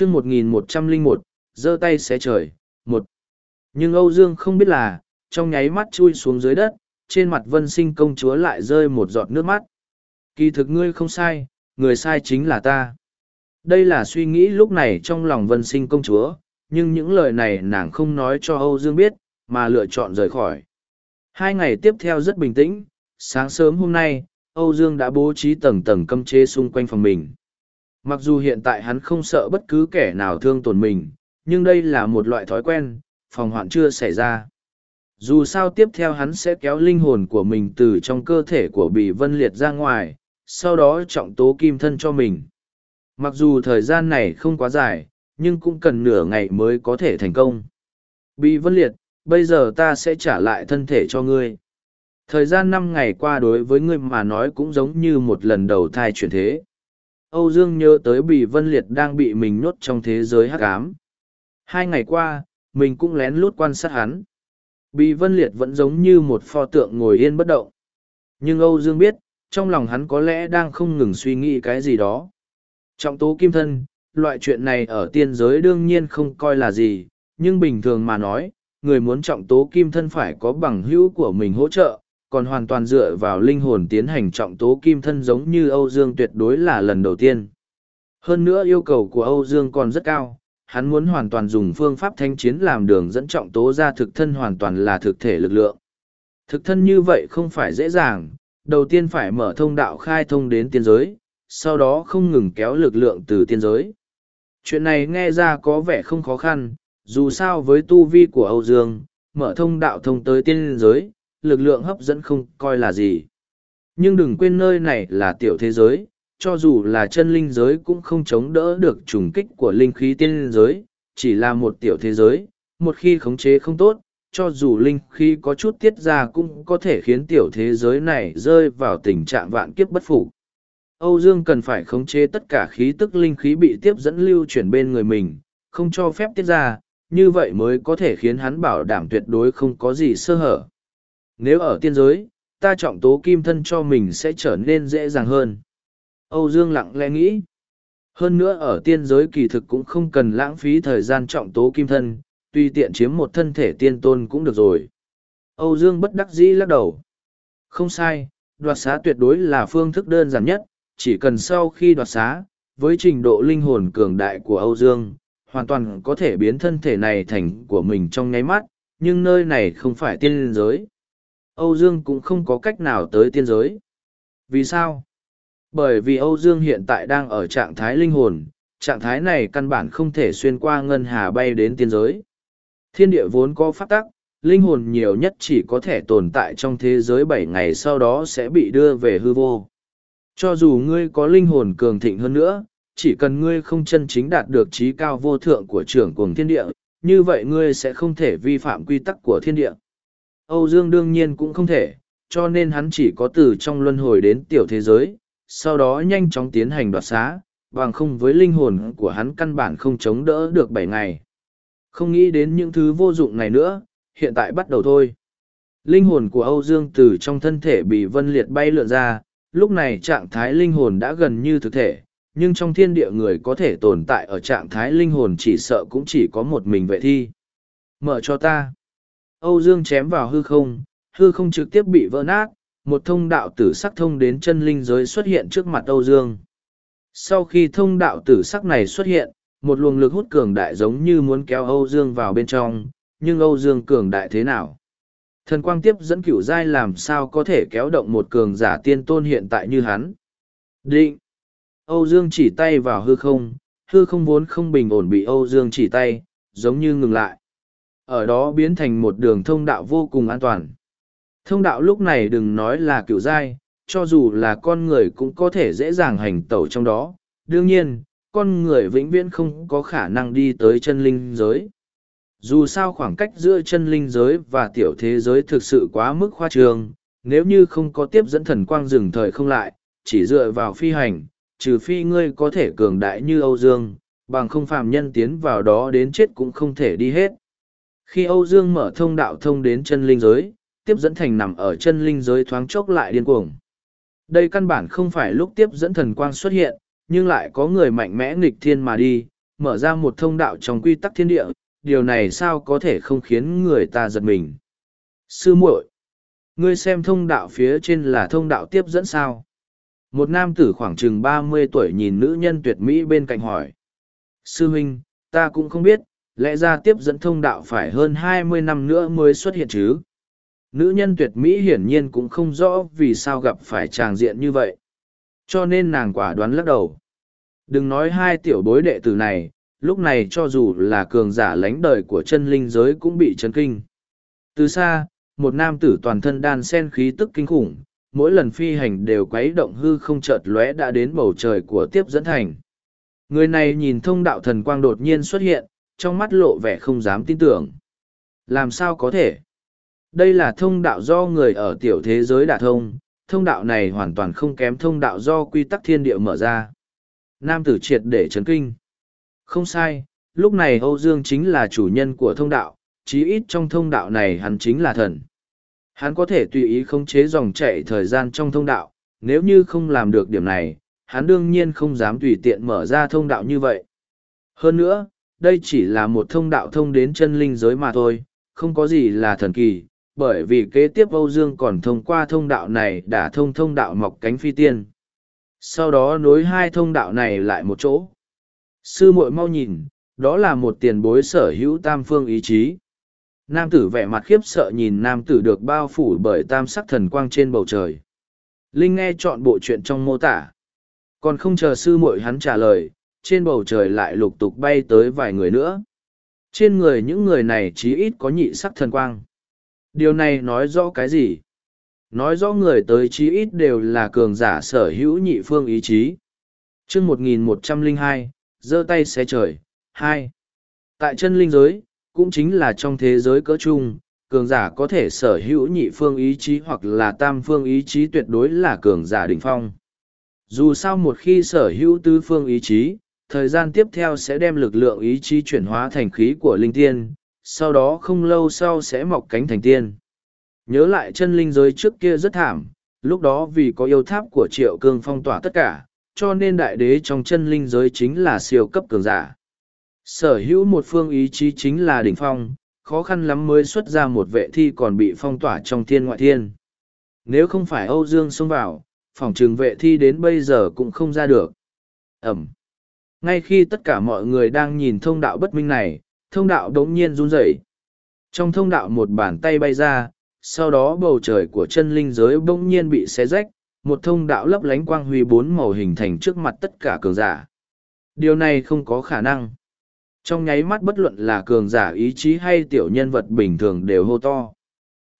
chương một nghìn một trăm linh một, giơ tay xé trời, một. Nhưng âu dương không biết là, trong nháy mắt chui xuống dưới đất, trên mặt vân sinh công chúa lại rơi một giọt nước mắt. Kỳ thực ngươi không sai, người sai chính là ta. Đây là suy nghĩ lúc này trong lòng vân sinh công chúa, nhưng những lời này nàng không nói cho âu dương biết, mà lựa chọn rời khỏi. Hai ngày tiếp theo rất bình tĩnh, sáng sớm hôm nay, âu dương đã bố trí tầng tầng cấm chế xung quanh phòng mình mặc dù hiện tại hắn không sợ bất cứ kẻ nào thương tổn mình, nhưng đây là một loại thói quen, phòng hoạn chưa xảy ra. Dù sao tiếp theo hắn sẽ kéo linh hồn của mình từ trong cơ thể của bị vân liệt ra ngoài, sau đó trọng tố kim thân cho mình. Mặc dù thời gian này không quá dài, nhưng cũng cần nửa ngày mới có thể thành công. Bị vân liệt, bây giờ ta sẽ trả lại thân thể cho ngươi. Thời gian năm ngày qua đối với ngươi mà nói cũng giống như một lần đầu thai chuyển thế âu dương nhớ tới Bì vân liệt đang bị mình nhốt trong thế giới hắc ám. Hai ngày qua, mình cũng lén lút quan sát hắn. Bì vân liệt vẫn giống như một pho tượng ngồi yên bất động. Nhưng âu dương biết, trong lòng hắn có lẽ đang không ngừng suy nghĩ cái gì đó. Trọng tố kim thân, loại chuyện này ở tiên giới đương nhiên không coi là gì, nhưng bình thường mà nói, người muốn trọng tố kim thân phải có bằng hữu của mình hỗ trợ còn hoàn toàn dựa vào linh hồn tiến hành trọng tố kim thân giống như âu dương tuyệt đối là lần đầu tiên hơn nữa yêu cầu của âu dương còn rất cao hắn muốn hoàn toàn dùng phương pháp thanh chiến làm đường dẫn trọng tố ra thực thân hoàn toàn là thực thể lực lượng. Thực thân như vậy không phải dễ dàng, đầu tiên phải mở thông đạo khai thông đến tiên giới, sau đó không ngừng kéo lực lượng từ tiên giới. Chuyện này nghe ra có vẻ không khó khăn, dù sao với tu vi của Âu Dương, mở thông đạo thông tới tiên giới, lực lượng hấp dẫn không coi là gì. Nhưng đừng quên nơi này là tiểu thế giới, cho dù là chân linh giới cũng không chống đỡ được trùng kích của linh khí tiên giới, chỉ là một tiểu thế giới, một khi khống chế không tốt, cho dù linh khí có chút tiết ra cũng có thể khiến tiểu thế giới này rơi vào tình trạng vạn kiếp bất phục. Âu Dương cần phải khống chế tất cả khí tức linh khí bị tiếp dẫn lưu chuyển bên người mình, không cho phép tiết ra, như vậy mới có thể khiến hắn bảo đảm tuyệt đối không có gì sơ hở. Nếu ở tiên giới, ta trọng tố kim thân cho mình sẽ trở nên dễ dàng hơn. Âu Dương lặng lẽ nghĩ. Hơn nữa ở tiên giới kỳ thực cũng không cần lãng phí thời gian trọng tố kim thân, tùy tiện chiếm một thân thể tiên tôn cũng được rồi. Âu Dương bất đắc dĩ lắc đầu. Không sai, đoạt xá tuyệt đối là phương thức đơn giản nhất, chỉ cần sau khi đoạt xá, với trình độ linh hồn cường đại của Âu Dương, hoàn toàn có thể biến thân thể này thành của mình trong nháy mắt, nhưng nơi này không phải tiên giới. Âu Dương cũng không có cách nào tới tiên giới. Vì sao? Bởi vì Âu Dương hiện tại đang ở trạng thái linh hồn, trạng thái này căn bản không thể xuyên qua ngân hà bay đến tiên giới. Thiên địa vốn có pháp tắc, linh hồn nhiều nhất chỉ có thể tồn tại trong thế giới bảy ngày sau đó sẽ bị đưa về hư vô. Cho dù ngươi có linh hồn cường thịnh hơn nữa, chỉ cần ngươi không chân chính đạt được trí cao vô thượng của trưởng cuồng thiên địa, như vậy ngươi sẽ không thể vi phạm quy tắc của thiên địa. Âu Dương đương nhiên cũng không thể, cho nên hắn chỉ có từ trong luân hồi đến tiểu thế giới, sau đó nhanh chóng tiến hành đoạt xá, bằng không với linh hồn của hắn căn bản không chống đỡ được bảy ngày. Không nghĩ đến những thứ vô dụng này nữa, hiện tại bắt đầu thôi. Linh hồn của Âu Dương từ trong thân thể bị vân liệt bay lượn ra, lúc này trạng thái linh hồn đã gần như thực thể, nhưng trong thiên địa người có thể tồn tại ở trạng thái linh hồn chỉ sợ cũng chỉ có một mình vệ thi. Mở cho ta. Âu Dương chém vào hư không, hư không trực tiếp bị vỡ nát, một thông đạo tử sắc thông đến chân linh giới xuất hiện trước mặt Âu Dương. Sau khi thông đạo tử sắc này xuất hiện, một luồng lực hút cường đại giống như muốn kéo Âu Dương vào bên trong, nhưng Âu Dương cường đại thế nào? Thần quang tiếp dẫn cửu giai làm sao có thể kéo động một cường giả tiên tôn hiện tại như hắn? Định! Âu Dương chỉ tay vào hư không, hư không vốn không bình ổn bị Âu Dương chỉ tay, giống như ngừng lại. Ở đó biến thành một đường thông đạo vô cùng an toàn. Thông đạo lúc này đừng nói là kiểu giai, cho dù là con người cũng có thể dễ dàng hành tẩu trong đó. Đương nhiên, con người vĩnh viễn không có khả năng đi tới chân linh giới. Dù sao khoảng cách giữa chân linh giới và tiểu thế giới thực sự quá mức khoa trương, nếu như không có tiếp dẫn thần quang dừng thời không lại, chỉ dựa vào phi hành, trừ phi ngươi có thể cường đại như Âu Dương, bằng không phàm nhân tiến vào đó đến chết cũng không thể đi hết. Khi Âu Dương mở thông đạo thông đến chân linh giới, tiếp dẫn thành nằm ở chân linh giới thoáng chốc lại điên cuồng. Đây căn bản không phải lúc tiếp dẫn thần quang xuất hiện, nhưng lại có người mạnh mẽ nghịch thiên mà đi, mở ra một thông đạo trong quy tắc thiên địa, điều này sao có thể không khiến người ta giật mình. Sư muội, ngươi xem thông đạo phía trên là thông đạo tiếp dẫn sao? Một nam tử khoảng chừng ba mươi tuổi nhìn nữ nhân tuyệt mỹ bên cạnh hỏi. Sư huynh, ta cũng không biết, lẽ ra tiếp dẫn thông đạo phải hơn hai mươi năm nữa mới xuất hiện chứ. Nữ nhân tuyệt mỹ hiển nhiên cũng không rõ vì sao gặp phải tràng diện như vậy. Cho nên nàng quả đoán lắc đầu. Đừng nói hai tiểu bối đệ tử này, lúc này cho dù là cường giả lánh đời của chân linh giới cũng bị chấn kinh. Từ xa, một nam tử toàn thân đan sen khí tức kinh khủng, mỗi lần phi hành đều quấy động hư không chợt lóe đã đến bầu trời của tiếp dẫn thành. Người này nhìn thông đạo thần quang đột nhiên xuất hiện, trong mắt lộ vẻ không dám tin tưởng. Làm sao có thể? Đây là thông đạo do người ở tiểu thế giới đả thông, thông đạo này hoàn toàn không kém thông đạo do quy tắc thiên địa mở ra. Nam tử triệt để chấn kinh. Không sai, lúc này Âu Dương chính là chủ nhân của thông đạo, chí ít trong thông đạo này hắn chính là thần. Hắn có thể tùy ý khống chế dòng chảy thời gian trong thông đạo, nếu như không làm được điểm này, hắn đương nhiên không dám tùy tiện mở ra thông đạo như vậy. Hơn nữa, đây chỉ là một thông đạo thông đến chân linh giới mà thôi, không có gì là thần kỳ, bởi vì kế tiếp Âu Dương còn thông qua thông đạo này đã thông thông đạo mọc cánh phi tiên. Sau đó nối hai thông đạo này lại một chỗ. Sư muội mau nhìn, đó là một tiền bối sở hữu tam phương ý chí. Nam tử vẻ mặt khiếp sợ nhìn nam tử được bao phủ bởi tam sắc thần quang trên bầu trời. Linh nghe chọn bộ chuyện trong mô tả. Còn không chờ sư muội hắn trả lời, trên bầu trời lại lục tục bay tới vài người nữa. Trên người những người này chí ít có nhị sắc thần quang. Điều này nói rõ cái gì? Nói rõ người tới chí ít đều là cường giả sở hữu nhị phương ý chí. chương 1102, giơ tay xé trời. hai Tại chân linh giới, cũng chính là trong thế giới cỡ chung, cường giả có thể sở hữu nhị phương ý chí hoặc là tam phương ý chí tuyệt đối là cường giả đỉnh phong. Dù sao một khi sở hữu tứ phương ý chí, thời gian tiếp theo sẽ đem lực lượng ý chí chuyển hóa thành khí của linh tiên, sau đó không lâu sau sẽ mọc cánh thành tiên. Nhớ lại chân linh giới trước kia rất thảm, lúc đó vì có yêu tháp của triệu cương phong tỏa tất cả, cho nên đại đế trong chân linh giới chính là siêu cấp cường giả. Sở hữu một phương ý chí chính là đỉnh phong, khó khăn lắm mới xuất ra một vệ thi còn bị phong tỏa trong thiên ngoại thiên. Nếu không phải Âu Dương xông vào, phòng trường vệ thi đến bây giờ cũng không ra được. Ẩm. Ngay khi tất cả mọi người đang nhìn thông đạo bất minh này, thông đạo đống nhiên run rẩy. Trong thông đạo một bàn tay bay ra, sau đó bầu trời của chân linh giới bỗng nhiên bị xé rách, một thông đạo lấp lánh quang huy bốn màu hình thành trước mặt tất cả cường giả. Điều này không có khả năng. Trong nháy mắt bất luận là cường giả ý chí hay tiểu nhân vật bình thường đều hô to.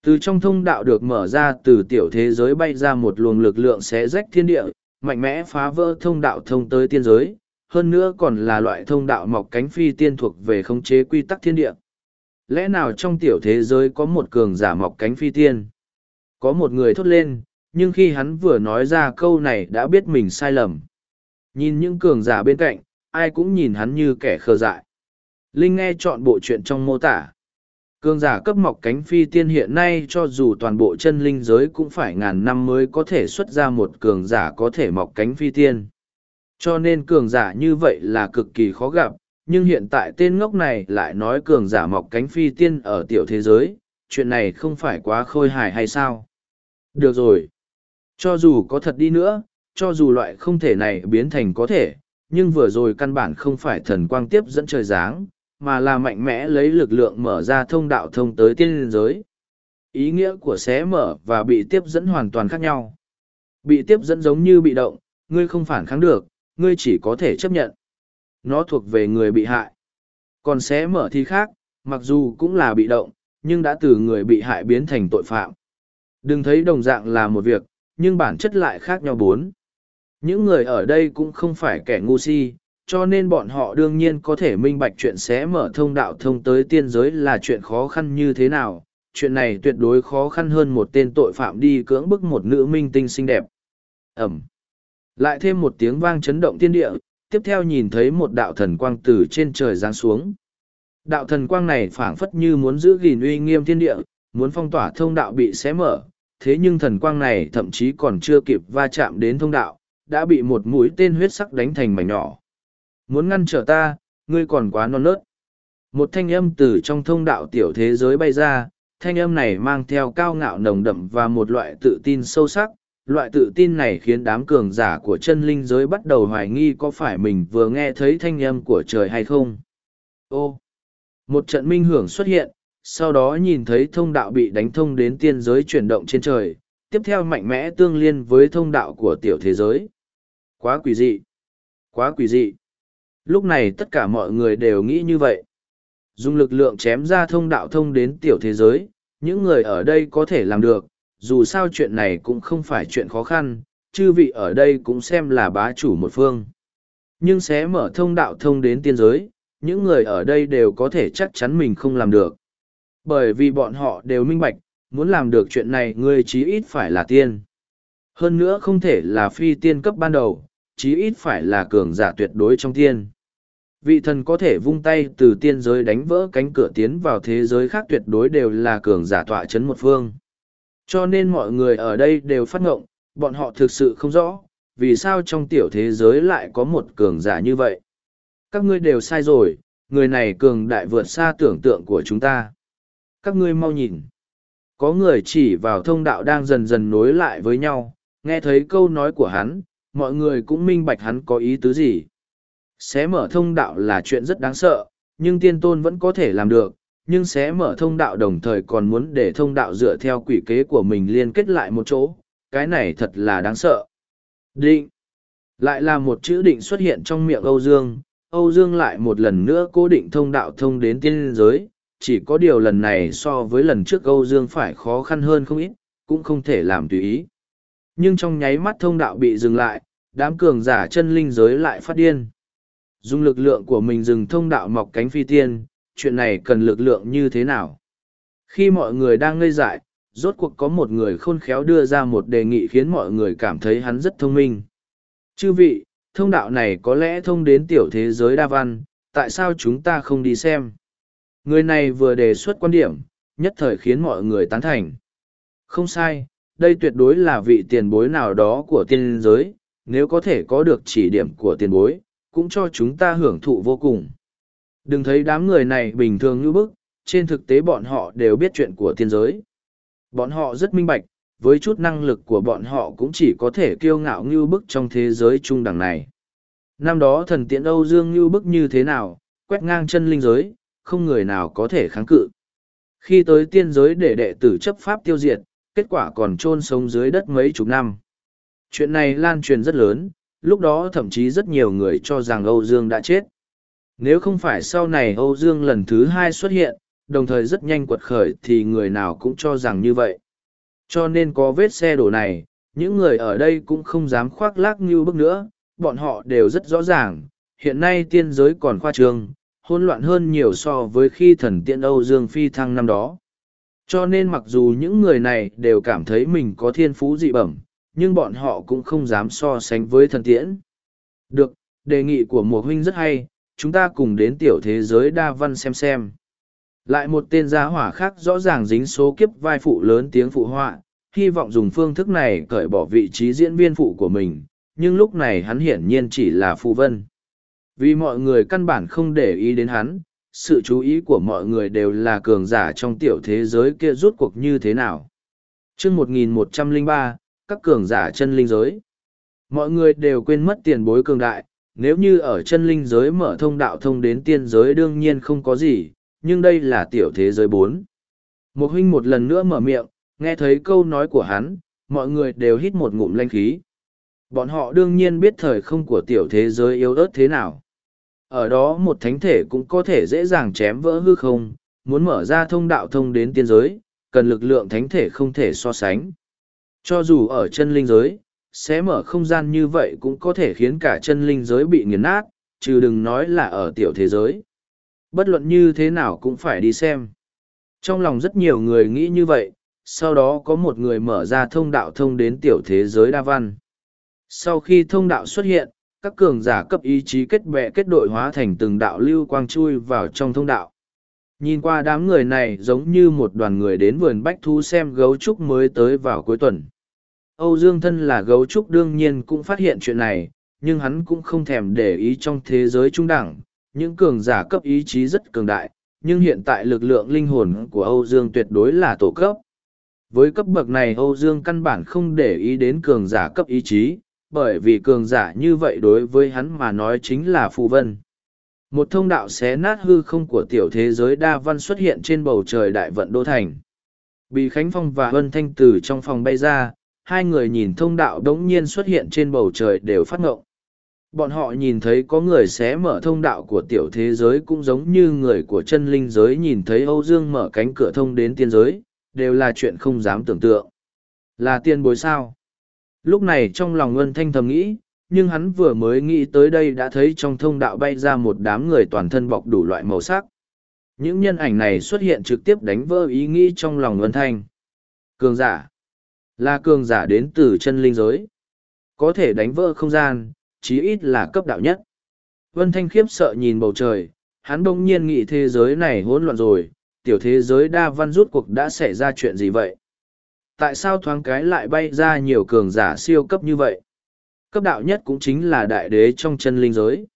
Từ trong thông đạo được mở ra từ tiểu thế giới bay ra một luồng lực lượng xé rách thiên địa, mạnh mẽ phá vỡ thông đạo thông tới tiên giới, hơn nữa còn là loại thông đạo mọc cánh phi tiên thuộc về khống chế quy tắc thiên địa. Lẽ nào trong tiểu thế giới có một cường giả mọc cánh phi tiên? Có một người thốt lên, nhưng khi hắn vừa nói ra câu này đã biết mình sai lầm. Nhìn những cường giả bên cạnh, ai cũng nhìn hắn như kẻ khờ dại. Linh nghe chọn bộ chuyện trong mô tả. Cường giả cấp mọc cánh phi tiên hiện nay cho dù toàn bộ chân linh giới cũng phải ngàn năm mới có thể xuất ra một cường giả có thể mọc cánh phi tiên. Cho nên cường giả như vậy là cực kỳ khó gặp, nhưng hiện tại tên ngốc này lại nói cường giả mọc cánh phi tiên ở tiểu thế giới, chuyện này không phải quá khôi hài hay sao? Được rồi. Cho dù có thật đi nữa, cho dù loại không thể này biến thành có thể, nhưng vừa rồi căn bản không phải thần quang tiếp dẫn trời giáng, mà là mạnh mẽ lấy lực lượng mở ra thông đạo thông tới tiên liên giới. Ý nghĩa của xé mở và bị tiếp dẫn hoàn toàn khác nhau. Bị tiếp dẫn giống như bị động, ngươi không phản kháng được, ngươi chỉ có thể chấp nhận. Nó thuộc về người bị hại. Còn xé mở thì khác, mặc dù cũng là bị động, nhưng đã từ người bị hại biến thành tội phạm. Đừng thấy đồng dạng là một việc, nhưng bản chất lại khác nhau bốn. Những người ở đây cũng không phải kẻ ngu si, cho nên bọn họ đương nhiên có thể minh bạch chuyện sẽ mở thông đạo thông tới tiên giới là chuyện khó khăn như thế nào. Chuyện này tuyệt đối khó khăn hơn một tên tội phạm đi cưỡng bức một nữ minh tinh xinh đẹp. Ẩm. Lại thêm một tiếng vang chấn động thiên địa, tiếp theo nhìn thấy một đạo thần quang từ trên trời giáng xuống. Đạo thần quang này phảng phất như muốn giữ gìn uy nghiêm thiên địa, muốn phong tỏa thông đạo bị xé mở, thế nhưng thần quang này thậm chí còn chưa kịp va chạm đến thông đạo, đã bị một mũi tên huyết sắc đánh thành mảnh nhỏ. Muốn ngăn trở ta, ngươi còn quá non nớt. Một thanh âm từ trong thông đạo tiểu thế giới bay ra, thanh âm này mang theo cao ngạo nồng đậm và một loại tự tin sâu sắc. Loại tự tin này khiến đám cường giả của chân linh giới bắt đầu hoài nghi có phải mình vừa nghe thấy thanh âm của trời hay không. Ô! Một trận minh hưởng xuất hiện, sau đó nhìn thấy thông đạo bị đánh thông đến tiên giới chuyển động trên trời, tiếp theo mạnh mẽ tương liên với thông đạo của tiểu thế giới. Quá quỷ dị! Quá quỷ dị! Lúc này tất cả mọi người đều nghĩ như vậy. Dùng lực lượng chém ra thông đạo thông đến tiểu thế giới, những người ở đây có thể làm được, dù sao chuyện này cũng không phải chuyện khó khăn, chư vị ở đây cũng xem là bá chủ một phương. Nhưng sẽ mở thông đạo thông đến tiên giới, những người ở đây đều có thể chắc chắn mình không làm được. Bởi vì bọn họ đều minh bạch, muốn làm được chuyện này người chí ít phải là tiên. Hơn nữa không thể là phi tiên cấp ban đầu, chí ít phải là cường giả tuyệt đối trong tiên. Vị thần có thể vung tay từ tiên giới đánh vỡ cánh cửa tiến vào thế giới khác tuyệt đối đều là cường giả tọa chấn một phương. Cho nên mọi người ở đây đều phát ngộng, bọn họ thực sự không rõ, vì sao trong tiểu thế giới lại có một cường giả như vậy. Các ngươi đều sai rồi, người này cường đại vượt xa tưởng tượng của chúng ta. Các ngươi mau nhìn. Có người chỉ vào thông đạo đang dần dần nối lại với nhau, nghe thấy câu nói của hắn, mọi người cũng minh bạch hắn có ý tứ gì. Xé mở thông đạo là chuyện rất đáng sợ, nhưng tiên tôn vẫn có thể làm được, nhưng sẽ mở thông đạo đồng thời còn muốn để thông đạo dựa theo quỷ kế của mình liên kết lại một chỗ, cái này thật là đáng sợ. Định. Lại là một chữ định xuất hiện trong miệng Âu Dương, Âu Dương lại một lần nữa cố định thông đạo thông đến tiên giới, chỉ có điều lần này so với lần trước Âu Dương phải khó khăn hơn không ít, cũng không thể làm tùy ý. Nhưng trong nháy mắt thông đạo bị dừng lại, đám cường giả chân linh giới lại phát điên. Dùng lực lượng của mình dừng thông đạo mọc cánh phi tiên, chuyện này cần lực lượng như thế nào? Khi mọi người đang ngây dại, rốt cuộc có một người khôn khéo đưa ra một đề nghị khiến mọi người cảm thấy hắn rất thông minh. Chư vị, thông đạo này có lẽ thông đến tiểu thế giới đa văn, tại sao chúng ta không đi xem? Người này vừa đề xuất quan điểm, nhất thời khiến mọi người tán thành. Không sai, đây tuyệt đối là vị tiền bối nào đó của tiên giới, nếu có thể có được chỉ điểm của tiền bối, cũng cho chúng ta hưởng thụ vô cùng. Đừng thấy đám người này bình thường như bức, trên thực tế bọn họ đều biết chuyện của tiên giới. Bọn họ rất minh bạch, với chút năng lực của bọn họ cũng chỉ có thể kiêu ngạo như bức trong thế giới trung đẳng này. Năm đó thần tiễn Âu Dương như bức như thế nào, quét ngang chân linh giới, không người nào có thể kháng cự. Khi tới tiên giới để đệ tử chấp pháp tiêu diệt, kết quả còn chôn sống dưới đất mấy chục năm. Chuyện này lan truyền rất lớn, lúc đó thậm chí rất nhiều người cho rằng Âu Dương đã chết. Nếu không phải sau này Âu Dương lần thứ hai xuất hiện, đồng thời rất nhanh quật khởi thì người nào cũng cho rằng như vậy. Cho nên có vết xe đổ này, những người ở đây cũng không dám khoác lác như bức nữa, bọn họ đều rất rõ ràng, hiện nay tiên giới còn khoa trương, hỗn loạn hơn nhiều so với khi thần tiên Âu Dương phi thăng năm đó. Cho nên mặc dù những người này đều cảm thấy mình có thiên phú dị bẩm, nhưng bọn họ cũng không dám so sánh với thần tiễn. Được, đề nghị của mùa huynh rất hay, chúng ta cùng đến tiểu thế giới đa văn xem xem. Lại một tên gia hỏa khác rõ ràng dính số kiếp vai phụ lớn tiếng phụ họa, hy vọng dùng phương thức này cởi bỏ vị trí diễn viên phụ của mình, nhưng lúc này hắn hiển nhiên chỉ là phụ vân. Vì mọi người căn bản không để ý đến hắn, sự chú ý của mọi người đều là cường giả trong tiểu thế giới kia rút cuộc như thế nào. chương 1103, các cường giả chân linh giới. Mọi người đều quên mất tiền bối cường đại, nếu như ở chân linh giới mở thông đạo thông đến tiên giới đương nhiên không có gì, nhưng đây là tiểu thế giới bốn. Một huynh một lần nữa mở miệng, nghe thấy câu nói của hắn, mọi người đều hít một ngụm lanh khí. Bọn họ đương nhiên biết thời không của tiểu thế giới yếu ớt thế nào. Ở đó một thánh thể cũng có thể dễ dàng chém vỡ hư không, muốn mở ra thông đạo thông đến tiên giới, cần lực lượng thánh thể không thể so sánh. Cho dù ở chân linh giới, sẽ mở không gian như vậy cũng có thể khiến cả chân linh giới bị nghiền nát, trừ đừng nói là ở tiểu thế giới. Bất luận như thế nào cũng phải đi xem. Trong lòng rất nhiều người nghĩ như vậy, sau đó có một người mở ra thông đạo thông đến tiểu thế giới đa văn. Sau khi thông đạo xuất hiện, các cường giả cấp ý chí kết bè kết đội hóa thành từng đạo lưu quang chui vào trong thông đạo. Nhìn qua đám người này giống như một đoàn người đến vườn bách thú xem gấu trúc mới tới vào cuối tuần. Âu Dương thân là gấu trúc đương nhiên cũng phát hiện chuyện này, nhưng hắn cũng không thèm để ý trong thế giới trung đẳng, những cường giả cấp ý chí rất cường đại, nhưng hiện tại lực lượng linh hồn của Âu Dương tuyệt đối là tổ cấp. Với cấp bậc này Âu Dương căn bản không để ý đến cường giả cấp ý chí, bởi vì cường giả như vậy đối với hắn mà nói chính là phù vân. Một thông đạo xé nát hư không của tiểu thế giới đa văn xuất hiện trên bầu trời đại vận đô thành. bị Khánh Phong và Vân Thanh từ trong phòng bay ra, hai người nhìn thông đạo đống nhiên xuất hiện trên bầu trời đều phát ngộng. Bọn họ nhìn thấy có người xé mở thông đạo của tiểu thế giới cũng giống như người của chân linh giới nhìn thấy Âu Dương mở cánh cửa thông đến tiên giới, đều là chuyện không dám tưởng tượng. Là tiên bối sao? Lúc này trong lòng Ngân Thanh thầm nghĩ, nhưng hắn vừa mới nghĩ tới đây đã thấy trong thông đạo bay ra một đám người toàn thân bọc đủ loại màu sắc. Những nhân ảnh này xuất hiện trực tiếp đánh vỡ ý nghĩ trong lòng Ngân Thanh. Cường giả. Là cường giả đến từ chân linh giới. Có thể đánh vỡ không gian, chí ít là cấp đạo nhất. Vân Thanh khiếp sợ nhìn bầu trời, hắn bỗng nhiên nghĩ thế giới này hỗn loạn rồi, tiểu thế giới đa văn rút cuộc đã xảy ra chuyện gì vậy? Tại sao thoáng cái lại bay ra nhiều cường giả siêu cấp như vậy? Cấp đạo nhất cũng chính là đại đế trong chân linh giới.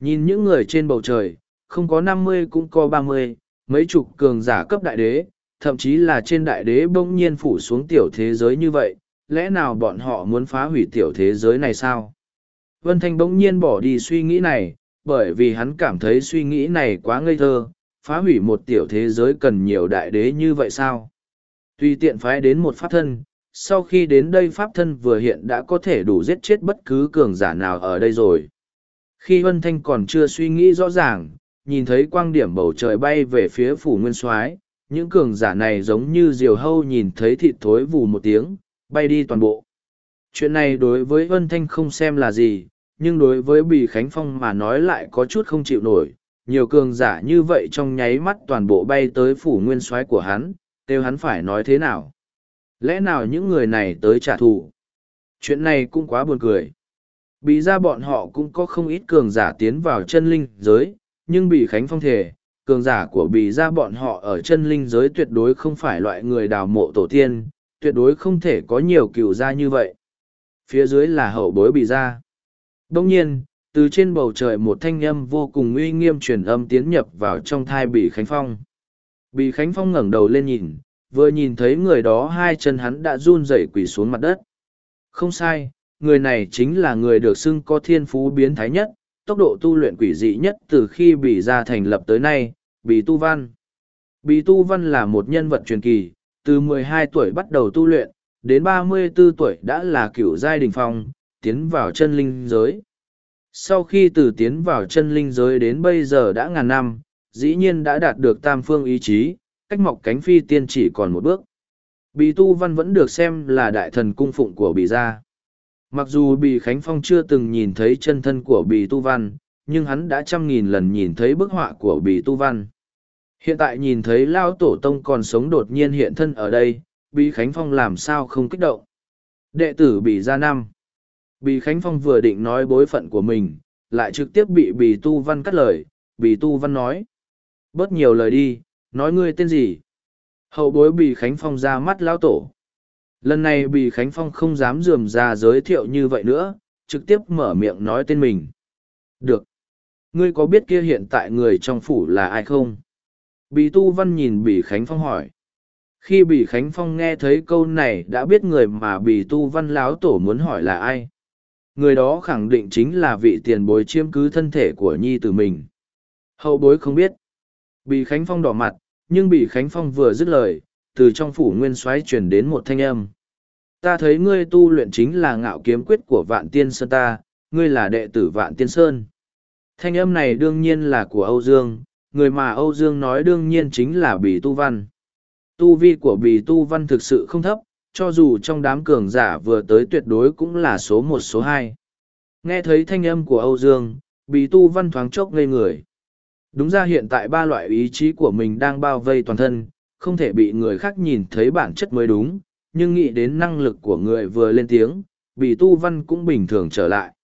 Nhìn những người trên bầu trời, không có năm mươi cũng có ba mươi, mấy chục cường giả cấp đại đế, thậm chí là trên đại đế bỗng nhiên phủ xuống tiểu thế giới như vậy, lẽ nào bọn họ muốn phá hủy tiểu thế giới này sao? Vân Thanh bỗng nhiên bỏ đi suy nghĩ này, bởi vì hắn cảm thấy suy nghĩ này quá ngây thơ, phá hủy một tiểu thế giới cần nhiều đại đế như vậy sao? Tuy tiện phái đến một pháp thân, sau khi đến đây pháp thân vừa hiện đã có thể đủ giết chết bất cứ cường giả nào ở đây rồi. Khi Vân Thanh còn chưa suy nghĩ rõ ràng, nhìn thấy quang điểm bầu trời bay về phía phủ nguyên soái những cường giả này giống như diều hâu nhìn thấy thịt thối vù một tiếng, bay đi toàn bộ. Chuyện này đối với Vân Thanh không xem là gì, nhưng đối với Bì Khánh Phong mà nói lại có chút không chịu nổi. Nhiều cường giả như vậy trong nháy mắt toàn bộ bay tới phủ nguyên soái của hắn, kêu hắn phải nói thế nào. Lẽ nào những người này tới trả thù? Chuyện này cũng quá buồn cười. Bị ra bọn họ cũng có không ít cường giả tiến vào chân linh giới, nhưng bị Khánh Phong thể, cường giả của bì ra bọn họ ở chân linh giới tuyệt đối không phải loại người đào mộ tổ tiên, tuyệt đối không thể có nhiều cựu gia như vậy. Phía dưới là hậu bối bì ra. Đông nhiên, từ trên bầu trời một thanh âm vô cùng uy nghiêm truyền âm tiến nhập vào trong thai bì Khánh Phong. bì Khánh Phong ngẩng đầu lên nhìn, vừa nhìn thấy người đó hai chân hắn đã run rẩy quỳ xuống mặt đất. Không sai, người này chính là người được xưng có thiên phú biến thái nhất, tốc độ tu luyện quỷ dị nhất từ khi bị ra thành lập tới nay, Bì Tu Văn. Bì Tu Văn là một nhân vật truyền kỳ, từ 12 tuổi bắt đầu tu luyện, đến 34 tuổi đã là cựu giai đình phong, tiến vào chân linh giới. Sau khi từ tiến vào chân linh giới đến bây giờ đã ngàn năm, dĩ nhiên đã đạt được tam phương ý chí, cách mọc cánh phi tiên chỉ còn một bước. Bì Tu Văn vẫn được xem là đại thần cung phụng của Bì Gia. Mặc dù Bì Khánh Phong chưa từng nhìn thấy chân thân của Bì Tu Văn, nhưng hắn đã trăm nghìn lần nhìn thấy bức họa của Bì Tu Văn. Hiện tại nhìn thấy Lao Tổ Tông còn sống đột nhiên hiện thân ở đây, Bì Khánh Phong làm sao không kích động. Đệ tử Bì Gia Năm Bì Khánh Phong vừa định nói bối phận của mình, lại trực tiếp bị Bì Tu Văn cắt lời, Bì Tu Văn nói. Bớt nhiều lời đi, nói ngươi tên gì? Hậu bối Bì Khánh Phong ra mắt Lao Tổ. Lần này Bì Khánh Phong không dám dườm ra giới thiệu như vậy nữa, trực tiếp mở miệng nói tên mình. Được. Ngươi có biết kia hiện tại người trong phủ là ai không? Bì Tu Văn nhìn Bì Khánh Phong hỏi. Khi Bì Khánh Phong nghe thấy câu này đã biết người mà Bì Tu Văn láo tổ muốn hỏi là ai. Người đó khẳng định chính là vị tiền bối chiếm cứ thân thể của nhi tử mình. Hậu bối không biết. Bì Khánh Phong đỏ mặt, nhưng Bì Khánh Phong vừa dứt lời, từ trong phủ nguyên soái truyền đến một thanh âm. Ta thấy ngươi tu luyện chính là ngạo kiếm quyết của vạn tiên sơn ta, ngươi là đệ tử vạn tiên sơn. Thanh âm này đương nhiên là của Âu Dương, người mà Âu Dương nói đương nhiên chính là Bì Tu Văn. Tu vi của Bì Tu Văn thực sự không thấp, cho dù trong đám cường giả vừa tới tuyệt đối cũng là số một số hai. Nghe thấy thanh âm của Âu Dương, Bì Tu Văn thoáng chốc ngây người. Đúng ra hiện tại ba loại ý chí của mình đang bao vây toàn thân, không thể bị người khác nhìn thấy bản chất mới đúng, nhưng nghĩ đến năng lực của người vừa lên tiếng, Bì Tu Văn cũng bình thường trở lại.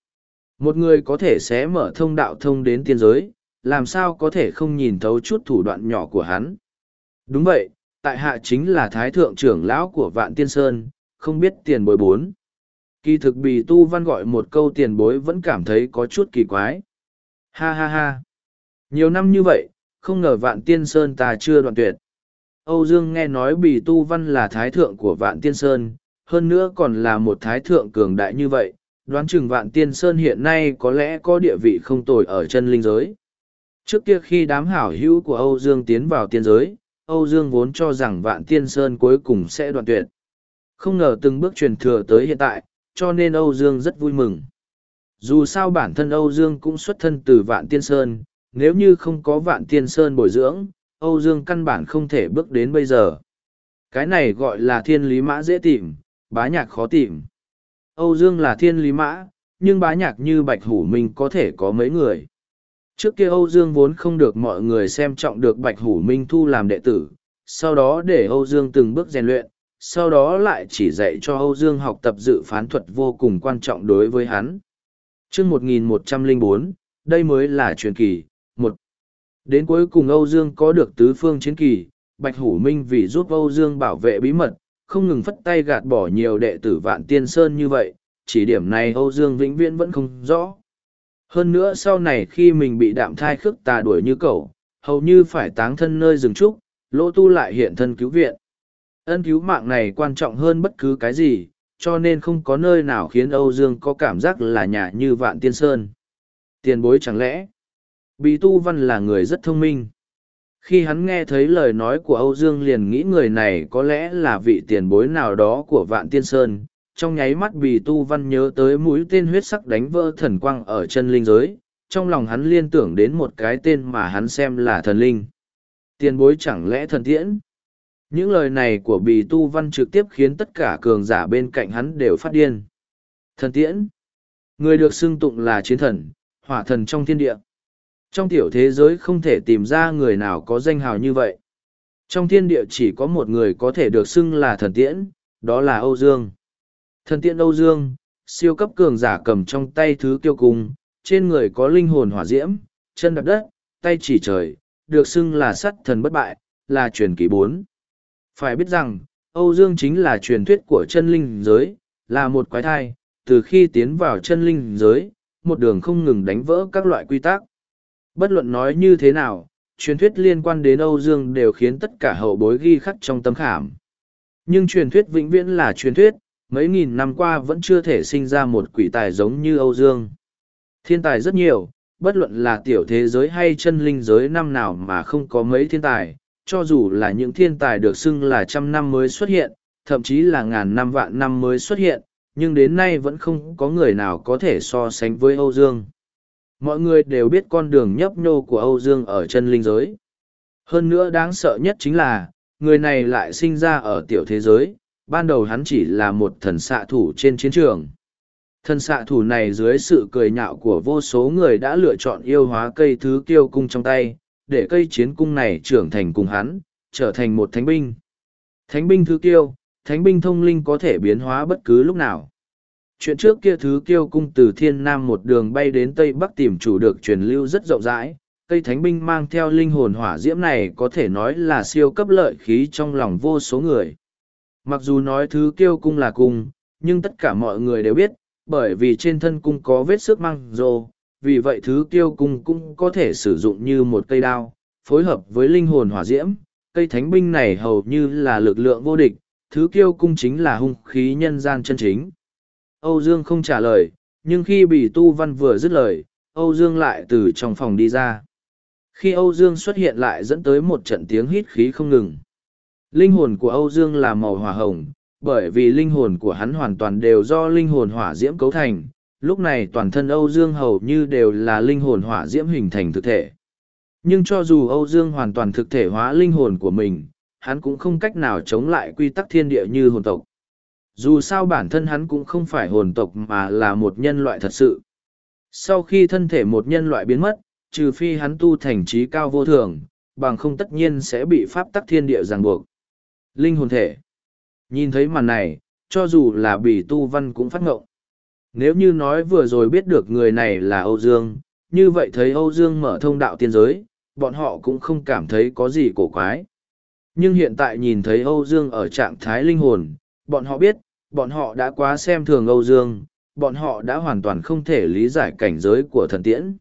Một người có thể sẽ mở thông đạo thông đến tiên giới, làm sao có thể không nhìn thấu chút thủ đoạn nhỏ của hắn. Đúng vậy, tại hạ chính là thái thượng trưởng lão của vạn tiên sơn, không biết tiền bối bốn. Kỳ thực bì tu văn gọi một câu tiền bối vẫn cảm thấy có chút kỳ quái. Ha ha ha. Nhiều năm như vậy, không ngờ vạn tiên sơn ta chưa đoạn tuyệt. Âu Dương nghe nói Bì Tu Văn là thái thượng của vạn tiên sơn, hơn nữa còn là một thái thượng cường đại như vậy, đoán chừng vạn tiên sơn hiện nay có lẽ có địa vị không tồi ở chân linh giới. Trước kia khi đám hảo hữu của Âu Dương tiến vào tiên giới, Âu Dương vốn cho rằng vạn tiên sơn cuối cùng sẽ đoạn tuyệt. Không ngờ từng bước truyền thừa tới hiện tại, cho nên Âu Dương rất vui mừng. Dù sao bản thân Âu Dương cũng xuất thân từ vạn tiên sơn, nếu như không có vạn tiên sơn bồi dưỡng, Âu Dương căn bản không thể bước đến bây giờ. Cái này gọi là thiên lý mã dễ tìm, bá nhạc khó tìm. Âu Dương là thiên lý mã, nhưng bá nhạc như Bạch Hủ Minh có thể có mấy người. Trước kia Âu Dương vốn không được mọi người xem trọng được Bạch Hủ Minh thu làm đệ tử, sau đó để Âu Dương từng bước rèn luyện, sau đó lại chỉ dạy cho Âu Dương học tập dự phán thuật vô cùng quan trọng đối với hắn. Trước 1104, đây mới là truyền kỳ. một Đến cuối cùng Âu Dương có được tứ phương chiến kỳ, Bạch Hủ Minh vì giúp Âu Dương bảo vệ bí mật, không ngừng phất tay gạt bỏ nhiều đệ tử vạn tiên sơn như vậy, chỉ điểm này Âu Dương vĩnh viễn vẫn không rõ. Hơn nữa sau này khi mình bị đạm thai khước tà đuổi như cậu, hầu như phải táng thân nơi rừng trúc, lỗ tu lại hiện thân cứu viện. Ân cứu mạng này quan trọng hơn bất cứ cái gì, cho nên không có nơi nào khiến Âu Dương có cảm giác là nhà như vạn tiên sơn. Tiền bối chẳng lẽ, Bí Tu Văn là người rất thông minh. Khi hắn nghe thấy lời nói của Âu Dương liền nghĩ người này có lẽ là vị tiền bối nào đó của Vạn Tiên Sơn. Trong nháy mắt Bì Tu Văn nhớ tới mũi tên huyết sắc đánh vỡ thần quang ở chân linh giới, trong lòng hắn liên tưởng đến một cái tên mà hắn xem là thần linh. Tiền bối chẳng lẽ thần tiễn? Những lời này của Bì Tu Văn trực tiếp khiến tất cả cường giả bên cạnh hắn đều phát điên. Thần tiễn? Người được xưng tụng là chiến thần, hỏa thần trong thiên địa. Trong tiểu thế giới không thể tìm ra người nào có danh hào như vậy. Trong thiên địa chỉ có một người có thể được xưng là thần tiễn, đó là Âu Dương. Thần tiễn Âu Dương, siêu cấp cường giả cầm trong tay thứ kiêu cung, trên người có linh hồn hỏa diễm, chân đập đất, tay chỉ trời, được xưng là sắt thần bất bại, là truyền kỳ bốn. Phải biết rằng, Âu Dương chính là truyền thuyết của chân linh giới, là một quái thai, từ khi tiến vào chân linh giới, một đường không ngừng đánh vỡ các loại quy tắc. Bất luận nói như thế nào, truyền thuyết liên quan đến Âu Dương đều khiến tất cả hậu bối ghi khắc trong tâm khảm. Nhưng truyền thuyết vĩnh viễn là truyền thuyết, mấy nghìn năm qua vẫn chưa thể sinh ra một quỷ tài giống như Âu Dương. Thiên tài rất nhiều, bất luận là tiểu thế giới hay chân linh giới năm nào mà không có mấy thiên tài, cho dù là những thiên tài được xưng là trăm năm mới xuất hiện, thậm chí là ngàn năm vạn năm mới xuất hiện, nhưng đến nay vẫn không có người nào có thể so sánh với Âu Dương mọi người đều biết con đường nhấp nhô của âu dương ở chân linh giới. Hơn nữa đáng sợ nhất chính là, người này lại sinh ra ở tiểu thế giới, ban đầu hắn chỉ là một thần xạ thủ trên chiến trường. Thần xạ thủ này dưới sự cười nhạo của vô số người đã lựa chọn yêu hóa cây thứ kiêu cung trong tay, để cây chiến cung này trưởng thành cùng hắn, trở thành một thánh binh. Thánh binh thứ kiêu, thánh binh thông linh có thể biến hóa bất cứ lúc nào chuyện trước kia thứ kiêu cung từ thiên nam một đường bay đến tây bắc tìm chủ được truyền lưu rất rộng rãi. Cây thánh binh mang theo linh hồn hỏa diễm này có thể nói là siêu cấp lợi khí trong lòng vô số người. Mặc dù nói thứ kiêu cung là cung, nhưng tất cả mọi người đều biết, bởi vì trên thân cung có vết xước mang rô, vì vậy thứ kiêu cung cũng có thể sử dụng như một cây đao, phối hợp với linh hồn hỏa diễm. Cây thánh binh này hầu như là lực lượng vô địch, thứ kiêu cung chính là hung khí nhân gian chân chính. Âu Dương không trả lời, nhưng khi bị tu văn vừa dứt lời, Âu Dương lại từ trong phòng đi ra. Khi Âu Dương xuất hiện lại dẫn tới một trận tiếng hít khí không ngừng. Linh hồn của Âu Dương là màu hỏa hồng, bởi vì linh hồn của hắn hoàn toàn đều do linh hồn hỏa diễm cấu thành. Lúc này toàn thân Âu Dương hầu như đều là linh hồn hỏa diễm hình thành thực thể. Nhưng cho dù Âu Dương hoàn toàn thực thể hóa linh hồn của mình, hắn cũng không cách nào chống lại quy tắc thiên địa như hồn tộc dù sao bản thân hắn cũng không phải hồn tộc mà là một nhân loại thật sự. Sau khi thân thể một nhân loại biến mất, trừ phi hắn tu thành trí cao vô thường, bằng không tất nhiên sẽ bị pháp tắc thiên địa ràng buộc. Linh hồn thể. Nhìn thấy màn này, cho dù là bỉ tu văn cũng phát ngộng. Nếu như nói vừa rồi biết được người này là âu dương, như vậy thấy âu dương mở thông đạo tiên giới, bọn họ cũng không cảm thấy có gì cổ quái. Nhưng hiện tại nhìn thấy âu dương ở trạng thái linh hồn bọn họ biết bọn họ đã quá xem thường Âu Dương, bọn họ đã hoàn toàn không thể lý giải cảnh giới của thần tiễn.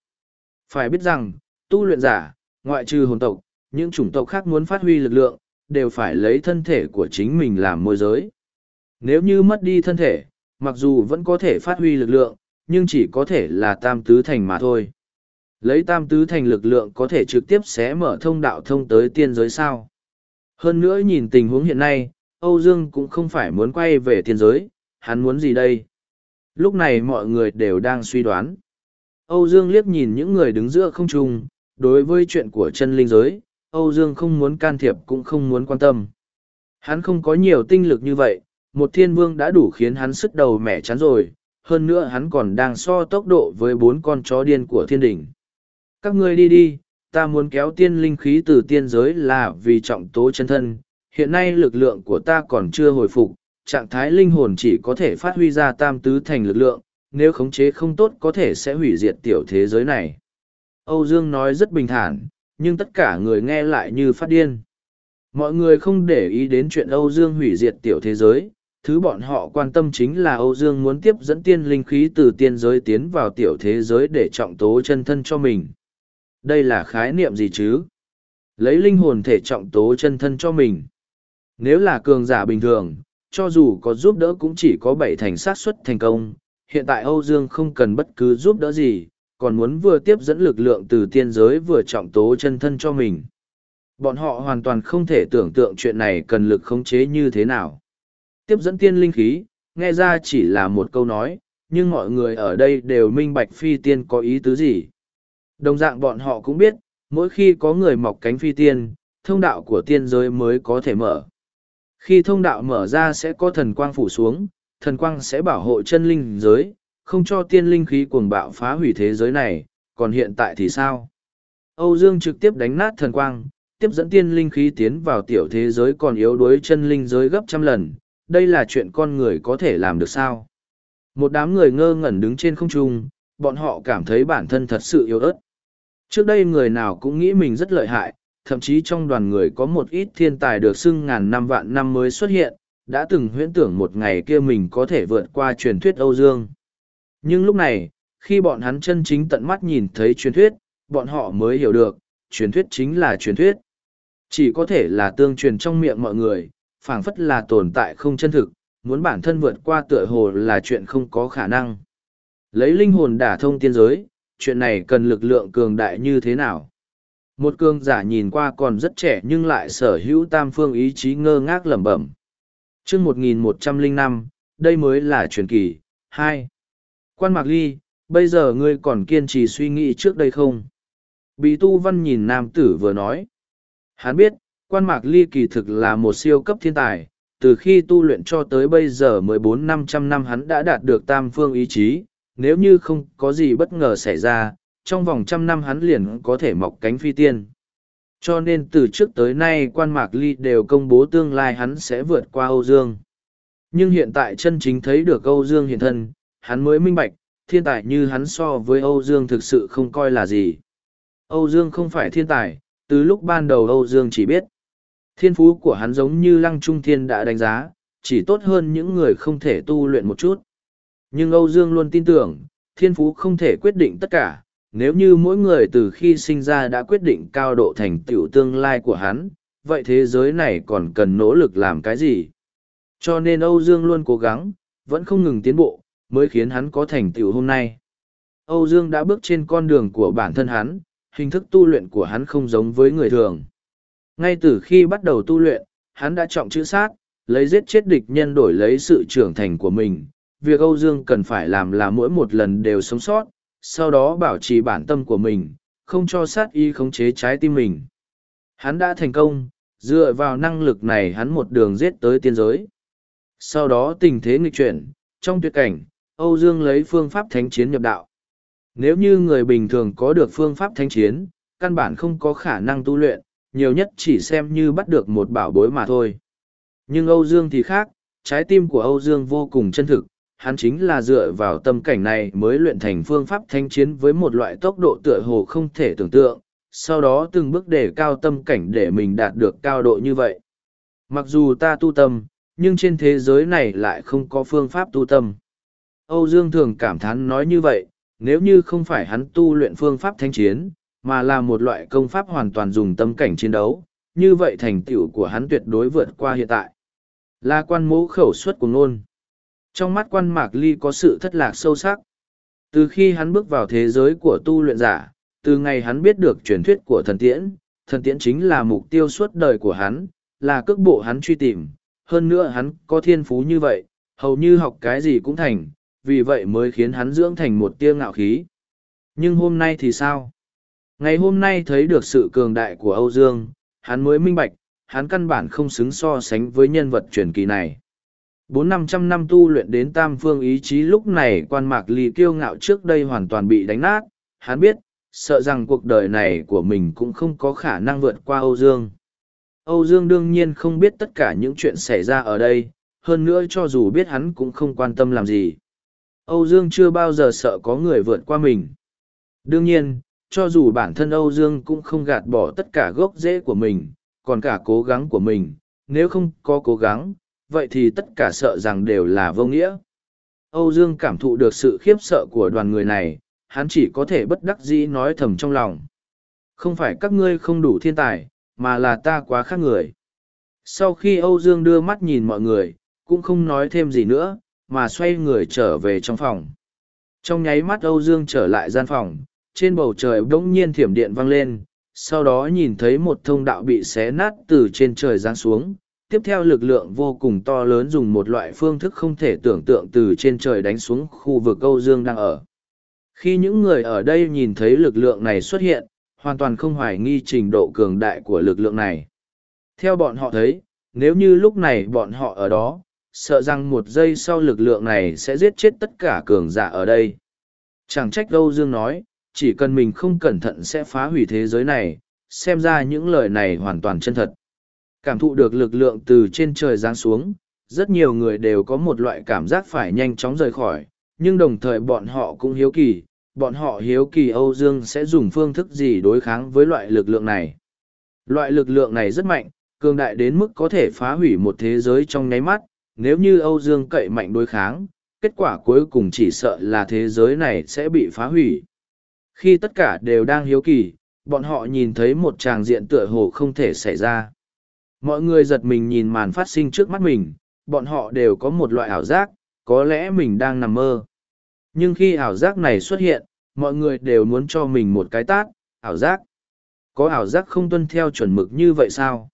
Phải biết rằng, tu luyện giả, ngoại trừ hồn tộc, những chủng tộc khác muốn phát huy lực lượng, đều phải lấy thân thể của chính mình làm môi giới. Nếu như mất đi thân thể, mặc dù vẫn có thể phát huy lực lượng, nhưng chỉ có thể là tam tứ thành mà thôi. Lấy tam tứ thành lực lượng có thể trực tiếp xé mở thông đạo thông tới tiên giới sao. Hơn nữa nhìn tình huống hiện nay, Âu Dương cũng không phải muốn quay về thiên giới, hắn muốn gì đây? Lúc này mọi người đều đang suy đoán. Âu Dương liếc nhìn những người đứng giữa không trung, đối với chuyện của chân linh giới, Âu Dương không muốn can thiệp cũng không muốn quan tâm. Hắn không có nhiều tinh lực như vậy, một thiên vương đã đủ khiến hắn sức đầu mẻ chán rồi, hơn nữa hắn còn đang so tốc độ với bốn con chó điên của thiên đỉnh. Các ngươi đi đi, ta muốn kéo tiên linh khí từ tiên giới là vì trọng tố chân thân, hiện nay lực lượng của ta còn chưa hồi phục, trạng thái linh hồn chỉ có thể phát huy ra tam tứ thành lực lượng, nếu khống chế không tốt có thể sẽ hủy diệt tiểu thế giới này. Âu Dương nói rất bình thản, nhưng tất cả người nghe lại như phát điên. Mọi người không để ý đến chuyện Âu Dương hủy diệt tiểu thế giới, thứ bọn họ quan tâm chính là Âu Dương muốn tiếp dẫn tiên linh khí từ tiên giới tiến vào tiểu thế giới để trọng tố chân thân cho mình. Đây là khái niệm gì chứ? Lấy linh hồn thể trọng tố chân thân cho mình. Nếu là cường giả bình thường, cho dù có giúp đỡ cũng chỉ có bảy thành sát suất thành công. Hiện tại Âu Dương không cần bất cứ giúp đỡ gì, còn muốn vừa tiếp dẫn lực lượng từ tiên giới vừa trọng tố chân thân cho mình. Bọn họ hoàn toàn không thể tưởng tượng chuyện này cần lực khống chế như thế nào. Tiếp dẫn tiên linh khí, nghe ra chỉ là một câu nói, nhưng mọi người ở đây đều minh bạch phi tiên có ý tứ gì. Đồng dạng bọn họ cũng biết, mỗi khi có người mọc cánh phi tiên, thông đạo của tiên giới mới có thể mở. Khi thông đạo mở ra sẽ có thần quang phủ xuống, thần quang sẽ bảo hộ chân linh giới, không cho tiên linh khí cuồng bạo phá hủy thế giới này, còn hiện tại thì sao? Âu Dương trực tiếp đánh nát thần quang, tiếp dẫn tiên linh khí tiến vào tiểu thế giới còn yếu đuối chân linh giới gấp trăm lần, đây là chuyện con người có thể làm được sao? Một đám người ngơ ngẩn đứng trên không trung, bọn họ cảm thấy bản thân thật sự yếu ớt. Trước đây người nào cũng nghĩ mình rất lợi hại, thậm chí trong đoàn người có một ít thiên tài được xưng ngàn năm vạn năm mới xuất hiện, đã từng huyễn tưởng một ngày kia mình có thể vượt qua truyền thuyết Âu Dương. Nhưng lúc này, khi bọn hắn chân chính tận mắt nhìn thấy truyền thuyết, bọn họ mới hiểu được, truyền thuyết chính là truyền thuyết. Chỉ có thể là tương truyền trong miệng mọi người, phảng phất là tồn tại không chân thực, muốn bản thân vượt qua tựa hồ là chuyện không có khả năng. Lấy linh hồn đả thông tiên giới, chuyện này cần lực lượng cường đại như thế nào? Một cường giả nhìn qua còn rất trẻ nhưng lại sở hữu tam phương ý chí ngơ ngác lẩm bẩm. chương 1105, đây mới là truyền kỳ. hai Quan Mạc Ly, bây giờ ngươi còn kiên trì suy nghĩ trước đây không? Bí tu văn nhìn nam tử vừa nói. Hắn biết, quan Mạc Ly kỳ thực là một siêu cấp thiên tài, từ khi tu luyện cho tới bây giờ mười bốn năm trăm năm hắn đã đạt được tam phương ý chí, nếu như không có gì bất ngờ xảy ra, trong vòng trăm năm hắn liền có thể mọc cánh phi tiên. Cho nên từ trước tới nay quan mạc ly đều công bố tương lai hắn sẽ vượt qua Âu Dương. Nhưng hiện tại chân chính thấy được Âu Dương hiện thân, hắn mới minh bạch, thiên tài như hắn so với Âu Dương thực sự không coi là gì. Âu Dương không phải thiên tài, từ lúc ban đầu Âu Dương chỉ biết. Thiên phú của hắn giống như Lăng Trung Thiên đã đánh giá, chỉ tốt hơn những người không thể tu luyện một chút. Nhưng Âu Dương luôn tin tưởng, thiên phú không thể quyết định tất cả, nếu như mỗi người từ khi sinh ra đã quyết định cao độ thành tựu tương lai của hắn, vậy thế giới này còn cần nỗ lực làm cái gì? Cho nên Âu Dương luôn cố gắng, vẫn không ngừng tiến bộ, mới khiến hắn có thành tựu hôm nay. Âu Dương đã bước trên con đường của bản thân hắn, hình thức tu luyện của hắn không giống với người thường. Ngay từ khi bắt đầu tu luyện, hắn đã trọng chữ sát, lấy giết chết địch nhân đổi lấy sự trưởng thành của mình. Việc Âu Dương cần phải làm là mỗi một lần đều sống sót, sau đó bảo trì bản tâm của mình, không cho sát y khống chế trái tim mình. Hắn đã thành công, dựa vào năng lực này hắn một đường giết tới tiên giới. Sau đó tình thế nghịch chuyển, trong tuyệt cảnh, Âu Dương lấy phương pháp thánh chiến nhập đạo. Nếu như người bình thường có được phương pháp thánh chiến, căn bản không có khả năng tu luyện, nhiều nhất chỉ xem như bắt được một bảo bối mà thôi. Nhưng Âu Dương thì khác, trái tim của Âu Dương vô cùng chân thực, hắn chính là dựa vào tâm cảnh này mới luyện thành phương pháp thanh chiến với một loại tốc độ tựa hồ không thể tưởng tượng, sau đó từng bước để cao tâm cảnh để mình đạt được cao độ như vậy. Mặc dù ta tu tâm, nhưng trên thế giới này lại không có phương pháp tu tâm. Âu Dương thường cảm thán nói như vậy, nếu như không phải hắn tu luyện phương pháp thanh chiến, mà là một loại công pháp hoàn toàn dùng tâm cảnh chiến đấu, như vậy thành tựu của hắn tuyệt đối vượt qua hiện tại. Là quan mũ khẩu suất của ngôn. Trong mắt quan mạc ly có sự thất lạc sâu sắc. Từ khi hắn bước vào thế giới của tu luyện giả, từ ngày hắn biết được truyền thuyết của thần tiễn, thần tiễn chính là mục tiêu suốt đời của hắn, là cước bộ hắn truy tìm. Hơn nữa hắn có thiên phú như vậy, hầu như học cái gì cũng thành, vì vậy mới khiến hắn dưỡng thành một tia ngạo khí. Nhưng hôm nay thì sao? Ngày hôm nay thấy được sự cường đại của Âu Dương, hắn mới minh bạch, hắn căn bản không xứng so sánh với nhân vật truyền kỳ này. Bốn năm trăm năm tu luyện đến tam phương ý chí lúc này quan mạc ly kiêu ngạo trước đây hoàn toàn bị đánh nát, hắn biết, sợ rằng cuộc đời này của mình cũng không có khả năng vượt qua Âu Dương. Âu Dương đương nhiên không biết tất cả những chuyện xảy ra ở đây, hơn nữa cho dù biết hắn cũng không quan tâm làm gì. Âu Dương chưa bao giờ sợ có người vượt qua mình. Đương nhiên, cho dù bản thân Âu Dương cũng không gạt bỏ tất cả gốc rễ của mình, còn cả cố gắng của mình, nếu không có cố gắng, vậy thì tất cả sợ rằng đều là vô nghĩa. Âu Dương cảm thụ được sự khiếp sợ của đoàn người này, hắn chỉ có thể bất đắc dĩ nói thầm trong lòng. Không phải các ngươi không đủ thiên tài, mà là ta quá khác người. Sau khi Âu Dương đưa mắt nhìn mọi người, cũng không nói thêm gì nữa, mà xoay người trở về trong phòng. Trong nháy mắt Âu Dương trở lại gian phòng, trên bầu trời bỗng nhiên thiểm điện vang lên, sau đó nhìn thấy một thông đạo bị xé nát từ trên trời giáng xuống. Tiếp theo lực lượng vô cùng to lớn dùng một loại phương thức không thể tưởng tượng từ trên trời đánh xuống khu vực Âu Dương đang ở. Khi những người ở đây nhìn thấy lực lượng này xuất hiện, hoàn toàn không hoài nghi trình độ cường đại của lực lượng này. Theo bọn họ thấy, nếu như lúc này bọn họ ở đó, sợ rằng một giây sau lực lượng này sẽ giết chết tất cả cường giả ở đây. Chẳng trách Âu Dương nói, chỉ cần mình không cẩn thận sẽ phá hủy thế giới này, xem ra những lời này hoàn toàn chân thật. Cảm thụ được lực lượng từ trên trời giáng xuống, rất nhiều người đều có một loại cảm giác phải nhanh chóng rời khỏi, nhưng đồng thời bọn họ cũng hiếu kỳ, bọn họ hiếu kỳ Âu Dương sẽ dùng phương thức gì đối kháng với loại lực lượng này. Loại lực lượng này rất mạnh, cường đại đến mức có thể phá hủy một thế giới trong nháy mắt, nếu như Âu Dương cậy mạnh đối kháng, kết quả cuối cùng chỉ sợ là thế giới này sẽ bị phá hủy. Khi tất cả đều đang hiếu kỳ, bọn họ nhìn thấy một tràng diện tựa hồ không thể xảy ra. Mọi người giật mình nhìn màn phát sinh trước mắt mình, bọn họ đều có một loại ảo giác, có lẽ mình đang nằm mơ. Nhưng khi ảo giác này xuất hiện, mọi người đều muốn cho mình một cái tát, ảo giác. Có ảo giác không tuân theo chuẩn mực như vậy sao?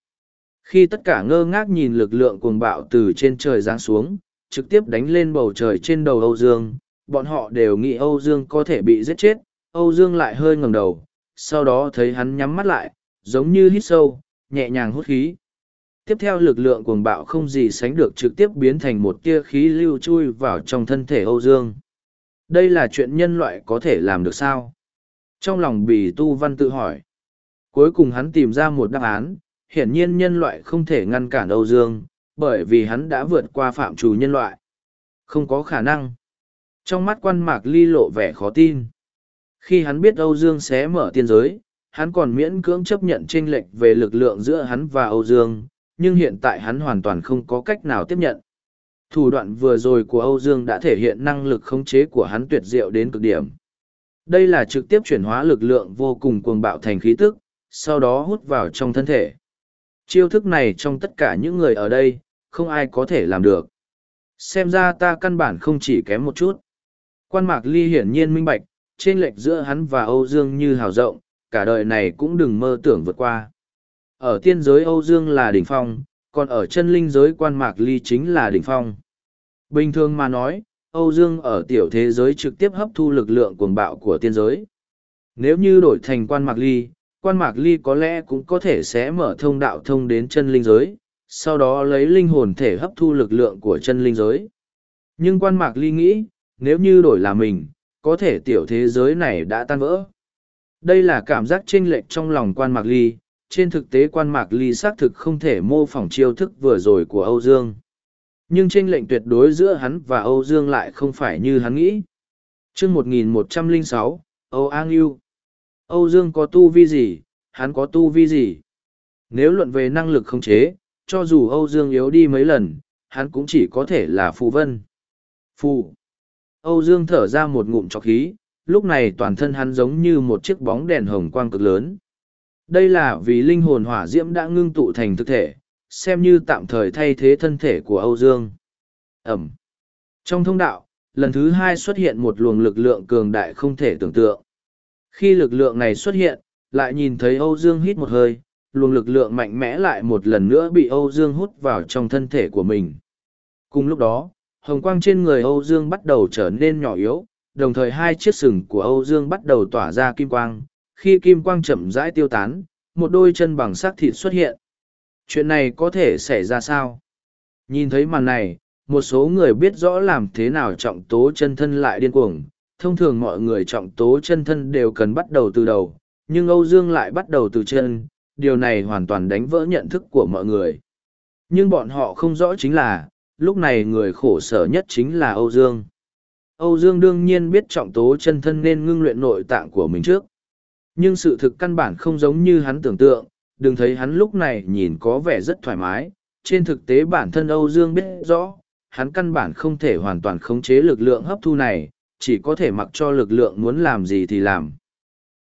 Khi tất cả ngơ ngác nhìn lực lượng cuồng bạo từ trên trời giáng xuống, trực tiếp đánh lên bầu trời trên đầu Âu Dương, bọn họ đều nghĩ Âu Dương có thể bị giết chết, Âu Dương lại hơi ngẩng đầu, sau đó thấy hắn nhắm mắt lại, giống như hít sâu, nhẹ nhàng hút khí. Tiếp theo lực lượng cuồng bạo không gì sánh được trực tiếp biến thành một tia khí lưu chui vào trong thân thể Âu Dương. Đây là chuyện nhân loại có thể làm được sao? Trong lòng bì tu văn tự hỏi. Cuối cùng hắn tìm ra một đáp án, hiển nhiên nhân loại không thể ngăn cản Âu Dương, bởi vì hắn đã vượt qua phạm trù nhân loại. Không có khả năng. Trong mắt quan mạc ly lộ vẻ khó tin. Khi hắn biết Âu Dương sẽ mở tiên giới, hắn còn miễn cưỡng chấp nhận chênh lệch về lực lượng giữa hắn và Âu Dương, nhưng hiện tại hắn hoàn toàn không có cách nào tiếp nhận. Thủ đoạn vừa rồi của Âu Dương đã thể hiện năng lực khống chế của hắn tuyệt diệu đến cực điểm. Đây là trực tiếp chuyển hóa lực lượng vô cùng cuồng bạo thành khí tức, sau đó hút vào trong thân thể. Chiêu thức này trong tất cả những người ở đây, không ai có thể làm được. Xem ra ta căn bản không chỉ kém một chút. Quan mạc ly hiển nhiên minh bạch, trên lệch giữa hắn và Âu Dương như hào rộng, cả đời này cũng đừng mơ tưởng vượt qua. Ở tiên giới Âu Dương là đỉnh phong, còn ở chân linh giới quan mạc ly chính là đỉnh phong. Bình thường mà nói, Âu Dương ở tiểu thế giới trực tiếp hấp thu lực lượng cuồng bạo của tiên giới. Nếu như đổi thành quan mạc ly, quan mạc ly có lẽ cũng có thể sẽ mở thông đạo thông đến chân linh giới, sau đó lấy linh hồn thể hấp thu lực lượng của chân linh giới. Nhưng quan mạc ly nghĩ, nếu như đổi là mình, có thể tiểu thế giới này đã tan vỡ. Đây là cảm giác chênh lệch trong lòng quan mạc ly, trên thực tế quan mạc ly xác thực không thể mô phỏng chiêu thức vừa rồi của Âu Dương. Nhưng tranh lệnh tuyệt đối giữa hắn và Âu Dương lại không phải như hắn nghĩ. chương 1106, Âu An Yêu. Âu Dương có tu vi gì, hắn có tu vi gì? Nếu luận về năng lực khống chế, cho dù Âu Dương yếu đi mấy lần, hắn cũng chỉ có thể là phù vân. Phù. Âu Dương thở ra một ngụm trọc khí, lúc này toàn thân hắn giống như một chiếc bóng đèn hồng quang cực lớn. Đây là vì linh hồn hỏa diễm đã ngưng tụ thành thực thể, xem như tạm thời thay thế thân thể của Âu Dương. Ẩm. Trong thông đạo, lần thứ hai xuất hiện một luồng lực lượng cường đại không thể tưởng tượng. Khi lực lượng này xuất hiện, lại nhìn thấy Âu Dương hít một hơi, luồng lực lượng mạnh mẽ lại một lần nữa bị Âu Dương hút vào trong thân thể của mình. Cùng lúc đó, hồng quang trên người Âu Dương bắt đầu trở nên nhỏ yếu, đồng thời hai chiếc sừng của Âu Dương bắt đầu tỏa ra kim quang. Khi kim quang chậm rãi tiêu tán, một đôi chân bằng xác thịt xuất hiện. Chuyện này có thể xảy ra sao? Nhìn thấy màn này, một số người biết rõ làm thế nào trọng tố chân thân lại điên cuồng. Thông thường mọi người trọng tố chân thân đều cần bắt đầu từ đầu, nhưng Âu Dương lại bắt đầu từ chân, điều này hoàn toàn đánh vỡ nhận thức của mọi người. Nhưng bọn họ không rõ chính là, lúc này người khổ sở nhất chính là Âu Dương. Âu Dương đương nhiên biết trọng tố chân thân nên ngưng luyện nội tạng của mình trước. Nhưng sự thực căn bản không giống như hắn tưởng tượng, đừng thấy hắn lúc này nhìn có vẻ rất thoải mái. Trên thực tế bản thân Âu Dương biết rõ, hắn căn bản không thể hoàn toàn khống chế lực lượng hấp thu này, chỉ có thể mặc cho lực lượng muốn làm gì thì làm.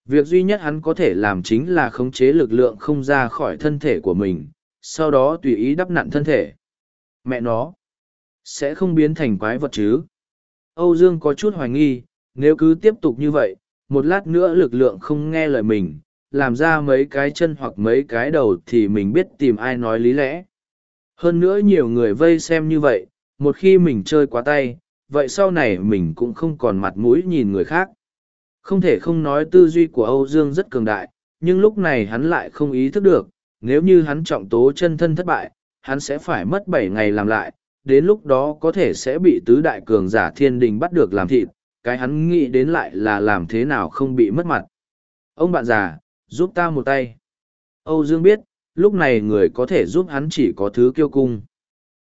Việc duy nhất hắn có thể làm chính là khống chế lực lượng không ra khỏi thân thể của mình, sau đó tùy ý đắp nặn thân thể. Mẹ nó, sẽ không biến thành quái vật chứ. Âu Dương có chút hoài nghi, nếu cứ tiếp tục như vậy, một lát nữa lực lượng không nghe lời mình, làm ra mấy cái chân hoặc mấy cái đầu thì mình biết tìm ai nói lý lẽ. Hơn nữa nhiều người vây xem như vậy, một khi mình chơi quá tay, vậy sau này mình cũng không còn mặt mũi nhìn người khác. Không thể không nói tư duy của Âu Dương rất cường đại, nhưng lúc này hắn lại không ý thức được, nếu như hắn trọng tố chân thân thất bại, hắn sẽ phải mất bảy ngày làm lại, đến lúc đó có thể sẽ bị tứ đại cường giả thiên đình bắt được làm thịt, cái hắn nghĩ đến lại là làm thế nào không bị mất mặt. Ông bạn già, giúp ta một tay. Âu Dương biết, lúc này người có thể giúp hắn chỉ có thứ kiêu cung.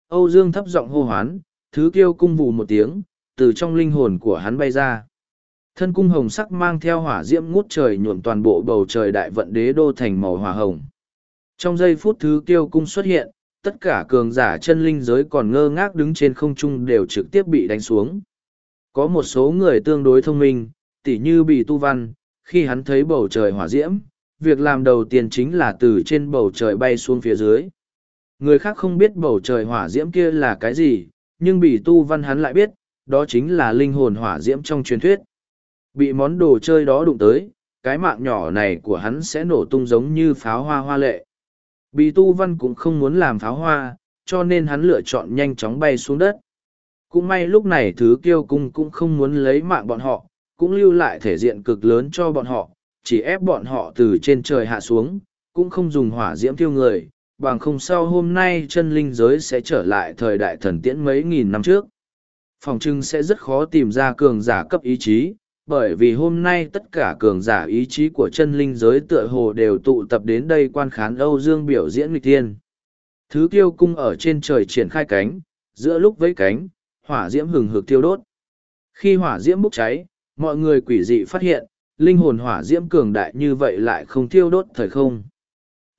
Âu Dương thấp giọng hô hoán, thứ kiêu cung vù một tiếng, từ trong linh hồn của hắn bay ra. Thân cung hồng sắc mang theo hỏa diễm ngút trời nhuộm toàn bộ bầu trời đại vận đế đô thành màu hỏa hồng. Trong giây phút thứ kiêu cung xuất hiện, tất cả cường giả chân linh giới còn ngơ ngác đứng trên không trung đều trực tiếp bị đánh xuống. Có một số người tương đối thông minh, tỉ như bị tu văn, khi hắn thấy bầu trời hỏa diễm, việc làm đầu tiên chính là từ trên bầu trời bay xuống phía dưới. Người khác không biết bầu trời hỏa diễm kia là cái gì, nhưng bị tu văn hắn lại biết, đó chính là linh hồn hỏa diễm trong truyền thuyết. Bị món đồ chơi đó đụng tới, cái mạng nhỏ này của hắn sẽ nổ tung giống như pháo hoa hoa lệ. bị tu văn cũng không muốn làm pháo hoa, cho nên hắn lựa chọn nhanh chóng bay xuống đất. Cũng may lúc này thứ kiêu cung cũng không muốn lấy mạng bọn họ, cũng lưu lại thể diện cực lớn cho bọn họ, chỉ ép bọn họ từ trên trời hạ xuống, cũng không dùng hỏa diễm thiêu người, bằng không sau hôm nay chân linh giới sẽ trở lại thời đại thần tiễn mấy nghìn năm trước. Phòng trưng sẽ rất khó tìm ra cường giả cấp ý chí, bởi vì hôm nay tất cả cường giả ý chí của chân linh giới tựa hồ đều tụ tập đến đây quan khán Âu Dương biểu diễn nghịch thiên. Thứ kiêu cung ở trên trời triển khai cánh, giữa lúc với cánh, hỏa diễm hừng hực tiêu đốt. Khi hỏa diễm bốc cháy, mọi người quỷ dị phát hiện, linh hồn hỏa diễm cường đại như vậy lại không tiêu đốt thời không.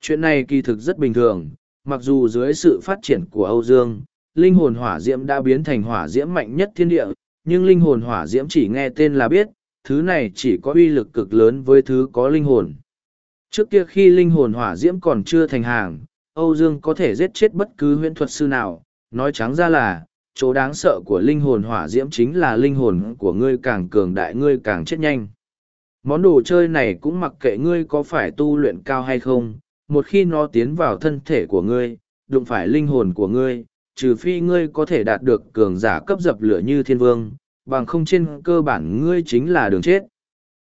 Chuyện này kỳ thực rất bình thường, mặc dù dưới sự phát triển của Âu Dương, linh hồn hỏa diễm đã biến thành hỏa diễm mạnh nhất thiên địa, nhưng linh hồn hỏa diễm chỉ nghe tên là biết, thứ này chỉ có uy lực cực lớn với thứ có linh hồn. Trước kia khi linh hồn hỏa diễm còn chưa thành hàng, Âu Dương có thể giết chết bất cứ huyễn thuật sư nào, nói trắng ra là, chỗ đáng sợ của linh hồn hỏa diễm chính là linh hồn của ngươi càng cường đại ngươi càng chết nhanh. Món đồ chơi này cũng mặc kệ ngươi có phải tu luyện cao hay không, một khi nó tiến vào thân thể của ngươi, đụng phải linh hồn của ngươi, trừ phi ngươi có thể đạt được cường giả cấp dập lửa như thiên vương, bằng không trên cơ bản ngươi chính là đường chết.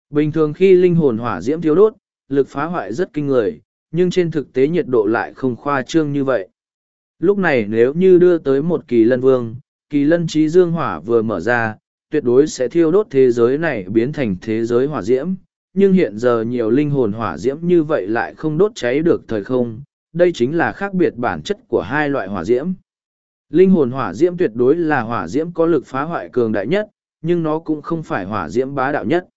Bình thường khi linh hồn hỏa diễm thiếu đốt, lực phá hoại rất kinh người, nhưng trên thực tế nhiệt độ lại không khoa trương như vậy. Lúc này nếu như đưa tới một kỳ lân vương, kỳ lân trí dương hỏa vừa mở ra, tuyệt đối sẽ thiêu đốt thế giới này biến thành thế giới hỏa diễm. Nhưng hiện giờ nhiều linh hồn hỏa diễm như vậy lại không đốt cháy được thời không, đây chính là khác biệt bản chất của hai loại hỏa diễm. Linh hồn hỏa diễm tuyệt đối là hỏa diễm có lực phá hoại cường đại nhất, nhưng nó cũng không phải hỏa diễm bá đạo nhất.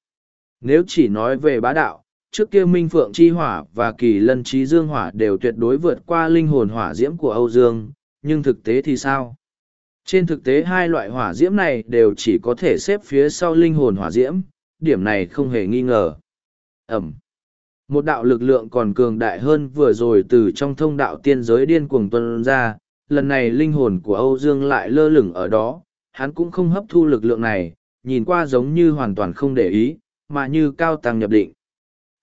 Nếu chỉ nói về bá đạo, trước kia Minh Phượng Chi Hỏa và Kỳ Lân Chi Dương Hỏa đều tuyệt đối vượt qua linh hồn hỏa diễm của Âu Dương, nhưng thực tế thì sao? Trên thực tế hai loại hỏa diễm này đều chỉ có thể xếp phía sau linh hồn hỏa diễm, điểm này không hề nghi ngờ. Ẩm. Một đạo lực lượng còn cường đại hơn vừa rồi từ trong thông đạo tiên giới điên cuồng tuân ra, lần này linh hồn của Âu Dương lại lơ lửng ở đó, hắn cũng không hấp thu lực lượng này, nhìn qua giống như hoàn toàn không để ý, mà như cao tăng nhập định.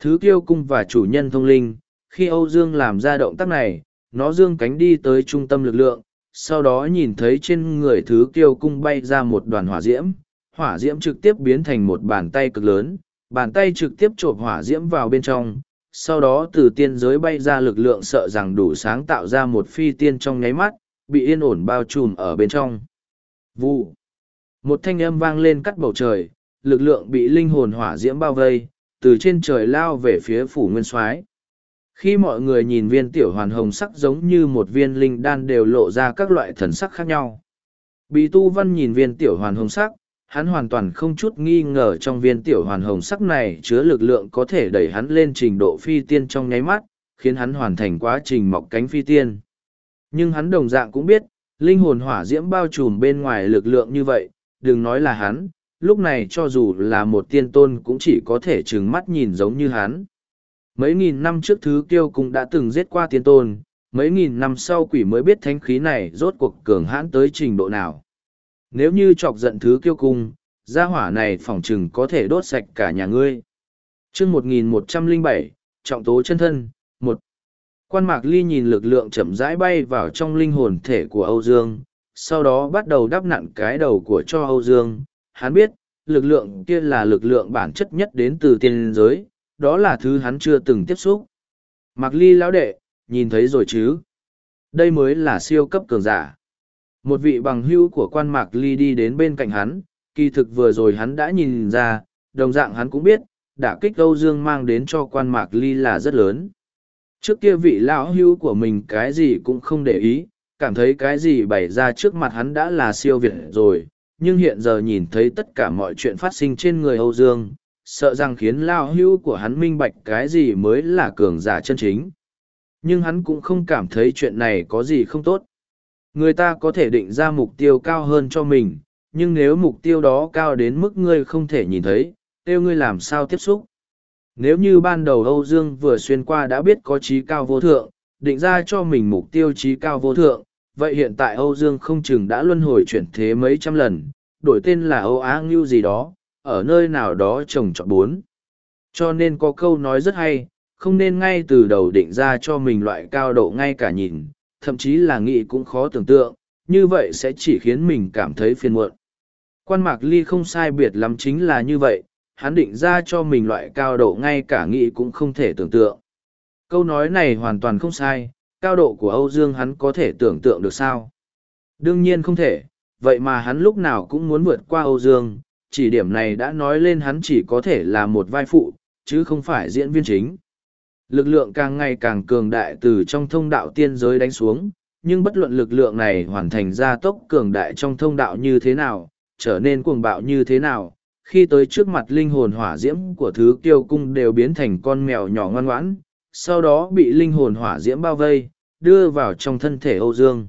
Thứ kiêu cung và chủ nhân thông linh, khi Âu Dương làm ra động tác này, nó dương cánh đi tới trung tâm lực lượng, sau đó nhìn thấy trên người thứ kiêu cung bay ra một đoàn hỏa diễm, hỏa diễm trực tiếp biến thành một bàn tay cực lớn, bàn tay trực tiếp chộp hỏa diễm vào bên trong, sau đó từ tiên giới bay ra lực lượng sợ rằng đủ sáng tạo ra một phi tiên trong nháy mắt, bị yên ổn bao trùm ở bên trong. Vụ. Một thanh âm vang lên cắt bầu trời, lực lượng bị linh hồn hỏa diễm bao vây, từ trên trời lao về phía phủ nguyên soái. Khi mọi người nhìn viên tiểu hoàn hồng sắc giống như một viên linh đan đều lộ ra các loại thần sắc khác nhau. Bị tu văn nhìn viên tiểu hoàn hồng sắc, hắn hoàn toàn không chút nghi ngờ trong viên tiểu hoàn hồng sắc này chứa lực lượng có thể đẩy hắn lên trình độ phi tiên trong nháy mắt, khiến hắn hoàn thành quá trình mọc cánh phi tiên. Nhưng hắn đồng dạng cũng biết, linh hồn hỏa diễm bao trùm bên ngoài lực lượng như vậy, đừng nói là hắn, lúc này cho dù là một tiên tôn cũng chỉ có thể trừng mắt nhìn giống như hắn. Mấy nghìn năm trước thứ kiêu cũng đã từng giết qua tiên tôn, mấy nghìn năm sau quỷ mới biết thánh khí này rốt cuộc cường hãn tới trình độ nào. Nếu như chọc giận thứ kiêu cung, gia hỏa này phỏng chừng có thể đốt sạch cả nhà ngươi. chương một nghìn một trăm lẻ bảy trọng tố chân thân, một Quan mạc ly nhìn lực lượng chậm rãi bay vào trong linh hồn thể của Âu Dương, sau đó bắt đầu đắp nặn cái đầu của cho Âu Dương. Hắn biết, lực lượng kia là lực lượng bản chất nhất đến từ tiên giới, đó là thứ hắn chưa từng tiếp xúc. Mạc ly lão đệ, nhìn thấy rồi chứ? Đây mới là siêu cấp cường giả. Một vị bằng hữu của quan mạc ly đi đến bên cạnh hắn, kỳ thực vừa rồi hắn đã nhìn ra, đồng dạng hắn cũng biết, đả kích Âu Dương mang đến cho quan mạc ly là rất lớn. Trước kia vị lão hữu của mình cái gì cũng không để ý, cảm thấy cái gì bày ra trước mặt hắn đã là siêu việt rồi, nhưng hiện giờ nhìn thấy tất cả mọi chuyện phát sinh trên người Âu Dương, sợ rằng khiến lão hữu của hắn minh bạch cái gì mới là cường giả chân chính. Nhưng hắn cũng không cảm thấy chuyện này có gì không tốt. Người ta có thể định ra mục tiêu cao hơn cho mình, nhưng nếu mục tiêu đó cao đến mức ngươi không thể nhìn thấy, tiêu ngươi làm sao tiếp xúc. Nếu như ban đầu Âu Dương vừa xuyên qua đã biết có trí cao vô thượng, định ra cho mình mục tiêu trí cao vô thượng, vậy hiện tại Âu Dương không chừng đã luân hồi chuyển thế mấy trăm lần, đổi tên là Âu Á Ngưu gì đó, ở nơi nào đó trồng trọt bốn. Cho nên có câu nói rất hay, không nên ngay từ đầu định ra cho mình loại cao độ ngay cả nhìn, thậm chí là nghĩ cũng khó tưởng tượng, như vậy sẽ chỉ khiến mình cảm thấy phiền muộn. Quan mạc ly không sai biệt lắm chính là như vậy, hắn định ra cho mình loại cao độ ngay cả nghĩ cũng không thể tưởng tượng. Câu nói này hoàn toàn không sai, cao độ của Âu Dương hắn có thể tưởng tượng được sao? Đương nhiên không thể, vậy mà hắn lúc nào cũng muốn vượt qua Âu Dương, chỉ điểm này đã nói lên hắn chỉ có thể là một vai phụ, chứ không phải diễn viên chính. Lực lượng càng ngày càng cường đại từ trong thông đạo tiên giới đánh xuống, nhưng bất luận lực lượng này hoàn thành gia tốc cường đại trong thông đạo như thế nào, trở nên cuồng bạo như thế nào, khi tới trước mặt linh hồn hỏa diễm của thứ kiêu cung đều biến thành con mèo nhỏ ngoan ngoãn, sau đó bị linh hồn hỏa diễm bao vây, đưa vào trong thân thể Âu Dương.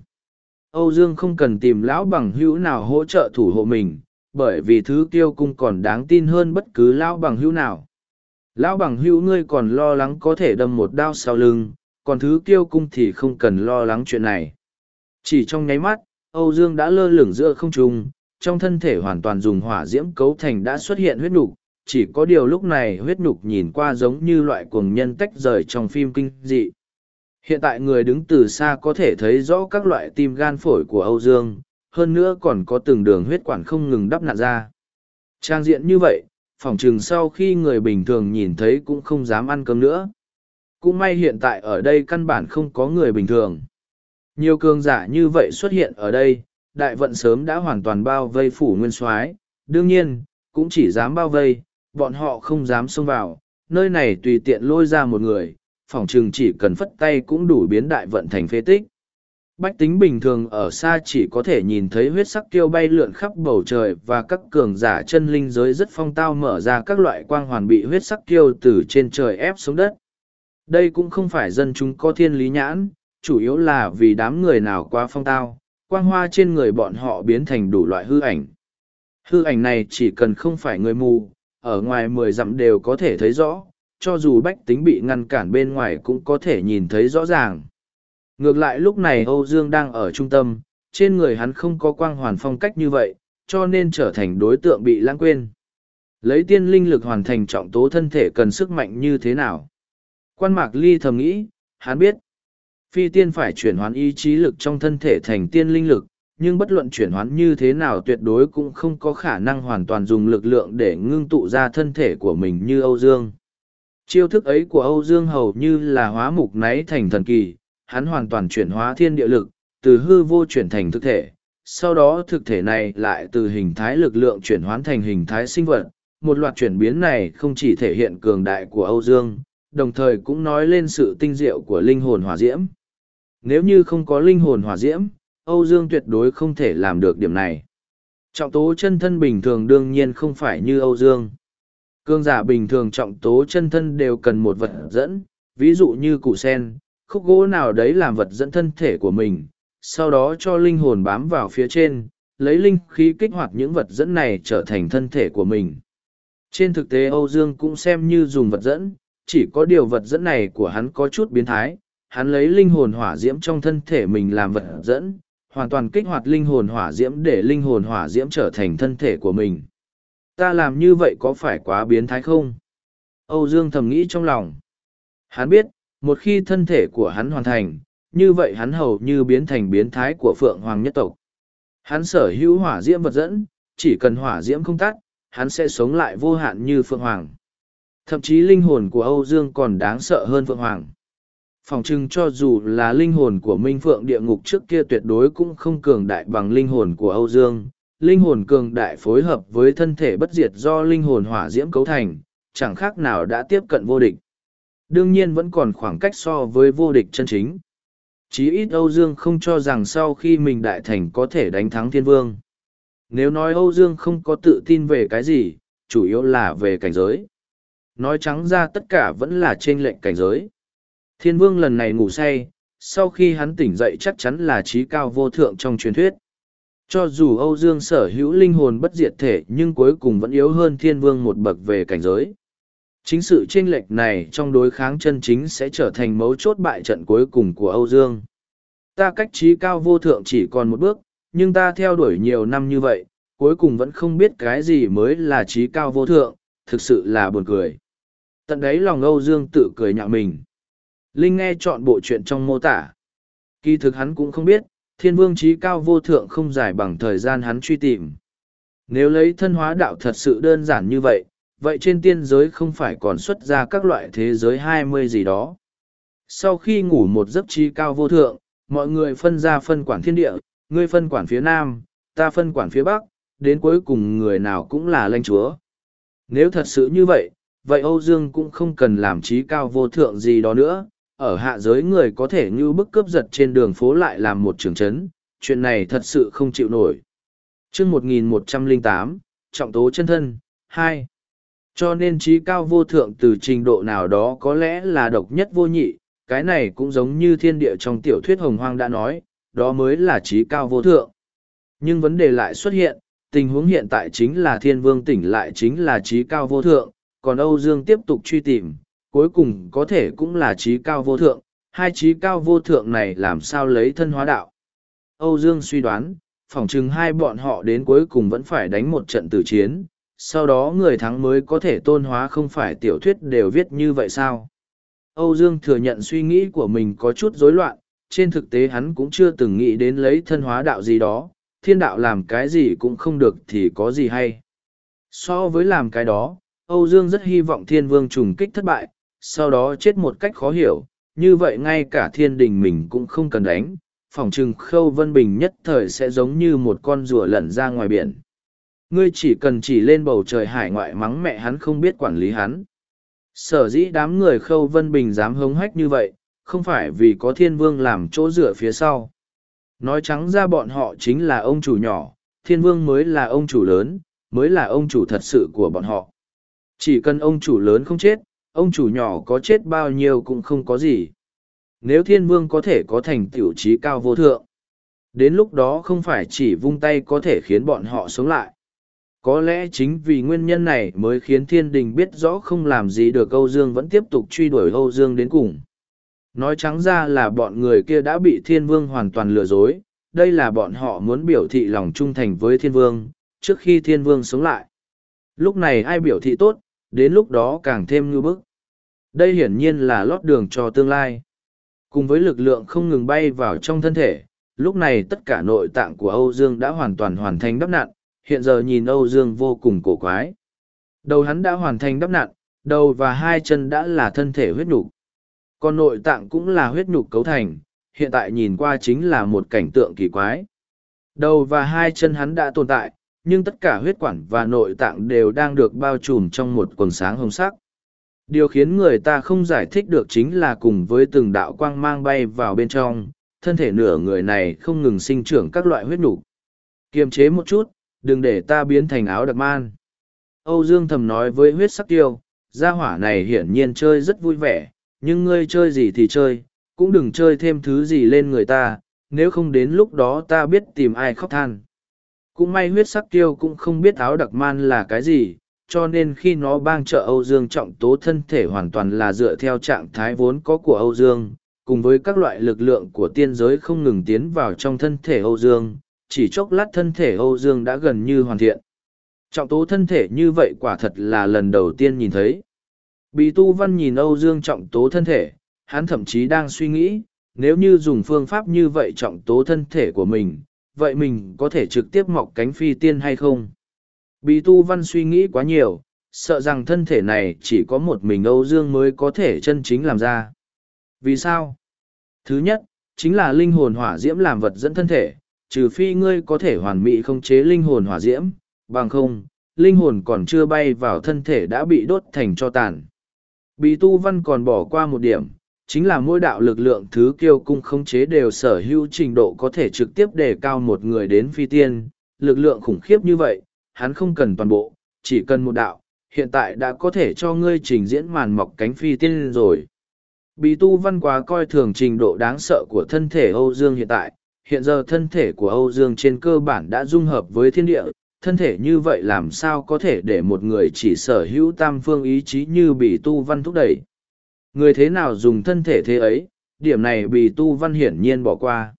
Âu Dương không cần tìm lão bằng hữu nào hỗ trợ thủ hộ mình, bởi vì thứ kiêu cung còn đáng tin hơn bất cứ lão bằng hữu nào. Lão bằng hữu ngươi còn lo lắng có thể đâm một đao sau lưng, còn thứ kiêu cung thì không cần lo lắng chuyện này. Chỉ trong nháy mắt, Âu Dương đã lơ lửng giữa không trung, trong thân thể hoàn toàn dùng hỏa diễm cấu thành đã xuất hiện huyết nục chỉ có điều lúc này huyết nhục nhìn qua giống như loại cuồng nhân tách rời trong phim kinh dị. Hiện tại người đứng từ xa có thể thấy rõ các loại tim gan phổi của âu dương, hơn nữa còn có từng đường huyết quản không ngừng đắp nạn ra. Trang diện như vậy phỏng chừng sau khi người bình thường nhìn thấy cũng không dám ăn cơm nữa. Cũng may hiện tại ở đây căn bản không có người bình thường. Nhiều cường giả như vậy xuất hiện ở đây, đại vận sớm đã hoàn toàn bao vây phủ nguyên soái. Đương nhiên, cũng chỉ dám bao vây bọn họ không dám xông vào nơi này tùy tiện lôi ra một người phỏng chừng chỉ cần phất tay cũng đủ biến đại vận thành phế tích bách tính bình thường ở xa chỉ có thể nhìn thấy huyết sắc kiêu bay lượn khắp bầu trời và các cường giả chân linh giới rất phong tao mở ra các loại quang hoàn bị huyết sắc kiêu từ trên trời ép xuống đất đây cũng không phải dân chúng có thiên lý nhãn chủ yếu là vì đám người nào quá phong tao quang hoa trên người bọn họ biến thành đủ loại hư ảnh. Hư ảnh này chỉ cần không phải người mù, ở ngoài mười dặm đều có thể thấy rõ, cho dù bách tính bị ngăn cản bên ngoài cũng có thể nhìn thấy rõ ràng. Ngược lại lúc này Âu Dương đang ở trung tâm, trên người hắn không có quang hoàn phong cách như vậy, cho nên trở thành đối tượng bị lãng quên. Lấy tiên linh lực hoàn thành trọng tố thân thể cần sức mạnh như thế nào? Quan mạc ly thầm nghĩ, hắn biết. Phi tiên phải chuyển hoán ý chí lực trong thân thể thành tiên linh lực, nhưng bất luận chuyển hoán như thế nào tuyệt đối cũng không có khả năng hoàn toàn dùng lực lượng để ngưng tụ ra thân thể của mình như Âu Dương. Chiêu thức ấy của Âu Dương hầu như là hóa mục náy thành thần kỳ, hắn hoàn toàn chuyển hóa thiên địa lực, từ hư vô chuyển thành thực thể. Sau đó thực thể này lại từ hình thái lực lượng chuyển hóa thành hình thái sinh vật. Một loạt chuyển biến này không chỉ thể hiện cường đại của Âu Dương, đồng thời cũng nói lên sự tinh diệu của linh hồn hỏa diễm. Nếu như không có linh hồn hỏa diễm, Âu Dương tuyệt đối không thể làm được điểm này. Trọng tố chân thân bình thường đương nhiên không phải như Âu Dương. Cương giả bình thường trọng tố chân thân đều cần một vật dẫn, ví dụ như củ sen, khúc gỗ nào đấy làm vật dẫn thân thể của mình, sau đó cho linh hồn bám vào phía trên, lấy linh khí kích hoạt những vật dẫn này trở thành thân thể của mình. Trên thực tế Âu Dương cũng xem như dùng vật dẫn, chỉ có điều vật dẫn này của hắn có chút biến thái, hắn lấy linh hồn hỏa diễm trong thân thể mình làm vật dẫn, hoàn toàn kích hoạt linh hồn hỏa diễm để linh hồn hỏa diễm trở thành thân thể của mình. Ta làm như vậy có phải quá biến thái không? Âu Dương thầm nghĩ trong lòng. Hắn biết, một khi thân thể của hắn hoàn thành, như vậy hắn hầu như biến thành biến thái của Phượng Hoàng nhất tộc. Hắn sở hữu hỏa diễm vật dẫn, chỉ cần hỏa diễm không tắt, hắn sẽ sống lại vô hạn như Phượng Hoàng. Thậm chí linh hồn của Âu Dương còn đáng sợ hơn Phượng Hoàng. Phòng trưng cho dù là linh hồn của Minh Phượng địa ngục trước kia tuyệt đối cũng không cường đại bằng linh hồn của Âu Dương. Linh hồn cường đại phối hợp với thân thể bất diệt do linh hồn hỏa diễm cấu thành, chẳng khác nào đã tiếp cận vô địch. Đương nhiên vẫn còn khoảng cách so với vô địch chân chính. Chí ít Âu Dương không cho rằng sau khi mình đại thành có thể đánh thắng thiên vương. Nếu nói Âu Dương không có tự tin về cái gì, chủ yếu là về cảnh giới. Nói trắng ra tất cả vẫn là trên lệnh cảnh giới. Thiên vương lần này ngủ say, sau khi hắn tỉnh dậy chắc chắn là trí cao vô thượng trong truyền thuyết. Cho dù Âu Dương sở hữu linh hồn bất diệt thể nhưng cuối cùng vẫn yếu hơn thiên vương một bậc về cảnh giới. Chính sự chênh lệch này trong đối kháng chân chính sẽ trở thành mấu chốt bại trận cuối cùng của Âu Dương. Ta cách trí cao vô thượng chỉ còn một bước, nhưng ta theo đuổi nhiều năm như vậy, cuối cùng vẫn không biết cái gì mới là trí cao vô thượng, thực sự là buồn cười. Tận đấy lòng Âu Dương tự cười nhạo mình. Linh nghe chọn bộ chuyện trong mô tả. Kỳ thực hắn cũng không biết, thiên vương trí cao vô thượng không dài bằng thời gian hắn truy tìm. Nếu lấy thân hóa đạo thật sự đơn giản như vậy, vậy trên tiên giới không phải còn xuất ra các loại thế giới hai mươi gì đó. Sau khi ngủ một giấc trí cao vô thượng, mọi người phân ra phân quản thiên địa, ngươi phân quản phía nam, ta phân quản phía bắc, đến cuối cùng người nào cũng là lãnh chúa. Nếu thật sự như vậy, vậy Âu Dương cũng không cần làm trí cao vô thượng gì đó nữa, ở hạ giới người có thể như bức cướp giật trên đường phố lại làm một trường trấn, chuyện này thật sự không chịu nổi. chương 1108, Trọng tố chân thân, 2. Cho nên trí cao vô thượng từ trình độ nào đó có lẽ là độc nhất vô nhị, cái này cũng giống như thiên địa trong tiểu thuyết hồng hoang đã nói, đó mới là trí cao vô thượng. Nhưng vấn đề lại xuất hiện, tình huống hiện tại chính là thiên vương tỉnh lại chính là trí cao vô thượng, còn Âu Dương tiếp tục truy tìm, cuối cùng có thể cũng là trí cao vô thượng, hai trí cao vô thượng này làm sao lấy thân hóa đạo. Âu Dương suy đoán, phỏng chừng hai bọn họ đến cuối cùng vẫn phải đánh một trận tử chiến, sau đó người thắng mới có thể tôn hóa không phải tiểu thuyết đều viết như vậy sao. Âu Dương thừa nhận suy nghĩ của mình có chút rối loạn, trên thực tế hắn cũng chưa từng nghĩ đến lấy thân hóa đạo gì đó, thiên đạo làm cái gì cũng không được thì có gì hay. So với làm cái đó, Âu Dương rất hy vọng thiên vương trùng kích thất bại, sau đó chết một cách khó hiểu, như vậy ngay cả thiên đình mình cũng không cần đánh, phòng trừng khâu vân bình nhất thời sẽ giống như một con rùa lẩn ra ngoài biển. Ngươi chỉ cần chỉ lên bầu trời hải ngoại mắng mẹ hắn không biết quản lý hắn. Sở dĩ đám người khâu vân bình dám hống hách như vậy, không phải vì có thiên vương làm chỗ dựa phía sau. Nói trắng ra bọn họ chính là ông chủ nhỏ, thiên vương mới là ông chủ lớn, mới là ông chủ thật sự của bọn họ. Chỉ cần ông chủ lớn không chết, ông chủ nhỏ có chết bao nhiêu cũng không có gì. Nếu thiên vương có thể có thành tiểu trí cao vô thượng, đến lúc đó không phải chỉ vung tay có thể khiến bọn họ sống lại. Có lẽ chính vì nguyên nhân này mới khiến thiên đình biết rõ không làm gì được Âu Dương vẫn tiếp tục truy đuổi Âu Dương đến cùng. Nói trắng ra là bọn người kia đã bị thiên vương hoàn toàn lừa dối, đây là bọn họ muốn biểu thị lòng trung thành với thiên vương, trước khi thiên vương sống lại. Lúc này ai biểu thị tốt, đến lúc đó càng thêm ngư bức. Đây hiển nhiên là lót đường cho tương lai. Cùng với lực lượng không ngừng bay vào trong thân thể, lúc này tất cả nội tạng của Âu Dương đã hoàn toàn hoàn thành đắp nặn, hiện giờ nhìn Âu Dương vô cùng cổ quái. Đầu hắn đã hoàn thành đắp nặn, đầu và hai chân đã là thân thể huyết nhục. Còn nội tạng cũng là huyết nhục cấu thành, hiện tại nhìn qua chính là một cảnh tượng kỳ quái. Đầu và hai chân hắn đã tồn tại, nhưng tất cả huyết quản và nội tạng đều đang được bao trùm trong một quần sáng hồng sắc. Điều khiến người ta không giải thích được chính là cùng với từng đạo quang mang bay vào bên trong, thân thể nửa người này không ngừng sinh trưởng các loại huyết nục. Kiềm chế một chút, đừng để ta biến thành áo đặc man. Âu Dương thầm nói với huyết sắc tiêu, gia hỏa này hiển nhiên chơi rất vui vẻ, nhưng ngươi chơi gì thì chơi, cũng đừng chơi thêm thứ gì lên người ta, nếu không đến lúc đó ta biết tìm ai khóc than. Cũng may huyết sắc tiêu cũng không biết áo đặc man là cái gì, cho nên khi nó bang trợ Âu Dương trọng tố thân thể hoàn toàn là dựa theo trạng thái vốn có của Âu Dương, cùng với các loại lực lượng của tiên giới không ngừng tiến vào trong thân thể Âu Dương, chỉ chốc lát thân thể Âu Dương đã gần như hoàn thiện. Trọng tố thân thể như vậy quả thật là lần đầu tiên nhìn thấy. Bị tu văn nhìn Âu Dương trọng tố thân thể, hắn thậm chí đang suy nghĩ, nếu như dùng phương pháp như vậy trọng tố thân thể của mình, vậy mình có thể trực tiếp mọc cánh phi tiên hay không? Bì tu văn suy nghĩ quá nhiều, sợ rằng thân thể này chỉ có một mình Âu Dương mới có thể chân chính làm ra. Vì sao? Thứ nhất, chính là linh hồn hỏa diễm làm vật dẫn thân thể, trừ phi ngươi có thể hoàn mỹ không chế linh hồn hỏa diễm, bằng không, linh hồn còn chưa bay vào thân thể đã bị đốt thành cho tàn. Bì tu văn còn bỏ qua một điểm, chính là mỗi đạo lực lượng thứ kiêu cung khống chế đều sở hữu trình độ có thể trực tiếp đề cao một người đến phi tiên, lực lượng khủng khiếp như vậy, hắn không cần toàn bộ, chỉ cần một đạo, hiện tại đã có thể cho ngươi trình diễn màn mọc cánh phi tiên rồi. Bì tu văn quá coi thường trình độ đáng sợ của thân thể Âu Dương hiện tại, hiện giờ thân thể của Âu Dương trên cơ bản đã dung hợp với thiên địa, thân thể như vậy làm sao có thể để một người chỉ sở hữu tam phương ý chí như bị tu văn thúc đẩy. Người thế nào dùng thân thể thế ấy, điểm này bị tu văn hiển nhiên bỏ qua.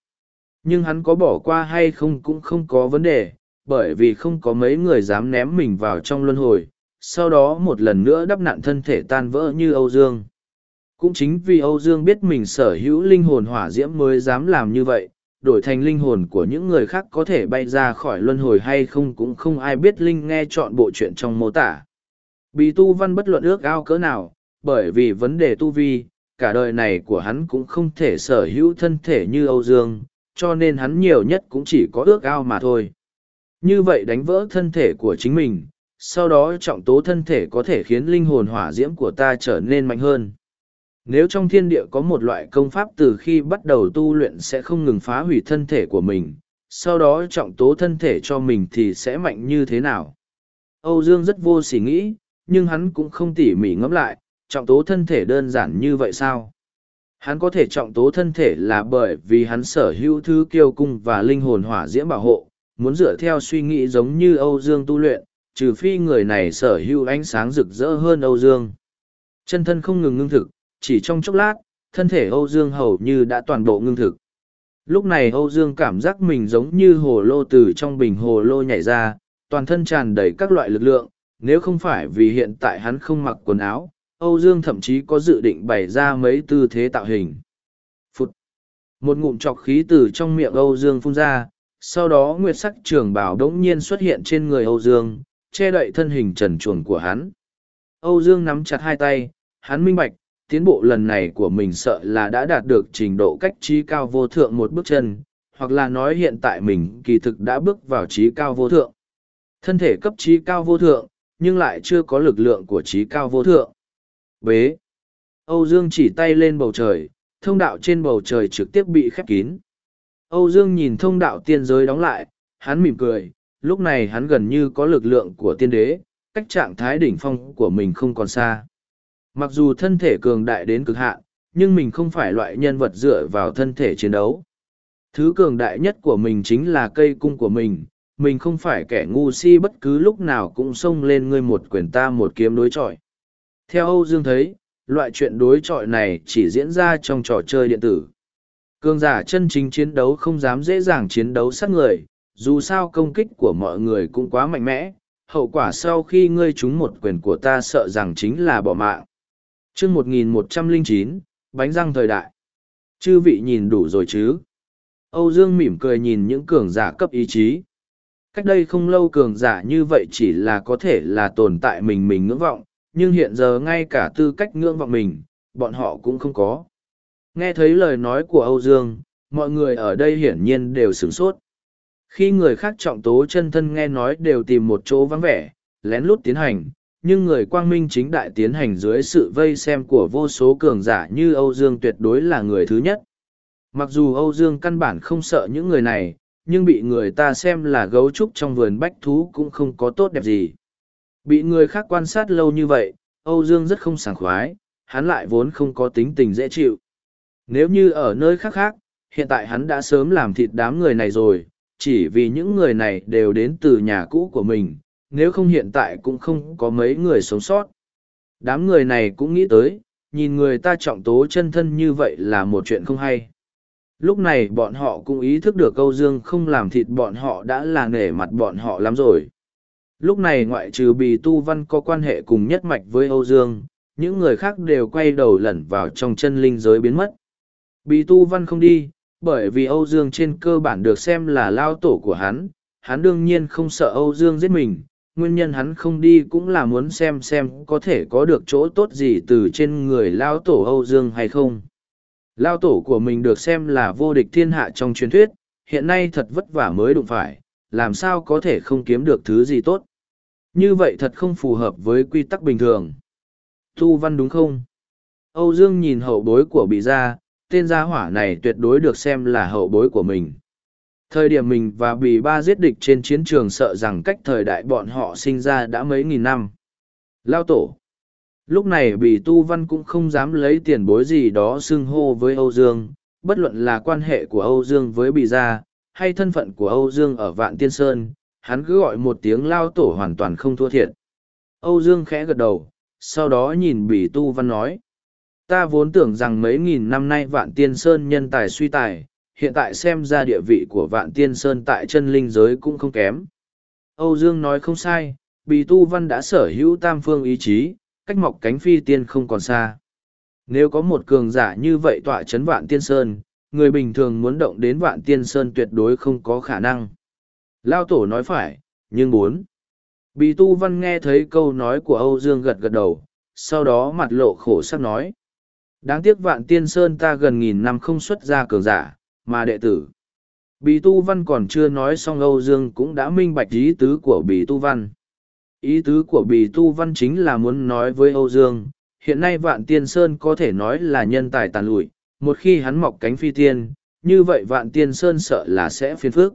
Nhưng hắn có bỏ qua hay không cũng không có vấn đề, bởi vì không có mấy người dám ném mình vào trong luân hồi, sau đó một lần nữa đắp nạn thân thể tan vỡ như Âu Dương. Cũng chính vì Âu Dương biết mình sở hữu linh hồn hỏa diễm mới dám làm như vậy, đổi thành linh hồn của những người khác có thể bay ra khỏi luân hồi hay không cũng không ai biết linh nghe chọn bộ chuyện trong mô tả. Bì tu văn bất luận ước ao cỡ nào, bởi vì vấn đề tu vi, cả đời này của hắn cũng không thể sở hữu thân thể như Âu Dương, cho nên hắn nhiều nhất cũng chỉ có ước ao mà thôi. Như vậy đánh vỡ thân thể của chính mình, sau đó trọng tố thân thể có thể khiến linh hồn hỏa diễm của ta trở nên mạnh hơn. Nếu trong thiên địa có một loại công pháp từ khi bắt đầu tu luyện sẽ không ngừng phá hủy thân thể của mình, sau đó trọng tố thân thể cho mình thì sẽ mạnh như thế nào? Âu Dương rất vô sỉ nghĩ, nhưng hắn cũng không tỉ mỉ ngẫm lại, trọng tố thân thể đơn giản như vậy sao? Hắn có thể trọng tố thân thể là bởi vì hắn sở hữu thứ kiêu cung và linh hồn hỏa diễm bảo hộ, muốn dựa theo suy nghĩ giống như Âu Dương tu luyện, trừ phi người này sở hữu ánh sáng rực rỡ hơn Âu Dương. Chân thân không ngừng ngưng thực, chỉ trong chốc lát, thân thể Âu Dương hầu như đã toàn bộ ngưng thực. Lúc này Âu Dương cảm giác mình giống như hồ lô từ trong bình hồ lô nhảy ra, toàn thân tràn đầy các loại lực lượng, nếu không phải vì hiện tại hắn không mặc quần áo, Âu Dương thậm chí có dự định bày ra mấy tư thế tạo hình. Phụt! Một ngụm chọc khí từ trong miệng Âu Dương phun ra, sau đó nguyệt sắc trường bảo đống nhiên xuất hiện trên người Âu Dương, che đậy thân hình trần chuồng của hắn. Âu Dương nắm chặt hai tay, hắn minh bạch, tiến bộ lần này của mình sợ là đã đạt được trình độ cách trí cao vô thượng một bước chân, hoặc là nói hiện tại mình kỳ thực đã bước vào trí cao vô thượng. Thân thể cấp trí cao vô thượng, nhưng lại chưa có lực lượng của trí cao vô thượng. Bế. Âu Dương chỉ tay lên bầu trời, thông đạo trên bầu trời trực tiếp bị khép kín. Âu Dương nhìn thông đạo tiên giới đóng lại, hắn mỉm cười, lúc này hắn gần như có lực lượng của tiên đế, cách trạng thái đỉnh phong của mình không còn xa. Mặc dù thân thể cường đại đến cực hạn, nhưng mình không phải loại nhân vật dựa vào thân thể chiến đấu. Thứ cường đại nhất của mình chính là cây cung của mình, mình không phải kẻ ngu si bất cứ lúc nào cũng xông lên ngươi một quyền ta một kiếm đối chọi. Theo Âu Dương thấy, loại chuyện đối chọi này chỉ diễn ra trong trò chơi điện tử. Cường giả chân chính chiến đấu không dám dễ dàng chiến đấu sát người, dù sao công kích của mọi người cũng quá mạnh mẽ, hậu quả sau khi ngươi trúng một quyền của ta sợ rằng chính là bỏ mạng. chương 1109, bánh răng thời đại. Chư vị nhìn đủ rồi chứ? Âu Dương mỉm cười nhìn những cường giả cấp ý chí. Cách đây không lâu cường giả như vậy chỉ là có thể là tồn tại mình mình ngưỡng vọng, nhưng hiện giờ ngay cả tư cách ngưỡng vọng mình, bọn họ cũng không có. Nghe thấy lời nói của Âu Dương, mọi người ở đây hiển nhiên đều sửng sốt. Khi người khác trọng tố chân thân nghe nói đều tìm một chỗ vắng vẻ, lén lút tiến hành, nhưng người quang minh chính đại tiến hành dưới sự vây xem của vô số cường giả như Âu Dương tuyệt đối là người thứ nhất. Mặc dù Âu Dương căn bản không sợ những người này, nhưng bị người ta xem là gấu trúc trong vườn bách thú cũng không có tốt đẹp gì. Bị người khác quan sát lâu như vậy, Âu Dương rất không sảng khoái, hắn lại vốn không có tính tình dễ chịu. Nếu như ở nơi khác khác, hiện tại hắn đã sớm làm thịt đám người này rồi, chỉ vì những người này đều đến từ nhà cũ của mình, nếu không hiện tại cũng không có mấy người sống sót. Đám người này cũng nghĩ tới, nhìn người ta trọng tố chân thân như vậy là một chuyện không hay. Lúc này bọn họ cũng ý thức được Âu dương không làm thịt bọn họ đã là nể mặt bọn họ lắm rồi. Lúc này ngoại trừ bì tu văn có quan hệ cùng nhất mạch với Âu Dương, những người khác đều quay đầu lẩn vào trong chân linh giới biến mất. Bì tu văn không đi, bởi vì Âu Dương trên cơ bản được xem là lao tổ của hắn, hắn đương nhiên không sợ Âu Dương giết mình, nguyên nhân hắn không đi cũng là muốn xem xem có thể có được chỗ tốt gì từ trên người lao tổ Âu Dương hay không. Lao tổ của mình được xem là vô địch thiên hạ trong truyền thuyết, hiện nay thật vất vả mới đụng phải, làm sao có thể không kiếm được thứ gì tốt. Như vậy thật không phù hợp với quy tắc bình thường. Thu văn đúng không? Âu Dương nhìn hậu bối của bị gia, tên gia hỏa này tuyệt đối được xem là hậu bối của mình. Thời điểm mình và bì ba giết địch trên chiến trường sợ rằng cách thời đại bọn họ sinh ra đã mấy nghìn năm. Lao tổ. Lúc này bì tu văn cũng không dám lấy tiền bối gì đó xưng hô với Âu Dương, bất luận là quan hệ của Âu Dương với bì gia, hay thân phận của Âu Dương ở Vạn Tiên Sơn, hắn cứ gọi một tiếng lao tổ hoàn toàn không thua thiệt. Âu Dương khẽ gật đầu, sau đó nhìn bì tu văn nói. Ta vốn tưởng rằng mấy nghìn năm nay Vạn Tiên Sơn nhân tài suy tài, hiện tại xem ra địa vị của Vạn Tiên Sơn tại chân linh giới cũng không kém. Âu Dương nói không sai, bì tu văn đã sở hữu tam phương ý chí, cách mọc cánh phi tiên không còn xa. Nếu có một cường giả như vậy tọa chấn Vạn Tiên Sơn, người bình thường muốn động đến Vạn Tiên Sơn tuyệt đối không có khả năng. Lao tổ nói phải, nhưng bốn. Bì tu văn nghe thấy câu nói của Âu Dương gật gật đầu, sau đó mặt lộ khổ sắc nói. Đáng tiếc vạn tiên sơn ta gần nghìn năm không xuất ra cường giả, mà đệ tử. Bì tu văn còn chưa nói xong Âu Dương cũng đã minh bạch ý tứ của bì tu văn. Ý tứ của bì tu văn chính là muốn nói với Âu Dương, hiện nay vạn tiên sơn có thể nói là nhân tài tàn lụi, một khi hắn mọc cánh phi tiên, như vậy vạn tiên sơn sợ là sẽ phiền phước.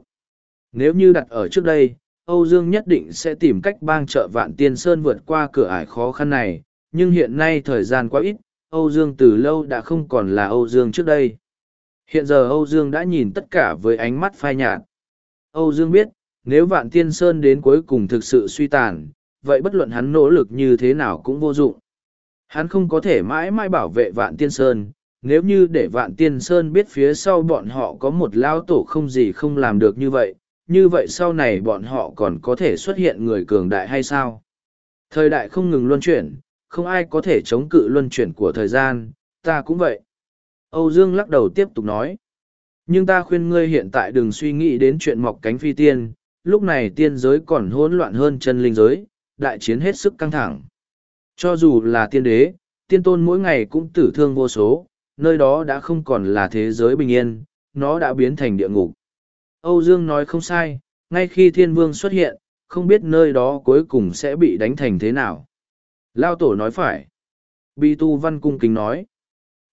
Nếu như đặt ở trước đây, Âu Dương nhất định sẽ tìm cách bang trợ vạn tiên sơn vượt qua cửa ải khó khăn này, nhưng hiện nay thời gian quá ít, Âu Dương từ lâu đã không còn là Âu Dương trước đây. Hiện giờ Âu Dương đã nhìn tất cả với ánh mắt phai nhạt. Âu Dương biết, nếu Vạn Tiên Sơn đến cuối cùng thực sự suy tàn, vậy bất luận hắn nỗ lực như thế nào cũng vô dụng. Hắn không có thể mãi mãi bảo vệ Vạn Tiên Sơn, nếu như để Vạn Tiên Sơn biết phía sau bọn họ có một lao tổ không gì không làm được như vậy, như vậy sau này bọn họ còn có thể xuất hiện người cường đại hay sao? Thời đại không ngừng luân chuyển, không ai có thể chống cự luân chuyển của thời gian, ta cũng vậy. Âu Dương lắc đầu tiếp tục nói. Nhưng ta khuyên ngươi hiện tại đừng suy nghĩ đến chuyện mọc cánh phi tiên, lúc này tiên giới còn hỗn loạn hơn chân linh giới, đại chiến hết sức căng thẳng. Cho dù là tiên đế, tiên tôn mỗi ngày cũng tử thương vô số, nơi đó đã không còn là thế giới bình yên, nó đã biến thành địa ngục. Âu Dương nói không sai, ngay khi thiên vương xuất hiện, không biết nơi đó cuối cùng sẽ bị đánh thành thế nào. Lao tổ nói phải. Bi tu văn cung kính nói.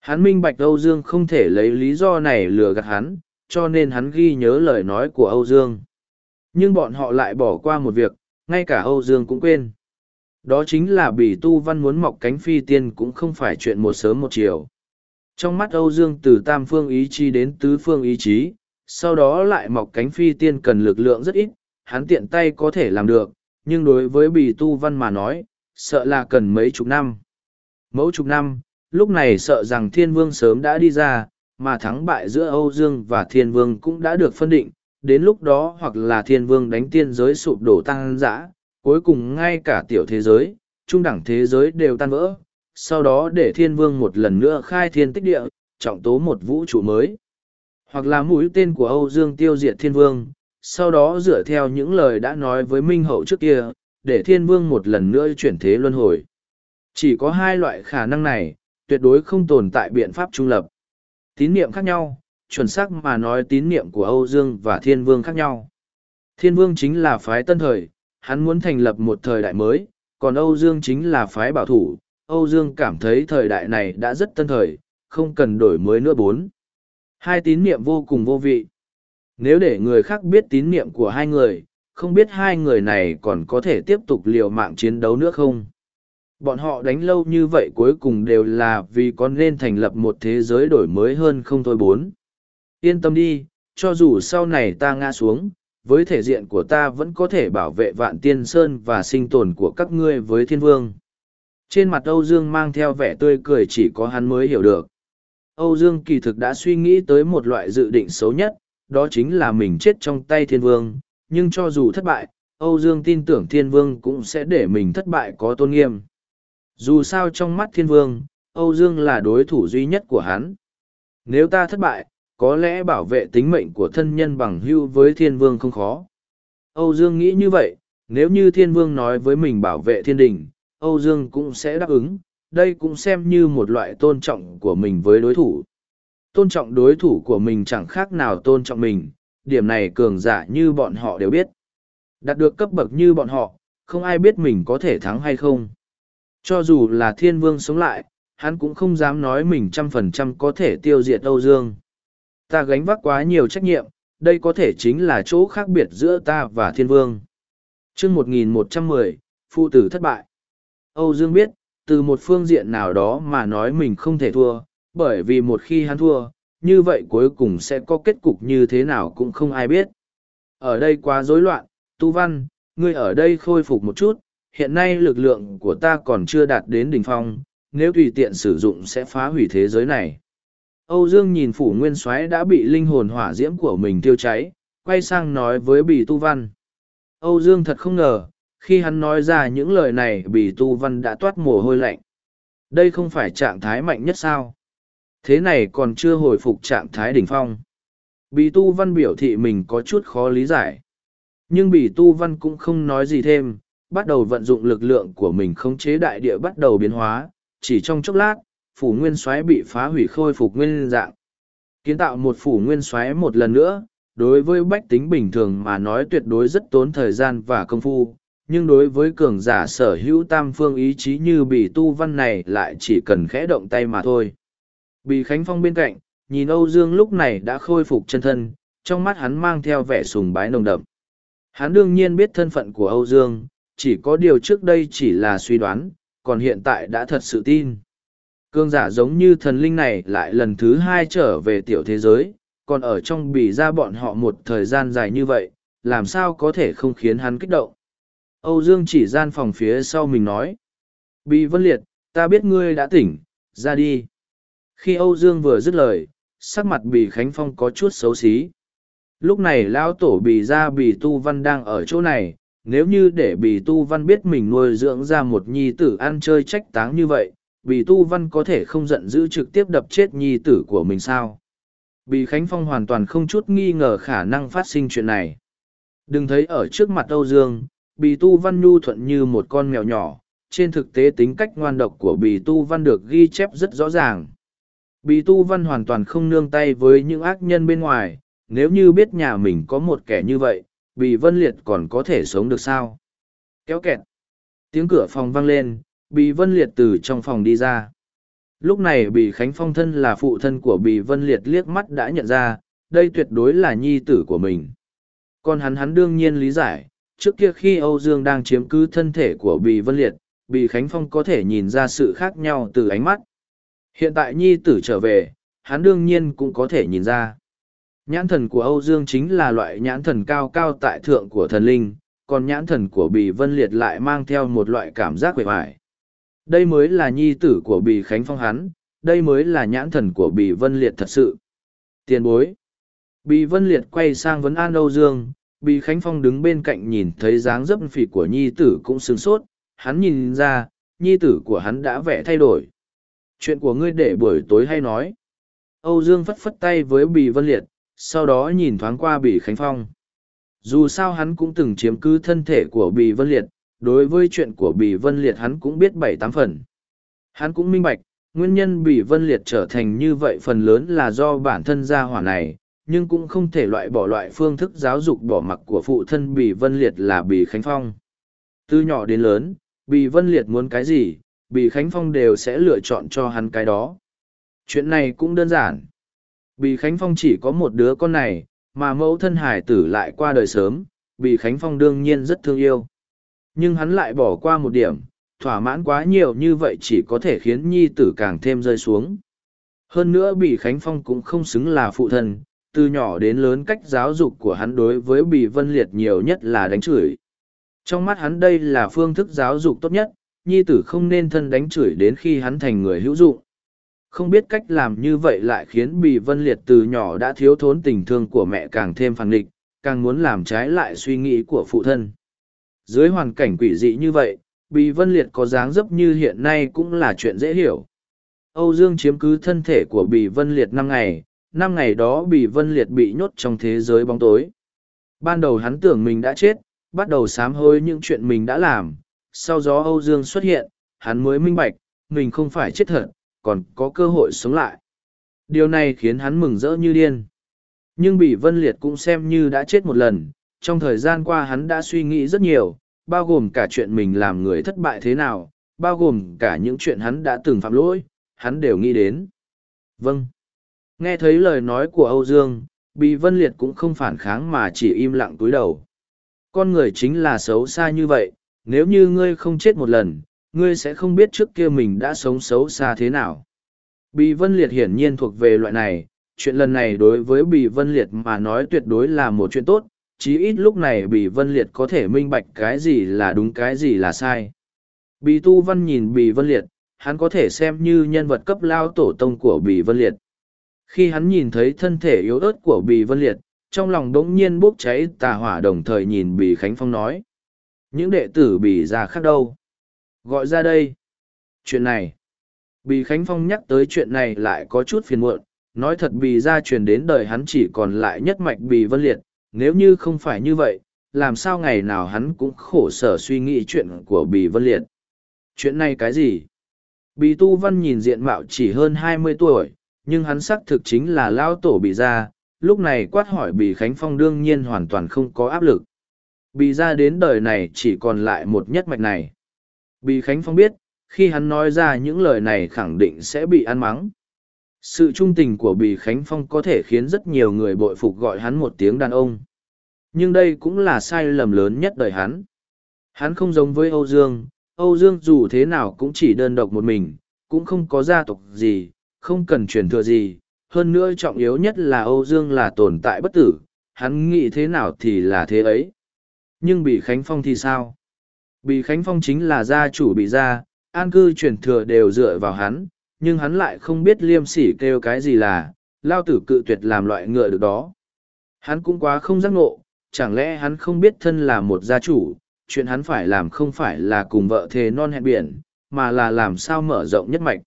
Hắn minh bạch Âu Dương không thể lấy lý do này lừa gạt hắn, cho nên hắn ghi nhớ lời nói của Âu Dương. Nhưng bọn họ lại bỏ qua một việc, ngay cả Âu Dương cũng quên. Đó chính là bỉ tu văn muốn mọc cánh phi tiên cũng không phải chuyện một sớm một chiều. Trong mắt Âu Dương từ tam phương ý chí đến tứ phương ý chí, sau đó lại mọc cánh phi tiên cần lực lượng rất ít, hắn tiện tay có thể làm được, nhưng đối với bì tu văn mà nói, sợ là cần mấy chục năm. Mẫu chục năm, lúc này sợ rằng thiên vương sớm đã đi ra, mà thắng bại giữa Âu Dương và thiên vương cũng đã được phân định, đến lúc đó hoặc là thiên vương đánh tiên giới sụp đổ tăng dã, cuối cùng ngay cả tiểu thế giới, trung đẳng thế giới đều tan vỡ, sau đó để thiên vương một lần nữa khai thiên tích địa, trọng tố một vũ trụ mới. Hoặc là mũi tên của Âu Dương tiêu diệt thiên vương, sau đó dựa theo những lời đã nói với Minh Hậu trước kia, để thiên vương một lần nữa chuyển thế luân hồi. Chỉ có hai loại khả năng này, tuyệt đối không tồn tại biện pháp trung lập. Tín niệm khác nhau, chuẩn xác mà nói tín niệm của Âu Dương và Thiên Vương khác nhau. Thiên Vương chính là phái tân thời, hắn muốn thành lập một thời đại mới, còn Âu Dương chính là phái bảo thủ. Âu Dương cảm thấy thời đại này đã rất tân thời, không cần đổi mới nữa bốn. Hai tín niệm vô cùng vô vị. Nếu để người khác biết tín niệm của hai người, không biết hai người này còn có thể tiếp tục liều mạng chiến đấu nữa không? Bọn họ đánh lâu như vậy cuối cùng đều là vì có nên thành lập một thế giới đổi mới hơn không thôi bốn. Yên tâm đi, cho dù sau này ta ngã xuống, với thể diện của ta vẫn có thể bảo vệ vạn tiên sơn và sinh tồn của các ngươi với thiên vương. Trên mặt Âu Dương mang theo vẻ tươi cười chỉ có hắn mới hiểu được. Âu Dương kỳ thực đã suy nghĩ tới một loại dự định xấu nhất, đó chính là mình chết trong tay thiên vương, nhưng cho dù thất bại, Âu Dương tin tưởng thiên vương cũng sẽ để mình thất bại có tôn nghiêm. Dù sao trong mắt thiên vương, Âu Dương là đối thủ duy nhất của hắn. Nếu ta thất bại, có lẽ bảo vệ tính mệnh của thân nhân bằng hưu với thiên vương không khó. Âu Dương nghĩ như vậy, nếu như thiên vương nói với mình bảo vệ thiên đình, Âu Dương cũng sẽ đáp ứng, đây cũng xem như một loại tôn trọng của mình với đối thủ. Tôn trọng đối thủ của mình chẳng khác nào tôn trọng mình, điểm này cường giả như bọn họ đều biết. Đạt được cấp bậc như bọn họ, không ai biết mình có thể thắng hay không. Cho dù là thiên vương sống lại, hắn cũng không dám nói mình trăm phần trăm có thể tiêu diệt Âu Dương. Ta gánh vác quá nhiều trách nhiệm, đây có thể chính là chỗ khác biệt giữa ta và thiên vương. chương 1110, phụ tử thất bại. Âu Dương biết, từ một phương diện nào đó mà nói mình không thể thua, bởi vì một khi hắn thua, như vậy cuối cùng sẽ có kết cục như thế nào cũng không ai biết. Ở đây quá rối loạn, Tu Văn, ngươi ở đây khôi phục một chút, hiện nay lực lượng của ta còn chưa đạt đến đỉnh phong, nếu tùy tiện sử dụng sẽ phá hủy thế giới này. Âu Dương nhìn phủ nguyên soái đã bị linh hồn hỏa diễm của mình tiêu cháy, quay sang nói với Bì Tu Văn. Âu Dương thật không ngờ, khi hắn nói ra những lời này Bì Tu Văn đã toát mồ hôi lạnh. Đây không phải trạng thái mạnh nhất sao? Thế này còn chưa hồi phục trạng thái đỉnh phong. Bì Tu Văn biểu thị mình có chút khó lý giải. Nhưng Bì Tu Văn cũng không nói gì thêm, bắt đầu vận dụng lực lượng của mình khống chế đại địa bắt đầu biến hóa, chỉ trong chốc lát, phủ nguyên soái bị phá hủy khôi phục nguyên dạng. Kiến tạo một phủ nguyên soái một lần nữa, đối với bách tính bình thường mà nói tuyệt đối rất tốn thời gian và công phu, nhưng đối với cường giả sở hữu tam phương ý chí như bị tu văn này lại chỉ cần khẽ động tay mà thôi. Bị Khánh Phong bên cạnh, nhìn Âu Dương lúc này đã khôi phục chân thân, trong mắt hắn mang theo vẻ sùng bái nồng đậm. Hắn đương nhiên biết thân phận của Âu Dương, chỉ có điều trước đây chỉ là suy đoán, còn hiện tại đã thật sự tin. Cương giả giống như thần linh này lại lần thứ hai trở về tiểu thế giới, còn ở trong bì ra bọn họ một thời gian dài như vậy, làm sao có thể không khiến hắn kích động. Âu Dương chỉ gian phòng phía sau mình nói. Bì vân liệt, ta biết ngươi đã tỉnh, ra đi. Khi Âu Dương vừa dứt lời, sắc mặt bì Khánh Phong có chút xấu xí. Lúc này lão tổ bì ra bì tu văn đang ở chỗ này, nếu như để bì tu văn biết mình nuôi dưỡng ra một nhi tử ăn chơi trách táng như vậy, bì tu văn có thể không giận dữ trực tiếp đập chết nhi tử của mình sao? Bì Khánh Phong hoàn toàn không chút nghi ngờ khả năng phát sinh chuyện này. Đừng thấy ở trước mặt Âu Dương, bì tu văn nhu thuận như một con mèo nhỏ, trên thực tế tính cách ngoan độc của bì tu văn được ghi chép rất rõ ràng. Bì tu văn hoàn toàn không nương tay với những ác nhân bên ngoài, nếu như biết nhà mình có một kẻ như vậy, bì vân liệt còn có thể sống được sao? Kéo kẹt. Tiếng cửa phòng vang lên, bì vân liệt từ trong phòng đi ra. Lúc này bì Khánh Phong thân là phụ thân của bì vân liệt liếc mắt đã nhận ra, đây tuyệt đối là nhi tử của mình. Còn hắn hắn đương nhiên lý giải, trước kia khi Âu Dương đang chiếm cứ thân thể của bì vân liệt, bì Khánh Phong có thể nhìn ra sự khác nhau từ ánh mắt. Hiện tại nhi tử trở về, hắn đương nhiên cũng có thể nhìn ra. Nhãn thần của Âu Dương chính là loại nhãn thần cao cao tại thượng của thần linh, còn nhãn thần của Bì Vân Liệt lại mang theo một loại cảm giác quệ hoại. Đây mới là nhi tử của Bì Khánh Phong hắn, đây mới là nhãn thần của Bì Vân Liệt thật sự. Tiền bối. Bì Vân Liệt quay sang vấn an Âu Dương, Bì Khánh Phong đứng bên cạnh nhìn thấy dáng dấp phì của nhi tử cũng sướng sốt, hắn nhìn ra, nhi tử của hắn đã vẽ thay đổi. Chuyện của ngươi để buổi tối hay nói. Âu Dương phất phất tay với Bì Vân Liệt, sau đó nhìn thoáng qua Bì Khánh Phong. Dù sao hắn cũng từng chiếm cứ thân thể của Bì Vân Liệt, đối với chuyện của Bì Vân Liệt hắn cũng biết bảy tám phần. Hắn cũng minh bạch, nguyên nhân Bì Vân Liệt trở thành như vậy phần lớn là do bản thân gia hỏa này, nhưng cũng không thể loại bỏ loại phương thức giáo dục bỏ mặc của phụ thân Bì Vân Liệt là Bì Khánh Phong. Từ nhỏ đến lớn, Bì Vân Liệt muốn cái gì, Bì Khánh Phong đều sẽ lựa chọn cho hắn cái đó. Chuyện này cũng đơn giản. Bì Khánh Phong chỉ có một đứa con này, mà mẫu thân hải tử lại qua đời sớm, Bì Khánh Phong đương nhiên rất thương yêu. Nhưng hắn lại bỏ qua một điểm, thỏa mãn quá nhiều như vậy chỉ có thể khiến nhi tử càng thêm rơi xuống. Hơn nữa Bì Khánh Phong cũng không xứng là phụ thân, từ nhỏ đến lớn cách giáo dục của hắn đối với Bì Vân Liệt nhiều nhất là đánh chửi. Trong mắt hắn đây là phương thức giáo dục tốt nhất, nhi tử không nên thân đánh chửi đến khi hắn thành người hữu dụng. Không biết cách làm như vậy lại khiến Bì Vân Liệt từ nhỏ đã thiếu thốn tình thương của mẹ càng thêm phản nghịch, càng muốn làm trái lại suy nghĩ của phụ thân. Dưới hoàn cảnh quỷ dị như vậy, Bì Vân Liệt có dáng dấp như hiện nay cũng là chuyện dễ hiểu. Âu Dương chiếm cứ thân thể của Bì Vân Liệt năm ngày, năm ngày đó bị Vân Liệt bị nhốt trong thế giới bóng tối. Ban đầu hắn tưởng mình đã chết, bắt đầu sám hối những chuyện mình đã làm, sau gió Âu Dương xuất hiện, hắn mới minh bạch, mình không phải chết thật, còn có cơ hội sống lại. Điều này khiến hắn mừng rỡ như điên. Nhưng bị Vân Liệt cũng xem như đã chết một lần, trong thời gian qua hắn đã suy nghĩ rất nhiều, bao gồm cả chuyện mình làm người thất bại thế nào, bao gồm cả những chuyện hắn đã từng phạm lỗi, hắn đều nghĩ đến. Vâng. Nghe thấy lời nói của Âu Dương, Bì Vân Liệt cũng không phản kháng mà chỉ im lặng túi đầu. Con người chính là xấu xa như vậy, nếu như ngươi không chết một lần, ngươi sẽ không biết trước kia mình đã sống xấu xa thế nào. Bì Vân Liệt hiển nhiên thuộc về loại này, chuyện lần này đối với Bì Vân Liệt mà nói tuyệt đối là một chuyện tốt, chí ít lúc này Bì Vân Liệt có thể minh bạch cái gì là đúng cái gì là sai. Bì Tu Văn nhìn Bì Vân Liệt, hắn có thể xem như nhân vật cấp lao tổ tông của Bì Vân Liệt. Khi hắn nhìn thấy thân thể yếu ớt của Bì Vân Liệt, trong lòng đống nhiên bốc cháy tà hỏa đồng thời nhìn Bì Khánh Phong nói. Những đệ tử Bì ra khác đâu? Gọi ra đây. Chuyện này. Bì Khánh Phong nhắc tới chuyện này lại có chút phiền muộn, nói thật bì ra truyền đến đời hắn chỉ còn lại nhất mạch bì vân liệt, nếu như không phải như vậy, làm sao ngày nào hắn cũng khổ sở suy nghĩ chuyện của bì vân liệt. Chuyện này cái gì? Bì tu văn nhìn diện mạo chỉ hơn hai mươi tuổi, nhưng hắn xác thực chính là lao tổ bì ra, lúc này quát hỏi bì Khánh Phong đương nhiên hoàn toàn không có áp lực. Bì ra đến đời này chỉ còn lại một nhất mạch này. Bì Khánh Phong biết, khi hắn nói ra những lời này khẳng định sẽ bị ăn mắng. Sự trung tình của Bì Khánh Phong có thể khiến rất nhiều người bội phục gọi hắn một tiếng đàn ông. Nhưng đây cũng là sai lầm lớn nhất đời hắn. Hắn không giống với Âu Dương, Âu Dương dù thế nào cũng chỉ đơn độc một mình, cũng không có gia tộc gì, không cần truyền thừa gì. Hơn nữa trọng yếu nhất là Âu Dương là tồn tại bất tử, hắn nghĩ thế nào thì là thế ấy. Nhưng bị Khánh Phong thì sao? bị Khánh Phong chính là gia chủ bị gia, an cư truyền thừa đều dựa vào hắn, nhưng hắn lại không biết liêm sỉ kêu cái gì là, lao tử cự tuyệt làm loại ngựa được đó. Hắn cũng quá không giác ngộ, chẳng lẽ hắn không biết thân là một gia chủ, chuyện hắn phải làm không phải là cùng vợ thề non hẹn biển, mà là làm sao mở rộng nhất mạch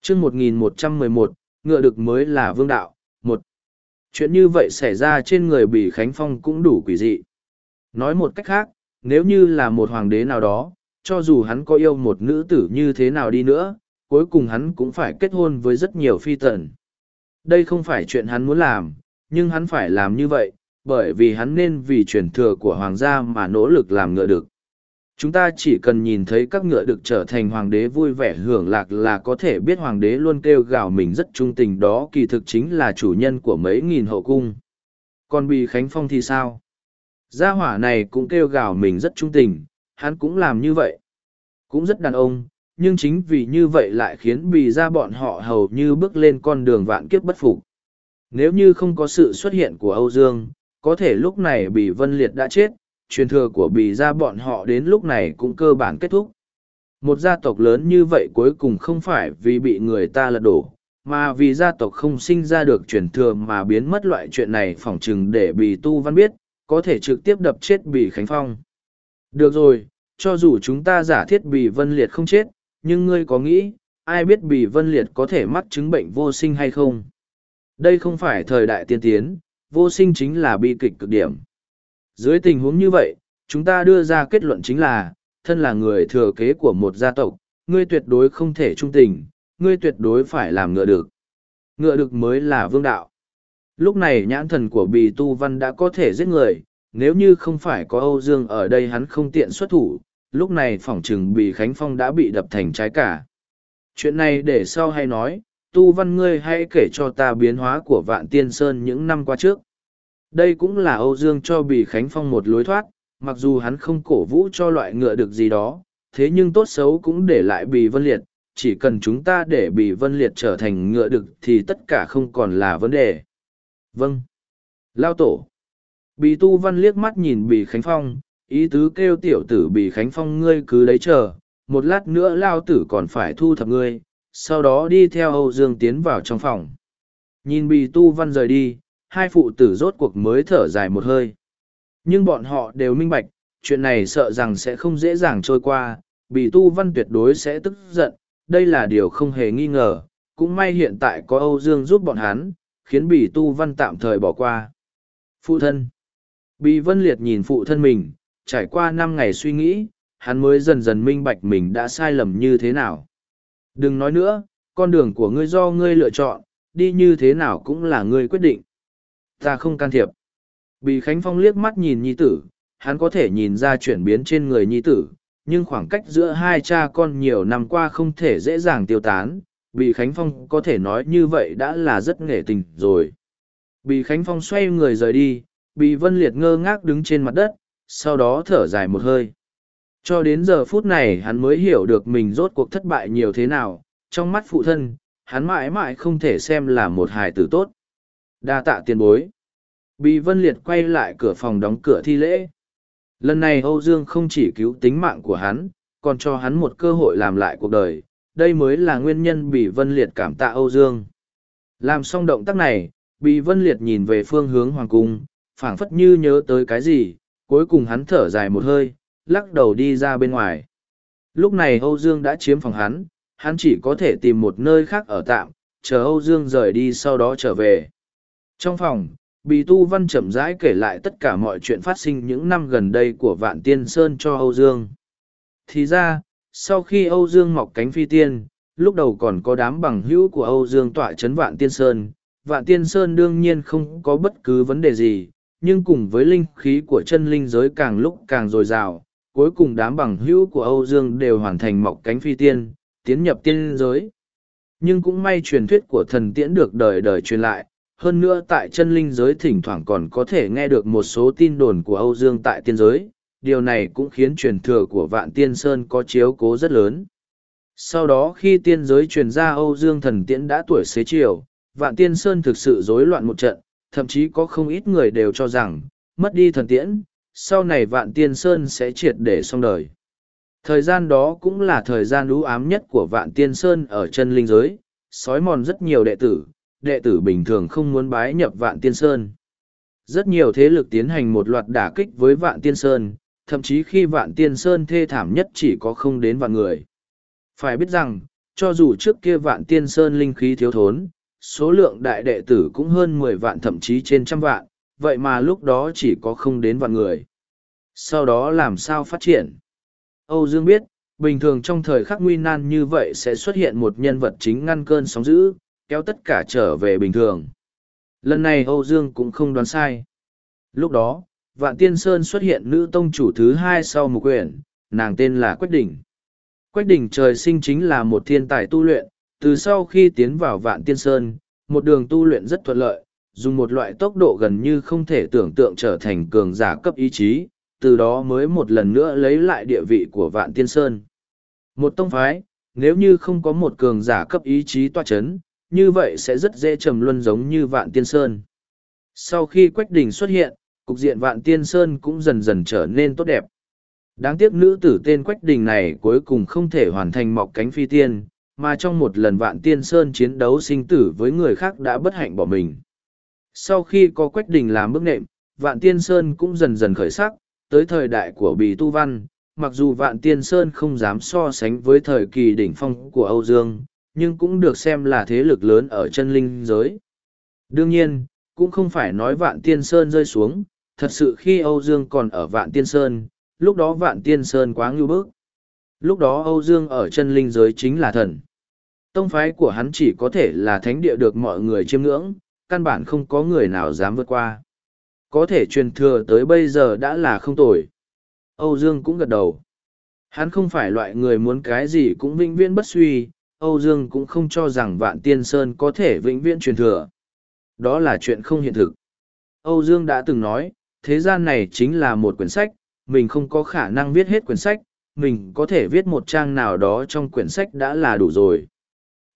chương 1111, ngựa được mới là vương đạo, một Chuyện như vậy xảy ra trên người Bỉ Khánh Phong cũng đủ quỷ dị. Nói một cách khác, nếu như là một hoàng đế nào đó, cho dù hắn có yêu một nữ tử như thế nào đi nữa, cuối cùng hắn cũng phải kết hôn với rất nhiều phi tần. Đây không phải chuyện hắn muốn làm, nhưng hắn phải làm như vậy, bởi vì hắn nên vì truyền thừa của hoàng gia mà nỗ lực làm ngựa được. Chúng ta chỉ cần nhìn thấy các ngựa được trở thành hoàng đế vui vẻ hưởng lạc là có thể biết hoàng đế luôn kêu gào mình rất trung tình đó kỳ thực chính là chủ nhân của mấy nghìn hậu cung. Còn Bì Khánh Phong thì sao? Gia hỏa này cũng kêu gào mình rất trung tình, hắn cũng làm như vậy. Cũng rất đàn ông, nhưng chính vì như vậy lại khiến bì ra bọn họ hầu như bước lên con đường vạn kiếp bất phục. Nếu như không có sự xuất hiện của Âu Dương, có thể lúc này Bì Vân Liệt đã chết, truyền thừa của Bì ra bọn họ đến lúc này cũng cơ bản kết thúc. Một gia tộc lớn như vậy cuối cùng không phải vì bị người ta lật đổ, mà vì gia tộc không sinh ra được truyền thừa mà biến mất loại chuyện này phỏng chừng để Bì Tu Văn biết, có thể trực tiếp đập chết Bì Khánh Phong. Được rồi, cho dù chúng ta giả thiết Bì Vân Liệt không chết, nhưng ngươi có nghĩ, ai biết Bì Vân Liệt có thể mắc chứng bệnh vô sinh hay không? Đây không phải thời đại tiên tiến, vô sinh chính là bi kịch cực điểm. Dưới tình huống như vậy, chúng ta đưa ra kết luận chính là, thân là người thừa kế của một gia tộc, ngươi tuyệt đối không thể trung tình, ngươi tuyệt đối phải làm ngựa được. Ngựa được mới là vương đạo. Lúc này nhãn thần của bì tu văn đã có thể giết người, nếu như không phải có Âu Dương ở đây hắn không tiện xuất thủ, lúc này phỏng trừng bì Khánh Phong đã bị đập thành trái cả. Chuyện này để sau hay nói, tu văn ngươi hãy kể cho ta biến hóa của vạn tiên sơn những năm qua trước. Đây cũng là Âu Dương cho Bì Khánh Phong một lối thoát, mặc dù hắn không cổ vũ cho loại ngựa được gì đó, thế nhưng tốt xấu cũng để lại Bì Vân Liệt, chỉ cần chúng ta để Bì Vân Liệt trở thành ngựa được thì tất cả không còn là vấn đề. Vâng. Lao tổ. Bì Tu Văn liếc mắt nhìn Bì Khánh Phong, ý tứ kêu tiểu tử Bì Khánh Phong ngươi cứ lấy chờ, một lát nữa Lao tử còn phải thu thập ngươi, sau đó đi theo Âu Dương tiến vào trong phòng. Nhìn Bì Tu Văn rời đi, hai phụ tử rốt cuộc mới thở dài một hơi. Nhưng bọn họ đều minh bạch, chuyện này sợ rằng sẽ không dễ dàng trôi qua, Bì Tu Văn tuyệt đối sẽ tức giận, đây là điều không hề nghi ngờ, cũng may hiện tại có Âu Dương giúp bọn hắn, khiến Bì Tu Văn tạm thời bỏ qua. Phụ thân Bì Vân Liệt nhìn phụ thân mình, trải qua năm ngày suy nghĩ, hắn mới dần dần minh bạch mình đã sai lầm như thế nào. Đừng nói nữa, con đường của ngươi do ngươi lựa chọn, đi như thế nào cũng là ngươi quyết định. Ta không can thiệp. Bì Khánh Phong liếc mắt nhìn nhi tử, hắn có thể nhìn ra chuyển biến trên người nhi tử, nhưng khoảng cách giữa hai cha con nhiều năm qua không thể dễ dàng tiêu tán. Bì Khánh Phong có thể nói như vậy đã là rất nghệ tình rồi. Bì Khánh Phong xoay người rời đi, Bì Vân Liệt ngơ ngác đứng trên mặt đất, sau đó thở dài một hơi. Cho đến giờ phút này hắn mới hiểu được mình rốt cuộc thất bại nhiều thế nào, trong mắt phụ thân, hắn mãi mãi không thể xem là một hài tử tốt. Đa tạ tiền bối. Bì Vân Liệt quay lại cửa phòng đóng cửa thi lễ. Lần này Âu Dương không chỉ cứu tính mạng của hắn, còn cho hắn một cơ hội làm lại cuộc đời. Đây mới là nguyên nhân Bì Vân Liệt cảm tạ Âu Dương. Làm xong động tác này, Bì Vân Liệt nhìn về phương hướng Hoàng Cung, phảng phất như nhớ tới cái gì, cuối cùng hắn thở dài một hơi, lắc đầu đi ra bên ngoài. Lúc này Âu Dương đã chiếm phòng hắn, hắn chỉ có thể tìm một nơi khác ở tạm, chờ Âu Dương rời đi sau đó trở về. Trong phòng, Bì Tu Văn chậm rãi kể lại tất cả mọi chuyện phát sinh những năm gần đây của Vạn Tiên Sơn cho Âu Dương. Thì ra, sau khi Âu Dương mọc cánh phi tiên, lúc đầu còn có đám bằng hữu của Âu Dương tọa chấn Vạn Tiên Sơn. Vạn Tiên Sơn đương nhiên không có bất cứ vấn đề gì, nhưng cùng với linh khí của chân linh giới càng lúc càng dồi dào, cuối cùng đám bằng hữu của Âu Dương đều hoàn thành mọc cánh phi tiên, tiến nhập tiên giới. Nhưng cũng may truyền thuyết của thần tiễn được đời đời truyền lại, hơn nữa tại chân linh giới thỉnh thoảng còn có thể nghe được một số tin đồn của Âu Dương tại tiên giới, điều này cũng khiến truyền thừa của Vạn Tiên Sơn có chiếu cố rất lớn. Sau đó khi tiên giới truyền ra Âu Dương thần tiễn đã tuổi xế chiều, Vạn Tiên Sơn thực sự rối loạn một trận, thậm chí có không ít người đều cho rằng, mất đi thần tiễn, sau này Vạn Tiên Sơn sẽ triệt để xong đời. Thời gian đó cũng là thời gian lũ ám nhất của Vạn Tiên Sơn ở chân linh giới, sói mòn rất nhiều đệ tử, đệ tử bình thường không muốn bái nhập Vạn Tiên Sơn. Rất nhiều thế lực tiến hành một loạt đả kích với Vạn Tiên Sơn, thậm chí khi Vạn Tiên Sơn thê thảm nhất chỉ có không đến vạn người. Phải biết rằng, cho dù trước kia Vạn Tiên Sơn linh khí thiếu thốn, số lượng đại đệ tử cũng hơn mười vạn thậm chí trên trăm vạn, vậy mà lúc đó chỉ có không đến vạn người. Sau đó làm sao phát triển? Âu Dương biết, bình thường trong thời khắc nguy nan như vậy sẽ xuất hiện một nhân vật chính ngăn cơn sóng dữ, kéo tất cả trở về bình thường. Lần này Âu Dương cũng không đoán sai. Lúc đó, Vạn Tiên Sơn xuất hiện nữ tông chủ thứ hai sau một quyển, nàng tên là Quách Đỉnh. Quách Đỉnh trời sinh chính là một thiên tài tu luyện, từ sau khi tiến vào Vạn Tiên Sơn, một đường tu luyện rất thuận lợi, dùng một loại tốc độ gần như không thể tưởng tượng trở thành cường giả cấp ý chí, từ đó mới một lần nữa lấy lại địa vị của Vạn Tiên Sơn. Một tông phái, nếu như không có một cường giả cấp ý chí toa chấn, như vậy sẽ rất dễ trầm luân giống như vạn tiên sơn. Sau khi Quách Đình xuất hiện, cục diện vạn tiên sơn cũng dần dần trở nên tốt đẹp. Đáng tiếc nữ tử tên Quách Đình này cuối cùng không thể hoàn thành mọc cánh phi tiên, mà trong một lần vạn tiên sơn chiến đấu sinh tử với người khác đã bất hạnh bỏ mình. Sau khi có Quách Đình làm bước nệm, vạn tiên sơn cũng dần dần khởi sắc, tới thời đại của Bì Tu Văn, mặc dù vạn tiên sơn không dám so sánh với thời kỳ đỉnh phong của Âu Dương, nhưng cũng được xem là thế lực lớn ở chân linh giới. Đương nhiên, cũng không phải nói vạn tiên sơn rơi xuống, thật sự khi Âu Dương còn ở vạn tiên sơn, lúc đó vạn tiên sơn quá ngưu bức. Lúc đó Âu Dương ở chân linh giới chính là thần. Tông phái của hắn chỉ có thể là thánh địa được mọi người chiêm ngưỡng, căn bản không có người nào dám vượt qua. Có thể truyền thừa tới bây giờ đã là không tồi. Âu Dương cũng gật đầu. Hắn không phải loại người muốn cái gì cũng vĩnh viễn bất suy, Âu Dương cũng không cho rằng Vạn Tiên Sơn có thể vĩnh viễn truyền thừa. Đó là chuyện không hiện thực. Âu Dương đã từng nói, thế gian này chính là một quyển sách, mình không có khả năng viết hết quyển sách, mình có thể viết một trang nào đó trong quyển sách đã là đủ rồi.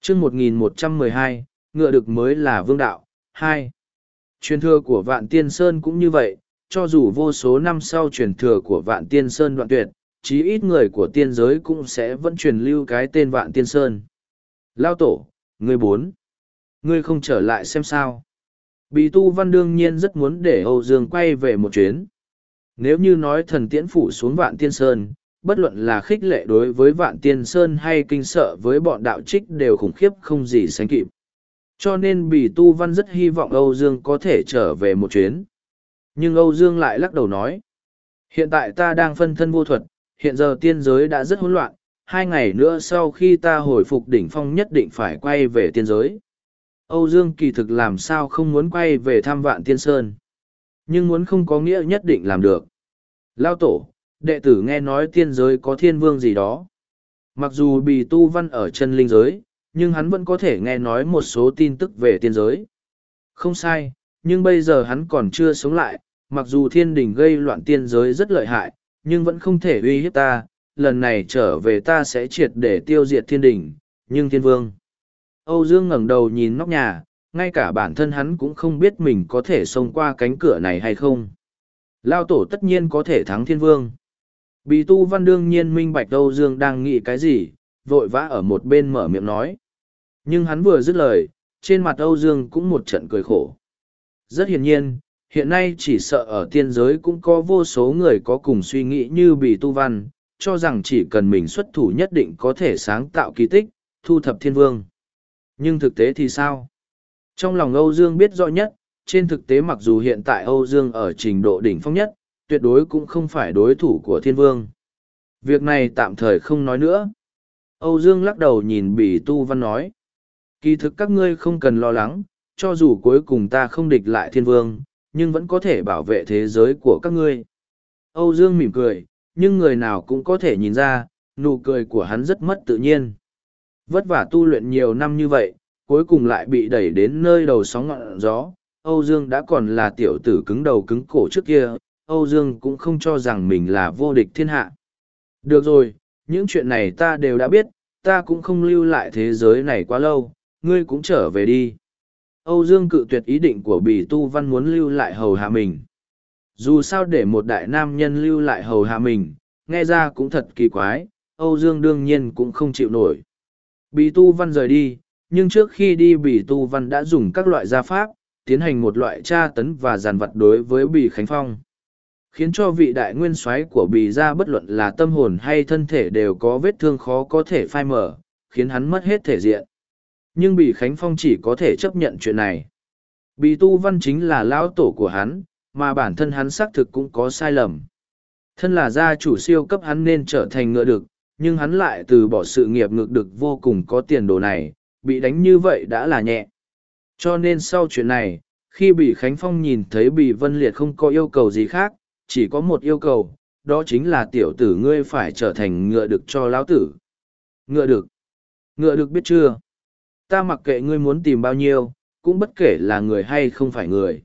chương 1112, ngựa được mới là vương đạo. hai Truyền thừa của Vạn Tiên Sơn cũng như vậy, cho dù vô số năm sau truyền thừa của Vạn Tiên Sơn đoạn tuyệt, chí ít người của tiên giới cũng sẽ vẫn truyền lưu cái tên Vạn Tiên Sơn. Lao tổ, người bốn. Ngươi không trở lại xem sao. Bì tu văn đương nhiên rất muốn để Âu Dương quay về một chuyến. Nếu như nói thần tiễn phủ xuống Vạn Tiên Sơn, bất luận là khích lệ đối với Vạn Tiên Sơn hay kinh sợ với bọn đạo trích đều khủng khiếp không gì sánh kịp. Cho nên Bì Tu Văn rất hy vọng Âu Dương có thể trở về một chuyến. Nhưng Âu Dương lại lắc đầu nói. Hiện tại ta đang phân thân vô thuật, hiện giờ tiên giới đã rất hỗn loạn, hai ngày nữa sau khi ta hồi phục đỉnh phong nhất định phải quay về tiên giới. Âu Dương kỳ thực làm sao không muốn quay về thăm vạn tiên sơn. Nhưng muốn không có nghĩa nhất định làm được. Lao tổ, đệ tử nghe nói tiên giới có thiên vương gì đó. Mặc dù bị tu văn ở chân linh giới, nhưng hắn vẫn có thể nghe nói một số tin tức về tiên giới. Không sai, nhưng bây giờ hắn còn chưa sống lại, mặc dù thiên đình gây loạn tiên giới rất lợi hại, nhưng vẫn không thể uy hiếp ta, lần này trở về ta sẽ triệt để tiêu diệt thiên đình, nhưng thiên vương. Âu Dương ngẩng đầu nhìn nóc nhà, ngay cả bản thân hắn cũng không biết mình có thể xông qua cánh cửa này hay không. Lao tổ tất nhiên có thể thắng thiên vương. Bì tu văn đương nhiên minh bạch Âu Dương đang nghĩ cái gì, vội vã ở một bên mở miệng nói. Nhưng hắn vừa dứt lời, trên mặt Âu Dương cũng một trận cười khổ. Rất hiển nhiên, hiện nay chỉ sợ ở tiên giới cũng có vô số người có cùng suy nghĩ như Bì tu văn, cho rằng chỉ cần mình xuất thủ nhất định có thể sáng tạo kỳ tích, thu thập thiên vương. Nhưng thực tế thì sao? Trong lòng Âu Dương biết rõ nhất, trên thực tế mặc dù hiện tại Âu Dương ở trình độ đỉnh phong nhất, tuyệt đối cũng không phải đối thủ của thiên vương. Việc này tạm thời không nói nữa. Âu Dương lắc đầu nhìn Bỉ Tu Văn nói. Kỳ thực các ngươi không cần lo lắng, cho dù cuối cùng ta không địch lại thiên vương, nhưng vẫn có thể bảo vệ thế giới của các ngươi. Âu Dương mỉm cười, nhưng người nào cũng có thể nhìn ra, nụ cười của hắn rất mất tự nhiên. Vất vả tu luyện nhiều năm như vậy, cuối cùng lại bị đẩy đến nơi đầu sóng ngọn gió. Âu Dương đã còn là tiểu tử cứng đầu cứng cổ trước kia, Âu Dương cũng không cho rằng mình là vô địch thiên hạ. Được rồi, những chuyện này ta đều đã biết, ta cũng không lưu lại thế giới này quá lâu, ngươi cũng trở về đi. Âu Dương cự tuyệt ý định của Bì Tu Văn muốn lưu lại hầu hạ mình. Dù sao để một đại nam nhân lưu lại hầu hạ mình, nghe ra cũng thật kỳ quái, Âu Dương đương nhiên cũng không chịu nổi. Bì Tu Văn rời đi, nhưng trước khi đi Bì Tu Văn đã dùng các loại gia pháp, tiến hành một loại tra tấn và giàn vật đối với Bì Khánh Phong. Khiến cho vị đại nguyên soái của Bì ra bất luận là tâm hồn hay thân thể đều có vết thương khó có thể phai mở, khiến hắn mất hết thể diện. Nhưng Bì Khánh Phong chỉ có thể chấp nhận chuyện này. Bì Tu Văn chính là lão tổ của hắn, mà bản thân hắn xác thực cũng có sai lầm. Thân là gia chủ siêu cấp hắn nên trở thành ngựa được, nhưng hắn lại từ bỏ sự nghiệp ngược được vô cùng có tiền đồ này, bị đánh như vậy đã là nhẹ. Cho nên sau chuyện này, khi bị Khánh Phong nhìn thấy bị Vân Liệt không có yêu cầu gì khác, chỉ có một yêu cầu, đó chính là tiểu tử ngươi phải trở thành ngựa được cho lão tử. Ngựa được. Ngựa được biết chưa? Ta mặc kệ ngươi muốn tìm bao nhiêu, cũng bất kể là người hay không phải người.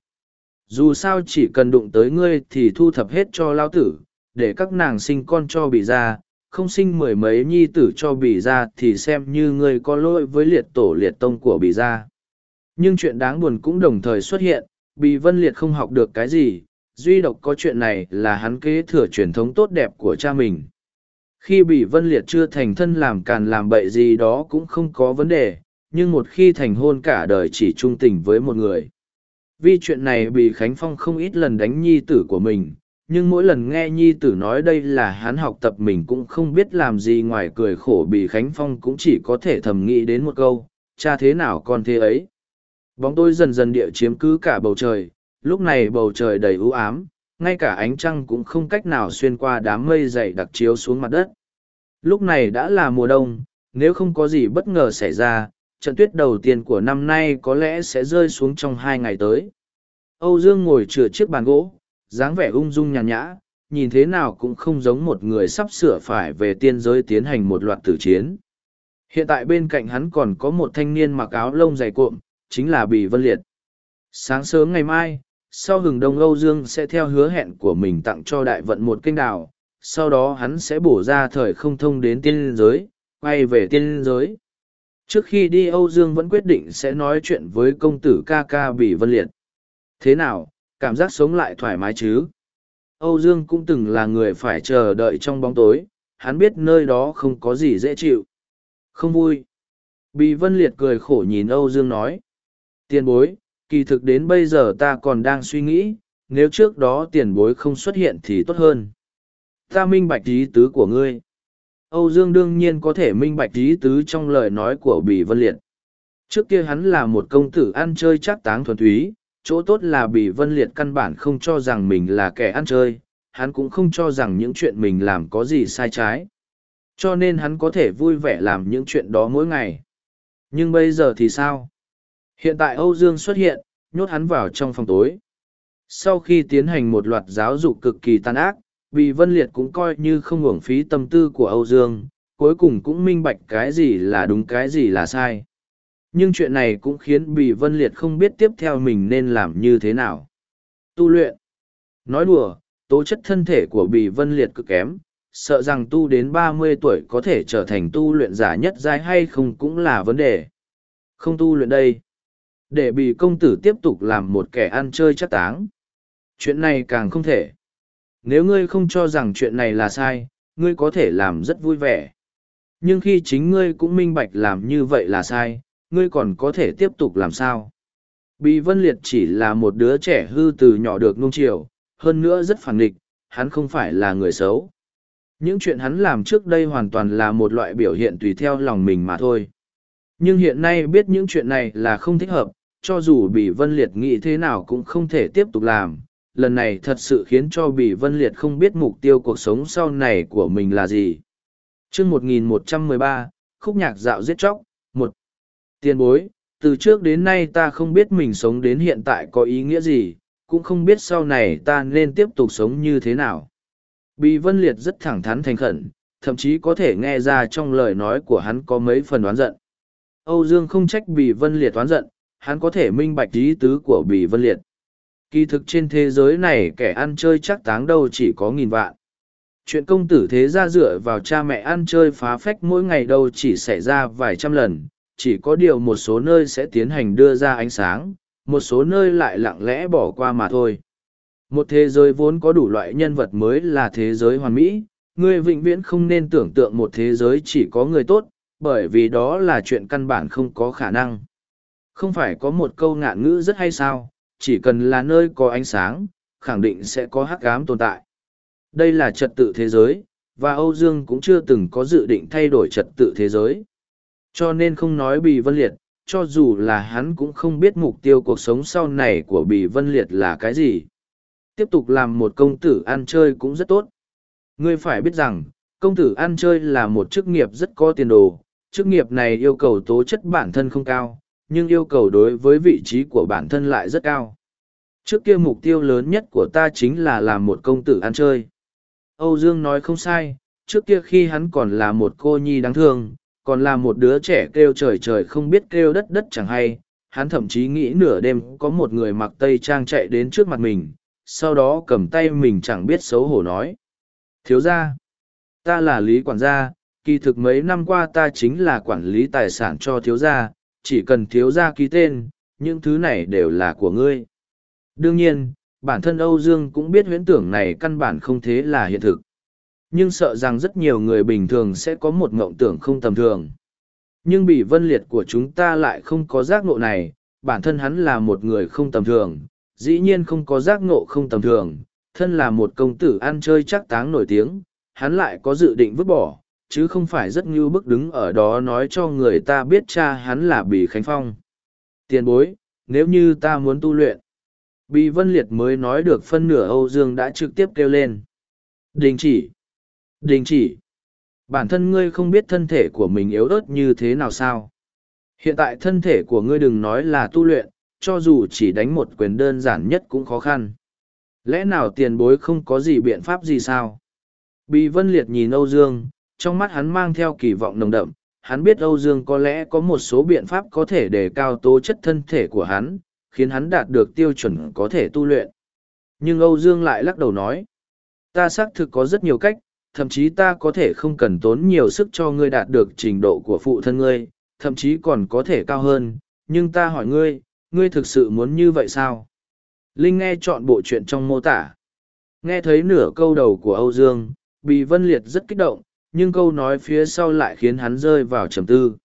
Dù sao chỉ cần đụng tới ngươi thì thu thập hết cho lao tử, để các nàng sinh con cho bị ra, không sinh mười mấy nhi tử cho bỉ ra thì xem như ngươi có lỗi với liệt tổ liệt tông của bỉ ra. Nhưng chuyện đáng buồn cũng đồng thời xuất hiện, bỉ vân liệt không học được cái gì, duy độc có chuyện này là hắn kế thừa truyền thống tốt đẹp của cha mình. Khi bỉ vân liệt chưa thành thân làm càn làm bậy gì đó cũng không có vấn đề, nhưng một khi thành hôn cả đời chỉ trung tình với một người. Vì chuyện này bị Khánh Phong không ít lần đánh nhi tử của mình, nhưng mỗi lần nghe nhi tử nói đây là hắn học tập mình cũng không biết làm gì ngoài cười khổ bị Khánh Phong cũng chỉ có thể thầm nghĩ đến một câu, cha thế nào con thế ấy. Bóng tôi dần dần địa chiếm cứ cả bầu trời, lúc này bầu trời đầy u ám, ngay cả ánh trăng cũng không cách nào xuyên qua đám mây dày đặc chiếu xuống mặt đất. Lúc này đã là mùa đông, nếu không có gì bất ngờ xảy ra, trận tuyết đầu tiên của năm nay có lẽ sẽ rơi xuống trong hai ngày tới. Âu Dương ngồi chừa chiếc bàn gỗ, dáng vẻ ung dung nhàn nhã, nhìn thế nào cũng không giống một người sắp sửa phải về tiên giới tiến hành một loạt tử chiến. Hiện tại bên cạnh hắn còn có một thanh niên mặc áo lông dày cuộn, chính là Bì Vân Liệt. Sáng sớm ngày mai, sau hừng đông Âu Dương sẽ theo hứa hẹn của mình tặng cho đại vận một kênh đào, sau đó hắn sẽ bổ ra thời không thông đến tiên giới, quay về tiên giới. Trước khi đi Âu Dương vẫn quyết định sẽ nói chuyện với công tử ca ca Bì Vân Liệt. Thế nào, cảm giác sống lại thoải mái chứ? Âu Dương cũng từng là người phải chờ đợi trong bóng tối, hắn biết nơi đó không có gì dễ chịu. Không vui. Bì Vân Liệt cười khổ nhìn Âu Dương nói. Tiền bối, kỳ thực đến bây giờ ta còn đang suy nghĩ, nếu trước đó tiền bối không xuất hiện thì tốt hơn. Ta minh bạch ý tứ của ngươi. Âu Dương đương nhiên có thể minh bạch ý tứ trong lời nói của Bỉ Vân Liệt. Trước kia hắn là một công tử ăn chơi chắc táng thuần túy, chỗ tốt là Bỉ Vân Liệt căn bản không cho rằng mình là kẻ ăn chơi, hắn cũng không cho rằng những chuyện mình làm có gì sai trái. Cho nên hắn có thể vui vẻ làm những chuyện đó mỗi ngày. Nhưng bây giờ thì sao? Hiện tại Âu Dương xuất hiện, nhốt hắn vào trong phòng tối. Sau khi tiến hành một loạt giáo dục cực kỳ tàn ác, vì Vân Liệt cũng coi như không uổng phí tâm tư của Âu Dương, cuối cùng cũng minh bạch cái gì là đúng cái gì là sai. Nhưng chuyện này cũng khiến Bì Vân Liệt không biết tiếp theo mình nên làm như thế nào. Tu luyện. Nói đùa, tố chất thân thể của Bì Vân Liệt cực kém, sợ rằng tu đến ba mươi tuổi có thể trở thành tu luyện giả nhất giai hay không cũng là vấn đề. Không tu luyện đây. Để bị công tử tiếp tục làm một kẻ ăn chơi chắc táng. Chuyện này càng không thể nếu ngươi không cho rằng chuyện này là sai, ngươi có thể làm rất vui vẻ. Nhưng khi chính ngươi cũng minh bạch làm như vậy là sai, ngươi còn có thể tiếp tục làm sao? Bị vân liệt chỉ là một đứa trẻ hư từ nhỏ được nung chiều, hơn nữa rất phản nghịch, hắn không phải là người xấu. Những chuyện hắn làm trước đây hoàn toàn là một loại biểu hiện tùy theo lòng mình mà thôi. Nhưng hiện nay biết những chuyện này là không thích hợp, cho dù bị vân liệt nghĩ thế nào cũng không thể tiếp tục làm lần này thật sự khiến cho Bỉ Vân Liệt không biết mục tiêu cuộc sống sau này của mình là gì. chương 1113, khúc nhạc dạo giết chóc, một Tiền bối, từ trước đến nay ta không biết mình sống đến hiện tại có ý nghĩa gì, cũng không biết sau này ta nên tiếp tục sống như thế nào. Bỉ Vân Liệt rất thẳng thắn thành khẩn, thậm chí có thể nghe ra trong lời nói của hắn có mấy phần oán giận. Âu Dương không trách Bỉ Vân Liệt oán giận, hắn có thể minh bạch ý tứ của Bỉ Vân Liệt. Kỳ thực trên thế giới này kẻ ăn chơi chắc táng đâu chỉ có nghìn vạn. Chuyện công tử thế ra dựa vào cha mẹ ăn chơi phá phách mỗi ngày đâu chỉ xảy ra vài trăm lần, chỉ có điều một số nơi sẽ tiến hành đưa ra ánh sáng, một số nơi lại lặng lẽ bỏ qua mà thôi. Một thế giới vốn có đủ loại nhân vật mới là thế giới hoàn mỹ, người vĩnh viễn không nên tưởng tượng một thế giới chỉ có người tốt, bởi vì đó là chuyện căn bản không có khả năng. Không phải có một câu ngạn ngữ rất hay sao, chỉ cần là nơi có ánh sáng, khẳng định sẽ có hắc ám tồn tại. Đây là trật tự thế giới, và Âu Dương cũng chưa từng có dự định thay đổi trật tự thế giới. Cho nên không nói Bì Vân Liệt, cho dù là hắn cũng không biết mục tiêu cuộc sống sau này của Bì Vân Liệt là cái gì. Tiếp tục làm một công tử ăn chơi cũng rất tốt. Ngươi phải biết rằng, công tử ăn chơi là một chức nghiệp rất có tiền đồ, chức nghiệp này yêu cầu tố chất bản thân không cao, nhưng yêu cầu đối với vị trí của bản thân lại rất cao. Trước kia mục tiêu lớn nhất của ta chính là làm một công tử ăn chơi. Âu Dương nói không sai, trước kia khi hắn còn là một cô nhi đáng thương, còn là một đứa trẻ kêu trời trời không biết kêu đất đất chẳng hay, hắn thậm chí nghĩ nửa đêm có một người mặc tây trang chạy đến trước mặt mình, sau đó cầm tay mình chẳng biết xấu hổ nói. Thiếu ra, Ta là lý quản gia, kỳ thực mấy năm qua ta chính là quản lý tài sản cho thiếu gia, chỉ cần thiếu gia ký tên, những thứ này đều là của ngươi. Đương nhiên, bản thân Âu Dương cũng biết huyễn tưởng này căn bản không thế là hiện thực. Nhưng sợ rằng rất nhiều người bình thường sẽ có một ngộng tưởng không tầm thường. Nhưng bị vân liệt của chúng ta lại không có giác ngộ này, bản thân hắn là một người không tầm thường, dĩ nhiên không có giác ngộ không tầm thường, thân là một công tử ăn chơi chắc táng nổi tiếng, hắn lại có dự định vứt bỏ, chứ không phải rất như bức đứng ở đó nói cho người ta biết cha hắn là Bì Khánh Phong. Tiền bối, nếu như ta muốn tu luyện, Bì Vân Liệt mới nói được phân nửa Âu Dương đã trực tiếp kêu lên. Đình chỉ! Đình chỉ! Bản thân ngươi không biết thân thể của mình yếu ớt như thế nào sao? Hiện tại thân thể của ngươi đừng nói là tu luyện, cho dù chỉ đánh một quyền đơn giản nhất cũng khó khăn. Lẽ nào tiền bối không có gì biện pháp gì sao? bị Vân Liệt nhìn Âu Dương, trong mắt hắn mang theo kỳ vọng nồng đậm, hắn biết Âu Dương có lẽ có một số biện pháp có thể để cao tố chất thân thể của hắn, khiến hắn đạt được tiêu chuẩn có thể tu luyện. Nhưng Âu Dương lại lắc đầu nói, ta xác thực có rất nhiều cách, thậm chí ta có thể không cần tốn nhiều sức cho ngươi đạt được trình độ của phụ thân ngươi, thậm chí còn có thể cao hơn, nhưng ta hỏi ngươi, ngươi thực sự muốn như vậy sao? Linh nghe chọn bộ chuyện trong mô tả. Nghe thấy nửa câu đầu của Âu Dương, Bì Vân Liệt rất kích động, nhưng câu nói phía sau lại khiến hắn rơi vào trầm tư.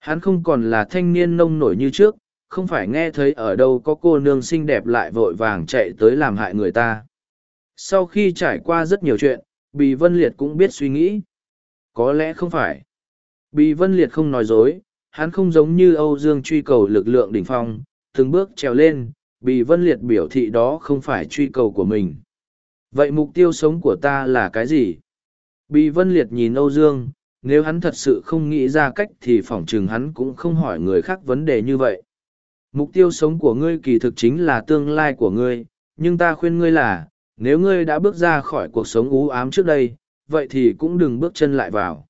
Hắn không còn là thanh niên nông nổi như trước, không phải nghe thấy ở đâu có cô nương xinh đẹp lại vội vàng chạy tới làm hại người ta. Sau khi trải qua rất nhiều chuyện, Bì Vân Liệt cũng biết suy nghĩ. Có lẽ không phải. Bì Vân Liệt không nói dối, hắn không giống như Âu Dương truy cầu lực lượng đỉnh phong, từng bước trèo lên, Bì Vân Liệt biểu thị đó không phải truy cầu của mình. Vậy mục tiêu sống của ta là cái gì? Bì Vân Liệt nhìn Âu Dương, nếu hắn thật sự không nghĩ ra cách thì phỏng chừng hắn cũng không hỏi người khác vấn đề như vậy. Mục tiêu sống của ngươi kỳ thực chính là tương lai của ngươi, nhưng ta khuyên ngươi là, nếu ngươi đã bước ra khỏi cuộc sống ú ám trước đây, vậy thì cũng đừng bước chân lại vào.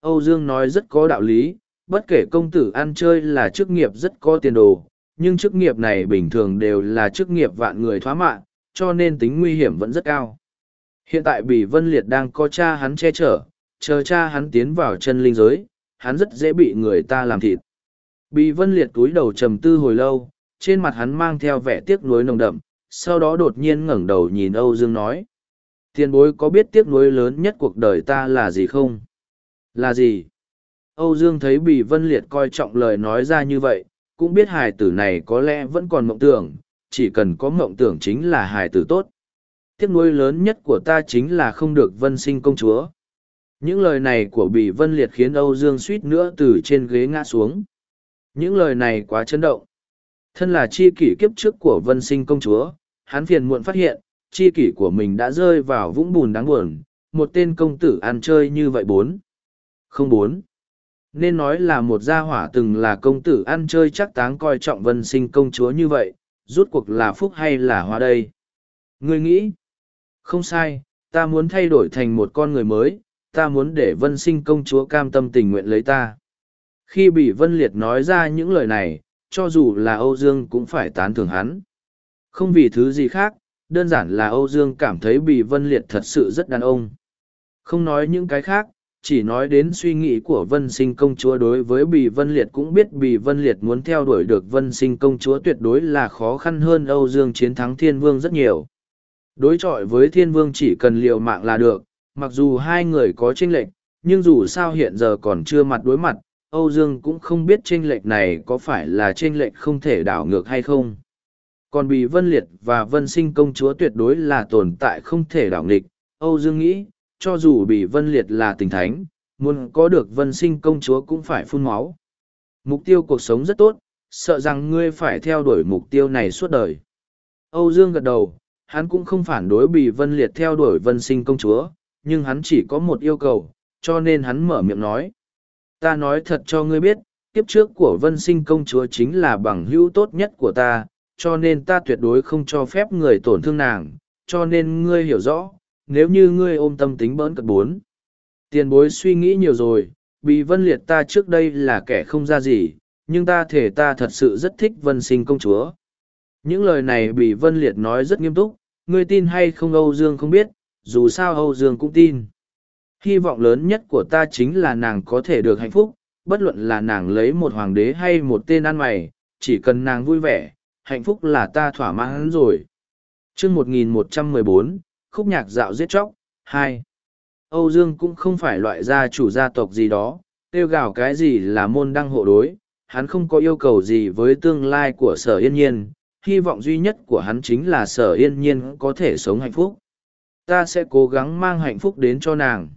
Âu Dương nói rất có đạo lý, bất kể công tử ăn chơi là chức nghiệp rất có tiền đồ, nhưng chức nghiệp này bình thường đều là chức nghiệp vạn người thoá mạng, cho nên tính nguy hiểm vẫn rất cao. Hiện tại Bỉ Vân Liệt đang có cha hắn che chở, chờ cha hắn tiến vào chân linh giới, hắn rất dễ bị người ta làm thịt. Bỉ Vân Liệt cúi đầu trầm tư hồi lâu, trên mặt hắn mang theo vẻ tiếc nuối nồng đậm, sau đó đột nhiên ngẩng đầu nhìn Âu Dương nói. Tiền bối có biết tiếc nuối lớn nhất cuộc đời ta là gì không? Là gì? Âu Dương thấy Bỉ Vân Liệt coi trọng lời nói ra như vậy, cũng biết hài tử này có lẽ vẫn còn mộng tưởng, chỉ cần có mộng tưởng chính là hài tử tốt. Tiếc nuối lớn nhất của ta chính là không được vân sinh công chúa. Những lời này của Bỉ Vân Liệt khiến Âu Dương suýt nữa từ trên ghế ngã xuống. Những lời này quá chấn động. Thân là chi kỷ kiếp trước của vân sinh công chúa, hắn phiền muộn phát hiện, chi kỷ của mình đã rơi vào vũng bùn đáng buồn, một tên công tử ăn chơi như vậy bốn. Không bốn. Nên nói là một gia hỏa từng là công tử ăn chơi chắc táng coi trọng vân sinh công chúa như vậy, rút cuộc là phúc hay là hoa đây? Ngươi nghĩ? Không sai, ta muốn thay đổi thành một con người mới, ta muốn để vân sinh công chúa cam tâm tình nguyện lấy ta. Khi bị Vân Liệt nói ra những lời này, cho dù là Âu Dương cũng phải tán thưởng hắn. Không vì thứ gì khác, đơn giản là Âu Dương cảm thấy bị Vân Liệt thật sự rất đàn ông. Không nói những cái khác, chỉ nói đến suy nghĩ của Vân Sinh công chúa đối với Bì Vân Liệt cũng biết Bì Vân Liệt muốn theo đuổi được Vân Sinh công chúa tuyệt đối là khó khăn hơn Âu Dương chiến thắng Thiên Vương rất nhiều. Đối chọi với Thiên Vương chỉ cần liều mạng là được, mặc dù hai người có tranh lệch, nhưng dù sao hiện giờ còn chưa mặt đối mặt, Âu Dương cũng không biết tranh lệch này có phải là tranh lệch không thể đảo ngược hay không. Còn bị Vân Liệt và Vân Sinh công chúa tuyệt đối là tồn tại không thể đảo nghịch, Âu Dương nghĩ, cho dù bị Vân Liệt là tình thánh, muốn có được Vân Sinh công chúa cũng phải phun máu. Mục tiêu cuộc sống rất tốt, sợ rằng ngươi phải theo đuổi mục tiêu này suốt đời. Âu Dương gật đầu, hắn cũng không phản đối Bì Vân Liệt theo đuổi Vân Sinh công chúa, nhưng hắn chỉ có một yêu cầu, cho nên hắn mở miệng nói. Ta nói thật cho ngươi biết, kiếp trước của Vân Sinh công chúa chính là bằng hữu tốt nhất của ta, cho nên ta tuyệt đối không cho phép người tổn thương nàng, cho nên ngươi hiểu rõ, nếu như ngươi ôm tâm tính bỡn cật bốn. Tiền bối suy nghĩ nhiều rồi, bị vân liệt ta trước đây là kẻ không ra gì, nhưng ta thể ta thật sự rất thích vân sinh công chúa. Những lời này bị vân liệt nói rất nghiêm túc, ngươi tin hay không Âu Dương không biết, dù sao Âu Dương cũng tin. hy vọng lớn nhất của ta chính là nàng có thể được hạnh phúc, bất luận là nàng lấy một hoàng đế hay một tên ăn mày, chỉ cần nàng vui vẻ, hạnh phúc là ta thỏa mãn rồi. chương 1114, khúc nhạc dạo giết chóc, 2. Âu Dương cũng không phải loại gia chủ gia tộc gì đó, tiêu gào cái gì là môn đăng hộ đối, hắn không có yêu cầu gì với tương lai của sở yên nhiên, hy vọng duy nhất của hắn chính là sở yên nhiên có thể sống hạnh phúc. Ta sẽ cố gắng mang hạnh phúc đến cho nàng.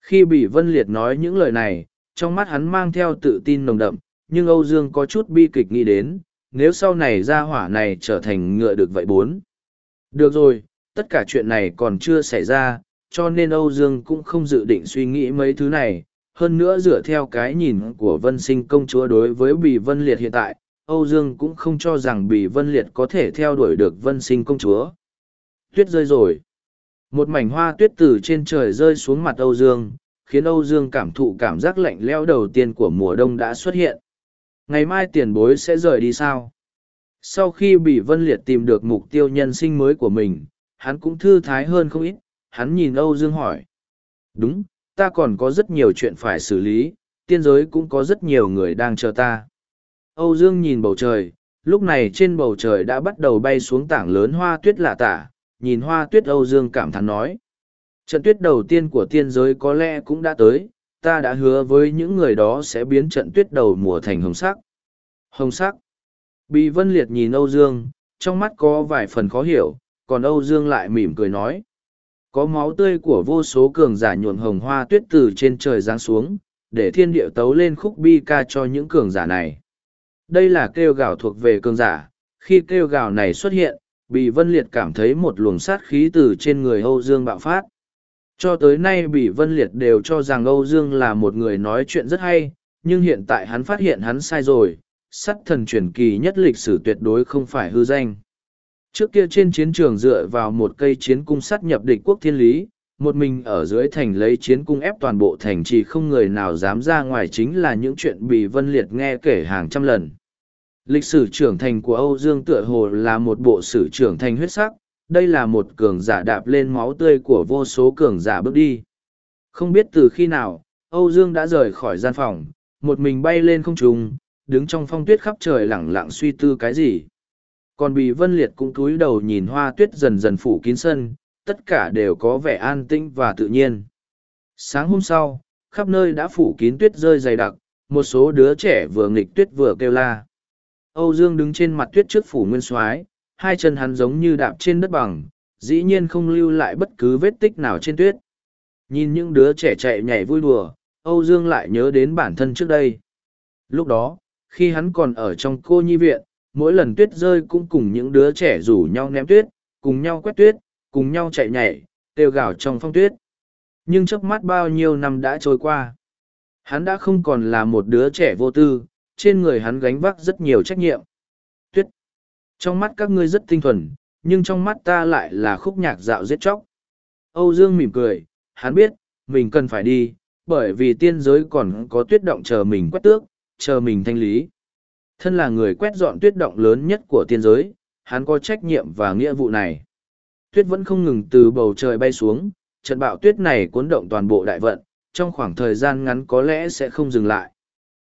Khi bị Vân Liệt nói những lời này, trong mắt hắn mang theo tự tin nồng đậm, nhưng Âu Dương có chút bi kịch nghĩ đến, nếu sau này ra hỏa này trở thành ngựa được vậy bốn. Được rồi, tất cả chuyện này còn chưa xảy ra, cho nên Âu Dương cũng không dự định suy nghĩ mấy thứ này. Hơn nữa dựa theo cái nhìn của Vân Sinh công chúa đối với Bì Vân Liệt hiện tại, Âu Dương cũng không cho rằng Bỉ Vân Liệt có thể theo đuổi được Vân Sinh công chúa. Tuyết rơi rồi. Một mảnh hoa tuyết từ trên trời rơi xuống mặt Âu Dương, khiến Âu Dương cảm thụ cảm giác lạnh lẽo đầu tiên của mùa đông đã xuất hiện. Ngày mai tiền bối sẽ rời đi sao? Sau khi bị Vân Liệt tìm được mục tiêu nhân sinh mới của mình, hắn cũng thư thái hơn không ít, hắn nhìn Âu Dương hỏi. Đúng, ta còn có rất nhiều chuyện phải xử lý, tiên giới cũng có rất nhiều người đang chờ ta. Âu Dương nhìn bầu trời, lúc này trên bầu trời đã bắt đầu bay xuống tảng lớn hoa tuyết lạ tả, nhìn hoa tuyết Âu Dương cảm thán nói. Trận tuyết đầu tiên của tiên giới có lẽ cũng đã tới, ta đã hứa với những người đó sẽ biến trận tuyết đầu mùa thành hồng sắc. Hồng sắc. Bị Vân Liệt nhìn Âu Dương, trong mắt có vài phần khó hiểu, còn Âu Dương lại mỉm cười nói. Có máu tươi của vô số cường giả nhuộm hồng hoa tuyết từ trên trời giáng xuống, để thiên địa tấu lên khúc bi ca cho những cường giả này. Đây là kêu gào thuộc về cường giả, khi kêu gào này xuất hiện, Bì Vân Liệt cảm thấy một luồng sát khí từ trên người Âu Dương bạo phát. Cho tới nay Bì Vân Liệt đều cho rằng Âu Dương là một người nói chuyện rất hay, nhưng hiện tại hắn phát hiện hắn sai rồi, sắt thần truyền kỳ nhất lịch sử tuyệt đối không phải hư danh. Trước kia trên chiến trường dựa vào một cây chiến cung sắt nhập địch quốc thiên lý, một mình ở dưới thành lấy chiến cung ép toàn bộ thành chỉ không người nào dám ra ngoài chính là những chuyện bị Vân Liệt nghe kể hàng trăm lần. Lịch sử trưởng thành của Âu Dương tựa hồ là một bộ sử trưởng thành huyết sắc, đây là một cường giả đạp lên máu tươi của vô số cường giả bước đi. Không biết từ khi nào, Âu Dương đã rời khỏi gian phòng, một mình bay lên không trung, đứng trong phong tuyết khắp trời lẳng lặng suy tư cái gì. Còn Bì Vân Liệt cũng cúi đầu nhìn hoa tuyết dần dần phủ kín sân, tất cả đều có vẻ an tĩnh và tự nhiên. Sáng hôm sau, khắp nơi đã phủ kín tuyết rơi dày đặc, một số đứa trẻ vừa nghịch tuyết vừa kêu la. Âu Dương đứng trên mặt tuyết trước phủ nguyên soái, hai chân hắn giống như đạp trên đất bằng, dĩ nhiên không lưu lại bất cứ vết tích nào trên tuyết. Nhìn những đứa trẻ chạy nhảy vui đùa, Âu Dương lại nhớ đến bản thân trước đây. Lúc đó, khi hắn còn ở trong cô nhi viện, mỗi lần tuyết rơi cũng cùng những đứa trẻ rủ nhau ném tuyết, cùng nhau quét tuyết, cùng nhau chạy nhảy, kêu gào trong phong tuyết. Nhưng trước mắt bao nhiêu năm đã trôi qua. Hắn đã không còn là một đứa trẻ vô tư, trên người hắn gánh vác rất nhiều trách nhiệm. Tuyết. Trong mắt các ngươi rất tinh thuần, nhưng trong mắt ta lại là khúc nhạc dạo giết chóc. Âu Dương mỉm cười, hắn biết, mình cần phải đi, bởi vì tiên giới còn có tuyết động chờ mình quét tước, chờ mình thanh lý. Thân là người quét dọn tuyết động lớn nhất của tiên giới, hắn có trách nhiệm và nghĩa vụ này. Tuyết vẫn không ngừng từ bầu trời bay xuống, trận bão tuyết này cuốn động toàn bộ đại vận, trong khoảng thời gian ngắn có lẽ sẽ không dừng lại.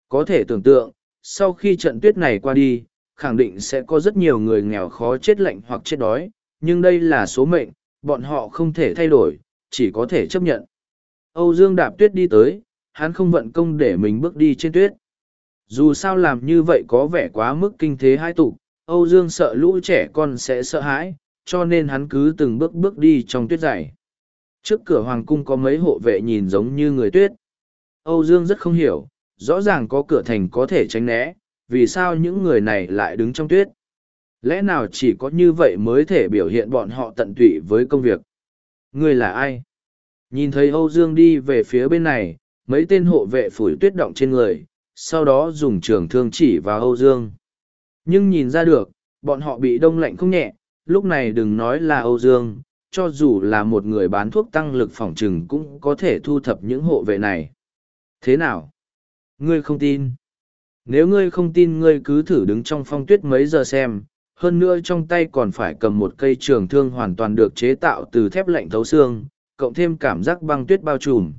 Có thể tưởng tượng, sau khi trận tuyết này qua đi, khẳng định sẽ có rất nhiều người nghèo khó chết lạnh hoặc chết đói, nhưng đây là số mệnh, bọn họ không thể thay đổi, chỉ có thể chấp nhận. Âu Dương đạp tuyết đi tới, hắn không vận công để mình bước đi trên tuyết. Dù sao làm như vậy có vẻ quá mức kinh thế hai tụ, Âu Dương sợ lũ trẻ con sẽ sợ hãi, cho nên hắn cứ từng bước bước đi trong tuyết dày. Trước cửa hoàng cung có mấy hộ vệ nhìn giống như người tuyết. Âu Dương rất không hiểu, rõ ràng có cửa thành có thể tránh né, vì sao những người này lại đứng trong tuyết. Lẽ nào chỉ có như vậy mới thể biểu hiện bọn họ tận tụy với công việc? Người là ai? Nhìn thấy Âu Dương đi về phía bên này, mấy tên hộ vệ phủi tuyết động trên người, sau đó dùng trường thương chỉ vào Âu Dương. Nhưng nhìn ra được, bọn họ bị đông lạnh không nhẹ, lúc này đừng nói là Âu Dương, cho dù là một người bán thuốc tăng lực phòng trừng cũng có thể thu thập những hộ vệ này. Thế nào? Ngươi không tin. Nếu ngươi không tin ngươi cứ thử đứng trong phong tuyết mấy giờ xem, hơn nữa trong tay còn phải cầm một cây trường thương hoàn toàn được chế tạo từ thép lạnh thấu xương, cộng thêm cảm giác băng tuyết bao trùm.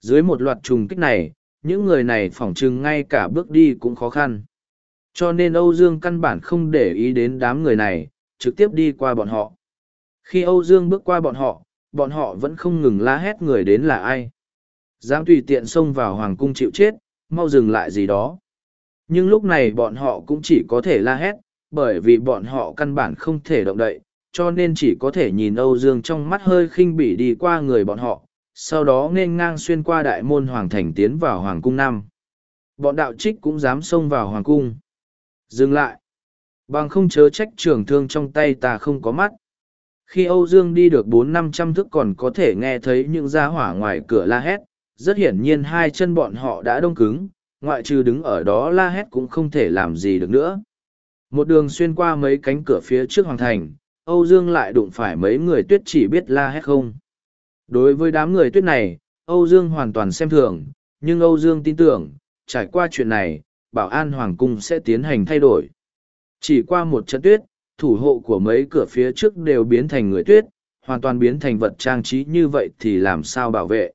Dưới một loạt trùng kích này, những người này phỏng chừng ngay cả bước đi cũng khó khăn. Cho nên Âu Dương căn bản không để ý đến đám người này, trực tiếp đi qua bọn họ. Khi Âu Dương bước qua bọn họ, bọn họ vẫn không ngừng la hét người đến là ai. Dám tùy tiện xông vào hoàng cung chịu chết, mau dừng lại gì đó. Nhưng lúc này bọn họ cũng chỉ có thể la hét, bởi vì bọn họ căn bản không thể động đậy, cho nên chỉ có thể nhìn Âu Dương trong mắt hơi khinh bỉ đi qua người bọn họ, sau đó nên ngang xuyên qua đại môn hoàng thành tiến vào hoàng cung năm. Bọn đạo trích cũng dám xông vào hoàng cung. Dừng lại. Bằng không chớ trách trường thương trong tay ta không có mắt. Khi Âu Dương đi được bốn năm trăm thước còn có thể nghe thấy những gia hỏa ngoài cửa la hét, rất hiển nhiên hai chân bọn họ đã đông cứng, ngoại trừ đứng ở đó la hét cũng không thể làm gì được nữa. Một đường xuyên qua mấy cánh cửa phía trước hoàng thành, Âu Dương lại đụng phải mấy người tuyết chỉ biết la hét không. Đối với đám người tuyết này, Âu Dương hoàn toàn xem thường, nhưng Âu Dương tin tưởng, trải qua chuyện này, bảo an hoàng cung sẽ tiến hành thay đổi. Chỉ qua một trận tuyết, thủ hộ của mấy cửa phía trước đều biến thành người tuyết, hoàn toàn biến thành vật trang trí như vậy thì làm sao bảo vệ.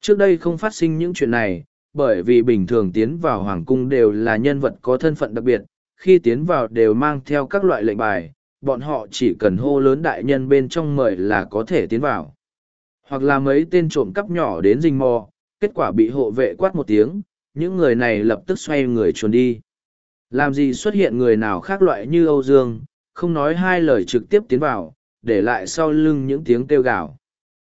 Trước đây không phát sinh những chuyện này, bởi vì bình thường tiến vào hoàng cung đều là nhân vật có thân phận đặc biệt, khi tiến vào đều mang theo các loại lệnh bài, bọn họ chỉ cần hô lớn đại nhân bên trong mời là có thể tiến vào. Hoặc là mấy tên trộm cắp nhỏ đến rình mò, kết quả bị hộ vệ quát một tiếng, những người này lập tức xoay người chuồn đi. Làm gì xuất hiện người nào khác loại như Âu Dương, không nói hai lời trực tiếp tiến vào, để lại sau lưng những tiếng kêu gào.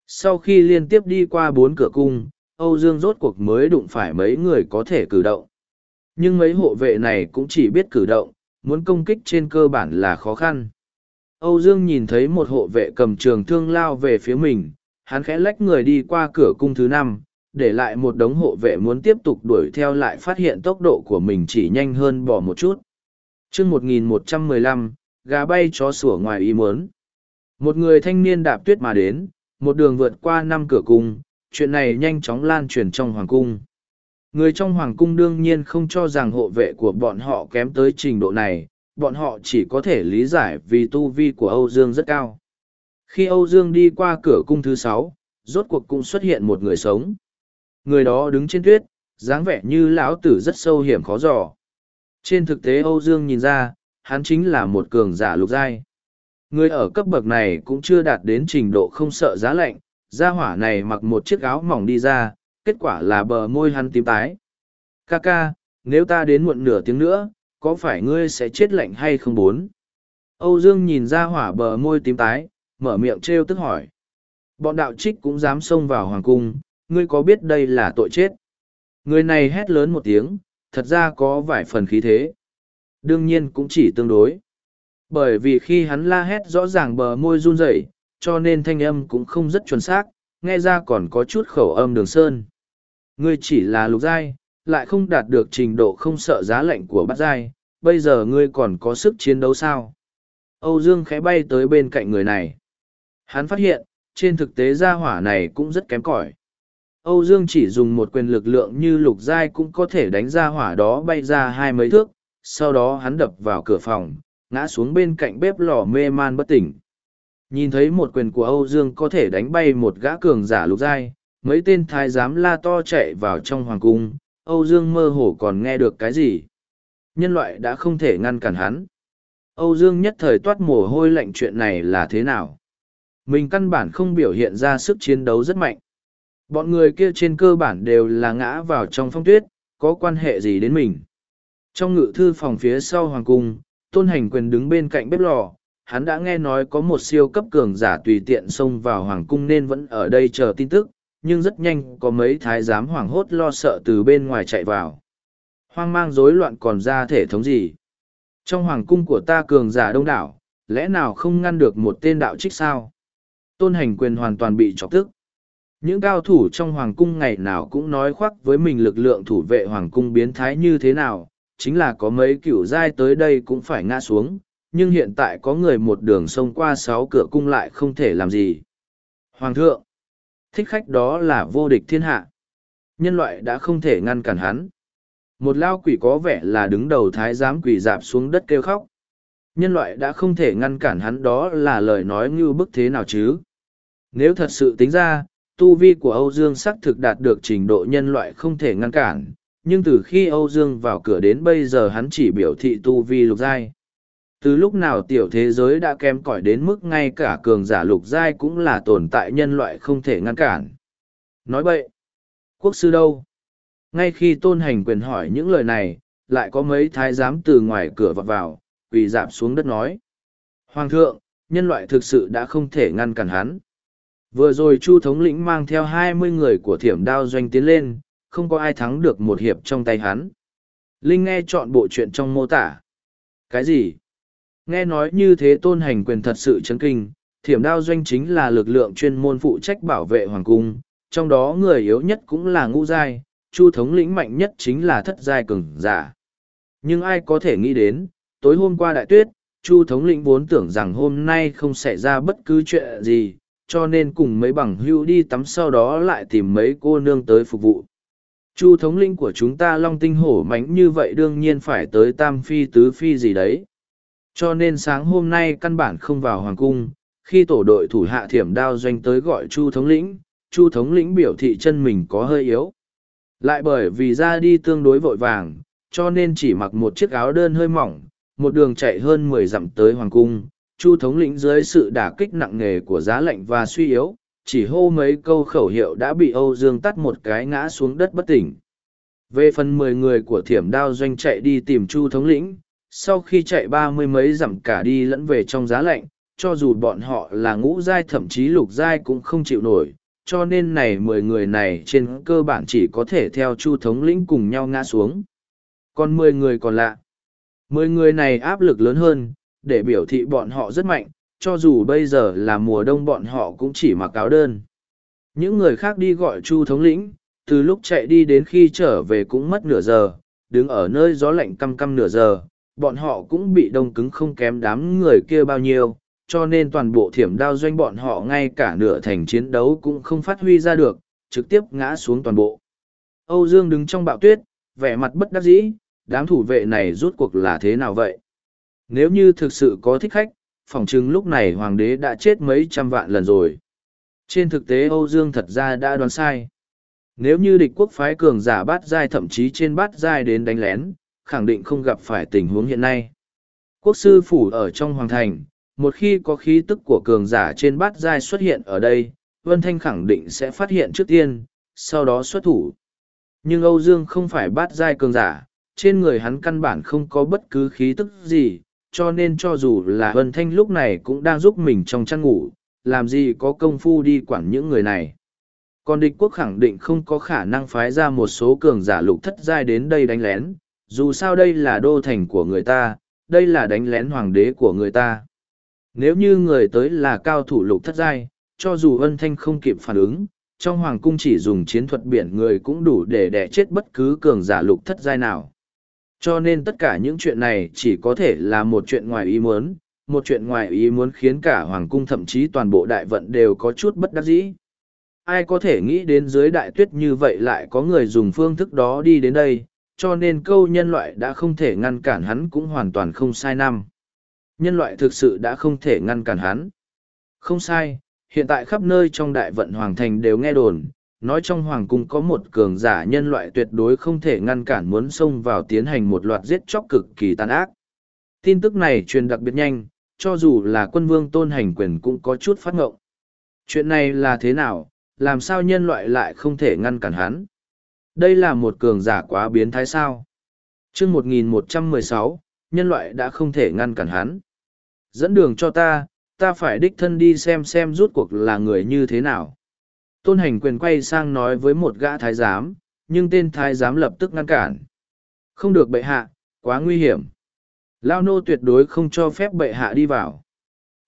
Sau khi liên tiếp đi qua bốn cửa cung, Âu Dương rốt cuộc mới đụng phải mấy người có thể cử động. Nhưng mấy hộ vệ này cũng chỉ biết cử động, muốn công kích trên cơ bản là khó khăn. Âu Dương nhìn thấy một hộ vệ cầm trường thương lao về phía mình, hắn khẽ lách người đi qua cửa cung thứ năm, để lại một đống hộ vệ muốn tiếp tục đuổi theo lại phát hiện tốc độ của mình chỉ nhanh hơn bỏ một chút. chương 1115, gà bay chó sủa ngoài ý muốn. Một người thanh niên đạp tuyết mà đến, một đường vượt qua năm cửa cung, chuyện này nhanh chóng lan truyền trong hoàng cung. Người trong hoàng cung đương nhiên không cho rằng hộ vệ của bọn họ kém tới trình độ này, bọn họ chỉ có thể lý giải vì tu vi của Âu Dương rất cao. Khi Âu Dương đi qua cửa cung thứ sáu, rốt cuộc cũng xuất hiện một người sống. Người đó đứng trên tuyết, dáng vẻ như lão tử rất sâu hiểm khó dò. Trên thực tế Âu Dương nhìn ra, hắn chính là một cường giả lục giai. Người ở cấp bậc này cũng chưa đạt đến trình độ không sợ giá lạnh, gia hỏa này mặc một chiếc áo mỏng đi ra, kết quả là bờ môi hắn tím tái. Ca ca, nếu ta đến muộn nửa tiếng nữa, có phải ngươi sẽ chết lạnh hay không bốn? Âu Dương nhìn ra hỏa bờ môi tím tái, mở miệng trêu tức hỏi. Bọn đạo trích cũng dám xông vào hoàng cung, ngươi có biết đây là tội chết? Người này hét lớn một tiếng, thật ra có vài phần khí thế. Đương nhiên cũng chỉ tương đối. Bởi vì khi hắn la hét rõ ràng bờ môi run rẩy, cho nên thanh âm cũng không rất chuẩn xác, nghe ra còn có chút khẩu âm đường sơn. Ngươi chỉ là lục giai, lại không đạt được trình độ không sợ giá lạnh của bát giai, bây giờ ngươi còn có sức chiến đấu sao? Âu Dương khẽ bay tới bên cạnh người này. Hắn phát hiện, trên thực tế gia hỏa này cũng rất kém cỏi. Âu Dương chỉ dùng một quyền lực lượng như lục giai cũng có thể đánh ra hỏa đó bay ra hai mấy thước, sau đó hắn đập vào cửa phòng, ngã xuống bên cạnh bếp lò mê man bất tỉnh. Nhìn thấy một quyền của Âu Dương có thể đánh bay một gã cường giả lục giai, mấy tên thái giám la to chạy vào trong hoàng cung, Âu Dương mơ hồ còn nghe được cái gì. Nhân loại đã không thể ngăn cản hắn. Âu Dương nhất thời toát mồ hôi lạnh chuyện này là thế nào? Mình căn bản không biểu hiện ra sức chiến đấu rất mạnh. Bọn người kia trên cơ bản đều là ngã vào trong phong tuyết, có quan hệ gì đến mình. Trong ngự thư phòng phía sau hoàng cung, tôn hành quyền đứng bên cạnh bếp lò, hắn đã nghe nói có một siêu cấp cường giả tùy tiện xông vào hoàng cung nên vẫn ở đây chờ tin tức, nhưng rất nhanh có mấy thái giám hoảng hốt lo sợ từ bên ngoài chạy vào. Hoang mang rối loạn còn ra thể thống gì? Trong hoàng cung của ta cường giả đông đảo, lẽ nào không ngăn được một tên đạo trích sao? Tôn hành quyền hoàn toàn bị chọc tức. Những cao thủ trong hoàng cung ngày nào cũng nói khoác với mình lực lượng thủ vệ hoàng cung biến thái như thế nào, chính là có mấy cựu giai tới đây cũng phải ngã xuống, nhưng hiện tại có người một đường xông qua sáu cửa cung lại không thể làm gì. Hoàng thượng, thích khách đó là vô địch thiên hạ. Nhân loại đã không thể ngăn cản hắn. Một lao quỷ có vẻ là đứng đầu thái giám quỷ dạp xuống đất kêu khóc. Nhân loại đã không thể ngăn cản hắn đó là lời nói như bức thế nào chứ. Nếu thật sự tính ra, tu vi của Âu Dương xác thực đạt được trình độ nhân loại không thể ngăn cản, nhưng từ khi Âu Dương vào cửa đến bây giờ hắn chỉ biểu thị tu vi lục giai. Từ lúc nào tiểu thế giới đã kém cỏi đến mức ngay cả cường giả lục giai cũng là tồn tại nhân loại không thể ngăn cản. Nói vậy, quốc sư đâu? Ngay khi tôn hành quyền hỏi những lời này, lại có mấy thái giám từ ngoài cửa vọt vào, quỳ dạp xuống đất nói. Hoàng thượng, nhân loại thực sự đã không thể ngăn cản hắn. Vừa rồi Chu thống lĩnh mang theo hai mươi người của thiểm đao doanh tiến lên, không có ai thắng được một hiệp trong tay hắn. Linh nghe chọn bộ chuyện trong mô tả. Cái gì? Nghe nói như thế tôn hành quyền thật sự chấn kinh, thiểm đao doanh chính là lực lượng chuyên môn phụ trách bảo vệ hoàng cung, trong đó người yếu nhất cũng là ngũ giai, chu thống lĩnh mạnh nhất chính là thất giai cường giả. Nhưng ai có thể nghĩ đến, tối hôm qua đại tuyết, chu thống lĩnh vốn tưởng rằng hôm nay không xảy ra bất cứ chuyện gì, cho nên cùng mấy bằng hưu đi tắm sau đó lại tìm mấy cô nương tới phục vụ. Chu thống lĩnh của chúng ta long tinh hổ mánh như vậy đương nhiên phải tới tam phi tứ phi gì đấy. Cho nên sáng hôm nay căn bản không vào hoàng cung, khi tổ đội thủ hạ thiểm đao doanh tới gọi Chu thống lĩnh, Chu thống lĩnh biểu thị chân mình có hơi yếu. Lại bởi vì ra đi tương đối vội vàng, cho nên chỉ mặc một chiếc áo đơn hơi mỏng, một đường chạy hơn mười dặm tới hoàng cung. Chu thống lĩnh dưới sự đả kích nặng nề của giá lạnh và suy yếu, chỉ hô mấy câu khẩu hiệu đã bị Âu Dương tắt một cái ngã xuống đất bất tỉnh. Về phần mười người của thiểm đao doanh chạy đi tìm Chu thống lĩnh, sau khi chạy ba mươi mấy dặm cả đi lẫn về trong giá lạnh, cho dù bọn họ là ngũ giai thậm chí lục giai cũng không chịu nổi, cho nên này mười người này trên cơ bản chỉ có thể theo chu thống lĩnh cùng nhau ngã xuống. Còn mười người còn lạ. mười người này áp lực lớn hơn, để biểu thị bọn họ rất mạnh, cho dù bây giờ là mùa đông bọn họ cũng chỉ mặc áo đơn. Những người khác đi gọi chu thống lĩnh, từ lúc chạy đi đến khi trở về cũng mất nửa giờ, đứng ở nơi gió lạnh căm căm nửa giờ, bọn họ cũng bị đông cứng không kém đám người kia bao nhiêu, cho nên toàn bộ thiểm đao doanh bọn họ ngay cả nửa thành chiến đấu cũng không phát huy ra được, trực tiếp ngã xuống toàn bộ. Âu Dương đứng trong bạo tuyết, vẻ mặt bất đắc dĩ, đám thủ vệ này rút cuộc là thế nào vậy? Nếu như thực sự có thích khách, phỏng chừng lúc này hoàng đế đã chết mấy trăm vạn lần rồi. Trên thực tế Âu Dương thật ra đã đoán sai. Nếu như địch quốc phái cường giả bát giai thậm chí trên bát giai đến đánh lén, khẳng định không gặp phải tình huống hiện nay. Quốc sư phủ ở trong hoàng thành, một khi có khí tức của cường giả trên bát giai xuất hiện ở đây, Vân Thanh khẳng định sẽ phát hiện trước tiên, sau đó xuất thủ. Nhưng Âu Dương không phải bát giai cường giả, trên người hắn căn bản không có bất cứ khí tức gì, cho nên cho dù là Vân Thanh lúc này cũng đang giúp mình trong chăn ngủ, làm gì có công phu đi quản những người này. Còn địch quốc khẳng định không có khả năng phái ra một số cường giả lục thất giai đến đây đánh lén, dù sao đây là đô thành của người ta, đây là đánh lén hoàng đế của người ta. Nếu như người tới là cao thủ lục thất giai, cho dù Vân thanh không kịp phản ứng, trong hoàng cung chỉ dùng chiến thuật biển người cũng đủ để đẻ chết bất cứ cường giả lục thất giai nào. Cho nên tất cả những chuyện này chỉ có thể là một chuyện ngoài ý muốn, một chuyện ngoài ý muốn khiến cả hoàng cung thậm chí toàn bộ đại vận đều có chút bất đắc dĩ. Ai có thể nghĩ đến dưới đại tuyết như vậy lại có người dùng phương thức đó đi đến đây, cho nên câu nhân loại đã không thể ngăn cản hắn cũng hoàn toàn không sai năm. Nhân loại thực sự đã không thể ngăn cản hắn. Không sai, hiện tại khắp nơi trong đại vận hoàng thành đều nghe đồn, nói trong hoàng cung có một cường giả nhân loại tuyệt đối không thể ngăn cản muốn xông vào tiến hành một loạt giết chóc cực kỳ tàn ác. Tin tức này truyền đặc biệt nhanh, cho dù là quân vương tôn hành quyền cũng có chút phát ngộng. Chuyện này là thế nào, làm sao nhân loại lại không thể ngăn cản hắn? đây là một cường giả quá biến thái sao chương một nghìn một trăm mười sáu nhân loại đã không thể ngăn cản hắn dẫn đường cho ta ta phải đích thân đi xem xem rút cuộc là người như thế nào tôn hành quyền quay sang nói với một gã thái giám nhưng tên thái giám lập tức ngăn cản không được bệ hạ quá nguy hiểm lao nô tuyệt đối không cho phép bệ hạ đi vào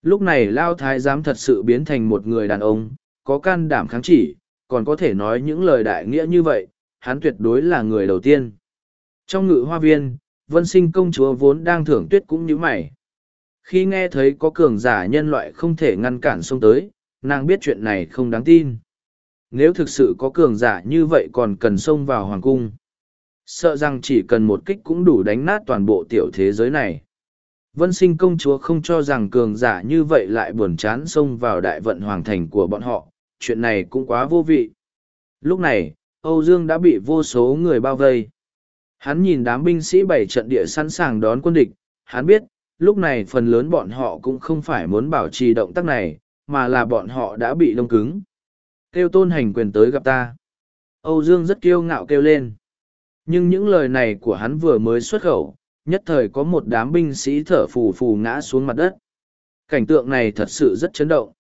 lúc này lao thái giám thật sự biến thành một người đàn ông có can đảm kháng chỉ còn có thể nói những lời đại nghĩa như vậy hắn tuyệt đối là người đầu tiên. Trong ngự hoa viên, vân sinh công chúa vốn đang thưởng tuyết cũng như mày. Khi nghe thấy có cường giả nhân loại không thể ngăn cản xông tới, nàng biết chuyện này không đáng tin. Nếu thực sự có cường giả như vậy còn cần xông vào hoàng cung. Sợ rằng chỉ cần một kích cũng đủ đánh nát toàn bộ tiểu thế giới này. Vân sinh công chúa không cho rằng cường giả như vậy lại buồn chán xông vào đại vận hoàng thành của bọn họ, chuyện này cũng quá vô vị. Lúc này, Âu Dương đã bị vô số người bao vây. Hắn nhìn đám binh sĩ bảy trận địa sẵn sàng đón quân địch, hắn biết, lúc này phần lớn bọn họ cũng không phải muốn bảo trì động tác này, mà là bọn họ đã bị đông cứng. Kêu tôn hành quyền tới gặp ta. Âu Dương rất kiêu ngạo kêu lên. Nhưng những lời này của hắn vừa mới xuất khẩu, nhất thời có một đám binh sĩ thở phù phù ngã xuống mặt đất. Cảnh tượng này thật sự rất chấn động.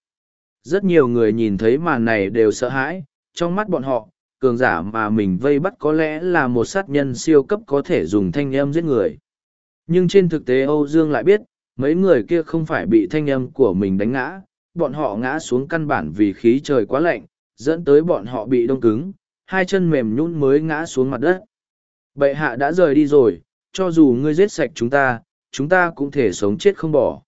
Rất nhiều người nhìn thấy màn này đều sợ hãi, trong mắt bọn họ, cường giả mà mình vây bắt có lẽ là một sát nhân siêu cấp có thể dùng thanh âm giết người. Nhưng trên thực tế Âu Dương lại biết, mấy người kia không phải bị thanh âm của mình đánh ngã, bọn họ ngã xuống căn bản vì khí trời quá lạnh, dẫn tới bọn họ bị đông cứng, hai chân mềm nhũn mới ngã xuống mặt đất. Bệ hạ đã rời đi rồi, cho dù ngươi giết sạch chúng ta, chúng ta cũng thể sống chết không bỏ.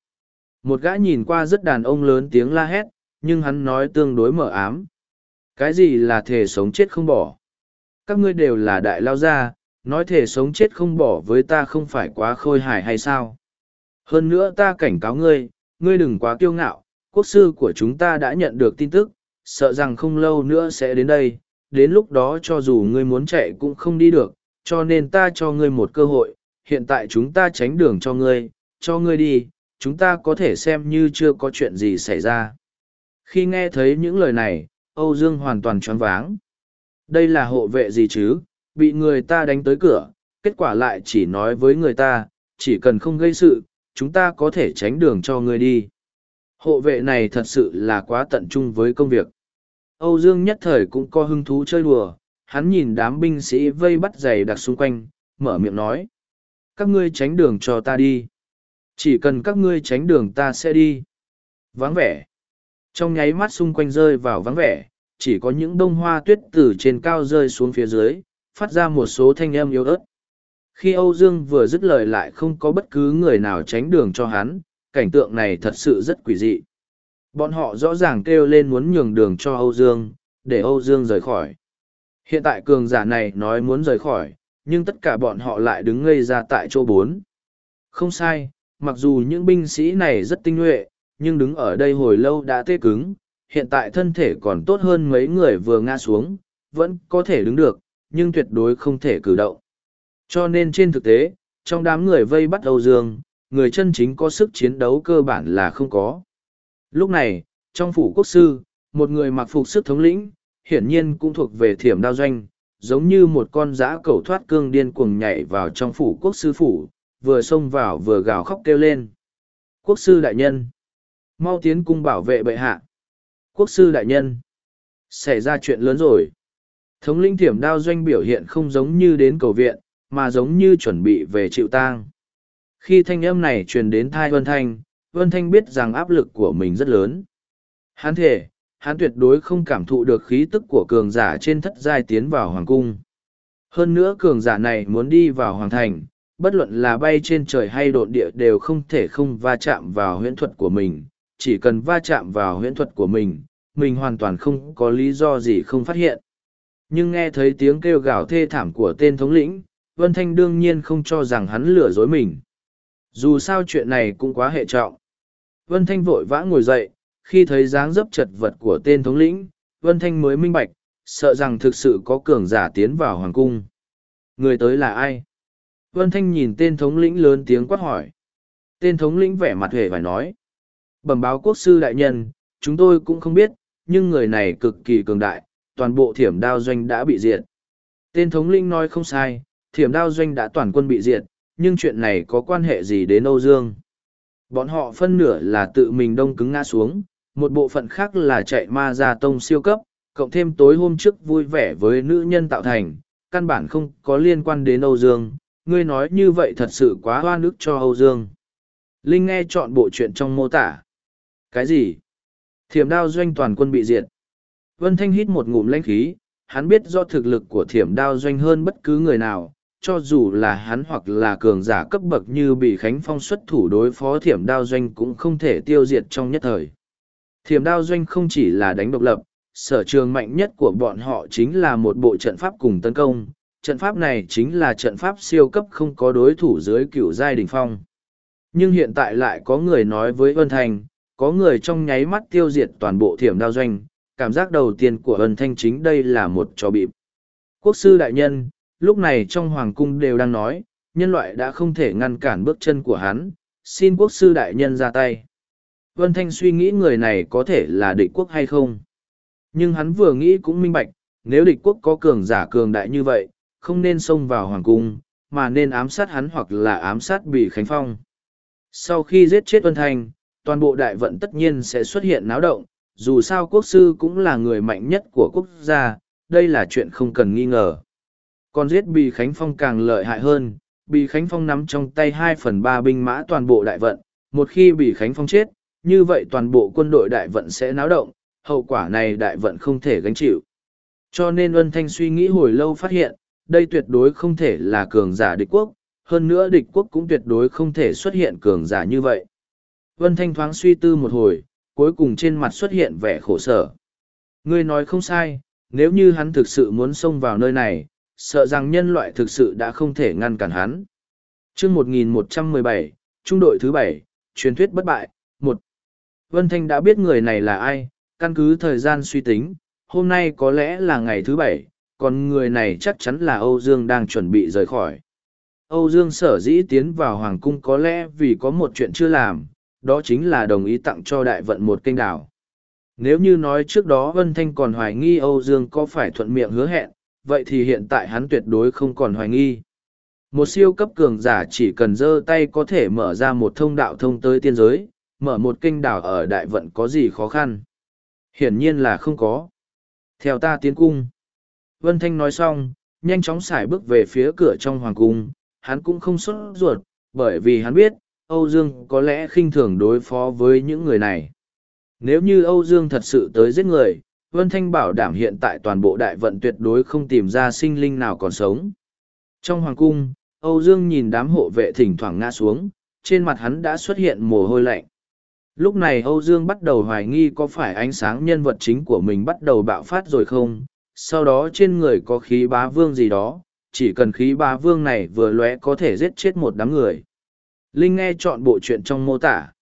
Một gã nhìn qua rất đàn ông lớn tiếng la hét, nhưng hắn nói tương đối mở ám. Cái gì là thể sống chết không bỏ? Các ngươi đều là đại lao gia, nói thể sống chết không bỏ với ta không phải quá khôi hài hay sao? Hơn nữa ta cảnh cáo ngươi, ngươi đừng quá kiêu ngạo, quốc sư của chúng ta đã nhận được tin tức, sợ rằng không lâu nữa sẽ đến đây, đến lúc đó cho dù ngươi muốn chạy cũng không đi được, cho nên ta cho ngươi một cơ hội, hiện tại chúng ta tránh đường cho ngươi, cho ngươi đi, chúng ta có thể xem như chưa có chuyện gì xảy ra. Khi nghe thấy những lời này, Âu Dương hoàn toàn choáng váng. Đây là hộ vệ gì chứ, bị người ta đánh tới cửa, kết quả lại chỉ nói với người ta, chỉ cần không gây sự, chúng ta có thể tránh đường cho ngươi đi. Hộ vệ này thật sự là quá tận trung với công việc. Âu Dương nhất thời cũng có hứng thú chơi đùa, hắn nhìn đám binh sĩ vây bắt giày đặc xung quanh, mở miệng nói. Các ngươi tránh đường cho ta đi. Chỉ cần các ngươi tránh đường ta sẽ đi. Vắng vẻ. Trong nháy mắt xung quanh rơi vào vắng vẻ, chỉ có những bông hoa tuyết từ trên cao rơi xuống phía dưới, phát ra một số thanh âm yếu ớt. Khi Âu Dương vừa dứt lời lại không có bất cứ người nào tránh đường cho hắn, cảnh tượng này thật sự rất quỷ dị. Bọn họ rõ ràng kêu lên muốn nhường đường cho Âu Dương, để Âu Dương rời khỏi. Hiện tại cường giả này nói muốn rời khỏi, nhưng tất cả bọn họ lại đứng ngây ra tại chỗ bốn. Không sai, mặc dù những binh sĩ này rất tinh nhuệ, nhưng đứng ở đây hồi lâu đã tê cứng, hiện tại thân thể còn tốt hơn mấy người vừa ngã xuống, vẫn có thể đứng được, nhưng tuyệt đối không thể cử động. Cho nên trên thực tế, trong đám người vây bắt Âu Dương, người chân chính có sức chiến đấu cơ bản là không có. Lúc này, trong phủ quốc sư, một người mặc phục sức thống lĩnh, hiển nhiên cũng thuộc về thiểm đao doanh, giống như một con dã cẩu thoát cương điên cuồng nhảy vào trong phủ quốc sư phủ, vừa xông vào vừa gào khóc kêu lên. Quốc sư đại nhân, mau tiến cung bảo vệ bệ hạ. Quốc sư đại nhân, xảy ra chuyện lớn rồi. Thống linh thiểm đao doanh biểu hiện không giống như đến cầu viện, mà giống như chuẩn bị về chịu tang. Khi thanh âm này truyền đến thai Vân Thanh, Vân Thanh biết rằng áp lực của mình rất lớn. Hắn thể, hắn tuyệt đối không cảm thụ được khí tức của cường giả trên thất giai tiến vào hoàng cung. Hơn nữa cường giả này muốn đi vào hoàng thành, bất luận là bay trên trời hay độn địa đều không thể không va chạm vào huyễn thuật của mình. Chỉ cần va chạm vào huyễn thuật của mình, mình hoàn toàn không có lý do gì không phát hiện. Nhưng nghe thấy tiếng kêu gào thê thảm của tên thống lĩnh, Vân Thanh đương nhiên không cho rằng hắn lừa dối mình. Dù sao chuyện này cũng quá hệ trọng. Vân Thanh vội vã ngồi dậy, khi thấy dáng dấp chật vật của tên thống lĩnh, Vân Thanh mới minh bạch, sợ rằng thực sự có cường giả tiến vào hoàng cung. Người tới là ai? Vân Thanh nhìn tên thống lĩnh lớn tiếng quát hỏi. Tên thống lĩnh vẻ mặt hề phải nói. Bẩm báo quốc sư đại nhân, chúng tôi cũng không biết, nhưng người này cực kỳ cường đại, toàn bộ thiểm đao doanh đã bị diệt. Tên thống lĩnh nói không sai, thiểm đao doanh đã toàn quân bị diệt, nhưng chuyện này có quan hệ gì đến Âu Dương? Bọn họ phân nửa là tự mình đông cứng ngã xuống, một bộ phận khác là chạy ma ra tông siêu cấp, cộng thêm tối hôm trước vui vẻ với nữ nhân tạo thành, căn bản không có liên quan đến Âu Dương. Ngươi nói như vậy thật sự quá hoa nước cho Âu Dương. Linh nghe chọn bộ chuyện trong mô tả. Cái gì? Thiểm đao doanh toàn quân bị diệt. Vân Thanh hít một ngụm lãnh khí, hắn biết do thực lực của thiểm đao doanh hơn bất cứ người nào, cho dù là hắn hoặc là cường giả cấp bậc như bị Khánh Phong xuất thủ đối phó thiểm đao doanh cũng không thể tiêu diệt trong nhất thời. Thiểm đao doanh không chỉ là đánh độc lập, sở trường mạnh nhất của bọn họ chính là một bộ trận pháp cùng tấn công. Trận pháp này chính là trận pháp siêu cấp không có đối thủ dưới cựu giai đỉnh phong. Nhưng hiện tại lại có người nói với Vân Thanh, có người trong nháy mắt tiêu diệt toàn bộ thiểm đao doanh, cảm giác đầu tiên của Vân Thanh chính đây là một trò bịp. Quốc sư đại nhân, lúc này trong hoàng cung đều đang nói, nhân loại đã không thể ngăn cản bước chân của hắn, xin quốc sư đại nhân ra tay. Vân Thanh suy nghĩ người này có thể là địch quốc hay không. Nhưng hắn vừa nghĩ cũng minh bạch, nếu địch quốc có cường giả cường đại như vậy, không nên xông vào hoàng cung, mà nên ám sát hắn hoặc là ám sát Bỉ Khánh Phong. Sau khi giết chết Vân Thanh, toàn bộ đại vận tất nhiên sẽ xuất hiện náo động, dù sao quốc sư cũng là người mạnh nhất của quốc gia, đây là chuyện không cần nghi ngờ. Còn giết Bì Khánh Phong càng lợi hại hơn, Bì Khánh Phong nắm trong tay hai phần ba binh mã toàn bộ đại vận, một khi Bì Khánh Phong chết, như vậy toàn bộ quân đội đại vận sẽ náo động, hậu quả này đại vận không thể gánh chịu. Cho nên Ân Thanh suy nghĩ hồi lâu phát hiện, đây tuyệt đối không thể là cường giả địch quốc, hơn nữa địch quốc cũng tuyệt đối không thể xuất hiện cường giả như vậy. Vân Thanh thoáng suy tư một hồi, cuối cùng trên mặt xuất hiện vẻ khổ sở. Ngươi nói không sai, nếu như hắn thực sự muốn xông vào nơi này, sợ rằng nhân loại thực sự đã không thể ngăn cản hắn. chương 1117, Trung đội thứ bảy, truyền thuyết bất bại, một Vân Thanh đã biết người này là ai, căn cứ thời gian suy tính, hôm nay có lẽ là ngày thứ bảy, còn người này chắc chắn là Âu Dương đang chuẩn bị rời khỏi. Âu Dương sở dĩ tiến vào Hoàng Cung có lẽ vì có một chuyện chưa làm, đó chính là đồng ý tặng cho đại vận một kênh đảo. Nếu như nói trước đó Vân Thanh còn hoài nghi Âu Dương có phải thuận miệng hứa hẹn, vậy thì hiện tại hắn tuyệt đối không còn hoài nghi. Một siêu cấp cường giả chỉ cần giơ tay có thể mở ra một thông đạo thông tới tiên giới, mở một kênh đảo ở đại vận có gì khó khăn. Hiển nhiên là không có. Theo ta tiến cung. Vân Thanh nói xong, nhanh chóng xài bước về phía cửa trong hoàng cung, hắn cũng không xuất ruột, bởi vì hắn biết, Âu Dương có lẽ khinh thường đối phó với những người này. Nếu như Âu Dương thật sự tới giết người, Vân Thanh bảo đảm hiện tại toàn bộ đại vận tuyệt đối không tìm ra sinh linh nào còn sống. Trong hoàng cung, Âu Dương nhìn đám hộ vệ thỉnh thoảng ngã xuống, trên mặt hắn đã xuất hiện mồ hôi lạnh. Lúc này Âu Dương bắt đầu hoài nghi có phải ánh sáng nhân vật chính của mình bắt đầu bạo phát rồi không, sau đó trên người có khí bá vương gì đó, chỉ cần khí bá vương này vừa lóe có thể giết chết một đám người. Linh nghe chọn bộ chuyện trong mô tả.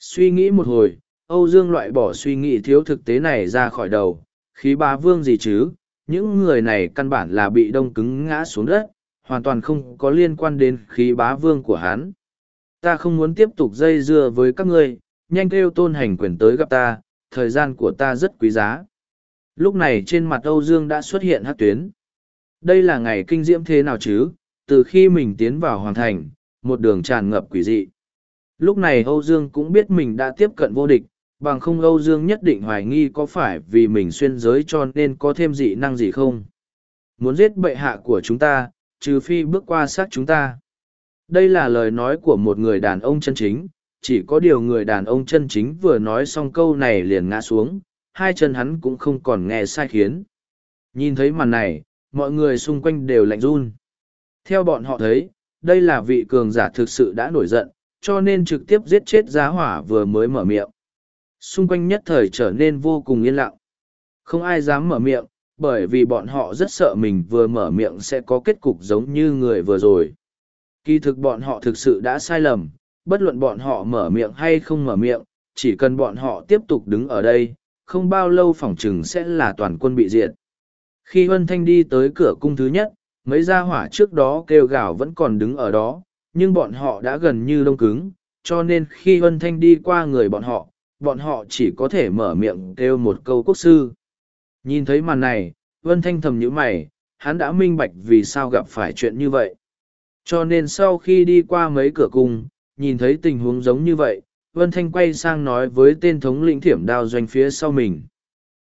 Suy nghĩ một hồi, Âu Dương loại bỏ suy nghĩ thiếu thực tế này ra khỏi đầu, khí bá vương gì chứ, những người này căn bản là bị đông cứng ngã xuống đất, hoàn toàn không có liên quan đến khí bá vương của hắn. Ta không muốn tiếp tục dây dưa với các ngươi, nhanh kêu tôn hành quyền tới gặp ta, thời gian của ta rất quý giá. Lúc này trên mặt Âu Dương đã xuất hiện hát tuyến. Đây là ngày kinh diễm thế nào chứ, từ khi mình tiến vào hoàng thành, một đường tràn ngập quỷ dị. Lúc này Âu Dương cũng biết mình đã tiếp cận vô địch, bằng không Âu Dương nhất định hoài nghi có phải vì mình xuyên giới cho nên có thêm dị năng gì không. Muốn giết bệ hạ của chúng ta, trừ phi bước qua xác chúng ta. Đây là lời nói của một người đàn ông chân chính, chỉ có điều người đàn ông chân chính vừa nói xong câu này liền ngã xuống, hai chân hắn cũng không còn nghe sai khiến. Nhìn thấy màn này, mọi người xung quanh đều lạnh run. Theo bọn họ thấy, đây là vị cường giả thực sự đã nổi giận, cho nên trực tiếp giết chết giá hỏa vừa mới mở miệng. Xung quanh nhất thời trở nên vô cùng yên lặng. Không ai dám mở miệng, bởi vì bọn họ rất sợ mình vừa mở miệng sẽ có kết cục giống như người vừa rồi. Kỳ thực bọn họ thực sự đã sai lầm, bất luận bọn họ mở miệng hay không mở miệng, chỉ cần bọn họ tiếp tục đứng ở đây, không bao lâu phỏng chừng sẽ là toàn quân bị diệt. Khi Vân Thanh đi tới cửa cung thứ nhất, mấy gia hỏa trước đó kêu gào vẫn còn đứng ở đó, nhưng bọn họ đã gần như đông cứng, cho nên khi Vân Thanh đi qua người bọn họ, bọn họ chỉ có thể mở miệng kêu một câu quốc sư. Nhìn thấy màn này, Vân Thanh thầm nhíu mày, hắn đã minh bạch vì sao gặp phải chuyện như vậy. Cho nên sau khi đi qua mấy cửa cung, nhìn thấy tình huống giống như vậy, Vân Thanh quay sang nói với tên thống lĩnh thiểm đao doanh phía sau mình.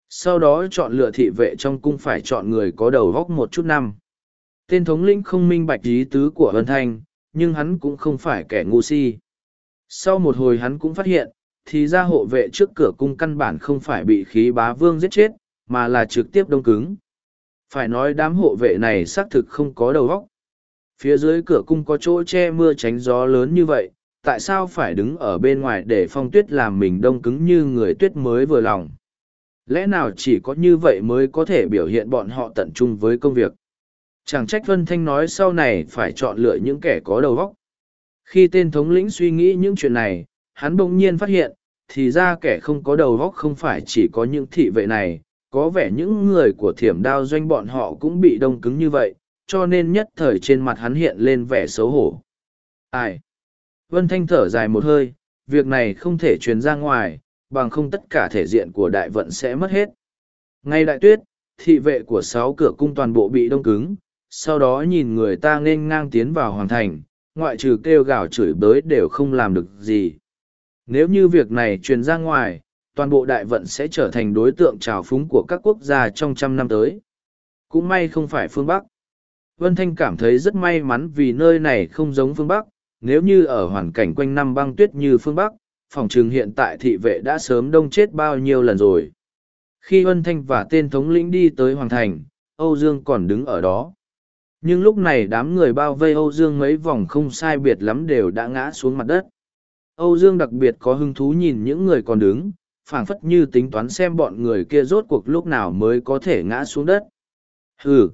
Sau đó chọn lựa thị vệ trong cung phải chọn người có đầu góc một chút năm. Tên thống lĩnh không minh bạch ý tứ của Vân Thanh, nhưng hắn cũng không phải kẻ ngu si. Sau một hồi hắn cũng phát hiện, thì ra hộ vệ trước cửa cung căn bản không phải bị khí bá vương giết chết, mà là trực tiếp đông cứng. Phải nói đám hộ vệ này xác thực không có đầu óc. Phía dưới cửa cung có chỗ che mưa tránh gió lớn như vậy, tại sao phải đứng ở bên ngoài để phong tuyết làm mình đông cứng như người tuyết mới vừa lòng lẽ nào chỉ có như vậy mới có thể biểu hiện bọn họ tận trung với công việc chẳng trách vân thanh nói sau này phải chọn lựa những kẻ có đầu óc Khi tên thống lĩnh suy nghĩ những chuyện này, hắn bỗng nhiên phát hiện, thì ra kẻ không có đầu góc không phải chỉ có những thị vệ này, có vẻ những người của thiểm đao doanh bọn họ cũng bị đông cứng như vậy, cho nên nhất thời trên mặt hắn hiện lên vẻ xấu hổ. Ai? Vân Thanh thở dài một hơi, việc này không thể truyền ra ngoài, bằng không tất cả thể diện của đại vận sẽ mất hết. Ngay đại tuyết, thị vệ của sáu cửa cung toàn bộ bị đông cứng, sau đó nhìn người ta nên ngang tiến vào hoàng thành, ngoại trừ kêu gào chửi bới đều không làm được gì. Nếu như việc này truyền ra ngoài, toàn bộ đại vận sẽ trở thành đối tượng trào phúng của các quốc gia trong trăm năm tới. Cũng may không phải phương Bắc. Vân Thanh cảm thấy rất may mắn vì nơi này không giống phương Bắc, nếu như ở hoàn cảnh quanh năm băng tuyết như phương Bắc, phòng trường hiện tại thị vệ đã sớm đông chết bao nhiêu lần rồi. Khi Vân Thanh và tên thống lĩnh đi tới Hoàng Thành, Âu Dương còn đứng ở đó. Nhưng lúc này đám người bao vây Âu Dương mấy vòng không sai biệt lắm đều đã ngã xuống mặt đất. Âu Dương đặc biệt có hứng thú nhìn những người còn đứng, phảng phất như tính toán xem bọn người kia rốt cuộc lúc nào mới có thể ngã xuống đất. Hừ!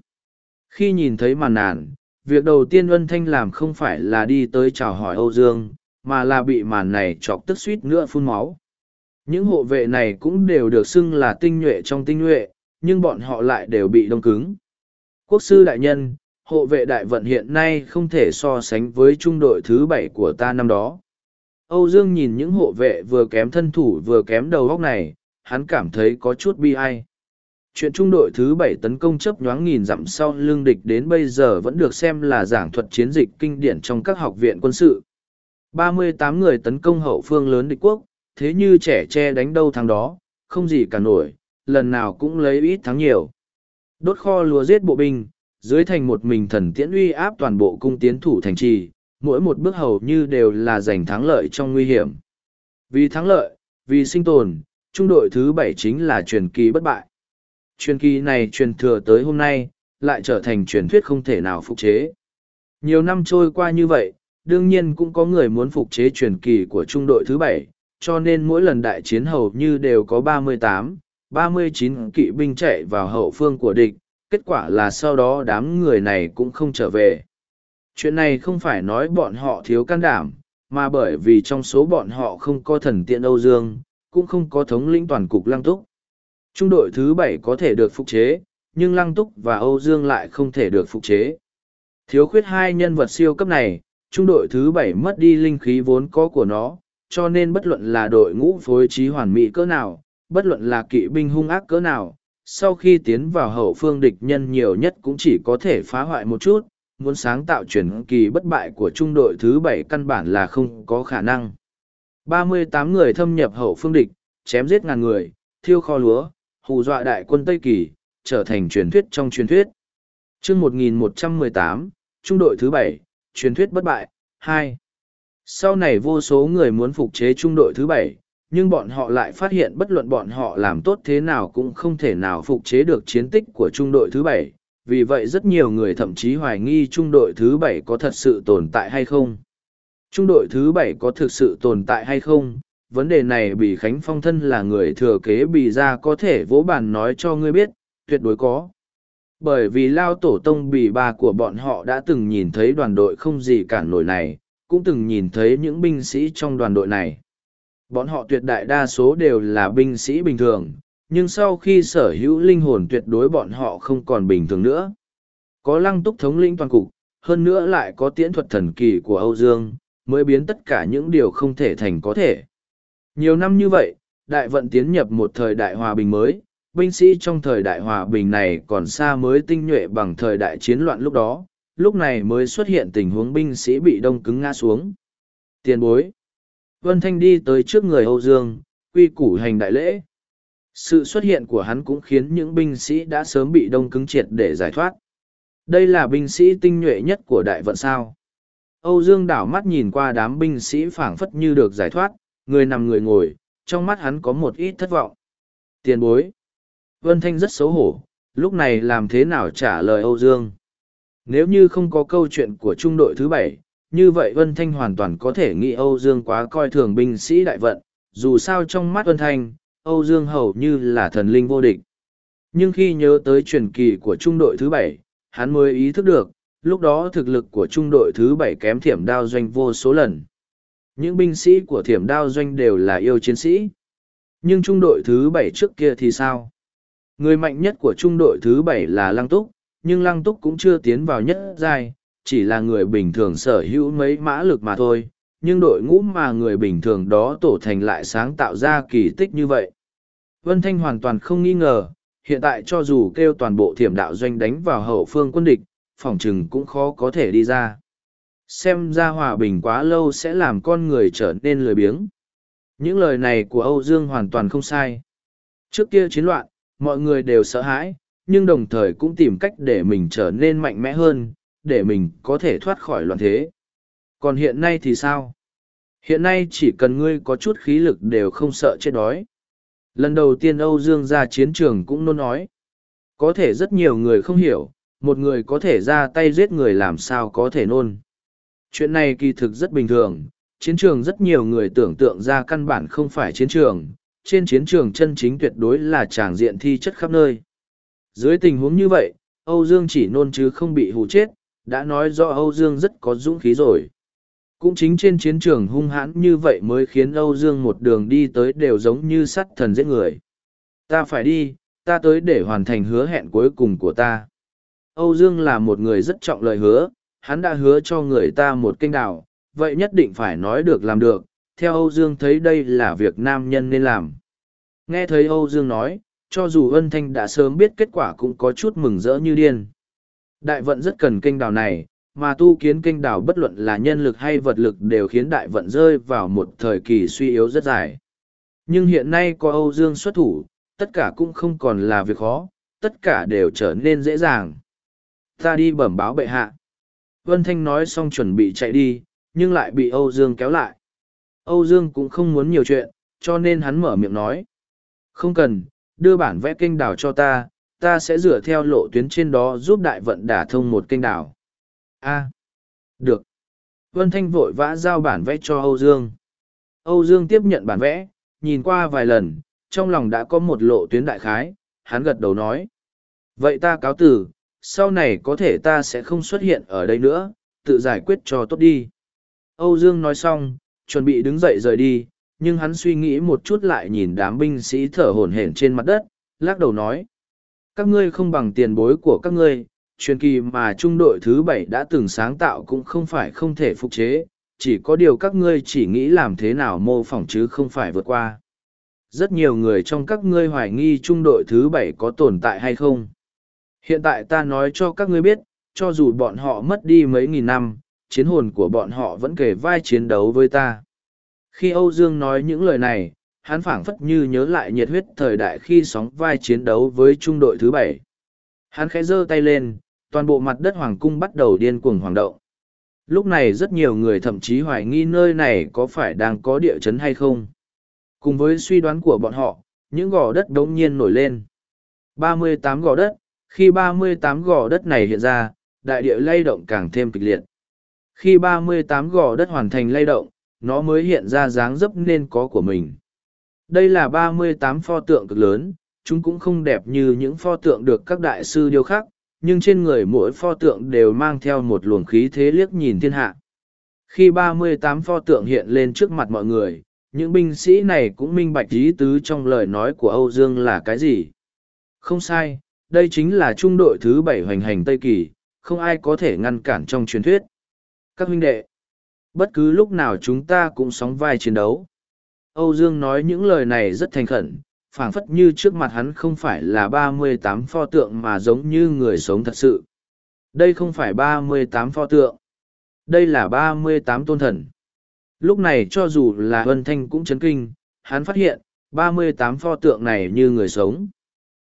Khi nhìn thấy màn nàn, việc đầu tiên Vân Thanh làm không phải là đi tới chào hỏi Âu Dương, mà là bị màn này chọc tức suýt nữa phun máu. Những hộ vệ này cũng đều được xưng là tinh nhuệ trong tinh nhuệ, nhưng bọn họ lại đều bị đông cứng. Quốc sư đại nhân, hộ vệ đại vận hiện nay không thể so sánh với trung đội thứ bảy của ta năm đó. Âu Dương nhìn những hộ vệ vừa kém thân thủ vừa kém đầu góc này, hắn cảm thấy có chút bi ai. Chuyện trung đội thứ bảy tấn công chấp nhoáng nghìn dặm sau lương địch đến bây giờ vẫn được xem là giảng thuật chiến dịch kinh điển trong các học viện quân sự. 38 người tấn công hậu phương lớn địch quốc, thế như trẻ che đánh đâu thắng đó, không gì cả nổi, lần nào cũng lấy ít thắng nhiều. Đốt kho lúa giết bộ binh, dưới thành một mình thần tiễn uy áp toàn bộ cung tiến thủ thành trì, mỗi một bước hầu như đều là giành thắng lợi trong nguy hiểm. Vì thắng lợi, vì sinh tồn, trung đội thứ bảy chính là truyền kỳ bất bại. Truyền kỳ này truyền thừa tới hôm nay, lại trở thành truyền thuyết không thể nào phục chế. Nhiều năm trôi qua như vậy, đương nhiên cũng có người muốn phục chế truyền kỳ của trung đội thứ bảy, cho nên mỗi lần đại chiến hầu như đều có 38, 39 kỵ binh chạy vào hậu phương của địch, kết quả là sau đó đám người này cũng không trở về. Chuyện này không phải nói bọn họ thiếu can đảm, mà bởi vì trong số bọn họ không có thần tiện Âu Dương, cũng không có thống lĩnh toàn cục Lăng Túc. Trung đội thứ bảy có thể được phục chế, nhưng Lăng Túc và Âu Dương lại không thể được phục chế. Thiếu khuyết hai nhân vật siêu cấp này, trung đội thứ bảy mất đi linh khí vốn có của nó, cho nên bất luận là đội ngũ phối trí hoàn mỹ cỡ nào, bất luận là kỵ binh hung ác cỡ nào, sau khi tiến vào hậu phương địch nhân nhiều nhất cũng chỉ có thể phá hoại một chút, muốn sáng tạo chuyển kỳ bất bại của trung đội thứ bảy căn bản là không có khả năng. 38 người thâm nhập hậu phương địch, chém giết ngàn người, thiêu kho lúa, hù dọa đại quân Tây Kỳ, trở thành truyền thuyết trong truyền thuyết. chương 1118, trung đội thứ bảy, truyền thuyết bất bại, 2. Sau này vô số người muốn phục chế trung đội thứ bảy, nhưng bọn họ lại phát hiện bất luận bọn họ làm tốt thế nào cũng không thể nào phục chế được chiến tích của trung đội thứ bảy. Vì vậy rất nhiều người thậm chí hoài nghi trung đội thứ bảy có thật sự tồn tại hay không. Trung đội thứ bảy có thực sự tồn tại hay không? Vấn đề này bị Khánh Phong thân là người thừa kế Bì ra có thể vỗ bàn nói cho ngươi biết, tuyệt đối có. Bởi vì Lao Tổ Tông Bì ba của bọn họ đã từng nhìn thấy đoàn đội không gì cản nổi này, cũng từng nhìn thấy những binh sĩ trong đoàn đội này. Bọn họ tuyệt đại đa số đều là binh sĩ bình thường, nhưng sau khi sở hữu linh hồn tuyệt đối bọn họ không còn bình thường nữa. Có lăng túc thống lĩnh toàn cục, hơn nữa lại có tiễn thuật thần kỳ của Âu Dương, mới biến tất cả những điều không thể thành có thể. Nhiều năm như vậy, đại vận tiến nhập một thời đại hòa bình mới, binh sĩ trong thời đại hòa bình này còn xa mới tinh nhuệ bằng thời đại chiến loạn lúc đó, lúc này mới xuất hiện tình huống binh sĩ bị đông cứng ngã xuống. Tiền bối. Vân Thanh đi tới trước người Âu Dương, quy củ hành đại lễ. Sự xuất hiện của hắn cũng khiến những binh sĩ đã sớm bị đông cứng triệt để giải thoát. Đây là binh sĩ tinh nhuệ nhất của đại vận sao. Âu Dương đảo mắt nhìn qua đám binh sĩ phảng phất như được giải thoát, người nằm người ngồi, trong mắt hắn có một ít thất vọng. Tiền bối. Vân Thanh rất xấu hổ, lúc này làm thế nào trả lời Âu Dương. Nếu như không có câu chuyện của trung đội thứ bảy, như vậy Vân Thanh hoàn toàn có thể nghĩ Âu Dương quá coi thường binh sĩ đại vận, dù sao trong mắt Vân Thanh, Âu Dương hầu như là thần linh vô địch. Nhưng khi nhớ tới truyền kỳ của trung đội thứ bảy, hắn mới ý thức được, lúc đó thực lực của trung đội thứ bảy kém thiểm đao doanh vô số lần. Những binh sĩ của thiểm đao doanh đều là yêu chiến sĩ. Nhưng trung đội thứ bảy trước kia thì sao? Người mạnh nhất của trung đội thứ bảy là Lăng Túc, nhưng Lăng Túc cũng chưa tiến vào nhất giai, chỉ là người bình thường sở hữu mấy mã lực mà thôi, nhưng đội ngũ mà người bình thường đó tổ thành lại sáng tạo ra kỳ tích như vậy. Vân Thanh hoàn toàn không nghi ngờ, hiện tại cho dù kêu toàn bộ thiểm đạo doanh đánh vào hậu phương quân địch, phòng trừng cũng khó có thể đi ra. Xem ra hòa bình quá lâu sẽ làm con người trở nên lười biếng. Những lời này của Âu Dương hoàn toàn không sai. Trước kia chiến loạn, mọi người đều sợ hãi, nhưng đồng thời cũng tìm cách để mình trở nên mạnh mẽ hơn, để mình có thể thoát khỏi loạn thế. Còn hiện nay thì sao? Hiện nay chỉ cần ngươi có chút khí lực đều không sợ chết đói. Lần đầu tiên Âu Dương ra chiến trường cũng nôn nói. Có thể rất nhiều người không hiểu, một người có thể ra tay giết người làm sao có thể nôn. Chuyện này kỳ thực rất bình thường, chiến trường rất nhiều người tưởng tượng ra căn bản không phải chiến trường, trên chiến trường chân chính tuyệt đối là tràng diện thi chất khắp nơi. Dưới tình huống như vậy, Âu Dương chỉ nôn chứ không bị hù chết, đã nói rõ Âu Dương rất có dũng khí rồi. Cũng chính trên chiến trường hung hãn như vậy mới khiến Âu Dương một đường đi tới đều giống như sắt thần giết người. Ta phải đi, ta tới để hoàn thành hứa hẹn cuối cùng của ta. Âu Dương là một người rất trọng lời hứa, hắn đã hứa cho người ta một kênh đảo, vậy nhất định phải nói được làm được, theo Âu Dương thấy đây là việc nam nhân nên làm. Nghe thấy Âu Dương nói, cho dù Ân Thanh đã sớm biết kết quả cũng có chút mừng rỡ như điên. Đại vận rất cần kênh đảo này, mà tu kiến kênh đảo bất luận là nhân lực hay vật lực đều khiến đại vận rơi vào một thời kỳ suy yếu rất dài. Nhưng hiện nay có Âu Dương xuất thủ, tất cả cũng không còn là việc khó, tất cả đều trở nên dễ dàng. Ta đi bẩm báo bệ hạ. Vân Thanh nói xong chuẩn bị chạy đi, nhưng lại bị Âu Dương kéo lại. Âu Dương cũng không muốn nhiều chuyện, cho nên hắn mở miệng nói. Không cần, đưa bản vẽ kênh đảo cho ta, ta sẽ dựa theo lộ tuyến trên đó giúp đại vận đả thông một kênh đảo. A. được. Vân Thanh vội vã giao bản vẽ cho Âu Dương. Âu Dương tiếp nhận bản vẽ, nhìn qua vài lần, trong lòng đã có một lộ tuyến đại khái, hắn gật đầu nói. Vậy ta cáo từ, sau này có thể ta sẽ không xuất hiện ở đây nữa, tự giải quyết cho tốt đi. Âu Dương nói xong, chuẩn bị đứng dậy rời đi, nhưng hắn suy nghĩ một chút lại nhìn đám binh sĩ thở hổn hển trên mặt đất, lắc đầu nói. Các ngươi không bằng tiền bối của các ngươi, truyền kỳ mà trung đội thứ bảy đã từng sáng tạo cũng không phải không thể phục chế, chỉ có điều các ngươi chỉ nghĩ làm thế nào mô phỏng chứ không phải vượt qua. Rất nhiều người trong các ngươi hoài nghi trung đội thứ bảy có tồn tại hay không. Hiện tại ta nói cho các ngươi biết, cho dù bọn họ mất đi mấy nghìn năm, chiến hồn của bọn họ vẫn kể vai chiến đấu với ta. Khi Âu Dương nói những lời này, hắn phảng phất như nhớ lại nhiệt huyết thời đại khi sóng vai chiến đấu với trung đội thứ bảy. Hắn khẽ giơ tay lên, toàn bộ mặt đất hoàng cung bắt đầu điên cuồng hoàng động. Lúc này rất nhiều người thậm chí hoài nghi nơi này có phải đang có địa chấn hay không. Cùng với suy đoán của bọn họ, những gò đất đống nhiên nổi lên. 38 gò đất, khi 38 gò đất này hiện ra, đại địa lay động càng thêm kịch liệt. Khi 38 gò đất hoàn thành lay động, nó mới hiện ra dáng dấp nên có của mình. Đây là 38 pho tượng cực lớn, chúng cũng không đẹp như những pho tượng được các đại sư điêu khắc, nhưng trên người mỗi pho tượng đều mang theo một luồng khí thế liếc nhìn thiên hạ. Khi 38 pho tượng hiện lên trước mặt mọi người, những binh sĩ này cũng minh bạch ý tứ trong lời nói của Âu Dương là cái gì. Không sai, đây chính là trung đội thứ bảy hoành hành Tây Kỳ, không ai có thể ngăn cản trong truyền thuyết. Các huynh đệ, bất cứ lúc nào chúng ta cũng sóng vai chiến đấu. Âu Dương nói những lời này rất thành khẩn, phảng phất như trước mặt hắn không phải là ba mươi tám pho tượng mà giống như người sống thật sự. Đây không phải ba mươi tám pho tượng. Đây là ba mươi tám tôn thần. Lúc này cho dù là huân Thanh cũng chấn kinh, hắn phát hiện, ba mươi tám pho tượng này như người sống.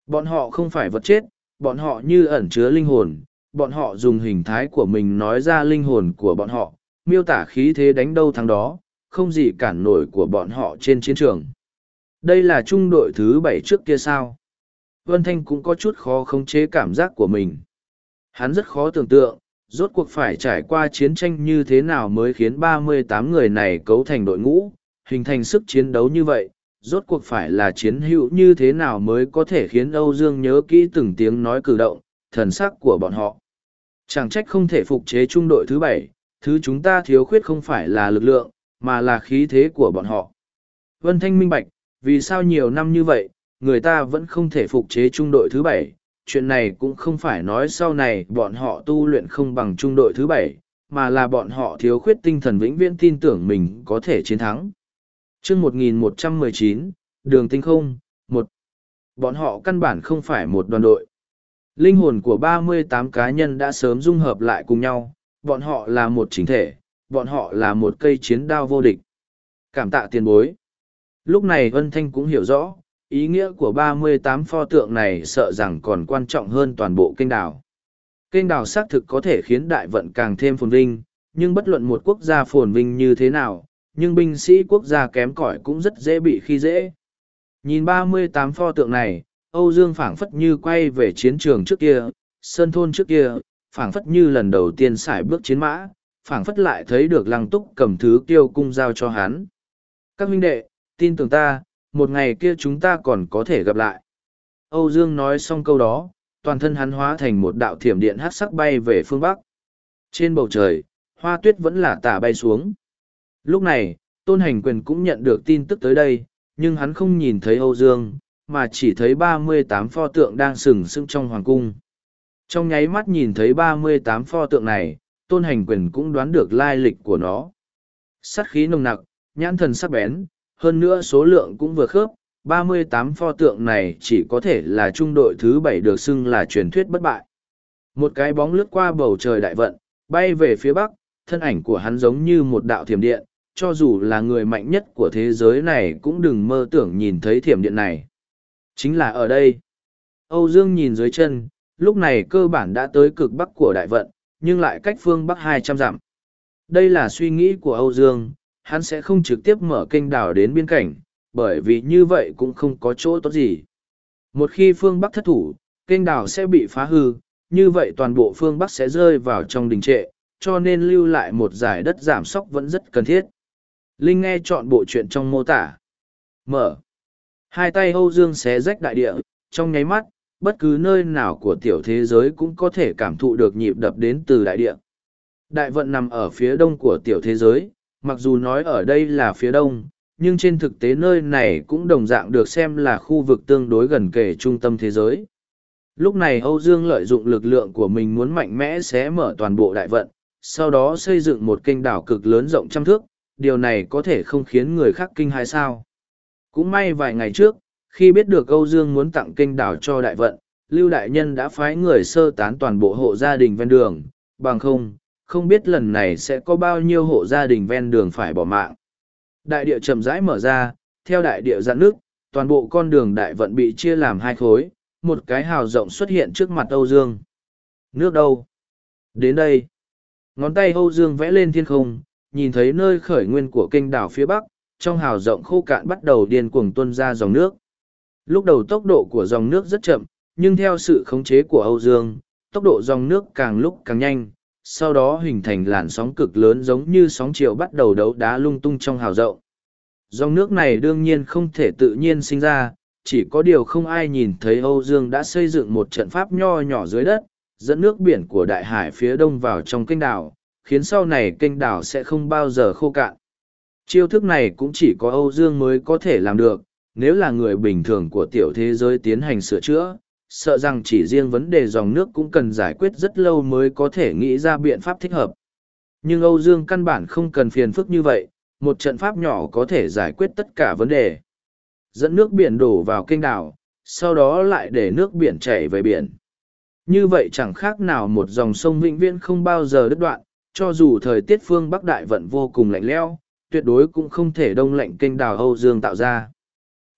Bọn họ không phải vật chết, bọn họ như ẩn chứa linh hồn, bọn họ dùng hình thái của mình nói ra linh hồn của bọn họ, miêu tả khí thế đánh đâu thắng đó, không gì cản nổi của bọn họ trên chiến trường. Đây là trung đội thứ bảy trước kia sao? Vân Thanh cũng có chút khó khống chế cảm giác của mình. Hắn rất khó tưởng tượng, rốt cuộc phải trải qua chiến tranh như thế nào mới khiến 38 người này cấu thành đội ngũ, hình thành sức chiến đấu như vậy, rốt cuộc phải là chiến hữu như thế nào mới có thể khiến Âu Dương nhớ kỹ từng tiếng nói cử động, thần sắc của bọn họ. Chẳng trách không thể phục chế trung đội thứ bảy, thứ chúng ta thiếu khuyết không phải là lực lượng, mà là khí thế của bọn họ. Vân Thanh minh bạch, vì sao nhiều năm như vậy, người ta vẫn không thể phục chế trung đội thứ bảy. Chuyện này cũng không phải nói sau này bọn họ tu luyện không bằng trung đội thứ bảy, mà là bọn họ thiếu khuyết tinh thần vĩnh viễn tin tưởng mình có thể chiến thắng. chương 1119, Đường Tinh Không, một Bọn họ căn bản không phải một đoàn đội. Linh hồn của 38 cá nhân đã sớm dung hợp lại cùng nhau, bọn họ là một chính thể, bọn họ là một cây chiến đao vô địch. Cảm tạ tiền bối. Lúc này Vân Thanh cũng hiểu rõ, ý nghĩa của 38 pho tượng này sợ rằng còn quan trọng hơn toàn bộ kênh đảo. Kênh đảo xác thực có thể khiến đại vận càng thêm phồn vinh, nhưng bất luận một quốc gia phồn vinh như thế nào, nhưng binh sĩ quốc gia kém cỏi cũng rất dễ bị khi dễ. Nhìn 38 pho tượng này, Âu Dương phảng phất như quay về chiến trường trước kia, sơn thôn trước kia, phảng phất như lần đầu tiên xài bước chiến mã, phảng phất lại thấy được lăng túc cầm thứ kiêu cung giao cho hắn. Các huynh đệ, tin tưởng ta, một ngày kia chúng ta còn có thể gặp lại. Âu Dương nói xong câu đó, toàn thân hắn hóa thành một đạo thiểm điện hát sắc bay về phương Bắc. Trên bầu trời, hoa tuyết vẫn là tả bay xuống. Lúc này, Tôn Hành Quyền cũng nhận được tin tức tới đây, nhưng hắn không nhìn thấy Âu Dương, mà chỉ thấy ba mươi tám pho tượng đang sừng sững trong hoàng cung. Trong nháy mắt nhìn thấy ba mươi tám pho tượng này, Tôn Hành Quyền cũng đoán được lai lịch của nó. Sát khí nồng nặc, nhãn thần sắc bén, hơn nữa số lượng cũng vừa khớp, 38 pho tượng này chỉ có thể là trung đội thứ bảy được xưng là truyền thuyết bất bại. Một cái bóng lướt qua bầu trời đại vận, bay về phía bắc, thân ảnh của hắn giống như một đạo thiểm điện, cho dù là người mạnh nhất của thế giới này cũng đừng mơ tưởng nhìn thấy thiểm điện này. Chính là ở đây. Âu Dương nhìn dưới chân, lúc này cơ bản đã tới cực bắc của đại vận, nhưng lại cách phương bắc 200 dặm. Đây là suy nghĩ của Âu Dương, hắn sẽ không trực tiếp mở kênh đảo đến biên cảnh, bởi vì như vậy cũng không có chỗ tốt gì. Một khi phương Bắc thất thủ, kênh đảo sẽ bị phá hư, như vậy toàn bộ phương Bắc sẽ rơi vào trong đình trệ, cho nên lưu lại một giải đất giảm sóc vẫn rất cần thiết. Linh nghe chọn bộ chuyện trong mô tả. Mở. Hai tay Âu Dương xé rách đại địa, trong nháy mắt, bất cứ nơi nào của tiểu thế giới cũng có thể cảm thụ được nhịp đập đến từ đại địa. Đại vận nằm ở phía đông của tiểu thế giới, mặc dù nói ở đây là phía đông, nhưng trên thực tế nơi này cũng đồng dạng được xem là khu vực tương đối gần kề trung tâm thế giới. Lúc này Âu Dương lợi dụng lực lượng của mình muốn mạnh mẽ xé mở toàn bộ đại vận, sau đó xây dựng một kênh đảo cực lớn rộng trăm thước, điều này có thể không khiến người khác kinh hay sao. Cũng may vài ngày trước, khi biết được Âu Dương muốn tặng kênh đảo cho đại vận, Lưu Đại Nhân đã phái người sơ tán toàn bộ hộ gia đình ven đường, bằng không, không biết lần này sẽ có bao nhiêu hộ gia đình ven đường phải bỏ mạng. Đại địa chậm rãi mở ra, theo đại địa giãn nước, toàn bộ con đường đại vận bị chia làm hai khối, một cái hào rộng xuất hiện trước mặt Âu Dương. Nước đâu? Đến đây. Ngón tay Âu Dương vẽ lên thiên không, nhìn thấy nơi khởi nguyên của kênh đảo phía bắc, trong hào rộng khô cạn bắt đầu điên cuồng tuôn ra dòng nước. Lúc đầu tốc độ của dòng nước rất chậm, nhưng theo sự khống chế của Âu Dương, tốc độ dòng nước càng lúc càng nhanh, sau đó hình thành làn sóng cực lớn giống như sóng chiều bắt đầu đấu đá lung tung trong hào rộng. Dòng nước này đương nhiên không thể tự nhiên sinh ra, chỉ có điều không ai nhìn thấy Âu Dương đã xây dựng một trận pháp nho nhỏ dưới đất, dẫn nước biển của đại hải phía đông vào trong kênh đảo, khiến sau này kênh đảo sẽ không bao giờ khô cạn. Chiêu thức này cũng chỉ có Âu Dương mới có thể làm được, nếu là người bình thường của tiểu thế giới tiến hành sửa chữa, sợ rằng chỉ riêng vấn đề dòng nước cũng cần giải quyết rất lâu mới có thể nghĩ ra biện pháp thích hợp. Nhưng Âu Dương căn bản không cần phiền phức như vậy, một trận pháp nhỏ có thể giải quyết tất cả vấn đề. Dẫn nước biển đổ vào kênh đảo, sau đó lại để nước biển chảy về biển. Như vậy chẳng khác nào một dòng sông vĩnh viễn không bao giờ đứt đoạn, cho dù thời tiết phương Bắc Đại vận vô cùng lạnh lẽo, tuyệt đối cũng không thể đông lạnh kênh đảo Âu Dương tạo ra.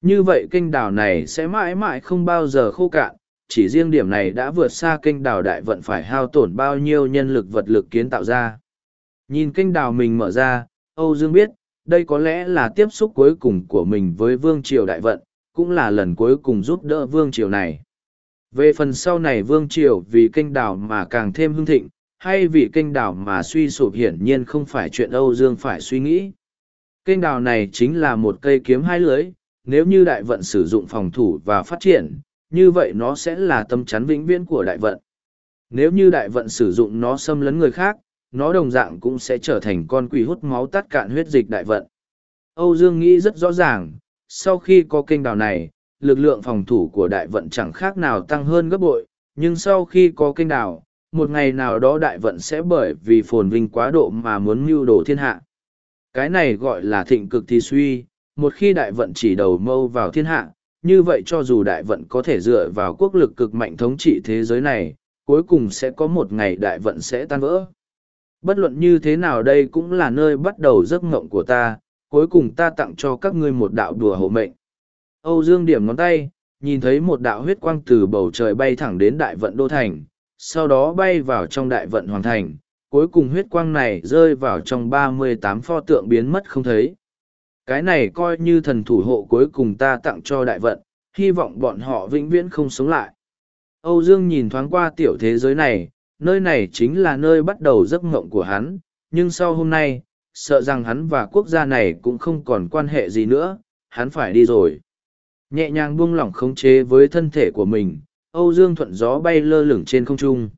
Như vậy kênh đảo này sẽ mãi mãi không bao giờ khô cạn, chỉ riêng điểm này đã vượt xa kênh đảo đại vận phải hao tổn bao nhiêu nhân lực vật lực kiến tạo ra. Nhìn kênh đảo mình mở ra, Âu Dương biết, đây có lẽ là tiếp xúc cuối cùng của mình với Vương Triều Đại Vận, cũng là lần cuối cùng giúp đỡ Vương Triều này. Về phần sau này Vương Triều vì kênh đảo mà càng thêm hưng thịnh, hay vì kênh đảo mà suy sụp hiển nhiên không phải chuyện Âu Dương phải suy nghĩ. Kênh đảo này chính là một cây kiếm hai lưới, nếu như Đại Vận sử dụng phòng thủ và phát triển, như vậy nó sẽ là tâm chắn vĩnh viễn của đại vận. Nếu như đại vận sử dụng nó xâm lấn người khác, nó đồng dạng cũng sẽ trở thành con quỷ hút máu tắt cạn huyết dịch đại vận. Âu Dương nghĩ rất rõ ràng, sau khi có kênh đào này, lực lượng phòng thủ của đại vận chẳng khác nào tăng hơn gấp bội, nhưng sau khi có kênh đào, một ngày nào đó đại vận sẽ bởi vì phồn vinh quá độ mà muốn mưu đồ thiên hạ. Cái này gọi là thịnh cực thì suy, một khi đại vận chỉ đầu mâu vào thiên hạ, như vậy cho dù đại vận có thể dựa vào quốc lực cực mạnh thống trị thế giới này, cuối cùng sẽ có một ngày đại vận sẽ tan vỡ. Bất luận như thế nào đây cũng là nơi bắt đầu giấc ngộng của ta, cuối cùng ta tặng cho các ngươi một đạo đùa hộ mệnh. Âu Dương điểm ngón tay, nhìn thấy một đạo huyết quang từ bầu trời bay thẳng đến đại vận đô thành, sau đó bay vào trong đại vận hoàng thành, cuối cùng huyết quang này rơi vào trong ba mươi tám pho tượng biến mất không thấy. Cái này coi như thần thủ hộ cuối cùng ta tặng cho đại vận, hy vọng bọn họ vĩnh viễn không sống lại. Âu Dương nhìn thoáng qua tiểu thế giới này, nơi này chính là nơi bắt đầu giấc ngộng của hắn, nhưng sau hôm nay, sợ rằng hắn và quốc gia này cũng không còn quan hệ gì nữa, hắn phải đi rồi. Nhẹ nhàng buông lỏng khống chế với thân thể của mình, Âu Dương thuận gió bay lơ lửng trên không trung.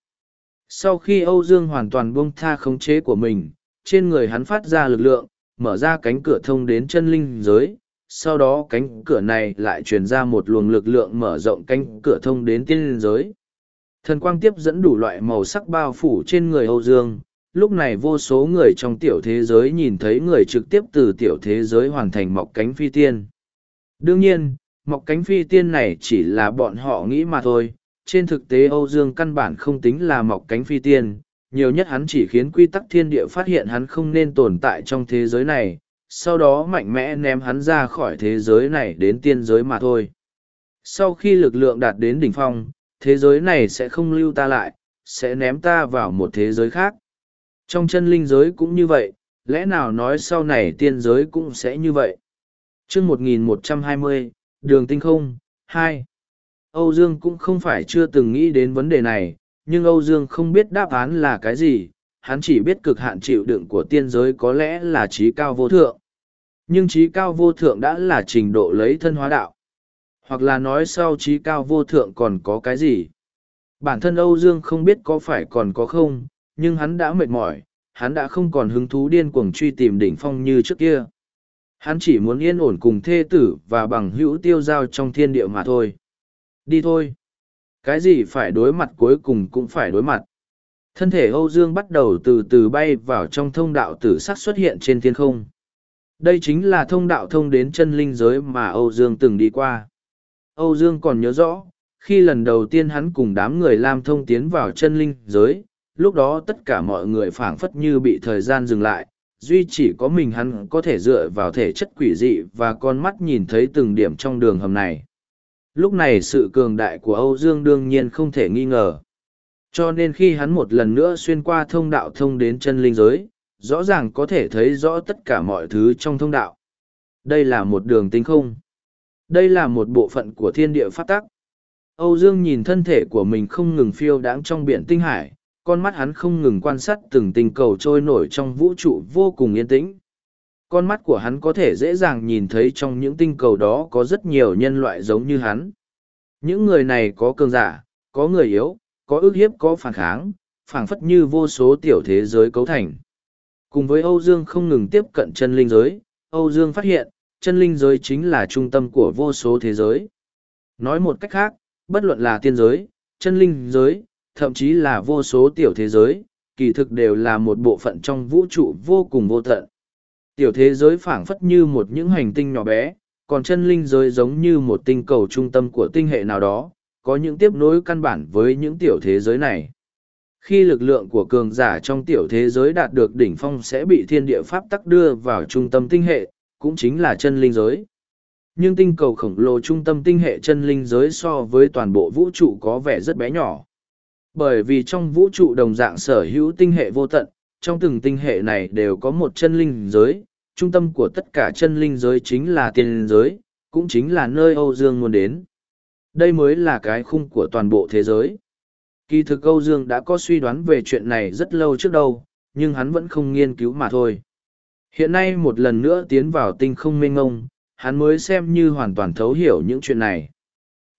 Sau khi Âu Dương hoàn toàn buông tha khống chế của mình, trên người hắn phát ra lực lượng, mở ra cánh cửa thông đến chân linh giới, sau đó cánh cửa này lại truyền ra một luồng lực lượng mở rộng cánh cửa thông đến tiên linh giới. Thần quang tiếp dẫn đủ loại màu sắc bao phủ trên người Âu Dương, lúc này vô số người trong tiểu thế giới nhìn thấy người trực tiếp từ tiểu thế giới hoàn thành mọc cánh phi tiên. Đương nhiên, mọc cánh phi tiên này chỉ là bọn họ nghĩ mà thôi, trên thực tế Âu Dương căn bản không tính là mọc cánh phi tiên, nhiều nhất hắn chỉ khiến quy tắc thiên địa phát hiện hắn không nên tồn tại trong thế giới này, sau đó mạnh mẽ ném hắn ra khỏi thế giới này đến tiên giới mà thôi. Sau khi lực lượng đạt đến đỉnh phong, thế giới này sẽ không lưu ta lại, sẽ ném ta vào một thế giới khác. Trong chân linh giới cũng như vậy, lẽ nào nói sau này tiên giới cũng sẽ như vậy. chương 1120, Đường Tinh Không, 2. Âu Dương cũng không phải chưa từng nghĩ đến vấn đề này, nhưng Âu Dương không biết đáp án là cái gì, hắn chỉ biết cực hạn chịu đựng của tiên giới có lẽ là trí cao vô thượng. Nhưng trí cao vô thượng đã là trình độ lấy thân hóa đạo. Hoặc là nói sau trí cao vô thượng còn có cái gì. Bản thân Âu Dương không biết có phải còn có không, nhưng hắn đã mệt mỏi, hắn đã không còn hứng thú điên cuồng truy tìm đỉnh phong như trước kia. Hắn chỉ muốn yên ổn cùng thê tử và bằng hữu tiêu giao trong thiên địa mà thôi. Đi thôi. Cái gì phải đối mặt cuối cùng cũng phải đối mặt. Thân thể Âu Dương bắt đầu từ từ bay vào trong thông đạo tử sắc xuất hiện trên thiên không. Đây chính là thông đạo thông đến chân linh giới mà Âu Dương từng đi qua. Âu Dương còn nhớ rõ, khi lần đầu tiên hắn cùng đám người Lam thông tiến vào chân linh giới, lúc đó tất cả mọi người phảng phất như bị thời gian dừng lại, duy chỉ có mình hắn có thể dựa vào thể chất quỷ dị và con mắt nhìn thấy từng điểm trong đường hầm này. Lúc này sự cường đại của Âu Dương đương nhiên không thể nghi ngờ. Cho nên khi hắn một lần nữa xuyên qua thông đạo thông đến chân linh giới, rõ ràng có thể thấy rõ tất cả mọi thứ trong thông đạo. Đây là một đường tinh không. Đây là một bộ phận của thiên địa phát tắc. Âu Dương nhìn thân thể của mình không ngừng phiêu đáng trong biển tinh hải, con mắt hắn không ngừng quan sát từng tình cầu trôi nổi trong vũ trụ vô cùng yên tĩnh. Con mắt của hắn có thể dễ dàng nhìn thấy trong những tinh cầu đó có rất nhiều nhân loại giống như hắn. Những người này có cường giả, có người yếu, có ước hiếp có phản kháng, phảng phất như vô số tiểu thế giới cấu thành. Cùng với Âu Dương không ngừng tiếp cận chân linh giới, Âu Dương phát hiện, chân linh giới chính là trung tâm của vô số thế giới. Nói một cách khác, bất luận là tiên giới, chân linh giới, thậm chí là vô số tiểu thế giới, kỳ thực đều là một bộ phận trong vũ trụ vô cùng vô tận. Tiểu thế giới phảng phất như một những hành tinh nhỏ bé, còn chân linh giới giống như một tinh cầu trung tâm của tinh hệ nào đó, có những tiếp nối căn bản với những tiểu thế giới này. Khi lực lượng của cường giả trong tiểu thế giới đạt được đỉnh phong sẽ bị thiên địa pháp tắc đưa vào trung tâm tinh hệ, cũng chính là chân linh giới. Nhưng tinh cầu khổng lồ trung tâm tinh hệ chân linh giới so với toàn bộ vũ trụ có vẻ rất bé nhỏ. Bởi vì trong vũ trụ đồng dạng sở hữu tinh hệ vô tận, trong từng tinh hệ này đều có một chân linh giới, trung tâm của tất cả chân linh giới chính là tiên giới, cũng chính là nơi Âu Dương muốn đến. Đây mới là cái khung của toàn bộ thế giới. Kỳ thực Âu Dương đã có suy đoán về chuyện này rất lâu trước đâu, nhưng hắn vẫn không nghiên cứu mà thôi. Hiện nay một lần nữa tiến vào tinh không mênh ngông, hắn mới xem như hoàn toàn thấu hiểu những chuyện này.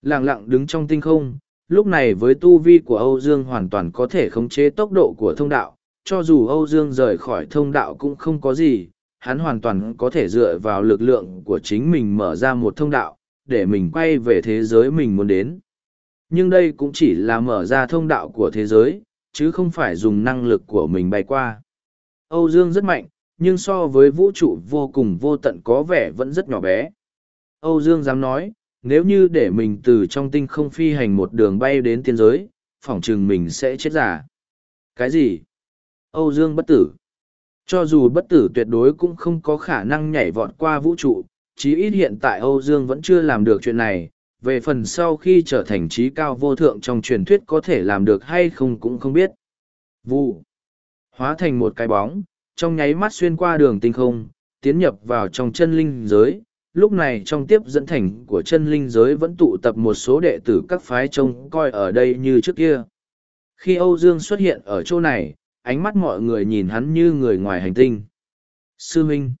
Lặng lặng đứng trong tinh không, lúc này với tu vi của âu dương hoàn toàn có thể khống chế tốc độ của thông đạo cho dù âu dương rời khỏi thông đạo cũng không có gì hắn hoàn toàn có thể dựa vào lực lượng của chính mình mở ra một thông đạo, để mình quay về thế giới mình muốn đến. Nhưng đây cũng chỉ là mở ra thông đạo của thế giới, chứ không phải dùng năng lực của mình bay qua. Âu dương rất mạnh, nhưng so với vũ trụ vô cùng vô tận có vẻ vẫn rất nhỏ bé. Âu dương dám nói, nếu như để mình từ trong tinh không phi hành một đường bay đến tiên giới, phỏng chừng mình sẽ chết giả cái gì? Âu dương bất tử cho dù bất tử tuyệt đối cũng không có khả năng nhảy vọt qua vũ trụ, chí ít hiện tại âu dương vẫn chưa làm được chuyện này, về phần sau khi trở thành trí cao vô thượng trong truyền thuyết có thể làm được hay không cũng không biết. Vu hóa thành một cái bóng, trong nháy mắt xuyên qua đường tinh không, tiến nhập vào trong chân linh giới, lúc này trong tiếp dẫn thành của chân linh giới vẫn tụ tập một số đệ tử các phái trông coi ở đây như trước kia. Khi âu dương xuất hiện ở chỗ này ánh mắt mọi người nhìn hắn như người ngoài hành tinh. Sư huynh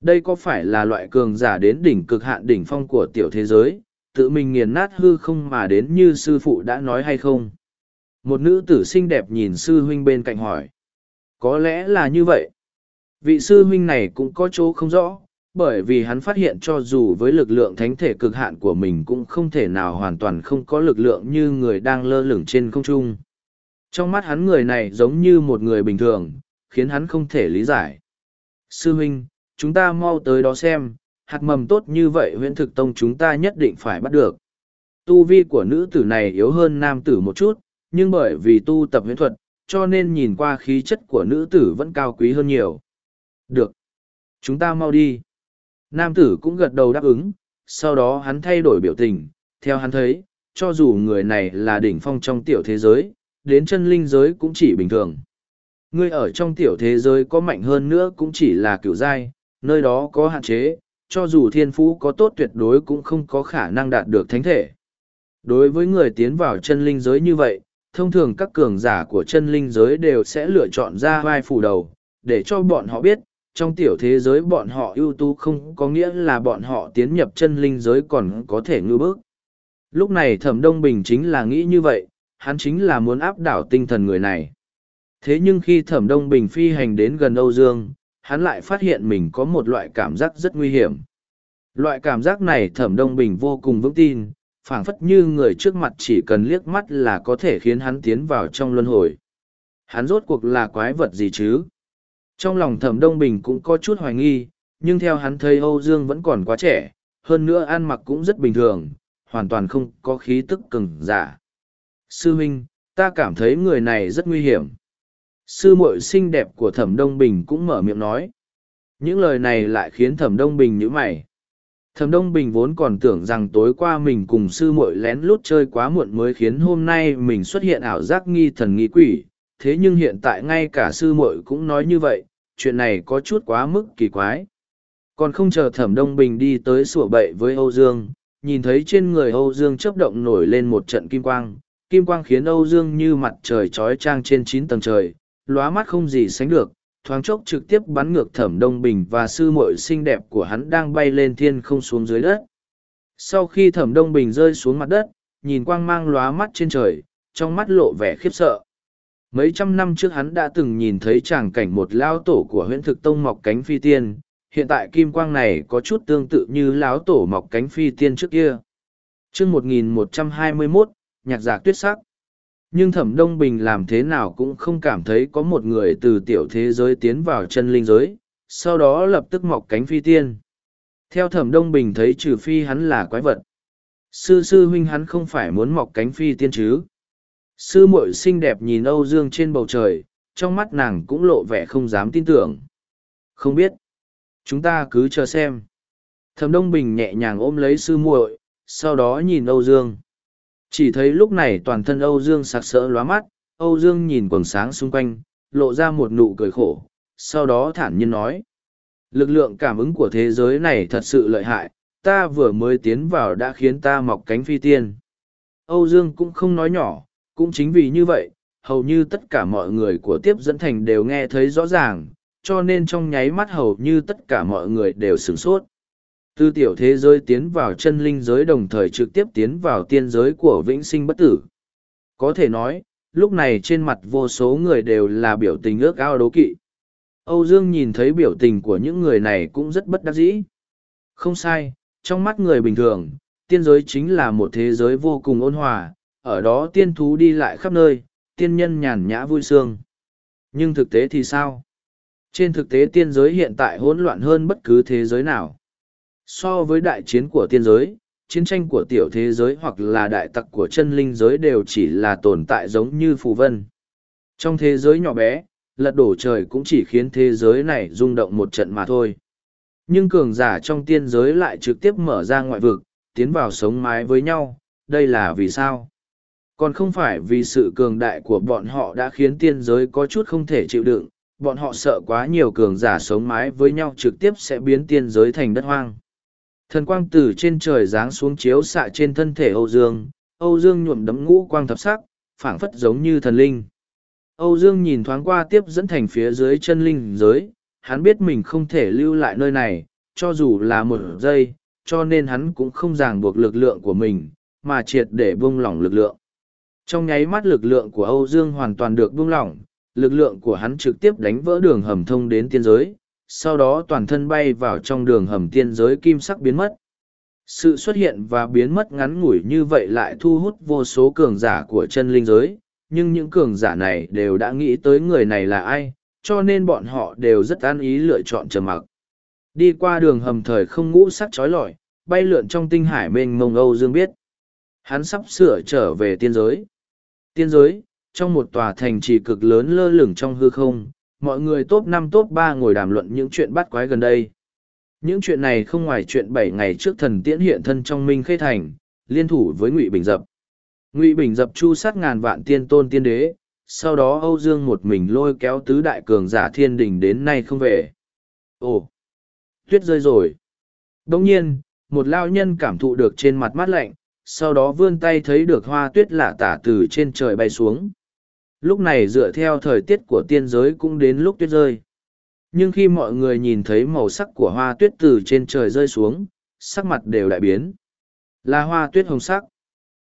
đây có phải là loại cường giả đến đỉnh cực hạn đỉnh phong của tiểu thế giới, tự mình nghiền nát hư không mà đến như sư phụ đã nói hay không? Một nữ tử xinh đẹp nhìn sư huynh bên cạnh hỏi. Có lẽ là như vậy. Vị sư huynh này cũng có chỗ không rõ, bởi vì hắn phát hiện cho dù với lực lượng thánh thể cực hạn của mình cũng không thể nào hoàn toàn không có lực lượng như người đang lơ lửng trên không trung trong mắt hắn người này giống như một người bình thường, khiến hắn không thể lý giải. Sư huynh, chúng ta mau tới đó xem, hạt mầm tốt như vậy huyện thực tông chúng ta nhất định phải bắt được. Tu vi của nữ tử này yếu hơn nam tử một chút, nhưng bởi vì tu tập huyễn thuật, cho nên nhìn qua khí chất của nữ tử vẫn cao quý hơn nhiều. Được. Chúng ta mau đi. Nam tử cũng gật đầu đáp ứng, sau đó hắn thay đổi biểu tình. Theo hắn thấy, cho dù người này là đỉnh phong trong tiểu thế giới đến chân linh giới cũng chỉ bình thường ngươi ở trong tiểu thế giới có mạnh hơn nữa cũng chỉ là kiểu giai nơi đó có hạn chế cho dù thiên phú có tốt tuyệt đối cũng không có khả năng đạt được thánh thể. Đối với người tiến vào chân linh giới như vậy, thông thường các cường giả của chân linh giới đều sẽ lựa chọn ra vai phủ đầu, để cho bọn họ biết, trong tiểu thế giới bọn họ ưu tú không có nghĩa là bọn họ tiến nhập chân linh giới còn có thể ngư bước. Lúc này thẩm đông bình chính là nghĩ như vậy, hắn chính là muốn áp đảo tinh thần người này. Thế nhưng khi thẩm đông bình phi hành đến gần Âu Dương, hắn lại phát hiện mình có một loại cảm giác rất nguy hiểm. Loại cảm giác này thẩm đông bình vô cùng vững tin, phảng phất như người trước mặt chỉ cần liếc mắt là có thể khiến hắn tiến vào trong luân hồi. Hắn rốt cuộc là quái vật gì chứ? Trong lòng thẩm đông bình cũng có chút hoài nghi, nhưng theo hắn thấy Âu Dương vẫn còn quá trẻ, hơn nữa ăn mặc cũng rất bình thường, hoàn toàn không có khí tức cứng giả. Sư huynh, ta cảm thấy người này rất nguy hiểm. Sư muội xinh đẹp của thẩm đông bình cũng mở miệng nói. Những lời này lại khiến thẩm đông bình nhíu mày. Thẩm đông bình vốn còn tưởng rằng tối qua mình cùng sư muội lén lút chơi quá muộn mới khiến hôm nay mình xuất hiện ảo giác nghi thần nghi quỷ. Thế nhưng hiện tại ngay cả sư muội cũng nói như vậy chuyện này có chút quá mức kỳ quái. Còn không chờ thẩm đông bình đi tới sủa bậy với âu dương nhìn thấy trên người âu dương chớp động nổi lên một trận kim quang kim quang khiến âu dương như mặt trời trói trang trên chín tầng trời lóa mắt không gì sánh được, thoáng chốc trực tiếp bắn ngược thẩm đông bình và sư muội xinh đẹp của hắn đang bay lên thiên không xuống dưới đất. Sau khi thẩm đông bình rơi xuống mặt đất, nhìn quang mang lóa mắt trên trời, trong mắt lộ vẻ khiếp sợ. Mấy trăm năm trước hắn đã từng nhìn thấy tràng cảnh một lao tổ của huyện thực tông mọc cánh phi tiên, hiện tại kim quang này có chút tương tự như lão tổ mọc cánh phi tiên trước kia. chương 1121, nhạc giả tuyết sắc. Nhưng thẩm đông bình làm thế nào cũng không cảm thấy có một người từ tiểu thế giới tiến vào chân linh giới, sau đó lập tức mọc cánh phi tiên. Theo thẩm đông bình thấy trừ phi hắn là quái vật. Sư sư huynh hắn không phải muốn mọc cánh phi tiên chứ? Sư muội xinh đẹp nhìn âu dương trên bầu trời, trong mắt nàng cũng lộ vẻ không dám tin tưởng. Không biết. Chúng ta cứ chờ xem. Thẩm đông bình nhẹ nhàng ôm lấy sư muội, sau đó nhìn âu dương chỉ thấy lúc này toàn thân Âu Dương sặc sỡ lóa mắt, Âu Dương nhìn quần sáng xung quanh, lộ ra một nụ cười khổ, sau đó thản nhiên nói. Lực lượng cảm ứng của thế giới này thật sự lợi hại, ta vừa mới tiến vào đã khiến ta mọc cánh phi tiên. Âu Dương cũng không nói nhỏ, cũng chính vì như vậy, hầu như tất cả mọi người của tiếp dẫn thành đều nghe thấy rõ ràng, cho nên trong nháy mắt hầu như tất cả mọi người đều sửng sốt. Từ tiểu thế giới tiến vào chân linh giới đồng thời trực tiếp tiến vào tiên giới của vĩnh sinh bất tử, Có thể nói, lúc này trên mặt vô số người đều là biểu tình ước ao đố kỵ. Âu Dương nhìn thấy biểu tình của những người này cũng rất bất đắc dĩ. Không sai, trong mắt người bình thường, tiên giới chính là một thế giới vô cùng ôn hòa, ở đó tiên thú đi lại khắp nơi, tiên nhân nhàn nhã vui sương. Nhưng thực tế thì sao? Trên thực tế tiên giới hiện tại hỗn loạn hơn bất cứ thế giới nào. So với đại chiến của tiên giới, chiến tranh của tiểu thế giới hoặc là đại tặc của chân linh giới đều chỉ là tồn tại giống như phù vân. Trong thế giới nhỏ bé, lật đổ trời cũng chỉ khiến thế giới này rung động một trận mà thôi. Nhưng cường giả trong tiên giới lại trực tiếp mở ra ngoại vực, tiến vào sống mái với nhau, đây là vì sao? Còn không phải vì sự cường đại của bọn họ đã khiến tiên giới có chút không thể chịu đựng, bọn họ sợ quá nhiều cường giả sống mái với nhau trực tiếp sẽ biến tiên giới thành đất hoang. Thần quang từ trên trời giáng xuống chiếu xạ trên thân thể Âu Dương, Âu Dương nhuộm đấm ngũ quang thập sắc, phảng phất giống như thần linh. Âu Dương nhìn thoáng qua tiếp dẫn thành phía dưới chân linh giới, hắn biết mình không thể lưu lại nơi này, cho dù là một giây, cho nên hắn cũng không ràng buộc lực lượng của mình, mà triệt để buông lỏng lực lượng. Trong nháy mắt lực lượng của Âu Dương hoàn toàn được buông lỏng, lực lượng của hắn trực tiếp đánh vỡ đường hầm thông đến tiên giới, sau đó toàn thân bay vào trong đường hầm tiên giới kim sắc biến mất. Sự xuất hiện và biến mất ngắn ngủi như vậy lại thu hút vô số cường giả của chân linh giới, nhưng những cường giả này đều đã nghĩ tới người này là ai, cho nên bọn họ đều rất an ý lựa chọn trầm mặc. Đi qua đường hầm thời không ngũ sắc trói lọi, bay lượn trong tinh hải mênh mông Âu Dương biết. Hắn sắp sửa trở về tiên giới. Tiên giới, trong một tòa thành trì cực lớn lơ lửng trong hư không, mọi người top năm top ba ngồi đàm luận những chuyện bắt quái gần đây. Những chuyện này không ngoài chuyện bảy ngày trước thần tiễn hiện thân trong Minh Khê Thành, liên thủ với Ngụy Bình Dập. Ngụy Bình Dập chu sát ngàn vạn tiên tôn tiên đế, sau đó Âu Dương một mình lôi kéo tứ đại cường giả thiên đình đến nay không về. Ồ! Tuyết rơi rồi. Đồng nhiên, một lao nhân cảm thụ được trên mặt mát lạnh, sau đó vươn tay thấy được hoa tuyết lạ tả từ trên trời bay xuống. Lúc này dựa theo thời tiết của tiên giới cũng đến lúc tuyết rơi. Nhưng khi mọi người nhìn thấy màu sắc của hoa tuyết từ trên trời rơi xuống, sắc mặt đều đại biến. Là hoa tuyết hồng sắc.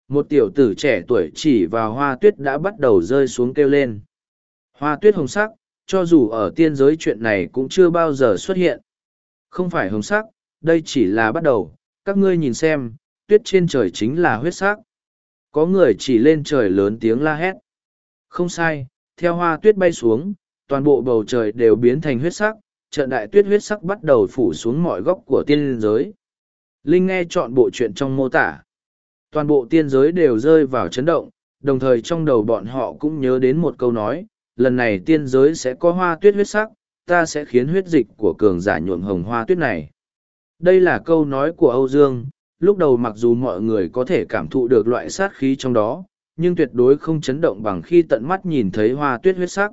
Một tiểu tử trẻ tuổi chỉ vào hoa tuyết đã bắt đầu rơi xuống kêu lên. Hoa tuyết hồng sắc, cho dù ở tiên giới chuyện này cũng chưa bao giờ xuất hiện. Không phải hồng sắc, đây chỉ là bắt đầu, các ngươi nhìn xem, tuyết trên trời chính là huyết sắc. Có người chỉ lên trời lớn tiếng la hét. Không sai, theo hoa tuyết bay xuống, toàn bộ bầu trời đều biến thành huyết sắc, trận đại tuyết huyết sắc bắt đầu phủ xuống mọi góc của tiên giới. Linh nghe chọn bộ chuyện trong mô tả. Toàn bộ tiên giới đều rơi vào chấn động, đồng thời trong đầu bọn họ cũng nhớ đến một câu nói, lần này tiên giới sẽ có hoa tuyết huyết sắc, ta sẽ khiến huyết dịch của cường giả nhuộm hồng hoa tuyết này. Đây là câu nói của Âu Dương, lúc đầu mặc dù mọi người có thể cảm thụ được loại sát khí trong đó, nhưng tuyệt đối không chấn động bằng khi tận mắt nhìn thấy hoa tuyết huyết sắc.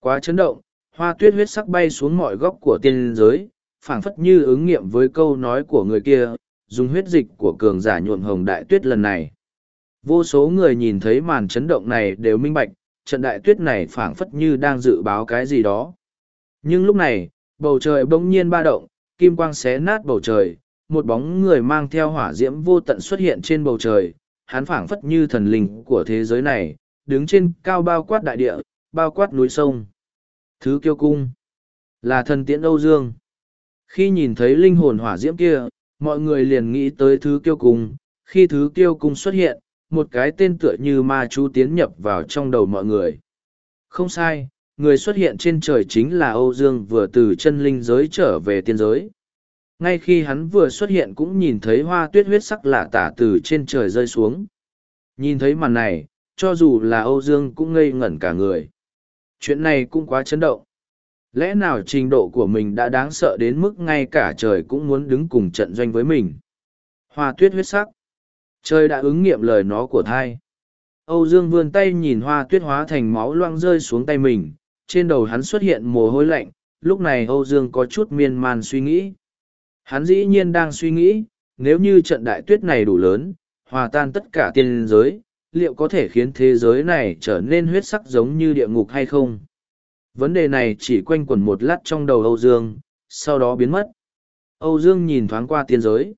Quá chấn động, hoa tuyết huyết sắc bay xuống mọi góc của tiên giới, phảng phất như ứng nghiệm với câu nói của người kia, dùng huyết dịch của cường giả nhuộm hồng đại tuyết lần này. Vô số người nhìn thấy màn chấn động này đều minh bạch, trận đại tuyết này phảng phất như đang dự báo cái gì đó. Nhưng lúc này, bầu trời bỗng nhiên ba động, kim quang xé nát bầu trời, một bóng người mang theo hỏa diễm vô tận xuất hiện trên bầu trời, hắn phảng phất như thần linh của thế giới này, đứng trên cao bao quát đại địa, bao quát núi sông. Thứ kiêu cung là thần tiễn Âu Dương. Khi nhìn thấy linh hồn hỏa diễm kia, mọi người liền nghĩ tới thứ kiêu cung. Khi thứ kiêu cung xuất hiện, một cái tên tựa như ma chú tiến nhập vào trong đầu mọi người. Không sai, người xuất hiện trên trời chính là Âu Dương vừa từ chân linh giới trở về tiên giới. Ngay khi hắn vừa xuất hiện cũng nhìn thấy hoa tuyết huyết sắc lạ tả từ trên trời rơi xuống. Nhìn thấy màn này, cho dù là Âu Dương cũng ngây ngẩn cả người. Chuyện này cũng quá chấn động. Lẽ nào trình độ của mình đã đáng sợ đến mức ngay cả trời cũng muốn đứng cùng trận doanh với mình. Hoa tuyết huyết sắc. Trời đã ứng nghiệm lời nó của thai. Âu Dương vươn tay nhìn hoa tuyết hóa thành máu loang rơi xuống tay mình, trên đầu hắn xuất hiện mồ hôi lạnh, lúc này Âu Dương có chút miên man suy nghĩ. Hắn dĩ nhiên đang suy nghĩ, nếu như trận đại tuyết này đủ lớn, hòa tan tất cả tiên giới, liệu có thể khiến thế giới này trở nên huyết sắc giống như địa ngục hay không? Vấn đề này chỉ quanh quẩn một lát trong đầu Âu Dương, sau đó biến mất. Âu Dương nhìn thoáng qua tiên giới.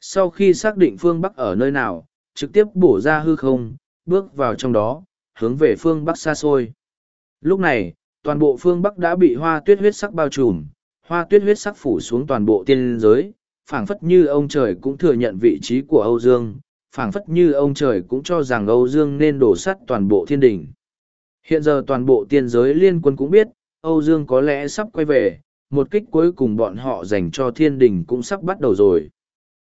Sau khi xác định phương Bắc ở nơi nào, trực tiếp bổ ra hư không, bước vào trong đó, hướng về phương Bắc xa xôi. Lúc này, toàn bộ phương Bắc đã bị hoa tuyết huyết sắc bao trùm, hoa tuyết huyết sắc phủ xuống toàn bộ tiên giới, phảng phất như ông trời cũng thừa nhận vị trí của Âu Dương, phảng phất như ông trời cũng cho rằng Âu Dương nên đổ sắt toàn bộ thiên đình. Hiện giờ toàn bộ tiên giới liên quân cũng biết, Âu Dương có lẽ sắp quay về, một kích cuối cùng bọn họ dành cho thiên đình cũng sắp bắt đầu rồi.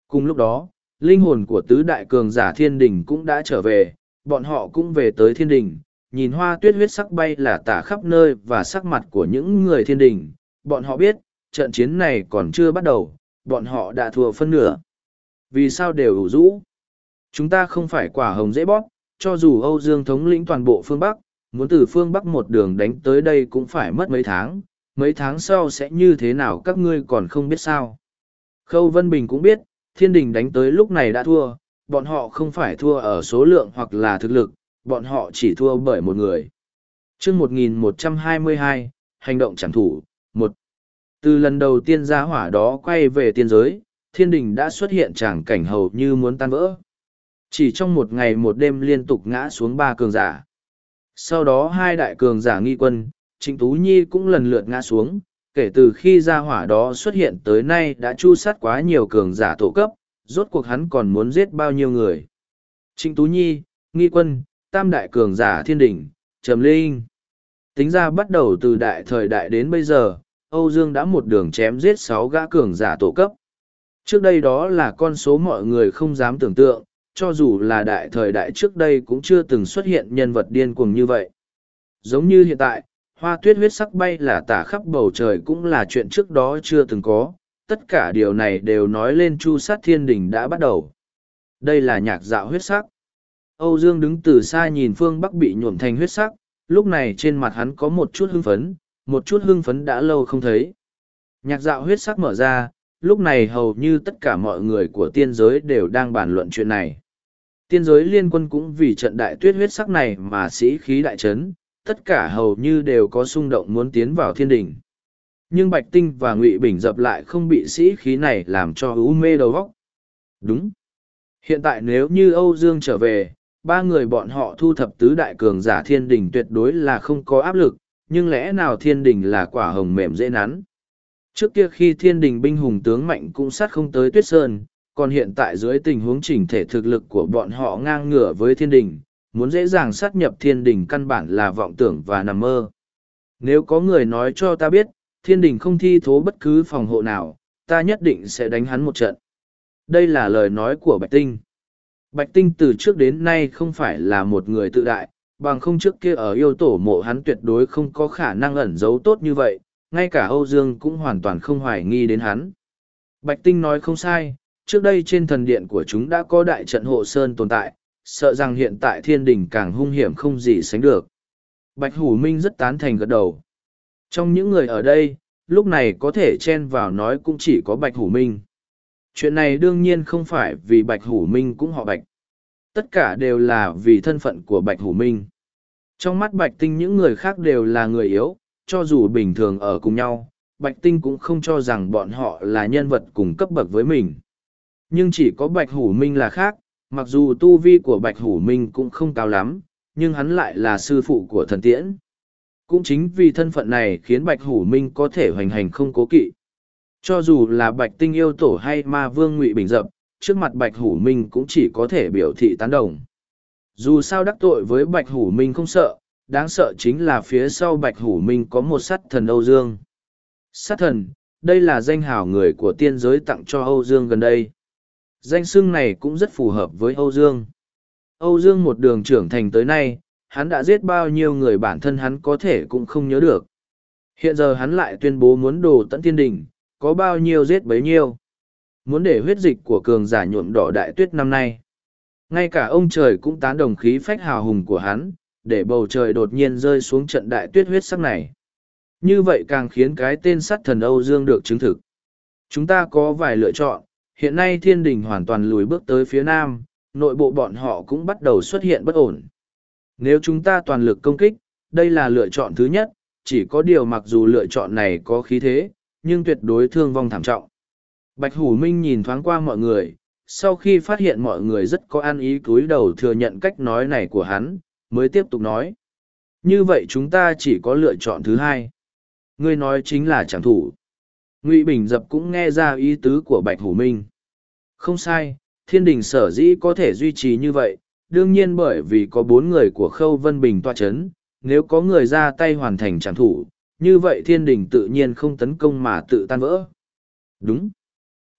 Cùng lúc đó, linh hồn của tứ đại cường giả thiên đình cũng đã trở về, bọn họ cũng về tới thiên đình, nhìn hoa tuyết huyết sắc bay là tả khắp nơi và sắc mặt của những người thiên đình, bọn họ biết, trận chiến này còn chưa bắt đầu, bọn họ đã thua phân nửa. Vì sao đều ủ rũ? Chúng ta không phải quả hồng dễ bóp, cho dù Âu Dương thống lĩnh toàn bộ phương Bắc, muốn từ phương Bắc một đường đánh tới đây cũng phải mất mấy tháng, mấy tháng sau sẽ như thế nào các ngươi còn không biết sao. Khâu Vân Bình cũng biết, thiên đình đánh tới lúc này đã thua, bọn họ không phải thua ở số lượng hoặc là thực lực, bọn họ chỉ thua bởi một người. chương 1122, hành động chẳng thủ, một từ lần đầu tiên gia hỏa đó quay về tiên giới, thiên đình đã xuất hiện tràng cảnh hầu như muốn tan vỡ. Chỉ trong một ngày một đêm liên tục ngã xuống ba cường giả. Sau đó hai đại cường giả nghi quân, Trịnh Tú Nhi cũng lần lượt ngã xuống, kể từ khi gia hỏa đó xuất hiện tới nay đã chu sát quá nhiều cường giả tổ cấp, rốt cuộc hắn còn muốn giết bao nhiêu người. Trịnh Tú Nhi, nghi quân, tam đại cường giả thiên đình, trầm linh. Tính ra bắt đầu từ đại thời đại đến bây giờ, Âu Dương đã một đường chém giết sáu gã cường giả tổ cấp. Trước đây đó là con số mọi người không dám tưởng tượng, cho dù là đại thời đại trước đây cũng chưa từng xuất hiện nhân vật điên cuồng như vậy. Giống như hiện tại, hoa tuyết huyết sắc bay là tả khắp bầu trời cũng là chuyện trước đó chưa từng có, tất cả điều này đều nói lên chu sát thiên đình đã bắt đầu. Đây là nhạc dạo huyết sắc. Âu Dương đứng từ xa nhìn phương Bắc bị nhuộm thành huyết sắc, lúc này trên mặt hắn có một chút hưng phấn, một chút hưng phấn đã lâu không thấy. Nhạc dạo huyết sắc mở ra, lúc này hầu như tất cả mọi người của tiên giới đều đang bàn luận chuyện này. Tiên giới liên quân cũng vì trận đại tuyết huyết sắc này mà sĩ khí đại trấn, tất cả hầu như đều có xung động muốn tiến vào thiên đình. Nhưng Bạch Tinh và Ngụy Bình dập lại không bị sĩ khí này làm cho ưu mê đầu óc. Đúng. Hiện tại nếu như Âu Dương trở về, ba người bọn họ thu thập tứ đại cường giả thiên đình tuyệt đối là không có áp lực, nhưng lẽ nào thiên đình là quả hồng mềm dễ nắn? Trước kia khi thiên đình binh hùng tướng mạnh cũng sát không tới tuyết sơn, còn hiện tại dưới tình huống chỉnh thể thực lực của bọn họ ngang ngửa với thiên đình, muốn dễ dàng sát nhập thiên đình căn bản là vọng tưởng và nằm mơ. Nếu có người nói cho ta biết, thiên đình không thi thố bất cứ phòng hộ nào, ta nhất định sẽ đánh hắn một trận. Đây là lời nói của Bạch Tinh. Bạch Tinh từ trước đến nay không phải là một người tự đại, bằng không trước kia ở yêu tổ mộ hắn tuyệt đối không có khả năng ẩn giấu tốt như vậy, ngay cả Âu Dương cũng hoàn toàn không hoài nghi đến hắn. Bạch Tinh nói không sai, trước đây trên thần điện của chúng đã có đại trận hộ sơn tồn tại, sợ rằng hiện tại thiên đình càng hung hiểm không gì sánh được. Bạch Hủ Minh rất tán thành gật đầu. Trong những người ở đây, lúc này có thể chen vào nói cũng chỉ có Bạch Hủ Minh. Chuyện này đương nhiên không phải vì Bạch Hủ Minh cũng họ Bạch. Tất cả đều là vì thân phận của Bạch Hủ Minh. Trong mắt Bạch Tinh những người khác đều là người yếu, cho dù bình thường ở cùng nhau, Bạch Tinh cũng không cho rằng bọn họ là nhân vật cùng cấp bậc với mình. Nhưng chỉ có Bạch Hủ Minh là khác, mặc dù tu vi của Bạch Hủ Minh cũng không cao lắm, nhưng hắn lại là sư phụ của thần tiễn. Cũng chính vì thân phận này khiến Bạch Hủ Minh có thể hoành hành không cố kỵ. Cho dù là Bạch Tinh yêu tổ hay ma vương ngụy bình dập, trước mặt Bạch Hủ Minh cũng chỉ có thể biểu thị tán đồng. Dù sao đắc tội với Bạch Hủ Minh không sợ, đáng sợ chính là phía sau Bạch Hủ Minh có một sát thần Âu Dương. Sát thần, đây là danh hào người của tiên giới tặng cho Âu Dương gần đây. Danh xưng này cũng rất phù hợp với Âu Dương. Âu Dương một đường trưởng thành tới nay, hắn đã giết bao nhiêu người bản thân hắn có thể cũng không nhớ được. Hiện giờ hắn lại tuyên bố muốn đồ tận thiên đình, có bao nhiêu giết bấy nhiêu. Muốn để huyết dịch của cường giả nhuộm đỏ đại tuyết năm nay. Ngay cả ông trời cũng tán đồng khí phách hào hùng của hắn, để bầu trời đột nhiên rơi xuống trận đại tuyết huyết sắc này. Như vậy càng khiến cái tên sát thần Âu Dương được chứng thực. Chúng ta có vài lựa chọn, hiện nay thiên đình hoàn toàn lùi bước tới phía nam, nội bộ bọn họ cũng bắt đầu xuất hiện bất ổn. Nếu chúng ta toàn lực công kích, đây là lựa chọn thứ nhất, chỉ có điều mặc dù lựa chọn này có khí thế, nhưng tuyệt đối thương vong thảm trọng. Bạch Hủ Minh nhìn thoáng qua mọi người, sau khi phát hiện mọi người rất có ăn ý cúi đầu thừa nhận cách nói này của hắn mới tiếp tục nói. Như vậy chúng ta chỉ có lựa chọn thứ hai. Ngươi nói chính là chẳng thủ. Ngụy bình dập cũng nghe ra ý tứ của bạch hủ minh. Không sai thiên đình sở dĩ có thể duy trì như vậy đương nhiên bởi vì có bốn người của khâu vân bình toa chấn, nếu có người ra tay hoàn thành chẳng thủ như vậy thiên đình tự nhiên không tấn công mà tự tan vỡ. Đúng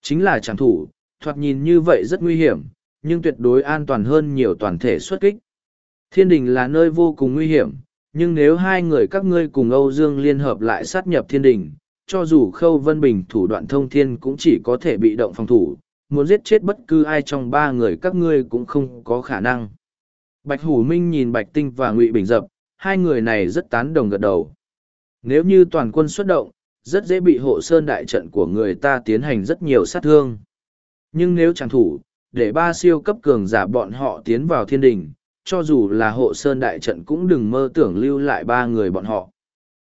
chính là trảm thủ thoạt nhìn như vậy rất nguy hiểm nhưng tuyệt đối an toàn hơn nhiều toàn thể xuất kích thiên đình là nơi vô cùng nguy hiểm nhưng nếu hai người các ngươi cùng âu dương liên hợp lại sát nhập thiên đình cho dù khâu vân bình thủ đoạn thông thiên cũng chỉ có thể bị động phòng thủ, muốn giết chết bất cứ ai trong ba người các ngươi cũng không có khả năng. Bạch Hủ Minh nhìn Bạch Tinh và Ngụy Bình Dập, hai người này rất tán đồng gật đầu. Nếu như toàn quân xuất động, rất dễ bị hộ sơn đại trận của người ta tiến hành rất nhiều sát thương. Nhưng nếu chẳng thủ, để ba siêu cấp cường giả bọn họ tiến vào thiên đình, cho dù là hộ sơn đại trận cũng đừng mơ tưởng lưu lại ba người bọn họ.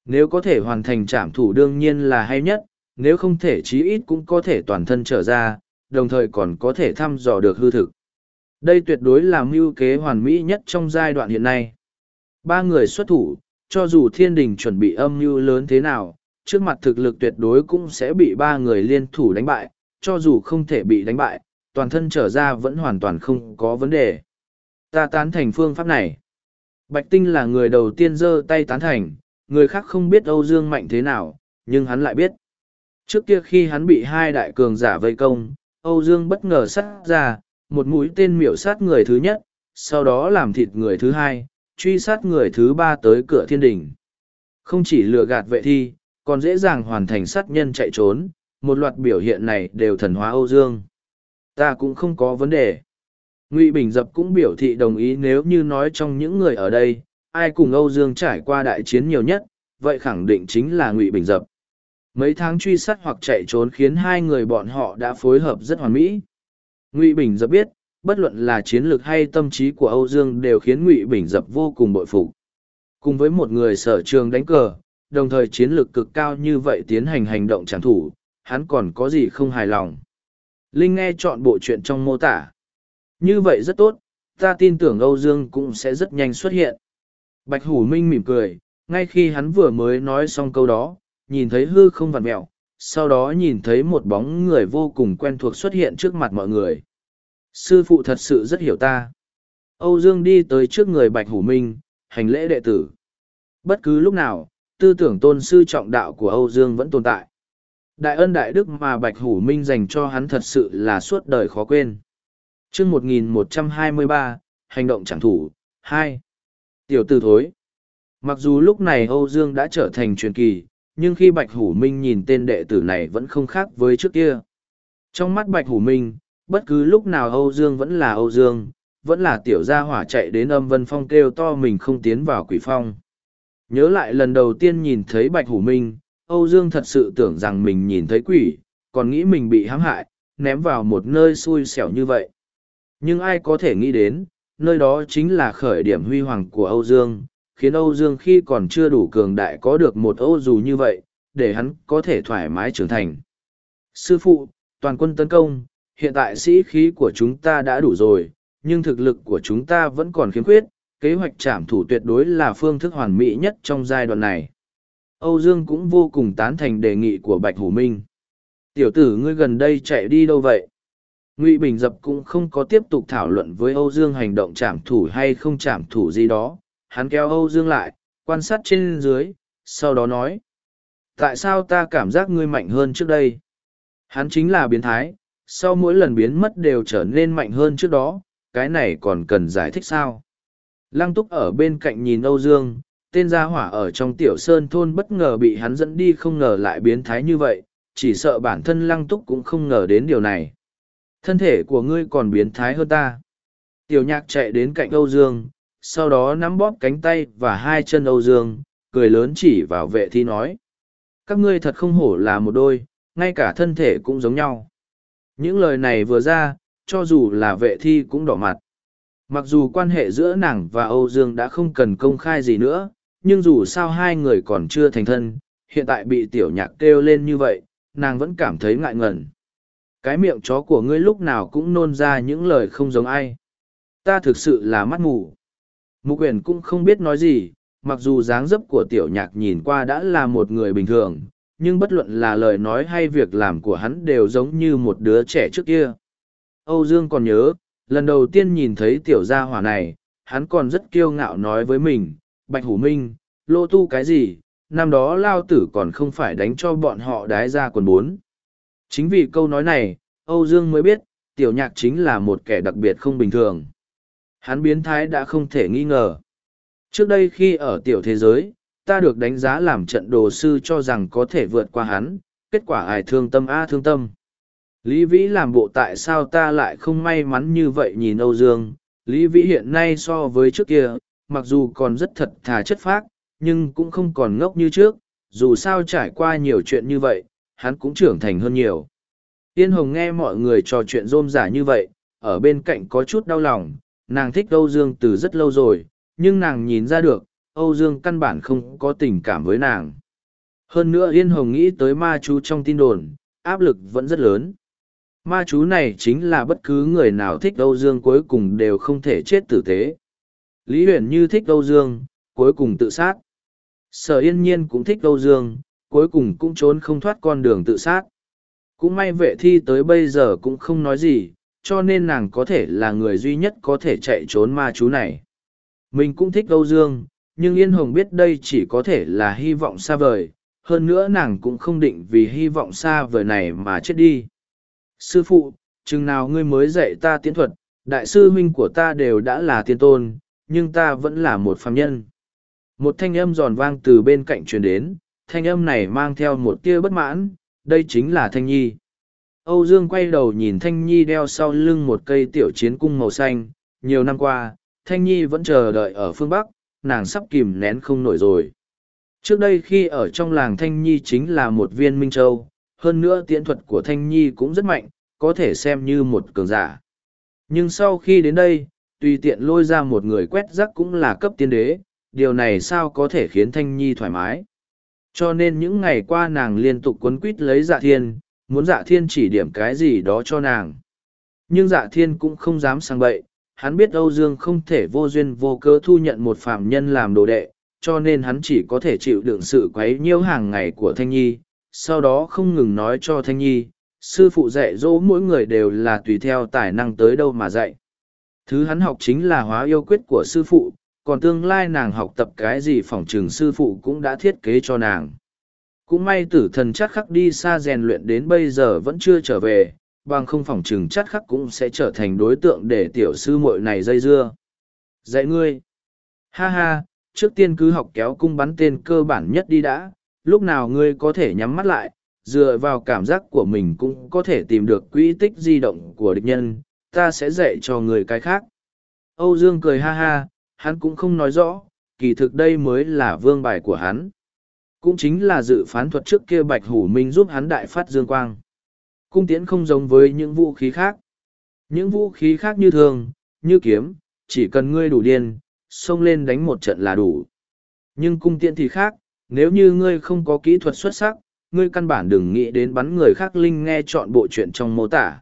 Nếu có thể hoàn thành trảm thủ đương nhiên là hay nhất, nếu không thể chí ít cũng có thể toàn thân trở ra, đồng thời còn có thể thăm dò được hư thực. Đây tuyệt đối là mưu kế hoàn mỹ nhất trong giai đoạn hiện nay. Ba người xuất thủ, cho dù thiên đình chuẩn bị âm mưu lớn thế nào, trước mặt thực lực tuyệt đối cũng sẽ bị ba người liên thủ đánh bại, cho dù không thể bị đánh bại, toàn thân trở ra vẫn hoàn toàn không có vấn đề. Ta tán thành phương pháp này. Bạch Tinh là người đầu tiên giơ tay tán thành, người khác không biết Âu Dương mạnh thế nào, nhưng hắn lại biết. Trước kia khi hắn bị hai đại cường giả vây công, Âu Dương bất ngờ sát ra, một mũi tên miểu sát người thứ nhất, sau đó làm thịt người thứ hai, truy sát người thứ ba tới cửa thiên đình. Không chỉ lừa gạt vệ thi, còn dễ dàng hoàn thành sát nhân chạy trốn, một loạt biểu hiện này đều thần hóa Âu Dương. Ta cũng không có vấn đề. Ngụy Bình Dập cũng biểu thị đồng ý nếu như nói trong những người ở đây, ai cùng Âu Dương trải qua đại chiến nhiều nhất, vậy khẳng định chính là Ngụy Bình Dập. Mấy tháng truy sát hoặc chạy trốn khiến hai người bọn họ đã phối hợp rất hoàn mỹ. Ngụy Bình Dập biết, bất luận là chiến lược hay tâm trí của Âu Dương đều khiến Ngụy Bình Dập vô cùng bội phục. Cùng với một người sở trường đánh cờ, đồng thời chiến lược cực cao như vậy tiến hành hành động trảm thủ, hắn còn có gì không hài lòng. Linh nghe chọn bộ chuyện trong mô tả. Như vậy rất tốt, ta tin tưởng Âu Dương cũng sẽ rất nhanh xuất hiện. Bạch Hủ Minh mỉm cười, ngay khi hắn vừa mới nói xong câu đó, nhìn thấy hư không vặn mẹo, sau đó nhìn thấy một bóng người vô cùng quen thuộc xuất hiện trước mặt mọi người. Sư phụ thật sự rất hiểu ta. Âu Dương đi tới trước người Bạch Hủ Minh, hành lễ đệ tử. Bất cứ lúc nào, tư tưởng tôn sư trọng đạo của Âu Dương vẫn tồn tại. Đại ân đại đức mà Bạch Hủ Minh dành cho hắn thật sự là suốt đời khó quên. chương 1123, Hành động chẳng thủ, 2. Tiểu tử thối. Mặc dù lúc này Âu Dương đã trở thành truyền kỳ, nhưng khi Bạch Hủ Minh nhìn tên đệ tử này vẫn không khác với trước kia. Trong mắt Bạch Hủ Minh, bất cứ lúc nào Âu Dương vẫn là Âu Dương, vẫn là tiểu gia hỏa chạy đến âm vân phong kêu to mình không tiến vào quỷ phong. Nhớ lại lần đầu tiên nhìn thấy Bạch Hủ Minh, Âu Dương thật sự tưởng rằng mình nhìn thấy quỷ, còn nghĩ mình bị hãm hại, ném vào một nơi xui xẻo như vậy. Nhưng ai có thể nghĩ đến, nơi đó chính là khởi điểm huy hoàng của Âu Dương, khiến Âu Dương khi còn chưa đủ cường đại có được một Âu dù như vậy, để hắn có thể thoải mái trưởng thành. Sư phụ, toàn quân tấn công, hiện tại sĩ khí của chúng ta đã đủ rồi, nhưng thực lực của chúng ta vẫn còn khiếm khuyết, kế hoạch trảm thủ tuyệt đối là phương thức hoàn mỹ nhất trong giai đoạn này. Âu Dương cũng vô cùng tán thành đề nghị của Bạch Hủ Minh. Tiểu tử ngươi gần đây chạy đi đâu vậy? ngụy bình dập cũng không có tiếp tục thảo luận với âu dương hành động trảm thủ hay không trảm thủ gì đó hắn kéo âu dương lại, quan sát trên dưới, sau đó nói, tại sao ta cảm giác ngươi mạnh hơn trước đây hắn chính là biến thái, sau mỗi lần biến mất đều trở nên mạnh hơn trước đó, cái này còn cần giải thích sao lăng túc ở bên cạnh nhìn âu dương tên gia hỏa ở trong tiểu sơn thôn bất ngờ bị hắn dẫn đi không ngờ lại biến thái như vậy chỉ sợ bản thân lăng túc cũng không ngờ đến điều này Thân thể của ngươi còn biến thái hơn ta. Tiểu nhạc chạy đến cạnh Âu Dương, sau đó nắm bóp cánh tay và hai chân Âu Dương, cười lớn chỉ vào vệ thi nói. Các ngươi thật không hổ là một đôi, ngay cả thân thể cũng giống nhau. Những lời này vừa ra, cho dù là vệ thi cũng đỏ mặt. Mặc dù quan hệ giữa nàng và Âu Dương đã không cần công khai gì nữa, nhưng dù sao hai người còn chưa thành thân, hiện tại bị tiểu nhạc kêu lên như vậy, nàng vẫn cảm thấy ngại ngần. Cái miệng chó của ngươi lúc nào cũng nôn ra những lời không giống ai. Ta thực sự là mắt mù. Mục quyền cũng không biết nói gì, mặc dù dáng dấp của tiểu nhạc nhìn qua đã là một người bình thường, nhưng bất luận là lời nói hay việc làm của hắn đều giống như một đứa trẻ trước kia. Âu Dương còn nhớ, lần đầu tiên nhìn thấy tiểu gia hỏa này, hắn còn rất kiêu ngạo nói với mình, Bạch Hủ Minh, lô tu cái gì, năm đó lao tử còn không phải đánh cho bọn họ đái ra quần bốn. Chính vì câu nói này, Âu Dương mới biết, tiểu nhạc chính là một kẻ đặc biệt không bình thường. Hắn biến thái đã không thể nghi ngờ. Trước đây khi ở tiểu thế giới, ta được đánh giá làm trận đồ sư cho rằng có thể vượt qua hắn, kết quả ai thương tâm a thương tâm. Lý Vĩ làm bộ tại sao ta lại không may mắn như vậy nhìn Âu Dương, Lý Vĩ hiện nay so với trước kia, mặc dù còn rất thật thà chất phác, nhưng cũng không còn ngốc như trước, dù sao trải qua nhiều chuyện như vậy, hắn cũng trưởng thành hơn nhiều. Tiên Hồng nghe mọi người trò chuyện rôm rả như vậy, ở bên cạnh có chút đau lòng, nàng thích Âu Dương từ rất lâu rồi, nhưng nàng nhìn ra được, Âu Dương căn bản không có tình cảm với nàng. Hơn nữa Yên Hồng nghĩ tới ma chú trong tin đồn, áp lực vẫn rất lớn. Ma chú này chính là bất cứ người nào thích Âu Dương cuối cùng đều không thể chết tử tế. Lý Huyền như thích Âu Dương, cuối cùng tự sát. Sở yên nhiên cũng thích Âu Dương, cuối cùng cũng trốn không thoát con đường tự sát. Cũng may vệ thi tới bây giờ cũng không nói gì, cho nên nàng có thể là người duy nhất có thể chạy trốn ma chú này. Mình cũng thích Âu Dương, nhưng Yên Hồng biết đây chỉ có thể là hy vọng xa vời, hơn nữa nàng cũng không định vì hy vọng xa vời này mà chết đi. Sư phụ, chừng nào ngươi mới dạy ta tiến thuật, đại sư huynh của ta đều đã là tiên tôn, nhưng ta vẫn là một phàm nhân. Một thanh âm giòn vang từ bên cạnh truyền đến, thanh âm này mang theo một tia bất mãn, đây chính là Thanh Nhi. Âu Dương quay đầu nhìn Thanh Nhi đeo sau lưng một cây tiểu chiến cung màu xanh, nhiều năm qua, Thanh Nhi vẫn chờ đợi ở phương Bắc, nàng sắp kìm nén không nổi rồi. Trước đây khi ở trong làng Thanh Nhi chính là một viên Minh Châu, hơn nữa tiễn thuật của Thanh Nhi cũng rất mạnh, có thể xem như một cường giả. Nhưng sau khi đến đây, tùy tiện lôi ra một người quét rắc cũng là cấp tiên đế, điều này sao có thể khiến Thanh Nhi thoải mái. Cho nên những ngày qua nàng liên tục quấn quýt lấy dạ thiên, muốn dạ thiên chỉ điểm cái gì đó cho nàng. Nhưng dạ thiên cũng không dám sang bậy, hắn biết Âu Dương không thể vô duyên vô cớ thu nhận một phạm nhân làm đồ đệ, cho nên hắn chỉ có thể chịu đựng sự quấy nhiễu hàng ngày của Thanh Nhi, sau đó không ngừng nói cho Thanh Nhi, sư phụ dạy dỗ mỗi người đều là tùy theo tài năng tới đâu mà dạy. Thứ hắn học chính là hóa yêu quyết của sư phụ, còn tương lai nàng học tập cái gì phỏng trường sư phụ cũng đã thiết kế cho nàng. Cũng may tử thần chắc khắc đi xa rèn luyện đến bây giờ vẫn chưa trở về, bằng không phỏng trường chắc khắc cũng sẽ trở thành đối tượng để tiểu sư muội này dây dưa. Dạy ngươi. Ha ha, trước tiên cứ học kéo cung bắn tên cơ bản nhất đi đã, lúc nào ngươi có thể nhắm mắt lại, dựa vào cảm giác của mình cũng có thể tìm được quỹ tích di động của địch nhân, ta sẽ dạy cho người cái khác. Âu Dương cười ha ha, hắn cũng không nói rõ, kỳ thực đây mới là vương bài của hắn. Cũng chính là dự phán thuật trước kia Bạch Hủ Minh giúp hắn đại phát dương quang. Cung tiễn không giống với những vũ khí khác. Những vũ khí khác như thường, như kiếm, chỉ cần ngươi đủ điên, xông lên đánh một trận là đủ. Nhưng cung tiễn thì khác, nếu như ngươi không có kỹ thuật xuất sắc, ngươi căn bản đừng nghĩ đến bắn người khác linh nghe chọn bộ chuyện trong mô tả.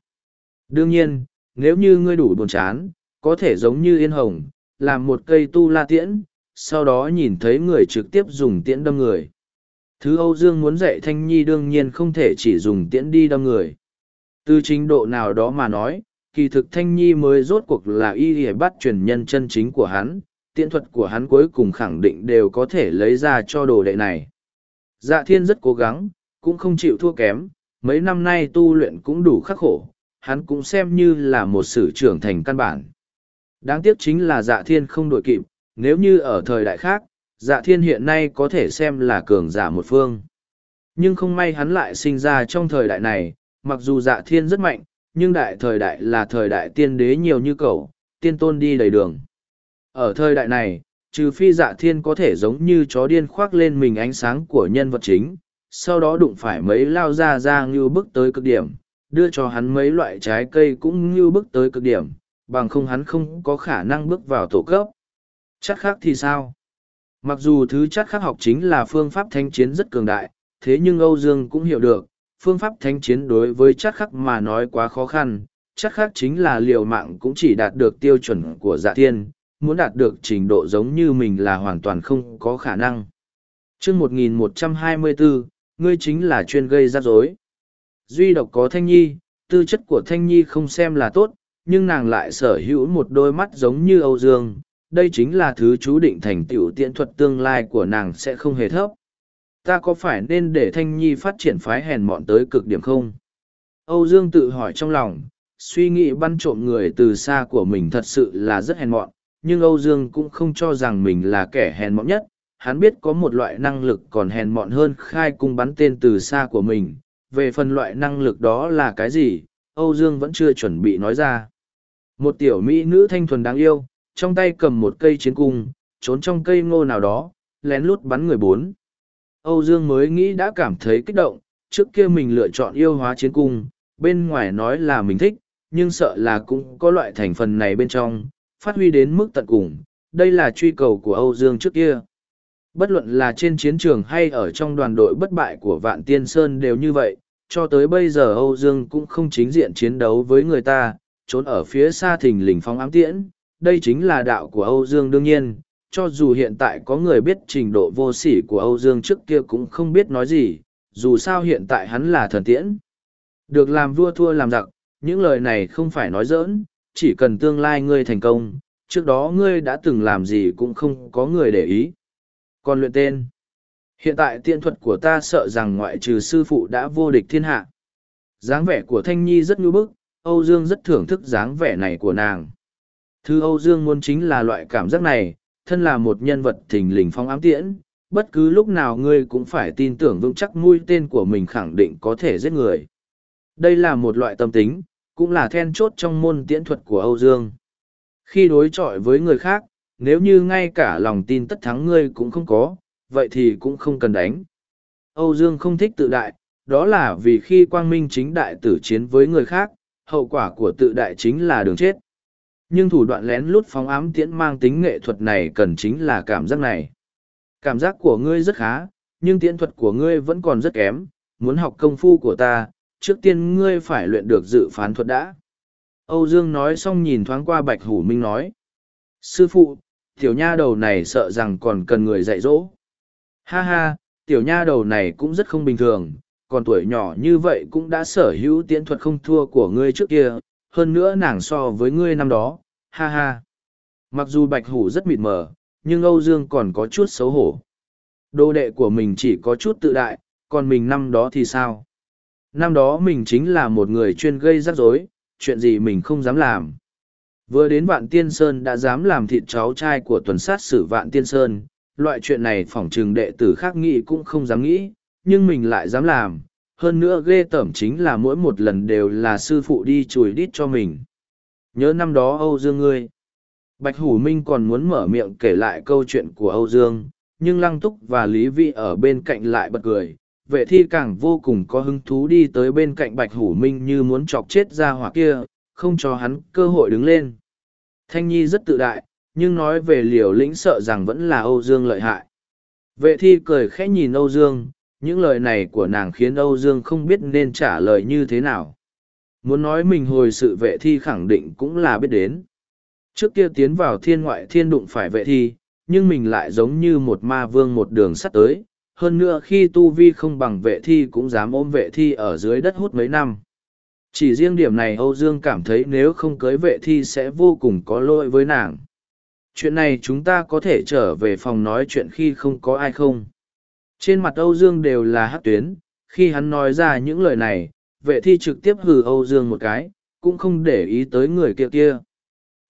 Đương nhiên, nếu như ngươi đủ buồn chán, có thể giống như yên hồng, làm một cây tu la tiễn, sau đó nhìn thấy người trực tiếp dùng tiễn đâm người. Thứ Âu Dương muốn dạy Thanh Nhi đương nhiên không thể chỉ dùng tiễn đi đâm người. Từ trình độ nào đó mà nói, kỳ thực Thanh Nhi mới rốt cuộc là y hề bắt truyền nhân chân chính của hắn, tiễn thuật của hắn cuối cùng khẳng định đều có thể lấy ra cho đồ đệ này. Dạ thiên rất cố gắng, cũng không chịu thua kém, mấy năm nay tu luyện cũng đủ khắc khổ, hắn cũng xem như là một sự trưởng thành căn bản. Đáng tiếc chính là dạ thiên không đội kịp, nếu như ở thời đại khác, dạ thiên hiện nay có thể xem là cường giả một phương. Nhưng không may hắn lại sinh ra trong thời đại này, mặc dù dạ thiên rất mạnh, nhưng đại thời đại là thời đại tiên đế nhiều như cầu, tiên tôn đi đầy đường. Ở thời đại này, trừ phi dạ thiên có thể giống như chó điên khoác lên mình ánh sáng của nhân vật chính, sau đó đụng phải mấy lao ra ra như bước tới cực điểm, đưa cho hắn mấy loại trái cây cũng như bước tới cực điểm, bằng không hắn không có khả năng bước vào tổ cấp. Chắc khác thì sao? Mặc dù thứ chắc khác học chính là phương pháp thanh chiến rất cường đại, thế nhưng Âu Dương cũng hiểu được, phương pháp thanh chiến đối với chắc khắc mà nói quá khó khăn, chắc khắc chính là liều mạng cũng chỉ đạt được tiêu chuẩn của dạ thiên, muốn đạt được trình độ giống như mình là hoàn toàn không có khả năng. chương 1124, ngươi chính là chuyên gây rắc rối. Duy độc có Thanh Nhi, tư chất của Thanh Nhi không xem là tốt, nhưng nàng lại sở hữu một đôi mắt giống như Âu Dương. Đây chính là thứ chú định thành tiểu tiện thuật tương lai của nàng sẽ không hề thấp. Ta có phải nên để Thanh Nhi phát triển phái hèn mọn tới cực điểm không? Âu Dương tự hỏi trong lòng, suy nghĩ băn trộm người từ xa của mình thật sự là rất hèn mọn, nhưng Âu Dương cũng không cho rằng mình là kẻ hèn mọn nhất. Hắn biết có một loại năng lực còn hèn mọn hơn khai cung bắn tên từ xa của mình. Về phần loại năng lực đó là cái gì, Âu Dương vẫn chưa chuẩn bị nói ra. Một tiểu mỹ nữ thanh thuần đáng yêu, trong tay cầm một cây chiến cung, trốn trong cây ngô nào đó, lén lút bắn người bốn. Âu Dương mới nghĩ đã cảm thấy kích động, trước kia mình lựa chọn yêu hóa chiến cung, bên ngoài nói là mình thích, nhưng sợ là cũng có loại thành phần này bên trong, phát huy đến mức tận cùng. Đây là truy cầu của Âu Dương trước kia. Bất luận là trên chiến trường hay ở trong đoàn đội bất bại của Vạn Tiên Sơn đều như vậy, cho tới bây giờ Âu Dương cũng không chính diện chiến đấu với người ta, trốn ở phía xa thình lình phóng ám tiễn. Đây chính là đạo của Âu Dương đương nhiên, cho dù hiện tại có người biết trình độ vô sỉ của Âu Dương trước kia cũng không biết nói gì, dù sao hiện tại hắn là thần tiễn. Được làm vua thua làm giặc, những lời này không phải nói giỡn, chỉ cần tương lai ngươi thành công, trước đó ngươi đã từng làm gì cũng không có người để ý. Còn luyện tên, hiện tại tiện thuật của ta sợ rằng ngoại trừ sư phụ đã vô địch thiên hạ. dáng vẻ của Thanh Nhi rất nhu bức, Âu Dương rất thưởng thức dáng vẻ này của nàng. Thứ Âu Dương muốn chính là loại cảm giác này, thân là một nhân vật thình lình phong ám tiễn, bất cứ lúc nào ngươi cũng phải tin tưởng vững chắc mũi tên của mình khẳng định có thể giết người. Đây là một loại tâm tính, cũng là then chốt trong môn tiễn thuật của Âu Dương. Khi đối chọi với người khác, nếu như ngay cả lòng tin tất thắng ngươi cũng không có, vậy thì cũng không cần đánh. Âu Dương không thích tự đại, đó là vì khi quang minh chính đại tử chiến với người khác, hậu quả của tự đại chính là đường chết. Nhưng thủ đoạn lén lút phóng ám tiễn mang tính nghệ thuật này cần chính là cảm giác này. Cảm giác của ngươi rất khá, nhưng tiễn thuật của ngươi vẫn còn rất kém, muốn học công phu của ta, trước tiên ngươi phải luyện được dự phán thuật đã. Âu Dương nói xong nhìn thoáng qua Bạch Hủ Minh nói. Sư phụ, tiểu nha đầu này sợ rằng còn cần người dạy dỗ. Ha ha, tiểu nha đầu này cũng rất không bình thường, còn tuổi nhỏ như vậy cũng đã sở hữu tiễn thuật không thua của ngươi trước kia, hơn nữa nàng so với ngươi năm đó, ha ha. Mặc dù Bạch Hủ rất mịt mờ, nhưng Âu Dương còn có chút xấu hổ. Đô đệ của mình chỉ có chút tự đại, còn mình năm đó thì sao? Năm đó mình chính là một người chuyên gây rắc rối, chuyện gì mình không dám làm. Vừa đến Vạn Tiên Sơn đã dám làm thịt cháu trai của tuần sát sử Vạn Tiên Sơn, loại chuyện này phỏng trừng đệ tử khác nghĩ cũng không dám nghĩ, nhưng mình lại dám làm. Hơn nữa ghê tởm chính là mỗi một lần đều là sư phụ đi chùi đít cho mình. Nhớ năm đó Âu Dương ngươi. Bạch Hủ Minh còn muốn mở miệng kể lại câu chuyện của Âu Dương, nhưng Lăng Túc và Lý Vi ở bên cạnh lại bật cười, vệ thi càng vô cùng có hứng thú đi tới bên cạnh bạch hủ minh như muốn chọc chết ra hỏa kia không cho hắn cơ hội đứng lên thanh nhi rất tự đại, nhưng nói về liều lĩnh sợ rằng vẫn là âu dương lợi hại. Vệ thi cười khẽ nhìn âu dương, những lời này của nàng khiến âu dương không biết nên trả lời như thế nào. Muốn nói mình hồi sự vệ thi khẳng định cũng là biết đến. Trước kia tiến vào thiên ngoại thiên đụng phải vệ thi, nhưng mình lại giống như một ma vương một đường sắt tới. Hơn nữa khi tu vi không bằng vệ thi cũng dám ôm vệ thi ở dưới đất hút mấy năm. Chỉ riêng điểm này Âu Dương cảm thấy nếu không cưới vệ thi sẽ vô cùng có lỗi với nàng. Chuyện này chúng ta có thể trở về phòng nói chuyện khi không có ai không. Trên mặt Âu Dương đều là hát tuyến, khi hắn nói ra những lời này, vệ thi trực tiếp hừ Âu Dương một cái, cũng không để ý tới người kia kia.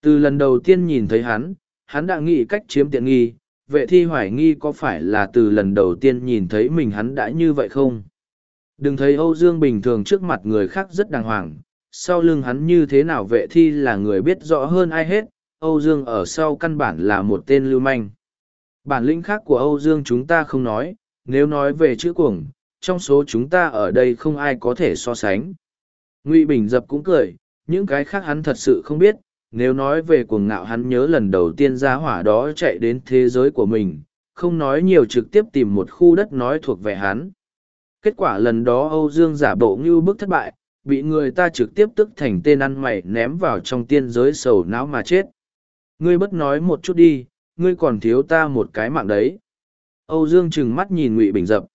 Từ lần đầu tiên nhìn thấy hắn, hắn đã nghĩ cách chiếm tiện nghi, vệ thi hoài nghi có phải là từ lần đầu tiên nhìn thấy mình hắn đã như vậy không đừng thấy âu dương bình thường trước mặt người khác rất đàng hoàng sau lưng hắn như thế nào vệ thi là người biết rõ hơn ai hết âu dương ở sau căn bản là một tên lưu manh bản lĩnh khác của âu dương chúng ta không nói nếu nói về chữ cuồng trong số chúng ta ở đây không ai có thể so sánh ngụy bình dập cũng cười những cái khác hắn thật sự không biết nếu nói về cuồng ngạo hắn nhớ lần đầu tiên ra hỏa đó chạy đến thế giới của mình, không nói nhiều trực tiếp tìm một khu đất nói thuộc về hắn. Kết quả lần đó Âu Dương giả bộ như bức thất bại, bị người ta trực tiếp tức thành tên ăn mày ném vào trong tiên giới sầu não mà chết. Ngươi bất nói một chút đi, ngươi còn thiếu ta một cái mạng đấy. Âu Dương trừng mắt nhìn Ngụy Bình Dập.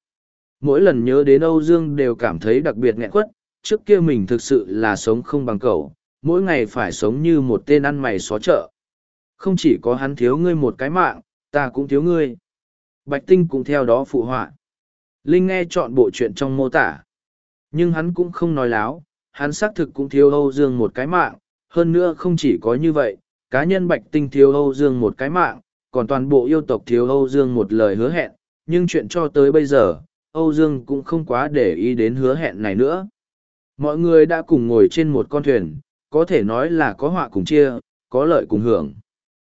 Mỗi lần nhớ đến Âu Dương đều cảm thấy đặc biệt nghẹn quất, trước kia mình thực sự là sống không bằng cậu, mỗi ngày phải sống như một tên ăn mày xó chợ. Không chỉ có hắn thiếu ngươi một cái mạng, ta cũng thiếu ngươi. Bạch Tinh cũng theo đó phụ họa. Linh nghe chọn bộ chuyện trong mô tả. Nhưng hắn cũng không nói láo, hắn xác thực cũng thiếu Âu Dương một cái mạng, hơn nữa không chỉ có như vậy, cá nhân Bạch Tinh thiếu Âu Dương một cái mạng, còn toàn bộ yêu tộc thiếu Âu Dương một lời hứa hẹn, nhưng chuyện cho tới bây giờ, Âu Dương cũng không quá để ý đến hứa hẹn này nữa. Mọi người đã cùng ngồi trên một con thuyền, có thể nói là có họa cùng chia, có lợi cùng hưởng.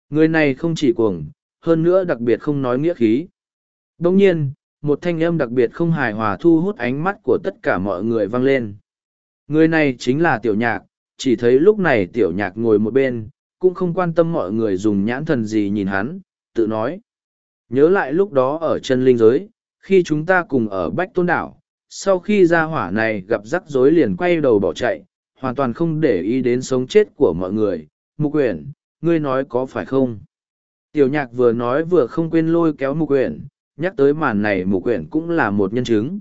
Người này không chỉ cuồng, hơn nữa đặc biệt không nói nghĩa khí. Đồng nhiên, một thanh âm đặc biệt không hài hòa thu hút ánh mắt của tất cả mọi người vang lên. Người này chính là tiểu nhạc, chỉ thấy lúc này tiểu nhạc ngồi một bên, cũng không quan tâm mọi người dùng nhãn thần gì nhìn hắn, tự nói. Nhớ lại lúc đó ở chân linh giới, khi chúng ta cùng ở Bách Tôn Đảo, sau khi ra hỏa này gặp rắc rối liền quay đầu bỏ chạy, hoàn toàn không để ý đến sống chết của mọi người. Mục quyển, ngươi nói có phải không? Tiểu nhạc vừa nói vừa không quên lôi kéo mục quyển, nhắc tới màn này mục quyển cũng là một nhân chứng.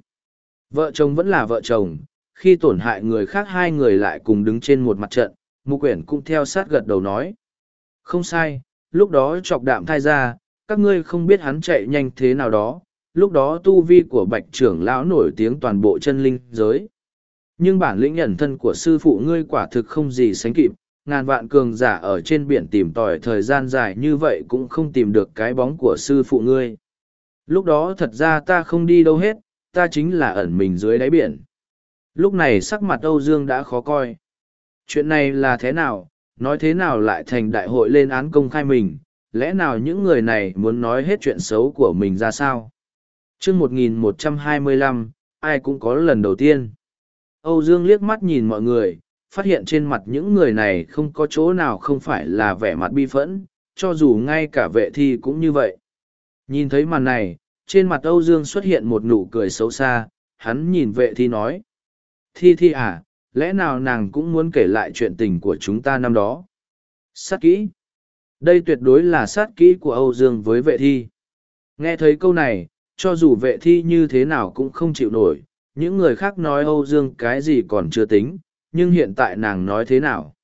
Vợ chồng vẫn là vợ chồng, khi tổn hại người khác hai người lại cùng đứng trên một mặt trận, mục quyển cũng theo sát gật đầu nói. Không sai, lúc đó chọc đạm thai ra, các ngươi không biết hắn chạy nhanh thế nào đó, lúc đó tu vi của bạch trưởng lão nổi tiếng toàn bộ chân linh giới. Nhưng bản lĩnh nhận thân của sư phụ ngươi quả thực không gì sánh kịp, ngàn vạn cường giả ở trên biển tìm tòi thời gian dài như vậy cũng không tìm được cái bóng của sư phụ ngươi. Lúc đó thật ra ta không đi đâu hết, ta chính là ẩn mình dưới đáy biển. Lúc này sắc mặt Âu Dương đã khó coi. Chuyện này là thế nào, nói thế nào lại thành đại hội lên án công khai mình, lẽ nào những người này muốn nói hết chuyện xấu của mình ra sao? chương 1125, ai cũng có lần đầu tiên. Âu Dương liếc mắt nhìn mọi người, phát hiện trên mặt những người này không có chỗ nào không phải là vẻ mặt bi phẫn, cho dù ngay cả vệ thi cũng như vậy. Nhìn thấy màn này, trên mặt Âu Dương xuất hiện một nụ cười xấu xa, hắn nhìn vệ thi nói. Thi thi à, lẽ nào nàng cũng muốn kể lại chuyện tình của chúng ta năm đó? Sát kỹ. Đây tuyệt đối là sát kỹ của Âu Dương với vệ thi. Nghe thấy câu này, cho dù vệ thi như thế nào cũng không chịu nổi, những người khác nói Âu Dương cái gì còn chưa tính, nhưng hiện tại nàng nói thế nào?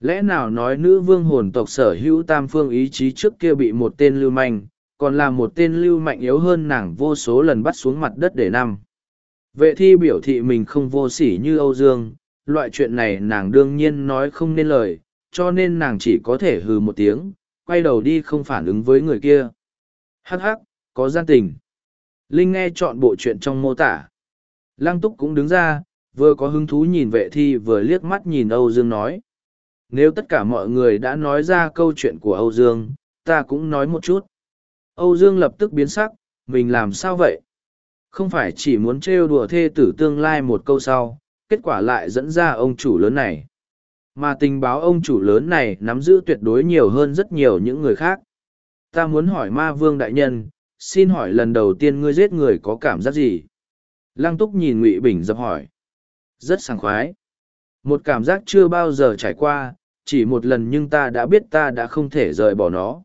Lẽ nào nói nữ vương hồn tộc sở hữu tam phương ý chí trước kia bị một tên lưu manh, còn là một tên lưu mạnh yếu hơn nàng vô số lần bắt xuống mặt đất để nằm. Vệ thi biểu thị mình không vô sỉ như Âu Dương, loại chuyện này nàng đương nhiên nói không nên lời, cho nên nàng chỉ có thể hừ một tiếng, quay đầu đi không phản ứng với người kia. Hắc hắc, có gian tình. Linh nghe chọn bộ chuyện trong mô tả. Lăng túc cũng đứng ra, vừa có hứng thú nhìn vệ thi vừa liếc mắt nhìn Âu Dương nói. Nếu tất cả mọi người đã nói ra câu chuyện của Âu Dương, ta cũng nói một chút. Âu Dương lập tức biến sắc, mình làm sao vậy? Không phải chỉ muốn trêu đùa thê tử tương lai một câu sau, kết quả lại dẫn ra ông chủ lớn này. Mà tình báo ông chủ lớn này nắm giữ tuyệt đối nhiều hơn rất nhiều những người khác. Ta muốn hỏi ma vương đại nhân, xin hỏi lần đầu tiên ngươi giết người có cảm giác gì? Lăng túc nhìn Ngụy Bình dập hỏi. Rất sảng khoái. Một cảm giác chưa bao giờ trải qua, chỉ một lần nhưng ta đã biết ta đã không thể rời bỏ nó.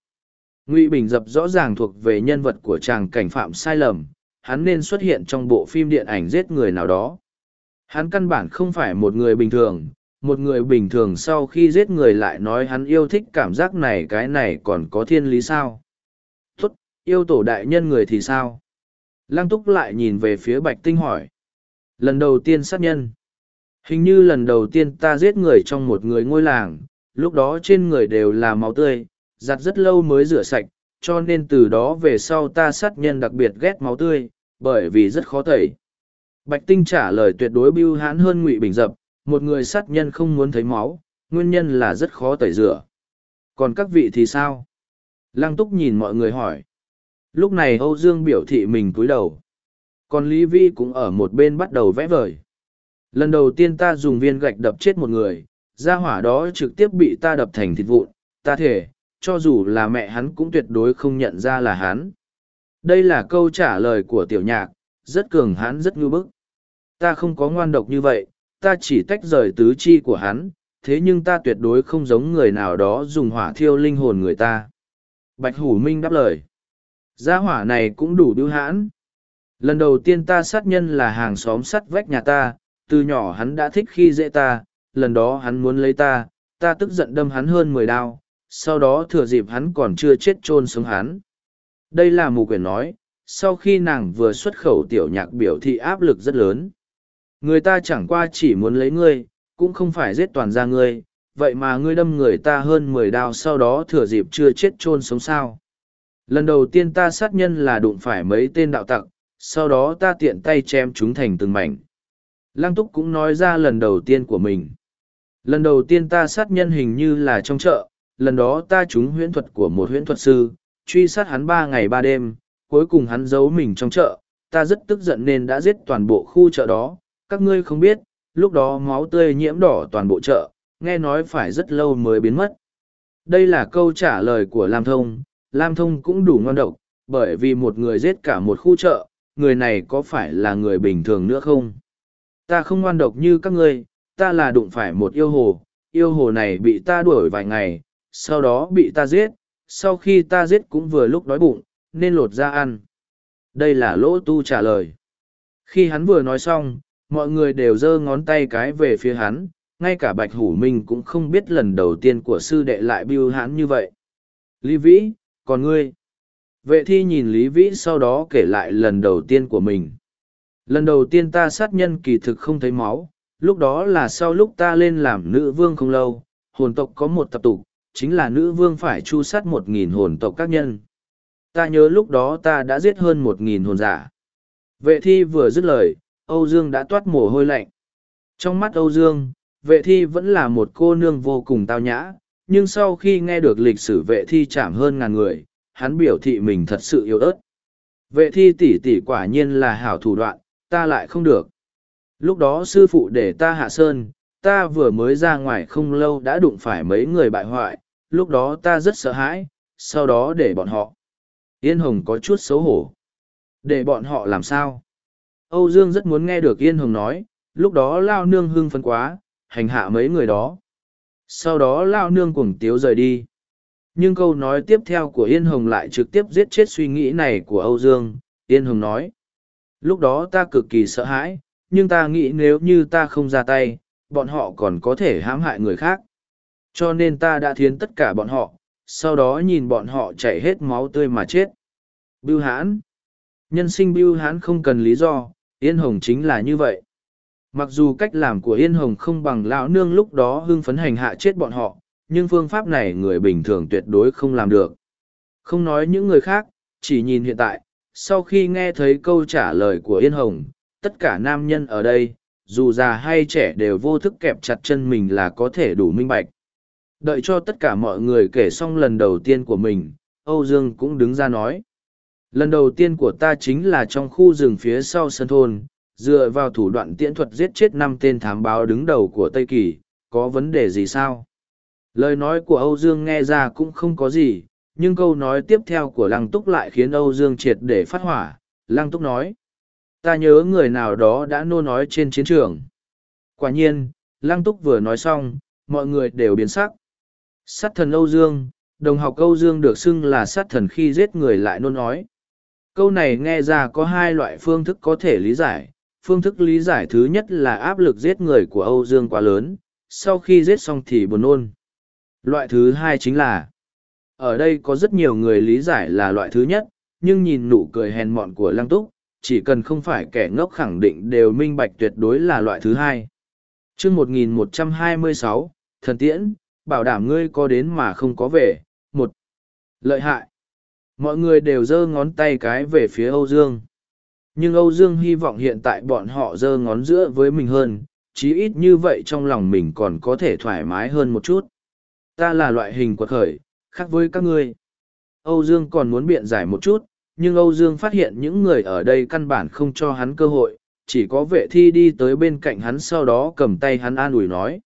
Ngụy Bình dập rõ ràng thuộc về nhân vật của chàng cảnh phạm sai lầm, hắn nên xuất hiện trong bộ phim điện ảnh giết người nào đó. Hắn căn bản không phải một người bình thường, một người bình thường sau khi giết người lại nói hắn yêu thích cảm giác này cái này còn có thiên lý sao. tuất yêu tổ đại nhân người thì sao? Lăng túc lại nhìn về phía bạch tinh hỏi. Lần đầu tiên sát nhân. Hình như lần đầu tiên ta giết người trong một người ngôi làng, lúc đó trên người đều là máu tươi, giặt rất lâu mới rửa sạch, cho nên từ đó về sau ta sát nhân đặc biệt ghét máu tươi, bởi vì rất khó tẩy. Bạch Tinh trả lời tuyệt đối bưu hãn hơn Ngụy Bình Dập, một người sát nhân không muốn thấy máu, nguyên nhân là rất khó tẩy rửa. Còn các vị thì sao? Lăng Túc nhìn mọi người hỏi. Lúc này Âu Dương biểu thị mình cúi đầu. Còn Lý Vi cũng ở một bên bắt đầu vẽ vời. Lần đầu tiên ta dùng viên gạch đập chết một người, gia hỏa đó trực tiếp bị ta đập thành thịt vụn, ta thể, cho dù là mẹ hắn cũng tuyệt đối không nhận ra là hắn. Đây là câu trả lời của tiểu nhạc, rất cường hãn rất ngưu bức. Ta không có ngoan độc như vậy, ta chỉ tách rời tứ chi của hắn, thế nhưng ta tuyệt đối không giống người nào đó dùng hỏa thiêu linh hồn người ta. Bạch Hủ Minh đáp lời. Gia hỏa này cũng đủ đưu hãn. Lần đầu tiên ta sát nhân là hàng xóm sắt vách nhà ta, từ nhỏ hắn đã thích khi dễ ta, lần đó hắn muốn lấy ta, ta tức giận đâm hắn hơn mười đao, sau đó thừa dịp hắn còn chưa chết chôn sống hắn. Đây là mù quyển nói, sau khi nàng vừa xuất khẩu tiểu nhạc biểu thị áp lực rất lớn. Người ta chẳng qua chỉ muốn lấy ngươi, cũng không phải giết toàn ra ngươi, vậy mà ngươi đâm người ta hơn mười đao sau đó thừa dịp chưa chết chôn sống sao. Lần đầu tiên ta sát nhân là đụng phải mấy tên đạo tặc, sau đó ta tiện tay chém chúng thành từng mảnh. Lăng túc cũng nói ra lần đầu tiên của mình. Lần đầu tiên ta sát nhân hình như là trong chợ, lần đó ta trúng huyễn thuật của một huyễn thuật sư, truy sát hắn ba ngày ba đêm, cuối cùng hắn giấu mình trong chợ, ta rất tức giận nên đã giết toàn bộ khu chợ đó, các ngươi không biết, lúc đó máu tươi nhiễm đỏ toàn bộ chợ, nghe nói phải rất lâu mới biến mất. Đây là câu trả lời của Lam Thông, Lam Thông cũng đủ ngon độc, bởi vì một người giết cả một khu chợ, người này có phải là người bình thường nữa không? Ta không ngoan độc như các ngươi, ta là đụng phải một yêu hồ, yêu hồ này bị ta đuổi vài ngày, sau đó bị ta giết, sau khi ta giết cũng vừa lúc đói bụng, nên lột ra ăn. Đây là lỗ tu trả lời. Khi hắn vừa nói xong, mọi người đều giơ ngón tay cái về phía hắn, ngay cả Bạch Hủ Minh cũng không biết lần đầu tiên của sư đệ lại biêu hắn như vậy. Lý Vĩ, còn ngươi? Vệ thi nhìn Lý Vĩ sau đó kể lại lần đầu tiên của mình. Lần đầu tiên ta sát nhân kỳ thực không thấy máu, lúc đó là sau lúc ta lên làm nữ vương không lâu, hồn tộc có một tập tục, chính là nữ vương phải chu sát một nghìn hồn tộc các nhân. Ta nhớ lúc đó ta đã giết hơn một nghìn hồn giả. Vệ thi vừa dứt lời, Âu Dương đã toát mồ hôi lạnh. Trong mắt Âu Dương, vệ thi vẫn là một cô nương vô cùng tao nhã, nhưng sau khi nghe được lịch sử vệ thi chạm hơn ngàn người, hắn biểu thị mình thật sự yếu ớt. Vệ thi tỷ tỷ quả nhiên là hảo thủ đoạn, ta lại không được. Lúc đó sư phụ để ta hạ sơn, ta vừa mới ra ngoài không lâu đã đụng phải mấy người bại hoại, lúc đó ta rất sợ hãi, sau đó để bọn họ. Yên Hồng có chút xấu hổ. Để bọn họ làm sao? Âu Dương rất muốn nghe được Yên Hồng nói, lúc đó Lao Nương hưng phấn quá, hành hạ mấy người đó. Sau đó Lao Nương cuồng tiếu rời đi. Nhưng câu nói tiếp theo của Yên Hồng lại trực tiếp giết chết suy nghĩ này của Âu Dương. Yên Hồng nói, lúc đó ta cực kỳ sợ hãi, nhưng ta nghĩ nếu như ta không ra tay, bọn họ còn có thể hãm hại người khác. Cho nên ta đã thiến tất cả bọn họ, sau đó nhìn bọn họ chảy hết máu tươi mà chết. Bưu hãn. Nhân sinh bưu hãn không cần lý do, Yên Hồng chính là như vậy. Mặc dù cách làm của Yên Hồng không bằng lão nương lúc đó hưng phấn hành hạ chết bọn họ, nhưng phương pháp này người bình thường tuyệt đối không làm được. Không nói những người khác, chỉ nhìn hiện tại, sau khi nghe thấy câu trả lời của Yên Hồng, tất cả nam nhân ở đây, dù già hay trẻ đều vô thức kẹp chặt chân mình là có thể đủ minh bạch. Đợi cho tất cả mọi người kể xong lần đầu tiên của mình, Âu Dương cũng đứng ra nói. Lần đầu tiên của ta chính là trong khu rừng phía sau sân thôn, dựa vào thủ đoạn tiễn thuật giết chết năm tên thám báo đứng đầu của Tây Kỳ, có vấn đề gì sao? Lời nói của Âu Dương nghe ra cũng không có gì, nhưng câu nói tiếp theo của Lăng Túc lại khiến Âu Dương triệt để phát hỏa. Lăng Túc nói, ta nhớ người nào đó đã nô nói trên chiến trường. Quả nhiên, Lăng Túc vừa nói xong, mọi người đều biến sắc. Sát thần Âu Dương, đồng học Âu Dương được xưng là sát thần khi giết người lại nôn nói. Câu này nghe ra có hai loại phương thức có thể lý giải. Phương thức lý giải thứ nhất là áp lực giết người của Âu Dương quá lớn, sau khi giết xong thì buồn nôn. Loại thứ hai chính là, ở đây có rất nhiều người lý giải là loại thứ nhất, nhưng nhìn nụ cười hèn mọn của Lăng Túc, chỉ cần không phải kẻ ngốc khẳng định đều minh bạch tuyệt đối là loại thứ hai. chương 1126, Thần Tiễn, bảo đảm ngươi có đến mà không có về. Một, lợi hại. Mọi người đều giơ ngón tay cái về phía Âu Dương. Nhưng Âu Dương hy vọng hiện tại bọn họ giơ ngón giữa với mình hơn, chí ít như vậy trong lòng mình còn có thể thoải mái hơn một chút. Ta là loại hình quật khởi, khác với các ngươi. Âu Dương còn muốn biện giải một chút, nhưng Âu Dương phát hiện những người ở đây căn bản không cho hắn cơ hội, chỉ có vệ thi đi tới bên cạnh hắn sau đó cầm tay hắn an ủi nói.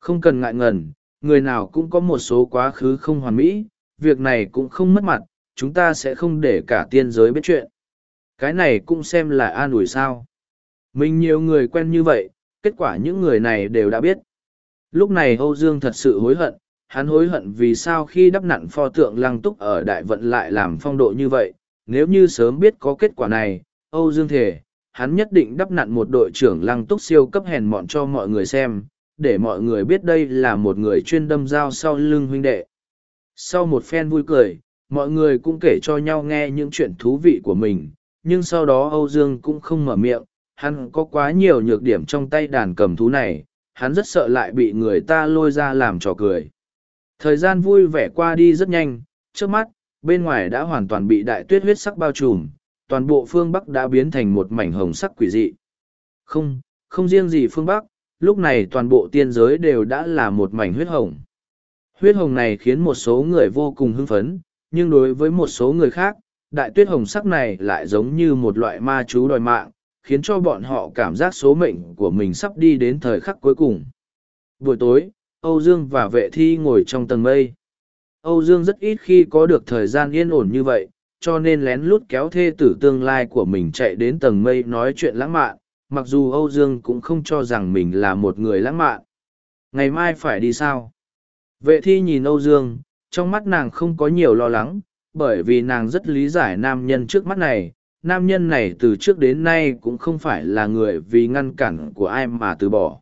Không cần ngại ngần, người nào cũng có một số quá khứ không hoàn mỹ, việc này cũng không mất mặt, chúng ta sẽ không để cả tiên giới biết chuyện. Cái này cũng xem là an ủi sao. Mình nhiều người quen như vậy, kết quả những người này đều đã biết. Lúc này Âu Dương thật sự hối hận, hắn hối hận vì sao khi đắp nặn pho tượng lăng túc ở đại vận lại làm phong độ như vậy. Nếu như sớm biết có kết quả này, Âu Dương thể, hắn nhất định đắp nặn một đội trưởng lăng túc siêu cấp hèn mọn cho mọi người xem, để mọi người biết đây là một người chuyên đâm dao sau lưng huynh đệ. Sau một phen vui cười, mọi người cũng kể cho nhau nghe những chuyện thú vị của mình, nhưng sau đó Âu Dương cũng không mở miệng, hắn có quá nhiều nhược điểm trong tay đàn cầm thú này, hắn rất sợ lại bị người ta lôi ra làm trò cười. Thời gian vui vẻ qua đi rất nhanh, trước mắt, bên ngoài đã hoàn toàn bị đại tuyết huyết sắc bao trùm, toàn bộ phương Bắc đã biến thành một mảnh hồng sắc quỷ dị. Không, không riêng gì phương Bắc, lúc này toàn bộ tiên giới đều đã là một mảnh huyết hồng. Huyết hồng này khiến một số người vô cùng hưng phấn, nhưng đối với một số người khác, đại tuyết hồng sắc này lại giống như một loại ma chú đòi mạng, khiến cho bọn họ cảm giác số mệnh của mình sắp đi đến thời khắc cuối cùng. Buổi tối, Âu Dương và vệ thi ngồi trong tầng mây. Âu Dương rất ít khi có được thời gian yên ổn như vậy, cho nên lén lút kéo thê tử tương lai của mình chạy đến tầng mây nói chuyện lãng mạn, mặc dù Âu Dương cũng không cho rằng mình là một người lãng mạn. Ngày mai phải đi sao? Vệ thi nhìn Âu Dương, trong mắt nàng không có nhiều lo lắng, bởi vì nàng rất lý giải nam nhân trước mắt này. Nam nhân này từ trước đến nay cũng không phải là người vì ngăn cản của ai mà từ bỏ.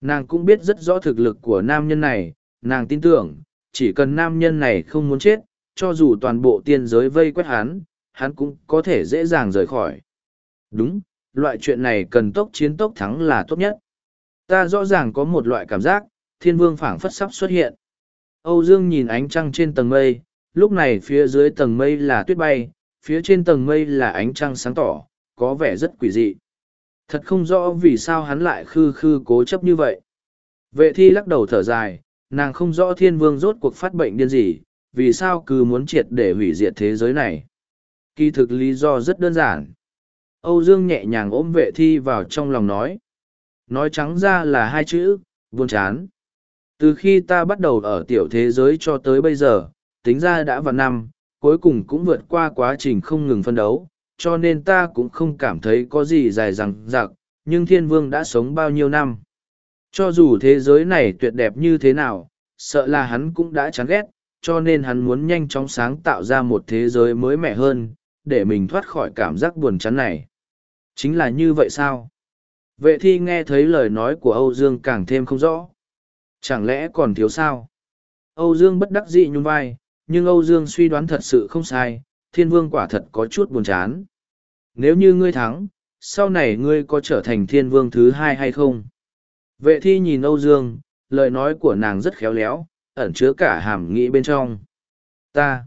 Nàng cũng biết rất rõ thực lực của nam nhân này, nàng tin tưởng, chỉ cần nam nhân này không muốn chết, cho dù toàn bộ tiên giới vây quét hắn, hắn cũng có thể dễ dàng rời khỏi. Đúng, loại chuyện này cần tốc chiến tốc thắng là tốt nhất. Ta rõ ràng có một loại cảm giác, thiên vương phảng phất sắp xuất hiện. Âu Dương nhìn ánh trăng trên tầng mây, lúc này phía dưới tầng mây là tuyết bay, phía trên tầng mây là ánh trăng sáng tỏ, có vẻ rất quỷ dị. Thật không rõ vì sao hắn lại khư khư cố chấp như vậy. Vệ thi lắc đầu thở dài, nàng không rõ thiên vương rốt cuộc phát bệnh điên gì, vì sao cứ muốn triệt để hủy diệt thế giới này. Kỳ thực lý do rất đơn giản. Âu Dương nhẹ nhàng ôm vệ thi vào trong lòng nói. Nói trắng ra là hai chữ, buồn chán. Từ khi ta bắt đầu ở tiểu thế giới cho tới bây giờ, tính ra đã vào năm, cuối cùng cũng vượt qua quá trình không ngừng phân đấu, cho nên ta cũng không cảm thấy có gì dài dằng dặc, nhưng thiên vương đã sống bao nhiêu năm. Cho dù thế giới này tuyệt đẹp như thế nào, sợ là hắn cũng đã chán ghét, cho nên hắn muốn nhanh chóng sáng tạo ra một thế giới mới mẻ hơn, để mình thoát khỏi cảm giác buồn chán này. Chính là như vậy sao? Vệ thi nghe thấy lời nói của Âu Dương càng thêm không rõ. Chẳng lẽ còn thiếu sao? Âu Dương bất đắc dĩ nhún vai, nhưng Âu Dương suy đoán thật sự không sai, thiên vương quả thật có chút buồn chán. Nếu như ngươi thắng, sau này ngươi có trở thành thiên vương thứ hai hay không? Vệ thi nhìn Âu Dương, lời nói của nàng rất khéo léo, ẩn chứa cả hàm nghĩ bên trong. Ta!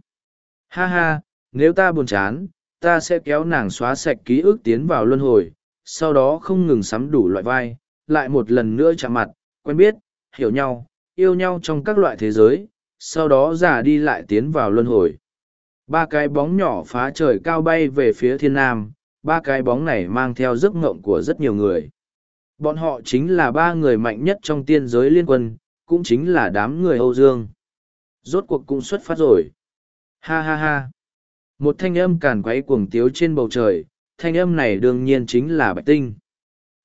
Ha ha, nếu ta buồn chán, ta sẽ kéo nàng xóa sạch ký ức tiến vào luân hồi, sau đó không ngừng sắm đủ loại vai, lại một lần nữa chạm mặt, quen biết, hiểu nhau, yêu nhau trong các loại thế giới, sau đó giả đi lại tiến vào luân hồi. Ba cái bóng nhỏ phá trời cao bay về phía thiên nam, ba cái bóng này mang theo giấc ngộng của rất nhiều người. Bọn họ chính là ba người mạnh nhất trong tiên giới liên quân, cũng chính là đám người Âu Dương. Rốt cuộc cũng xuất phát rồi. Ha ha ha. Một thanh âm càn quấy cuồng tiếu trên bầu trời, thanh âm này đương nhiên chính là Bạch Tinh.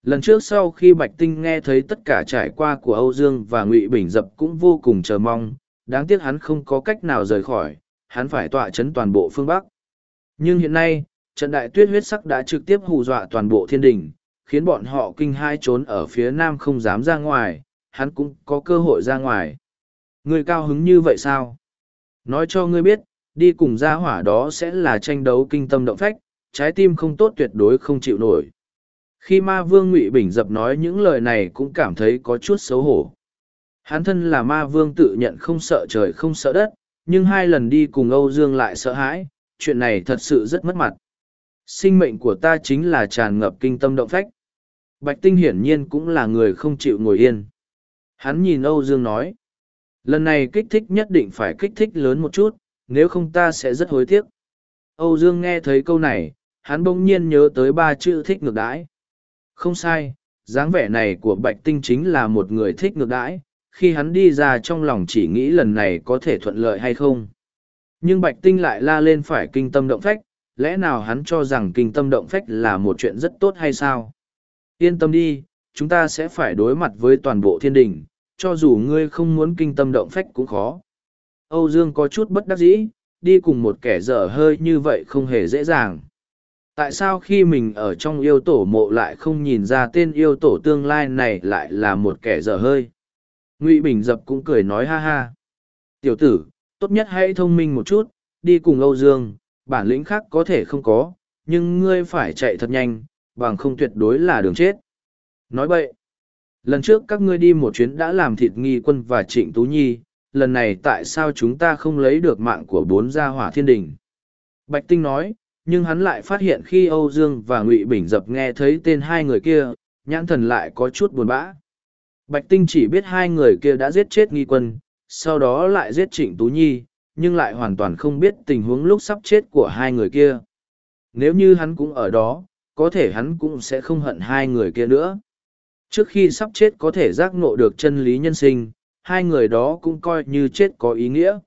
Lần trước sau khi Bạch Tinh nghe thấy tất cả trải qua của Âu Dương và Ngụy Bình Dập cũng vô cùng chờ mong, đáng tiếc hắn không có cách nào rời khỏi, hắn phải tọa chấn toàn bộ phương Bắc. Nhưng hiện nay, trận đại tuyết huyết sắc đã trực tiếp hù dọa toàn bộ thiên đình, khiến bọn họ kinh hai trốn ở phía nam không dám ra ngoài, hắn cũng có cơ hội ra ngoài. Người cao hứng như vậy sao? Nói cho ngươi biết, đi cùng gia hỏa đó sẽ là tranh đấu kinh tâm động phách, trái tim không tốt tuyệt đối không chịu nổi. Khi ma vương Ngụy Bình dập nói những lời này cũng cảm thấy có chút xấu hổ. Hắn thân là ma vương tự nhận không sợ trời không sợ đất, nhưng hai lần đi cùng Âu Dương lại sợ hãi, chuyện này thật sự rất mất mặt. Sinh mệnh của ta chính là tràn ngập kinh tâm động phách. Bạch Tinh hiển nhiên cũng là người không chịu ngồi yên. Hắn nhìn Âu Dương nói, lần này kích thích nhất định phải kích thích lớn một chút, nếu không ta sẽ rất hối tiếc. Âu Dương nghe thấy câu này, hắn bỗng nhiên nhớ tới ba chữ thích ngược đãi. Không sai, dáng vẻ này của Bạch Tinh chính là một người thích ngược đãi, khi hắn đi ra trong lòng chỉ nghĩ lần này có thể thuận lợi hay không. Nhưng Bạch Tinh lại la lên phải kinh tâm động phách, lẽ nào hắn cho rằng kinh tâm động phách là một chuyện rất tốt hay sao? Yên tâm đi, chúng ta sẽ phải đối mặt với toàn bộ thiên đình, cho dù ngươi không muốn kinh tâm động phách cũng khó. Âu Dương có chút bất đắc dĩ, đi cùng một kẻ dở hơi như vậy không hề dễ dàng. Tại sao khi mình ở trong yêu tổ mộ lại không nhìn ra tên yêu tổ tương lai này lại là một kẻ dở hơi? Ngụy Bình Dập cũng cười nói ha ha. Tiểu tử, tốt nhất hãy thông minh một chút, đi cùng Âu Dương, bản lĩnh khác có thể không có, nhưng ngươi phải chạy thật nhanh, bằng không tuyệt đối là đường chết. Nói vậy, lần trước các ngươi đi một chuyến đã làm thịt nghi quân và trịnh Tú Nhi, lần này tại sao chúng ta không lấy được mạng của bốn gia hỏa thiên đình? Bạch Tinh nói, nhưng hắn lại phát hiện khi Âu Dương và Ngụy Bình Dập nghe thấy tên hai người kia, nhãn thần lại có chút buồn bã. Bạch Tinh chỉ biết hai người kia đã giết chết nghi quân, sau đó lại giết Trịnh Tú Nhi, nhưng lại hoàn toàn không biết tình huống lúc sắp chết của hai người kia. Nếu như hắn cũng ở đó, có thể hắn cũng sẽ không hận hai người kia nữa. Trước khi sắp chết có thể giác ngộ được chân lý nhân sinh, hai người đó cũng coi như chết có ý nghĩa.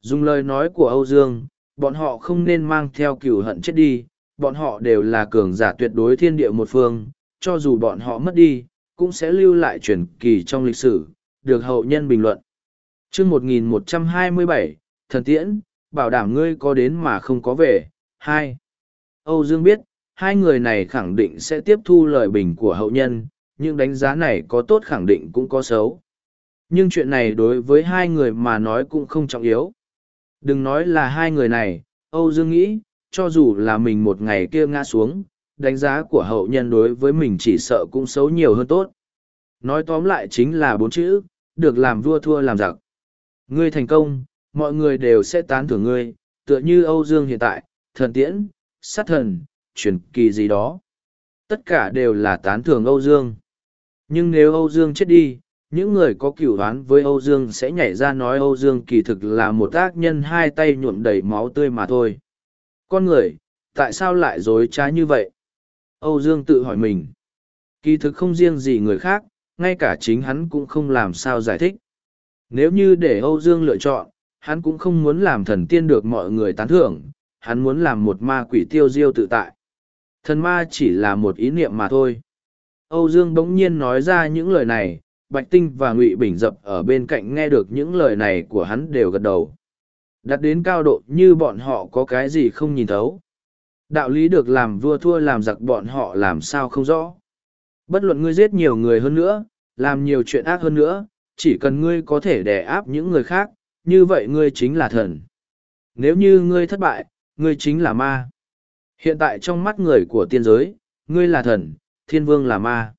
Dùng lời nói của Âu Dương, bọn họ không nên mang theo cửu hận chết đi, bọn họ đều là cường giả tuyệt đối thiên địa một phương, cho dù bọn họ mất đi, cũng sẽ lưu lại truyền kỳ trong lịch sử, được hậu nhân bình luận. chương 1127, Thần Tiễn, bảo đảm ngươi có đến mà không có về. hai Âu Dương biết, hai người này khẳng định sẽ tiếp thu lời bình của hậu nhân, nhưng đánh giá này có tốt khẳng định cũng có xấu. Nhưng chuyện này đối với hai người mà nói cũng không trọng yếu. Đừng nói là hai người này, Âu Dương nghĩ, cho dù là mình một ngày kia ngã xuống, đánh giá của hậu nhân đối với mình chỉ sợ cũng xấu nhiều hơn tốt. Nói tóm lại chính là bốn chữ, được làm vua thua làm giặc. Ngươi thành công, mọi người đều sẽ tán thưởng ngươi, tựa như Âu Dương hiện tại, thần tiễn, sát thần, truyền kỳ gì đó. Tất cả đều là tán thưởng Âu Dương. Nhưng nếu Âu Dương chết đi, những người có cửu đoán với Âu Dương sẽ nhảy ra nói Âu Dương kỳ thực là một ác nhân hai tay nhuộm đầy máu tươi mà thôi. Con người, tại sao lại dối trá như vậy? Âu Dương tự hỏi mình. Kỳ thực không riêng gì người khác, ngay cả chính hắn cũng không làm sao giải thích. Nếu như để Âu Dương lựa chọn, hắn cũng không muốn làm thần tiên được mọi người tán thưởng, hắn muốn làm một ma quỷ tiêu diêu tự tại. Thần ma chỉ là một ý niệm mà thôi. Âu Dương bỗng nhiên nói ra những lời này, Bạch Tinh và Ngụy Bình Dập ở bên cạnh nghe được những lời này của hắn đều gật đầu. Đặt đến cao độ như bọn họ có cái gì không nhìn thấu. Đạo lý được làm vua thua làm giặc bọn họ làm sao không rõ. Bất luận ngươi giết nhiều người hơn nữa, làm nhiều chuyện ác hơn nữa, chỉ cần ngươi có thể đè áp những người khác, như vậy ngươi chính là thần. Nếu như ngươi thất bại, ngươi chính là ma. Hiện tại trong mắt người của tiên giới, ngươi là thần, thiên vương là ma.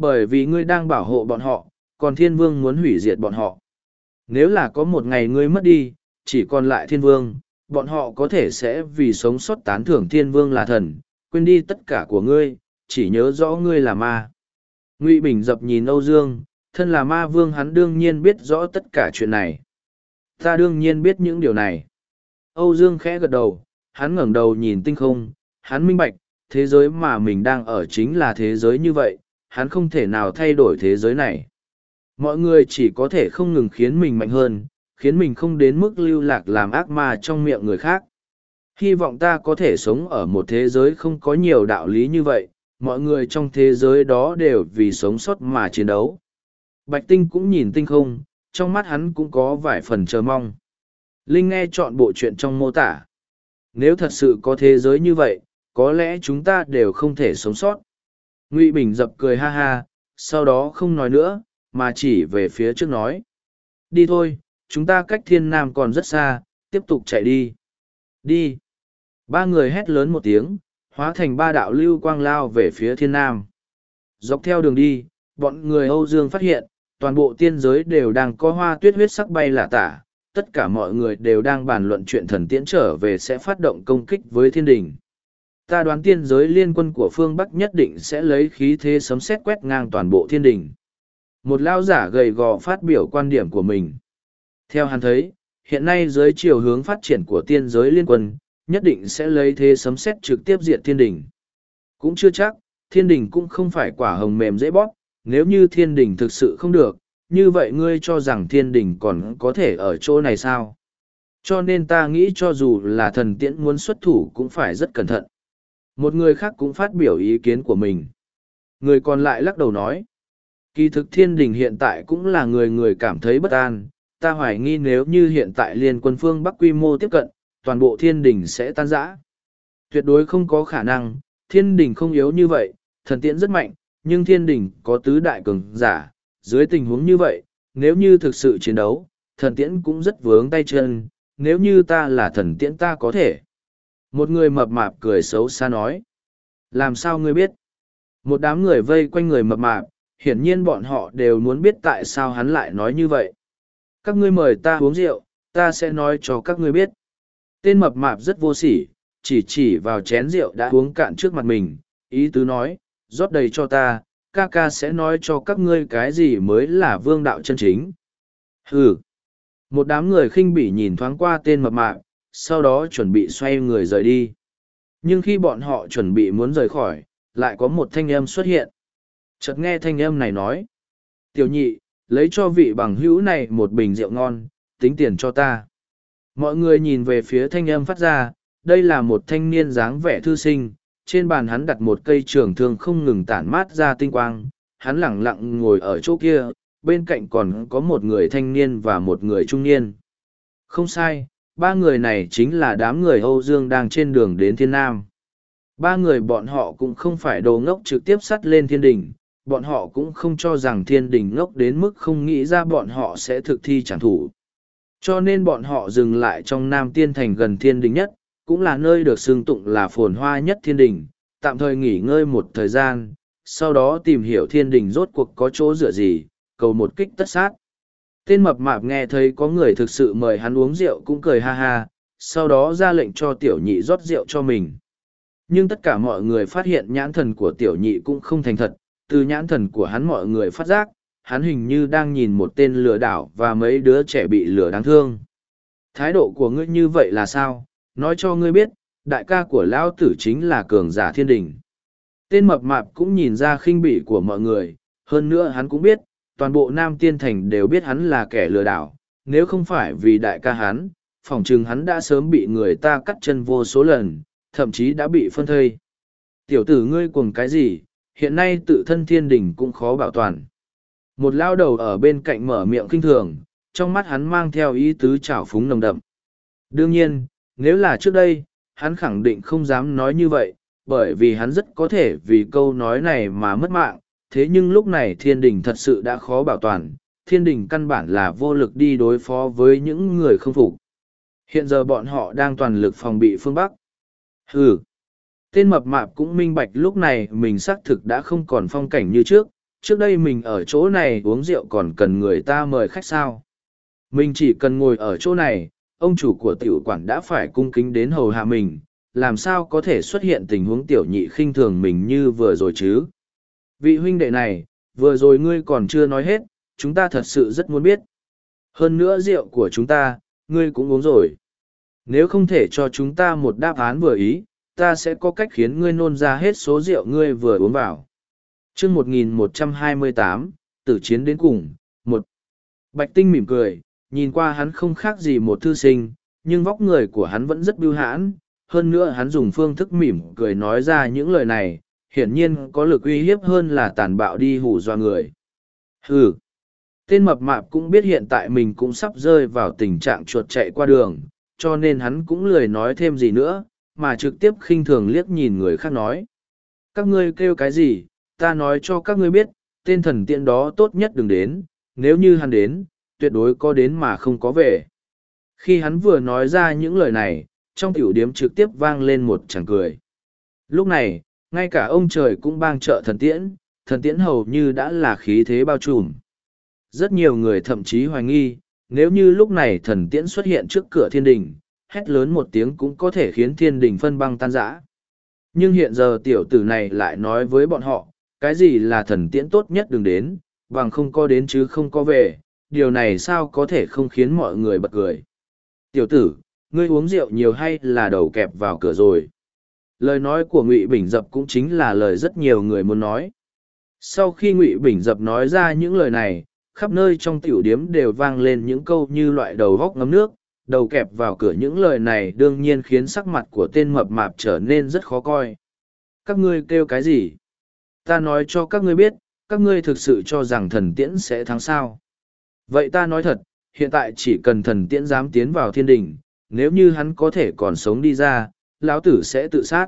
Bởi vì ngươi đang bảo hộ bọn họ, còn thiên vương muốn hủy diệt bọn họ. Nếu là có một ngày ngươi mất đi, chỉ còn lại thiên vương, bọn họ có thể sẽ vì sống sót tán thưởng thiên vương là thần, quên đi tất cả của ngươi, chỉ nhớ rõ ngươi là ma. Ngụy Bình dập nhìn Âu Dương, thân là ma vương hắn đương nhiên biết rõ tất cả chuyện này. Ta đương nhiên biết những điều này. Âu Dương khẽ gật đầu, hắn ngẩng đầu nhìn tinh không, hắn minh bạch, thế giới mà mình đang ở chính là thế giới như vậy, hắn không thể nào thay đổi thế giới này. Mọi người chỉ có thể không ngừng khiến mình mạnh hơn, khiến mình không đến mức lưu lạc làm ác ma trong miệng người khác. Hy vọng ta có thể sống ở một thế giới không có nhiều đạo lý như vậy, mọi người trong thế giới đó đều vì sống sót mà chiến đấu. Bạch Tinh cũng nhìn tinh không, trong mắt hắn cũng có vài phần chờ mong. Linh nghe chọn bộ chuyện trong mô tả. Nếu thật sự có thế giới như vậy, có lẽ chúng ta đều không thể sống sót. Ngụy Bình dập cười ha ha, sau đó không nói nữa, mà chỉ về phía trước nói. Đi thôi, chúng ta cách thiên nam còn rất xa, tiếp tục chạy đi. Đi. Ba người hét lớn một tiếng, hóa thành ba đạo lưu quang lao về phía thiên nam. Dọc theo đường đi, bọn người Âu Dương phát hiện, toàn bộ tiên giới đều đang có hoa tuyết huyết sắc bay lả tả, tất cả mọi người đều đang bàn luận chuyện thần tiễn trở về sẽ phát động công kích với thiên đình. Ta đoán tiên giới liên quân của phương Bắc nhất định sẽ lấy khí thế sấm sét quét ngang toàn bộ thiên đình. Một lao giả gầy gò phát biểu quan điểm của mình. Theo hắn thấy, hiện nay giới chiều hướng phát triển của tiên giới liên quân, nhất định sẽ lấy thế sấm sét trực tiếp diệt thiên đình. Cũng chưa chắc, thiên đình cũng không phải quả hồng mềm dễ bóp, nếu như thiên đình thực sự không được, như vậy ngươi cho rằng thiên đình còn có thể ở chỗ này sao? Cho nên ta nghĩ cho dù là thần tiễn muốn xuất thủ cũng phải rất cẩn thận. Một người khác cũng phát biểu ý kiến của mình. Người còn lại lắc đầu nói. Kỳ thực thiên đình hiện tại cũng là người người cảm thấy bất an. Ta hoài nghi nếu như hiện tại liên quân phương Bắc quy mô tiếp cận, toàn bộ thiên đình sẽ tan rã. Tuyệt đối không có khả năng, thiên đình không yếu như vậy, thần tiễn rất mạnh, nhưng thiên đình có tứ đại cường giả. Dưới tình huống như vậy, nếu như thực sự chiến đấu, thần tiễn cũng rất vướng tay chân, nếu như ta là thần tiễn ta có thể. Một người mập mạp cười xấu xa nói. Làm sao ngươi biết? Một đám người vây quanh người mập mạp, hiển nhiên bọn họ đều muốn biết tại sao hắn lại nói như vậy. Các ngươi mời ta uống rượu, ta sẽ nói cho các ngươi biết. Tên mập mạp rất vô sỉ, chỉ chỉ vào chén rượu đã uống cạn trước mặt mình, ý tứ nói, rót đầy cho ta, ca ca sẽ nói cho các ngươi cái gì mới là vương đạo chân chính. Hừ. Một đám người khinh bỉ nhìn thoáng qua tên mập mạp, sau đó chuẩn bị xoay người rời đi. Nhưng khi bọn họ chuẩn bị muốn rời khỏi, lại có một thanh âm xuất hiện. Chợt nghe thanh âm này nói. Tiểu nhị, lấy cho vị bằng hữu này một bình rượu ngon, tính tiền cho ta. Mọi người nhìn về phía thanh âm phát ra, đây là một thanh niên dáng vẻ thư sinh, trên bàn hắn đặt một cây trường thương không ngừng tản mát ra tinh quang, hắn lẳng lặng ngồi ở chỗ kia, bên cạnh còn có một người thanh niên và một người trung niên. Không sai, ba người này chính là đám người Âu Dương đang trên đường đến Thiên Nam. Ba người bọn họ cũng không phải đồ ngốc trực tiếp sắt lên thiên đình, bọn họ cũng không cho rằng thiên đình ngốc đến mức không nghĩ ra bọn họ sẽ thực thi trả thủ. Cho nên bọn họ dừng lại trong Nam Tiên Thành gần thiên đình nhất, cũng là nơi được xưng tụng là phồn hoa nhất thiên đình, tạm thời nghỉ ngơi một thời gian, sau đó tìm hiểu thiên đình rốt cuộc có chỗ dựa gì, cầu một kích tất sát. Tên mập mạp nghe thấy có người thực sự mời hắn uống rượu cũng cười ha ha, sau đó ra lệnh cho tiểu nhị rót rượu cho mình. Nhưng tất cả mọi người phát hiện nhãn thần của tiểu nhị cũng không thành thật, từ nhãn thần của hắn mọi người phát giác, hắn hình như đang nhìn một tên lừa đảo và mấy đứa trẻ bị lừa đáng thương. Thái độ của ngươi như vậy là sao? Nói cho ngươi biết, đại ca của lão tử chính là cường giả thiên đình. Tên mập mạp cũng nhìn ra khinh bỉ của mọi người, hơn nữa hắn cũng biết, toàn bộ Nam Tiên Thành đều biết hắn là kẻ lừa đảo, nếu không phải vì đại ca hắn, phỏng chừng hắn đã sớm bị người ta cắt chân vô số lần, thậm chí đã bị phân thây. Tiểu tử ngươi cuồng cái gì, hiện nay tự thân thiên đình cũng khó bảo toàn. Một lao đầu ở bên cạnh mở miệng kinh thường, trong mắt hắn mang theo ý tứ trào phúng nồng đậm. Đương nhiên, nếu là trước đây, hắn khẳng định không dám nói như vậy, bởi vì hắn rất có thể vì câu nói này mà mất mạng, thế nhưng lúc này thiên đình thật sự đã khó bảo toàn, thiên đình căn bản là vô lực đi đối phó với những người không phục. Hiện giờ bọn họ đang toàn lực phòng bị phương Bắc. Hừ. Tên mập mạp cũng minh bạch lúc này mình xác thực đã không còn phong cảnh như trước, trước đây mình ở chỗ này uống rượu còn cần người ta mời khách sao. Mình chỉ cần ngồi ở chỗ này, ông chủ của tiểu quản đã phải cung kính đến hầu hạ mình, làm sao có thể xuất hiện tình huống tiểu nhị khinh thường mình như vừa rồi chứ. Vị huynh đệ này, vừa rồi ngươi còn chưa nói hết, chúng ta thật sự rất muốn biết. Hơn nữa rượu của chúng ta, ngươi cũng uống rồi. Nếu không thể cho chúng ta một đáp án vừa ý, ta sẽ có cách khiến ngươi nôn ra hết số rượu ngươi vừa uống vào. chương 1128, tử chiến đến cùng, một Bạch Tinh mỉm cười, nhìn qua hắn không khác gì một thư sinh, nhưng vóc người của hắn vẫn rất biêu hãn. Hơn nữa hắn dùng phương thức mỉm cười nói ra những lời này, hiển nhiên có lực uy hiếp hơn là tàn bạo đi hù dọa người. Hừ! Tên mập mạp cũng biết hiện tại mình cũng sắp rơi vào tình trạng chuột chạy qua đường, cho nên hắn cũng lười nói thêm gì nữa, mà trực tiếp khinh thường liếc nhìn người khác nói. Các ngươi kêu cái gì, ta nói cho các ngươi biết, tên thần tiện đó tốt nhất đừng đến, nếu như hắn đến, tuyệt đối có đến mà không có về. Khi hắn vừa nói ra những lời này, trong tiểu điếm trực tiếp vang lên một chàng cười. Lúc này, ngay cả ông trời cũng bang trợ thần tiễn, thần tiễn hầu như đã là khí thế bao trùm. Rất nhiều người thậm chí hoài nghi, nếu như lúc này thần tiễn xuất hiện trước cửa thiên đình, hét lớn một tiếng cũng có thể khiến thiên đình phân băng tan rã. Nhưng hiện giờ tiểu tử này lại nói với bọn họ, cái gì là thần tiễn tốt nhất đừng đến, bằng không có đến chứ không có về, điều này sao có thể không khiến mọi người bật cười. Tiểu tử, ngươi uống rượu nhiều hay là đầu kẹp vào cửa rồi? Lời nói của ngụy bình dập cũng chính là lời rất nhiều người muốn nói. Sau khi ngụy bình dập nói ra những lời này, khắp nơi trong tiểu điếm đều vang lên những câu như loại đầu góc ngấm nước, đầu kẹp vào cửa. Những lời này đương nhiên khiến sắc mặt của tên mập mạp trở nên rất khó coi. Các ngươi kêu cái gì? Ta nói cho các ngươi biết, các ngươi thực sự cho rằng thần tiễn sẽ thắng sao? Vậy ta nói thật, hiện tại chỉ cần thần tiễn dám tiến vào thiên đình, nếu như hắn có thể còn sống đi ra lão tử sẽ tự sát.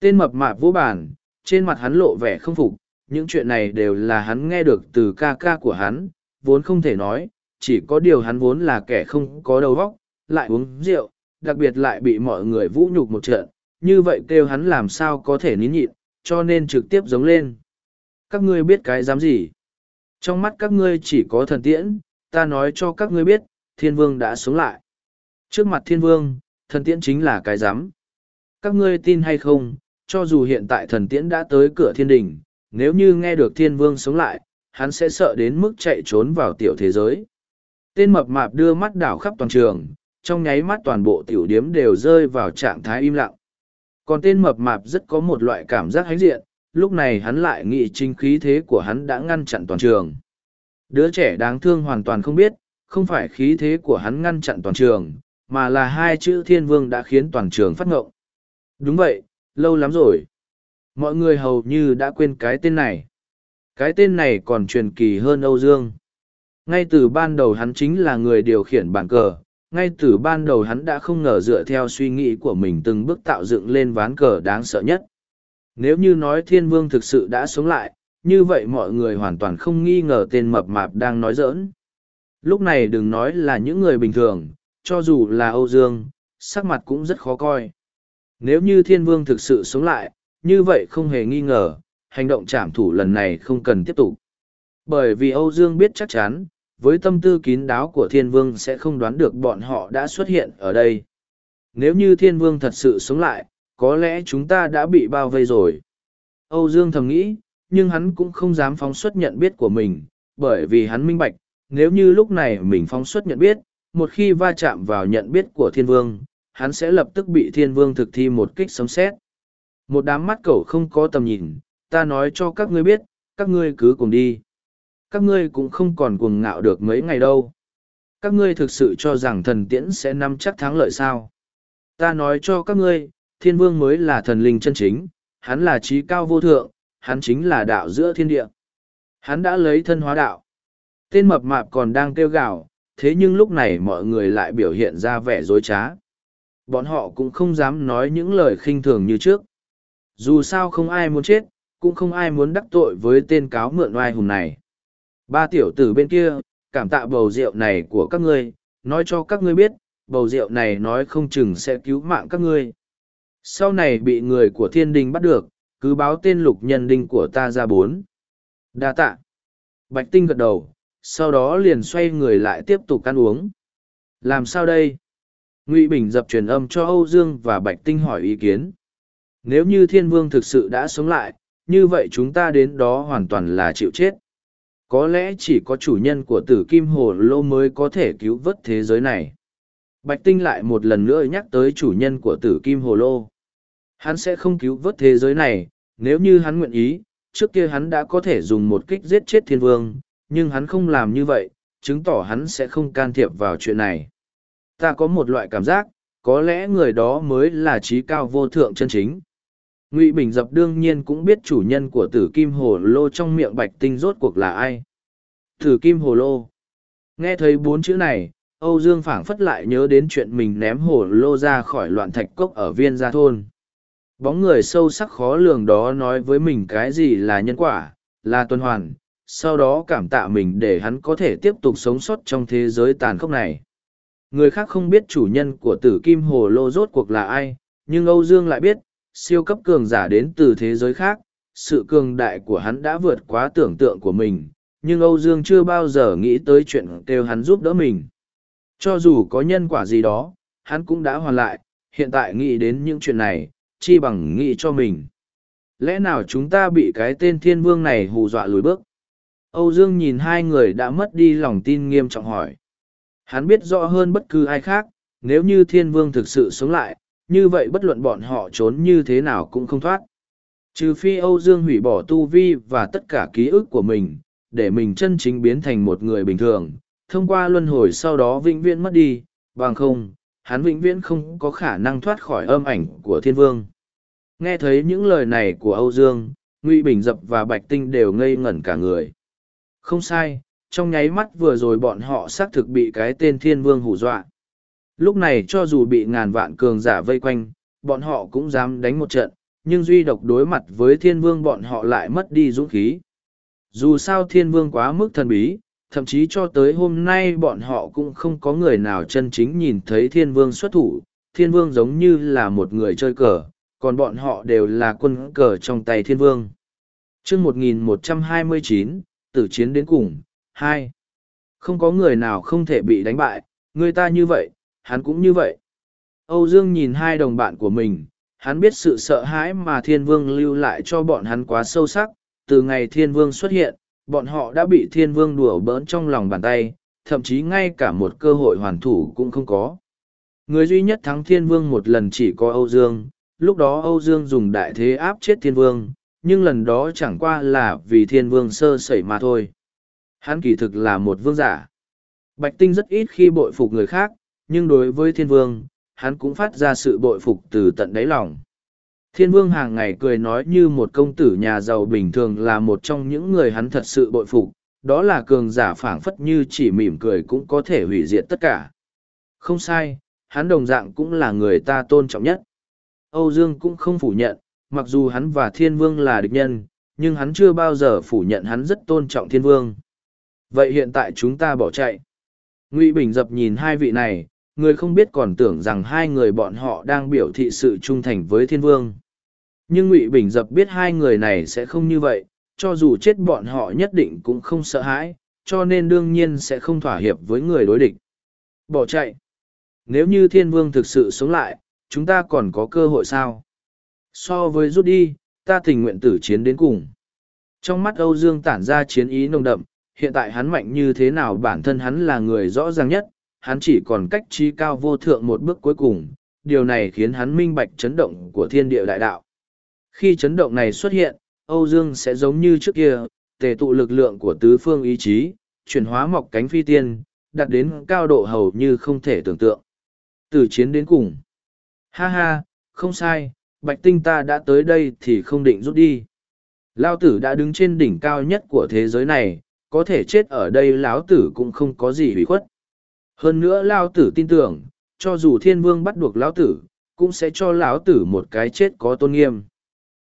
Tên mập mạp vô bản trên mặt hắn lộ vẻ không phục, những chuyện này đều là hắn nghe được từ ca ca của hắn, vốn không thể nói, chỉ có điều hắn vốn là kẻ không có đầu óc, lại uống rượu, đặc biệt lại bị mọi người vũ nhục một trận, như vậy kêu hắn làm sao có thể nín nhịn, cho nên trực tiếp giống lên. Các ngươi biết cái dám gì? Trong mắt các ngươi chỉ có thần tiễn, ta nói cho các ngươi biết, thiên vương đã sống lại. Trước mặt thiên vương, thần tiễn chính là cái dám các ngươi tin hay không, cho dù hiện tại thần tiễn đã tới cửa thiên đình, nếu như nghe được thiên vương sống lại, hắn sẽ sợ đến mức chạy trốn vào tiểu thế giới. Tên mập mạp đưa mắt đảo khắp toàn trường, trong nháy mắt toàn bộ tiểu điếm đều rơi vào trạng thái im lặng. Còn tên mập mạp rất có một loại cảm giác hãnh diện, lúc này hắn lại nghĩ chính khí thế của hắn đã ngăn chặn toàn trường. Đứa trẻ đáng thương hoàn toàn không biết, không phải khí thế của hắn ngăn chặn toàn trường, mà là hai chữ thiên vương đã khiến toàn trường phát ngộng đúng vậy, lâu lắm rồi. Mọi người hầu như đã quên cái tên này. Cái tên này còn truyền kỳ hơn âu dương. Ngay từ ban đầu hắn chính là người điều khiển bản cờ. Ngay từ ban đầu hắn đã không ngờ dựa theo suy nghĩ của mình từng bước tạo dựng lên ván cờ đáng sợ nhất. Nếu như nói thiên vương thực sự đã sống lại, như vậy mọi người hoàn toàn không nghi ngờ tên mập mạp đang nói giỡn. lúc này đừng nói là những người bình thường, cho dù là âu dương, sắc mặt cũng rất khó coi nếu như thiên vương thực sự sống lại, như vậy không hề nghi ngờ, hành động trảm thủ lần này không cần tiếp tục. Bởi vì âu dương biết chắc chắn, với tâm tư kín đáo của thiên vương sẽ không đoán được bọn họ đã xuất hiện ở đây. Nếu như thiên vương thật sự sống lại, có lẽ chúng ta đã bị bao vây rồi. Âu dương thầm nghĩ, nhưng hắn cũng không dám phóng xuất nhận biết của mình, bởi vì hắn minh bạch, nếu như lúc này mình phóng xuất nhận biết, một khi va chạm vào nhận biết của thiên vương hắn sẽ lập tức bị thiên vương thực thi một kích sấm xét một đám mắt cẩu không có tầm nhìn ta nói cho các ngươi biết các ngươi cứ cùng đi các ngươi cũng không còn cuồng ngạo được mấy ngày đâu. Các ngươi thực sự cho rằng thần tiễn sẽ nắm chắc thắng lợi sao. Ta nói cho các ngươi, thiên vương mới là thần linh chân chính, hắn là trí cao vô thượng, hắn chính là đạo giữa thiên địa. Hắn đã lấy thân hóa đạo. Tên mập mạp còn đang kêu gào, thế nhưng lúc này mọi người lại biểu hiện ra vẻ dối trá. Bọn họ cũng không dám nói những lời khinh thường như trước. Dù sao không ai muốn chết, cũng không ai muốn đắc tội với tên cáo mượn oai hùng này. Ba tiểu tử bên kia, cảm tạ bầu rượu này của các ngươi, nói cho các ngươi biết, bầu rượu này nói không chừng sẽ cứu mạng các ngươi. Sau này bị người của thiên đình bắt được, cứ báo tên lục nhân đinh của ta ra bốn. Đa tạ. Bạch tinh gật đầu, sau đó liền xoay người lại tiếp tục ăn uống. Làm sao đây? Ngụy Bình dập truyền âm cho Âu Dương và Bạch Tinh hỏi ý kiến. Nếu như thiên vương thực sự đã sống lại, như vậy chúng ta đến đó hoàn toàn là chịu chết. Có lẽ chỉ có chủ nhân của tử kim hồ lô mới có thể cứu vớt thế giới này. Bạch tinh lại một lần nữa nhắc tới chủ nhân của tử kim hồ lô. Hắn sẽ không cứu vớt thế giới này nếu như hắn nguyện ý trước kia hắn đã có thể dùng một kích giết chết thiên vương nhưng hắn không làm như vậy chứng tỏ hắn sẽ không can thiệp vào chuyện này ta có một loại cảm giác, có lẽ người đó mới là trí cao vô thượng chân chính. Ngụy bình dập đương nhiên cũng biết chủ nhân của tử kim hồ lô trong miệng bạch tinh rốt cuộc là ai. Tử kim hồ lô. Nghe thấy bốn chữ này, âu dương phảng phất lại nhớ đến chuyện mình ném hồ lô ra khỏi loạn thạch cốc ở viên gia thôn. Bóng người sâu sắc khó lường đó nói với mình cái gì là nhân quả, là tuần hoàn, sau đó cảm tạ mình để hắn có thể tiếp tục sống sót trong thế giới tàn khốc này người khác không biết chủ nhân của tử kim hồ lô rốt cuộc là ai nhưng âu dương lại biết siêu cấp cường giả đến từ thế giới khác, sự cường đại của hắn đã vượt quá tưởng tượng của mình, nhưng Âu Dương chưa bao giờ nghĩ tới chuyện kêu hắn giúp đỡ mình. Cho dù có nhân quả gì đó, hắn cũng đã hoàn lại, hiện tại nghĩ đến những chuyện này, chi bằng nghĩ cho mình. Lẽ nào chúng ta bị cái tên thiên vương này hù dọa lùi bước? Âu Dương nhìn hai người đã mất đi lòng tin nghiêm trọng hỏi. Hắn biết rõ hơn bất cứ ai khác, nếu như thiên vương thực sự sống lại, như vậy bất luận bọn họ trốn như thế nào cũng không thoát. Trừ phi Âu Dương hủy bỏ tu vi và tất cả ký ức của mình, để mình chân chính biến thành một người bình thường, thông qua luân hồi sau đó vĩnh viễn mất đi, Bằng không, hắn vĩnh viễn không có khả năng thoát khỏi âm ảnh của thiên vương. Nghe thấy những lời này của Âu Dương, Ngụy Bình Dập và Bạch Tinh đều ngây ngẩn cả người. Không sai, trong nháy mắt vừa rồi bọn họ xác thực bị cái tên thiên vương hù dọa. Lúc này cho dù bị ngàn vạn cường giả vây quanh, bọn họ cũng dám đánh một trận, nhưng duy độc đối mặt với thiên vương bọn họ lại mất đi dũng khí. Dù sao thiên vương quá mức thần bí, thậm chí cho tới hôm nay bọn họ cũng không có người nào chân chính nhìn thấy thiên vương xuất thủ, thiên vương giống như là một người chơi cờ, còn bọn họ đều là quân cờ trong tay thiên vương. chương 1129, tử chiến đến cùng, hai Không có người nào không thể bị đánh bại, người ta như vậy, hắn cũng như vậy. Âu Dương nhìn hai đồng bạn của mình, hắn biết sự sợ hãi mà thiên vương lưu lại cho bọn hắn quá sâu sắc, từ ngày thiên vương xuất hiện, bọn họ đã bị thiên vương đùa bỡn trong lòng bàn tay, thậm chí ngay cả một cơ hội hoàn thủ cũng không có. Người duy nhất thắng thiên vương một lần chỉ có Âu Dương, lúc đó Âu Dương dùng đại thế áp chết thiên vương, nhưng lần đó chẳng qua là vì thiên vương sơ sẩy mà thôi. Hắn kỳ thực là một vương giả. Bạch Tinh rất ít khi bội phục người khác, nhưng đối với thiên vương, hắn cũng phát ra sự bội phục từ tận đáy lòng. Thiên vương hàng ngày cười nói như một công tử nhà giàu bình thường là một trong những người hắn thật sự bội phục, đó là cường giả phảng phất như chỉ mỉm cười cũng có thể hủy diệt tất cả. Không sai, hắn đồng dạng cũng là người ta tôn trọng nhất. Âu Dương cũng không phủ nhận, mặc dù hắn và thiên vương là địch nhân, nhưng hắn chưa bao giờ phủ nhận hắn rất tôn trọng thiên vương. Vậy hiện tại chúng ta bỏ chạy. Ngụy Bình dập nhìn hai vị này, người không biết còn tưởng rằng hai người bọn họ đang biểu thị sự trung thành với thiên vương. Nhưng ngụy bình dập biết hai người này sẽ không như vậy cho dù chết bọn họ nhất định cũng không sợ hãi cho nên đương nhiên sẽ không thỏa hiệp với người đối địch. Bỏ chạy. Nếu như thiên vương thực sự sống lại chúng ta còn có cơ hội sao? So với rút đi ta tình nguyện tử chiến đến cùng. Trong mắt âu dương tản ra chiến ý nồng đậm hiện tại hắn mạnh như thế nào bản thân hắn là người rõ ràng nhất hắn chỉ còn cách trí cao vô thượng một bước cuối cùng, điều này khiến hắn minh bạch chấn động của thiên địa đại đạo. Khi chấn động này xuất hiện, Âu Dương sẽ giống như trước kia, tề tụ lực lượng của tứ phương ý chí, chuyển hóa mọc cánh phi tiên, đạt đến cao độ hầu như không thể tưởng tượng. Từ chiến đến cùng. Ha ha, không sai, bạch tinh ta đã tới đây thì không định rút đi. Lao tử đã đứng trên đỉnh cao nhất của thế giới này, có thể chết ở đây lão tử cũng không có gì hủy khuất. Hơn nữa lão tử tin tưởng, cho dù thiên vương bắt buộc Lão tử, cũng sẽ cho Lão tử một cái chết có tôn nghiêm.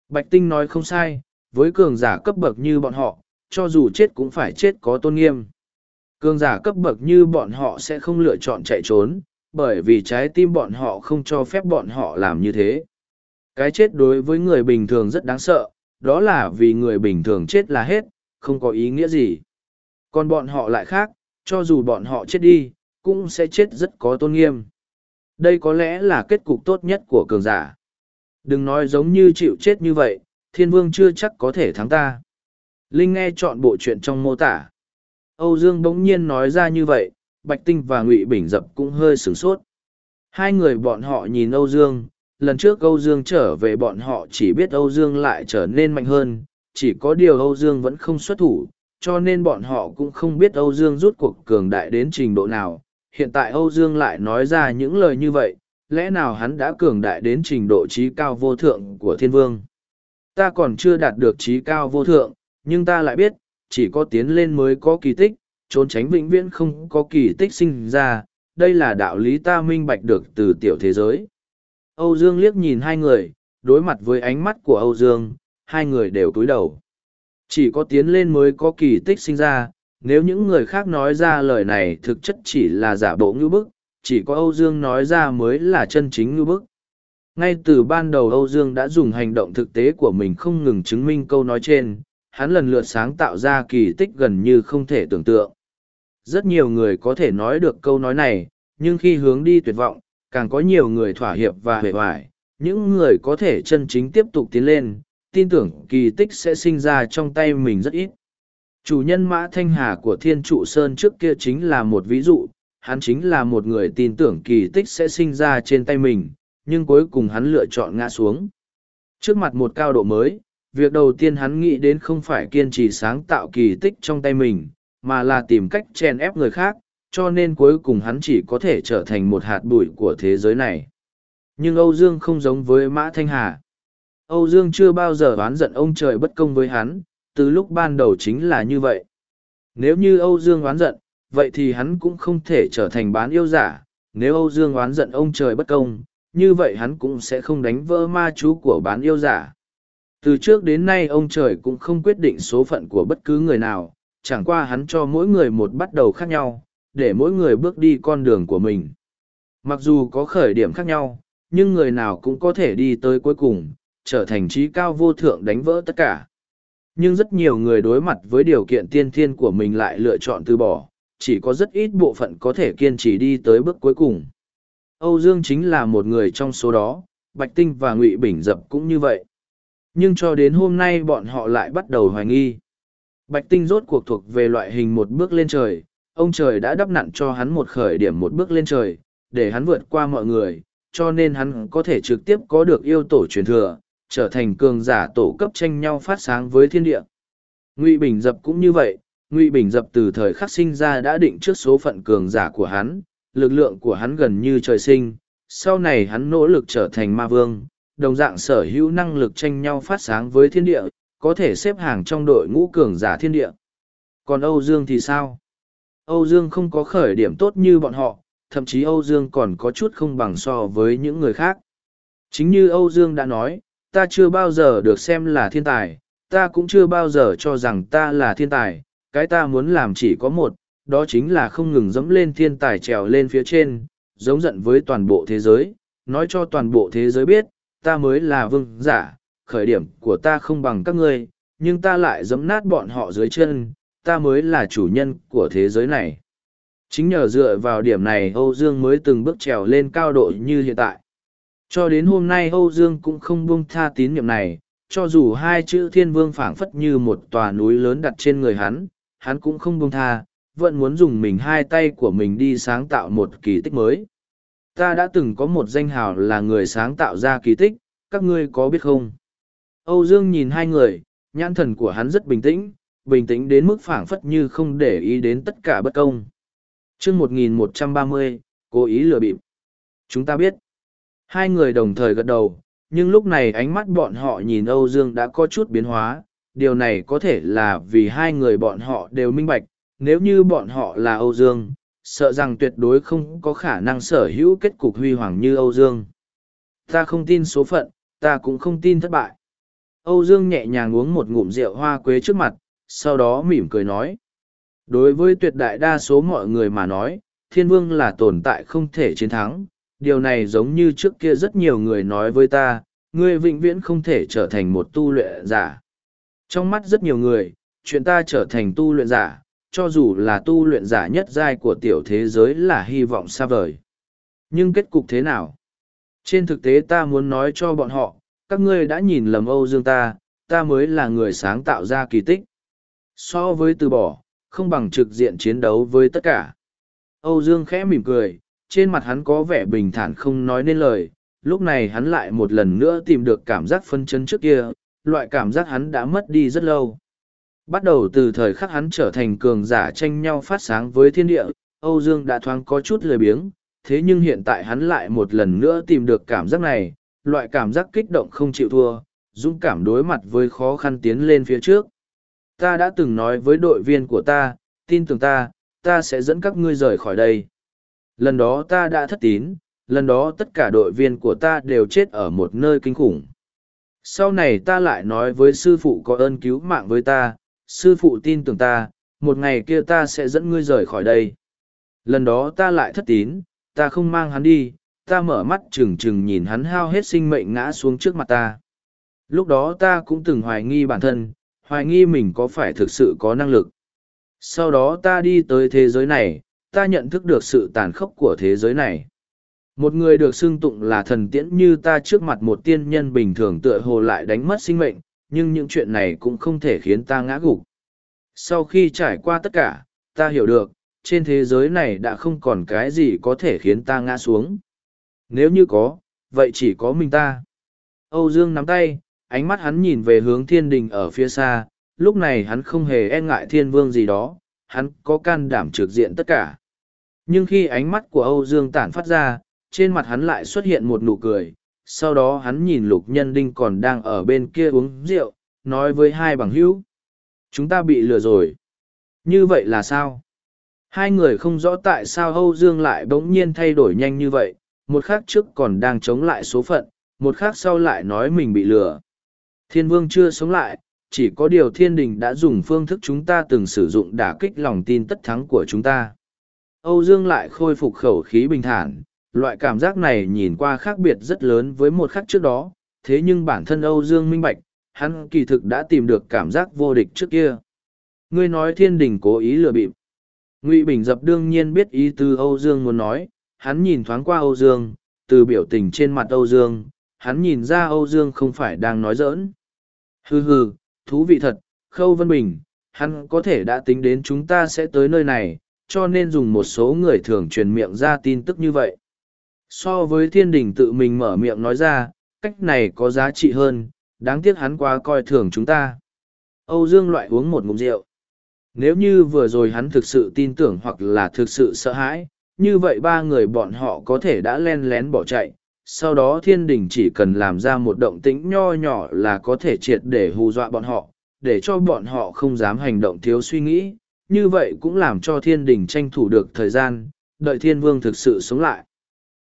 Bạch Tinh nói không sai, với cường giả cấp bậc như bọn họ, cho dù chết cũng phải chết có tôn nghiêm. Cường giả cấp bậc như bọn họ sẽ không lựa chọn chạy trốn, bởi vì trái tim bọn họ không cho phép bọn họ làm như thế. Cái chết đối với người bình thường rất đáng sợ, đó là vì người bình thường chết là hết, không có ý nghĩa gì. Còn bọn họ lại khác, cho dù bọn họ chết đi, cũng sẽ chết rất có tôn nghiêm. Đây có lẽ là kết cục tốt nhất của cường giả. Đừng nói giống như chịu chết như vậy, thiên vương chưa chắc có thể thắng ta. Linh nghe chọn bộ chuyện trong mô tả. Âu Dương bỗng nhiên nói ra như vậy, Bạch Tinh và Ngụy Bình Dập cũng hơi sửng sốt. Hai người bọn họ nhìn Âu Dương, lần trước Âu Dương trở về bọn họ chỉ biết Âu Dương lại trở nên mạnh hơn, chỉ có điều Âu Dương vẫn không xuất thủ, cho nên bọn họ cũng không biết Âu Dương rút cuộc cường đại đến trình độ nào, hiện tại Âu Dương lại nói ra những lời như vậy, lẽ nào hắn đã cường đại đến trình độ trí cao vô thượng của thiên vương. Ta còn chưa đạt được trí cao vô thượng, nhưng ta lại biết, chỉ có tiến lên mới có kỳ tích, trốn tránh vĩnh viễn không có kỳ tích sinh ra, đây là đạo lý ta minh bạch được từ tiểu thế giới. Âu Dương liếc nhìn hai người, đối mặt với ánh mắt của Âu Dương, hai người đều cúi đầu. Chỉ có tiến lên mới có kỳ tích sinh ra, nếu những người khác nói ra lời này thực chất chỉ là giả bộ ngữ bức, chỉ có Âu Dương nói ra mới là chân chính ngữ bức. Ngay từ ban đầu Âu Dương đã dùng hành động thực tế của mình không ngừng chứng minh câu nói trên, hắn lần lượt sáng tạo ra kỳ tích gần như không thể tưởng tượng. Rất nhiều người có thể nói được câu nói này, nhưng khi hướng đi tuyệt vọng, càng có nhiều người thỏa hiệp và hề hoài, những người có thể chân chính tiếp tục tiến lên, tin tưởng kỳ tích sẽ sinh ra trong tay mình rất ít. Chủ nhân Mã Thanh Hà của Thiên Trụ Sơn trước kia chính là một ví dụ, hắn chính là một người tin tưởng kỳ tích sẽ sinh ra trên tay mình, nhưng cuối cùng hắn lựa chọn ngã xuống. Trước mặt một cao độ mới, việc đầu tiên hắn nghĩ đến không phải kiên trì sáng tạo kỳ tích trong tay mình, mà là tìm cách chèn ép người khác, cho nên cuối cùng hắn chỉ có thể trở thành một hạt bụi của thế giới này. Nhưng Âu Dương không giống với Mã Thanh Hà. Âu Dương chưa bao giờ oán giận ông trời bất công với hắn, từ lúc ban đầu chính là như vậy. Nếu như Âu Dương oán giận, vậy thì hắn cũng không thể trở thành bán yêu giả. Nếu Âu Dương oán giận ông trời bất công, như vậy hắn cũng sẽ không đánh vỡ ma chú của bán yêu giả. Từ trước đến nay ông trời cũng không quyết định số phận của bất cứ người nào, chẳng qua hắn cho mỗi người một bắt đầu khác nhau, để mỗi người bước đi con đường của mình. Mặc dù có khởi điểm khác nhau, nhưng người nào cũng có thể đi tới cuối cùng, trở thành trí cao vô thượng đánh vỡ tất cả. Nhưng rất nhiều người đối mặt với điều kiện tiên thiên của mình lại lựa chọn từ bỏ, chỉ có rất ít bộ phận có thể kiên trì đi tới bước cuối cùng. Âu Dương chính là một người trong số đó, Bạch Tinh và Ngụy Bình Dập cũng như vậy. Nhưng cho đến hôm nay bọn họ lại bắt đầu hoài nghi. Bạch Tinh rốt cuộc thuộc về loại hình một bước lên trời, ông trời đã đắp nặn cho hắn một khởi điểm một bước lên trời, để hắn vượt qua mọi người, cho nên hắn có thể trực tiếp có được yêu tổ truyền thừa, trở thành cường giả tổ cấp tranh nhau phát sáng với thiên địa. Ngụy Bình Dập cũng như vậy, Ngụy Bình Dập từ thời khắc sinh ra đã định trước số phận cường giả của hắn, lực lượng của hắn gần như trời sinh, sau này hắn nỗ lực trở thành ma vương, đồng dạng sở hữu năng lực tranh nhau phát sáng với thiên địa, có thể xếp hàng trong đội ngũ cường giả thiên địa. Còn Âu Dương thì sao? Âu Dương không có khởi điểm tốt như bọn họ, thậm chí Âu Dương còn có chút không bằng so với những người khác. Chính như Âu Dương đã nói, ta chưa bao giờ được xem là thiên tài, ta cũng chưa bao giờ cho rằng ta là thiên tài, cái ta muốn làm chỉ có một, đó chính là không ngừng dẫm lên thiên tài trèo lên phía trên, giống giận với toàn bộ thế giới, nói cho toàn bộ thế giới biết, ta mới là vương giả, khởi điểm của ta không bằng các ngươi, nhưng ta lại dẫm nát bọn họ dưới chân, ta mới là chủ nhân của thế giới này. Chính nhờ dựa vào điểm này Âu Dương mới từng bước trèo lên cao độ như hiện tại. Cho đến hôm nay Âu Dương cũng không buông tha tín nhiệm này, cho dù hai chữ thiên vương phảng phất như một tòa núi lớn đặt trên người hắn, hắn cũng không buông tha, vẫn muốn dùng mình hai tay của mình đi sáng tạo một kỳ tích mới. Ta đã từng có một danh hào là người sáng tạo ra kỳ tích, các ngươi có biết không? Âu Dương nhìn hai người, nhãn thần của hắn rất bình tĩnh, bình tĩnh đến mức phảng phất như không để ý đến tất cả bất công. chương 1130, cố ý lừa bịp. Chúng ta biết. Hai người đồng thời gật đầu, nhưng lúc này ánh mắt bọn họ nhìn Âu Dương đã có chút biến hóa. Điều này có thể là vì hai người bọn họ đều minh bạch, nếu như bọn họ là Âu Dương, sợ rằng tuyệt đối không có khả năng sở hữu kết cục huy hoàng như Âu Dương. Ta không tin số phận, ta cũng không tin thất bại. Âu Dương nhẹ nhàng uống một ngụm rượu hoa quế trước mặt, sau đó mỉm cười nói. Đối với tuyệt đại đa số mọi người mà nói, thiên vương là tồn tại không thể chiến thắng. Điều này giống như trước kia rất nhiều người nói với ta, ngươi vĩnh viễn không thể trở thành một tu luyện giả. Trong mắt rất nhiều người, chuyện ta trở thành tu luyện giả, cho dù là tu luyện giả nhất giai của tiểu thế giới là hy vọng xa vời. Nhưng kết cục thế nào? Trên thực tế ta muốn nói cho bọn họ, các ngươi đã nhìn lầm Âu Dương ta, ta mới là người sáng tạo ra kỳ tích. So với từ bỏ, không bằng trực diện chiến đấu với tất cả. Âu Dương khẽ mỉm cười, trên mặt hắn có vẻ bình thản không nói nên lời, lúc này hắn lại một lần nữa tìm được cảm giác phân chân trước kia, loại cảm giác hắn đã mất đi rất lâu. Bắt đầu từ thời khắc hắn trở thành cường giả tranh nhau phát sáng với thiên địa, Âu Dương đã thoáng có chút lười biếng, thế nhưng hiện tại hắn lại một lần nữa tìm được cảm giác này, loại cảm giác kích động không chịu thua, dũng cảm đối mặt với khó khăn tiến lên phía trước. Ta đã từng nói với đội viên của ta, tin tưởng ta, ta sẽ dẫn các ngươi rời khỏi đây. Lần đó ta đã thất tín, lần đó tất cả đội viên của ta đều chết ở một nơi kinh khủng. Sau này ta lại nói với sư phụ có ơn cứu mạng với ta, sư phụ tin tưởng ta, một ngày kia ta sẽ dẫn ngươi rời khỏi đây. Lần đó ta lại thất tín, ta không mang hắn đi, ta mở mắt trừng trừng nhìn hắn hao hết sinh mệnh ngã xuống trước mặt ta. Lúc đó ta cũng từng hoài nghi bản thân, hoài nghi mình có phải thực sự có năng lực. Sau đó ta đi tới thế giới này, ta nhận thức được sự tàn khốc của thế giới này. Một người được xưng tụng là thần tiễn như ta trước mặt một tiên nhân bình thường tựa hồ lại đánh mất sinh mệnh, nhưng những chuyện này cũng không thể khiến ta ngã gục. Sau khi trải qua tất cả, ta hiểu được, trên thế giới này đã không còn cái gì có thể khiến ta ngã xuống. Nếu như có, vậy chỉ có mình ta. Âu Dương nắm tay, ánh mắt hắn nhìn về hướng thiên đình ở phía xa, lúc này hắn không hề e ngại thiên vương gì đó, hắn có can đảm trực diện tất cả. Nhưng khi ánh mắt của Âu Dương tản phát ra, trên mặt hắn lại xuất hiện một nụ cười. Sau đó hắn nhìn lục nhân đinh còn đang ở bên kia uống rượu, nói với hai bằng hữu. Chúng ta bị lừa rồi. Như vậy là sao? Hai người không rõ tại sao Âu Dương lại bỗng nhiên thay đổi nhanh như vậy, một khác trước còn đang chống lại số phận, một khác sau lại nói mình bị lừa. Thiên vương chưa sống lại, chỉ có điều thiên đình đã dùng phương thức chúng ta từng sử dụng đả kích lòng tin tất thắng của chúng ta. Âu Dương lại khôi phục khẩu khí bình thản, loại cảm giác này nhìn qua khác biệt rất lớn với một khắc trước đó, thế nhưng bản thân Âu Dương minh bạch, hắn kỳ thực đã tìm được cảm giác vô địch trước kia. Ngươi nói thiên đình cố ý lừa bịp. Ngụy Bình Dập đương nhiên biết ý tư Âu Dương muốn nói, hắn nhìn thoáng qua Âu Dương, từ biểu tình trên mặt Âu Dương, hắn nhìn ra Âu Dương không phải đang nói giỡn. Hừ hừ, thú vị thật, Khâu Vân Bình, hắn có thể đã tính đến chúng ta sẽ tới nơi này, cho nên dùng một số người thường truyền miệng ra tin tức như vậy. So với thiên đình tự mình mở miệng nói ra, cách này có giá trị hơn, đáng tiếc hắn quá coi thường chúng ta. Âu Dương loại uống một ngụm rượu. Nếu như vừa rồi hắn thực sự tin tưởng hoặc là thực sự sợ hãi, như vậy ba người bọn họ có thể đã len lén bỏ chạy. Sau đó thiên đình chỉ cần làm ra một động tĩnh nho nhỏ là có thể triệt để hù dọa bọn họ, để cho bọn họ không dám hành động thiếu suy nghĩ. Như vậy cũng làm cho thiên đình tranh thủ được thời gian, đợi thiên vương thực sự sống lại.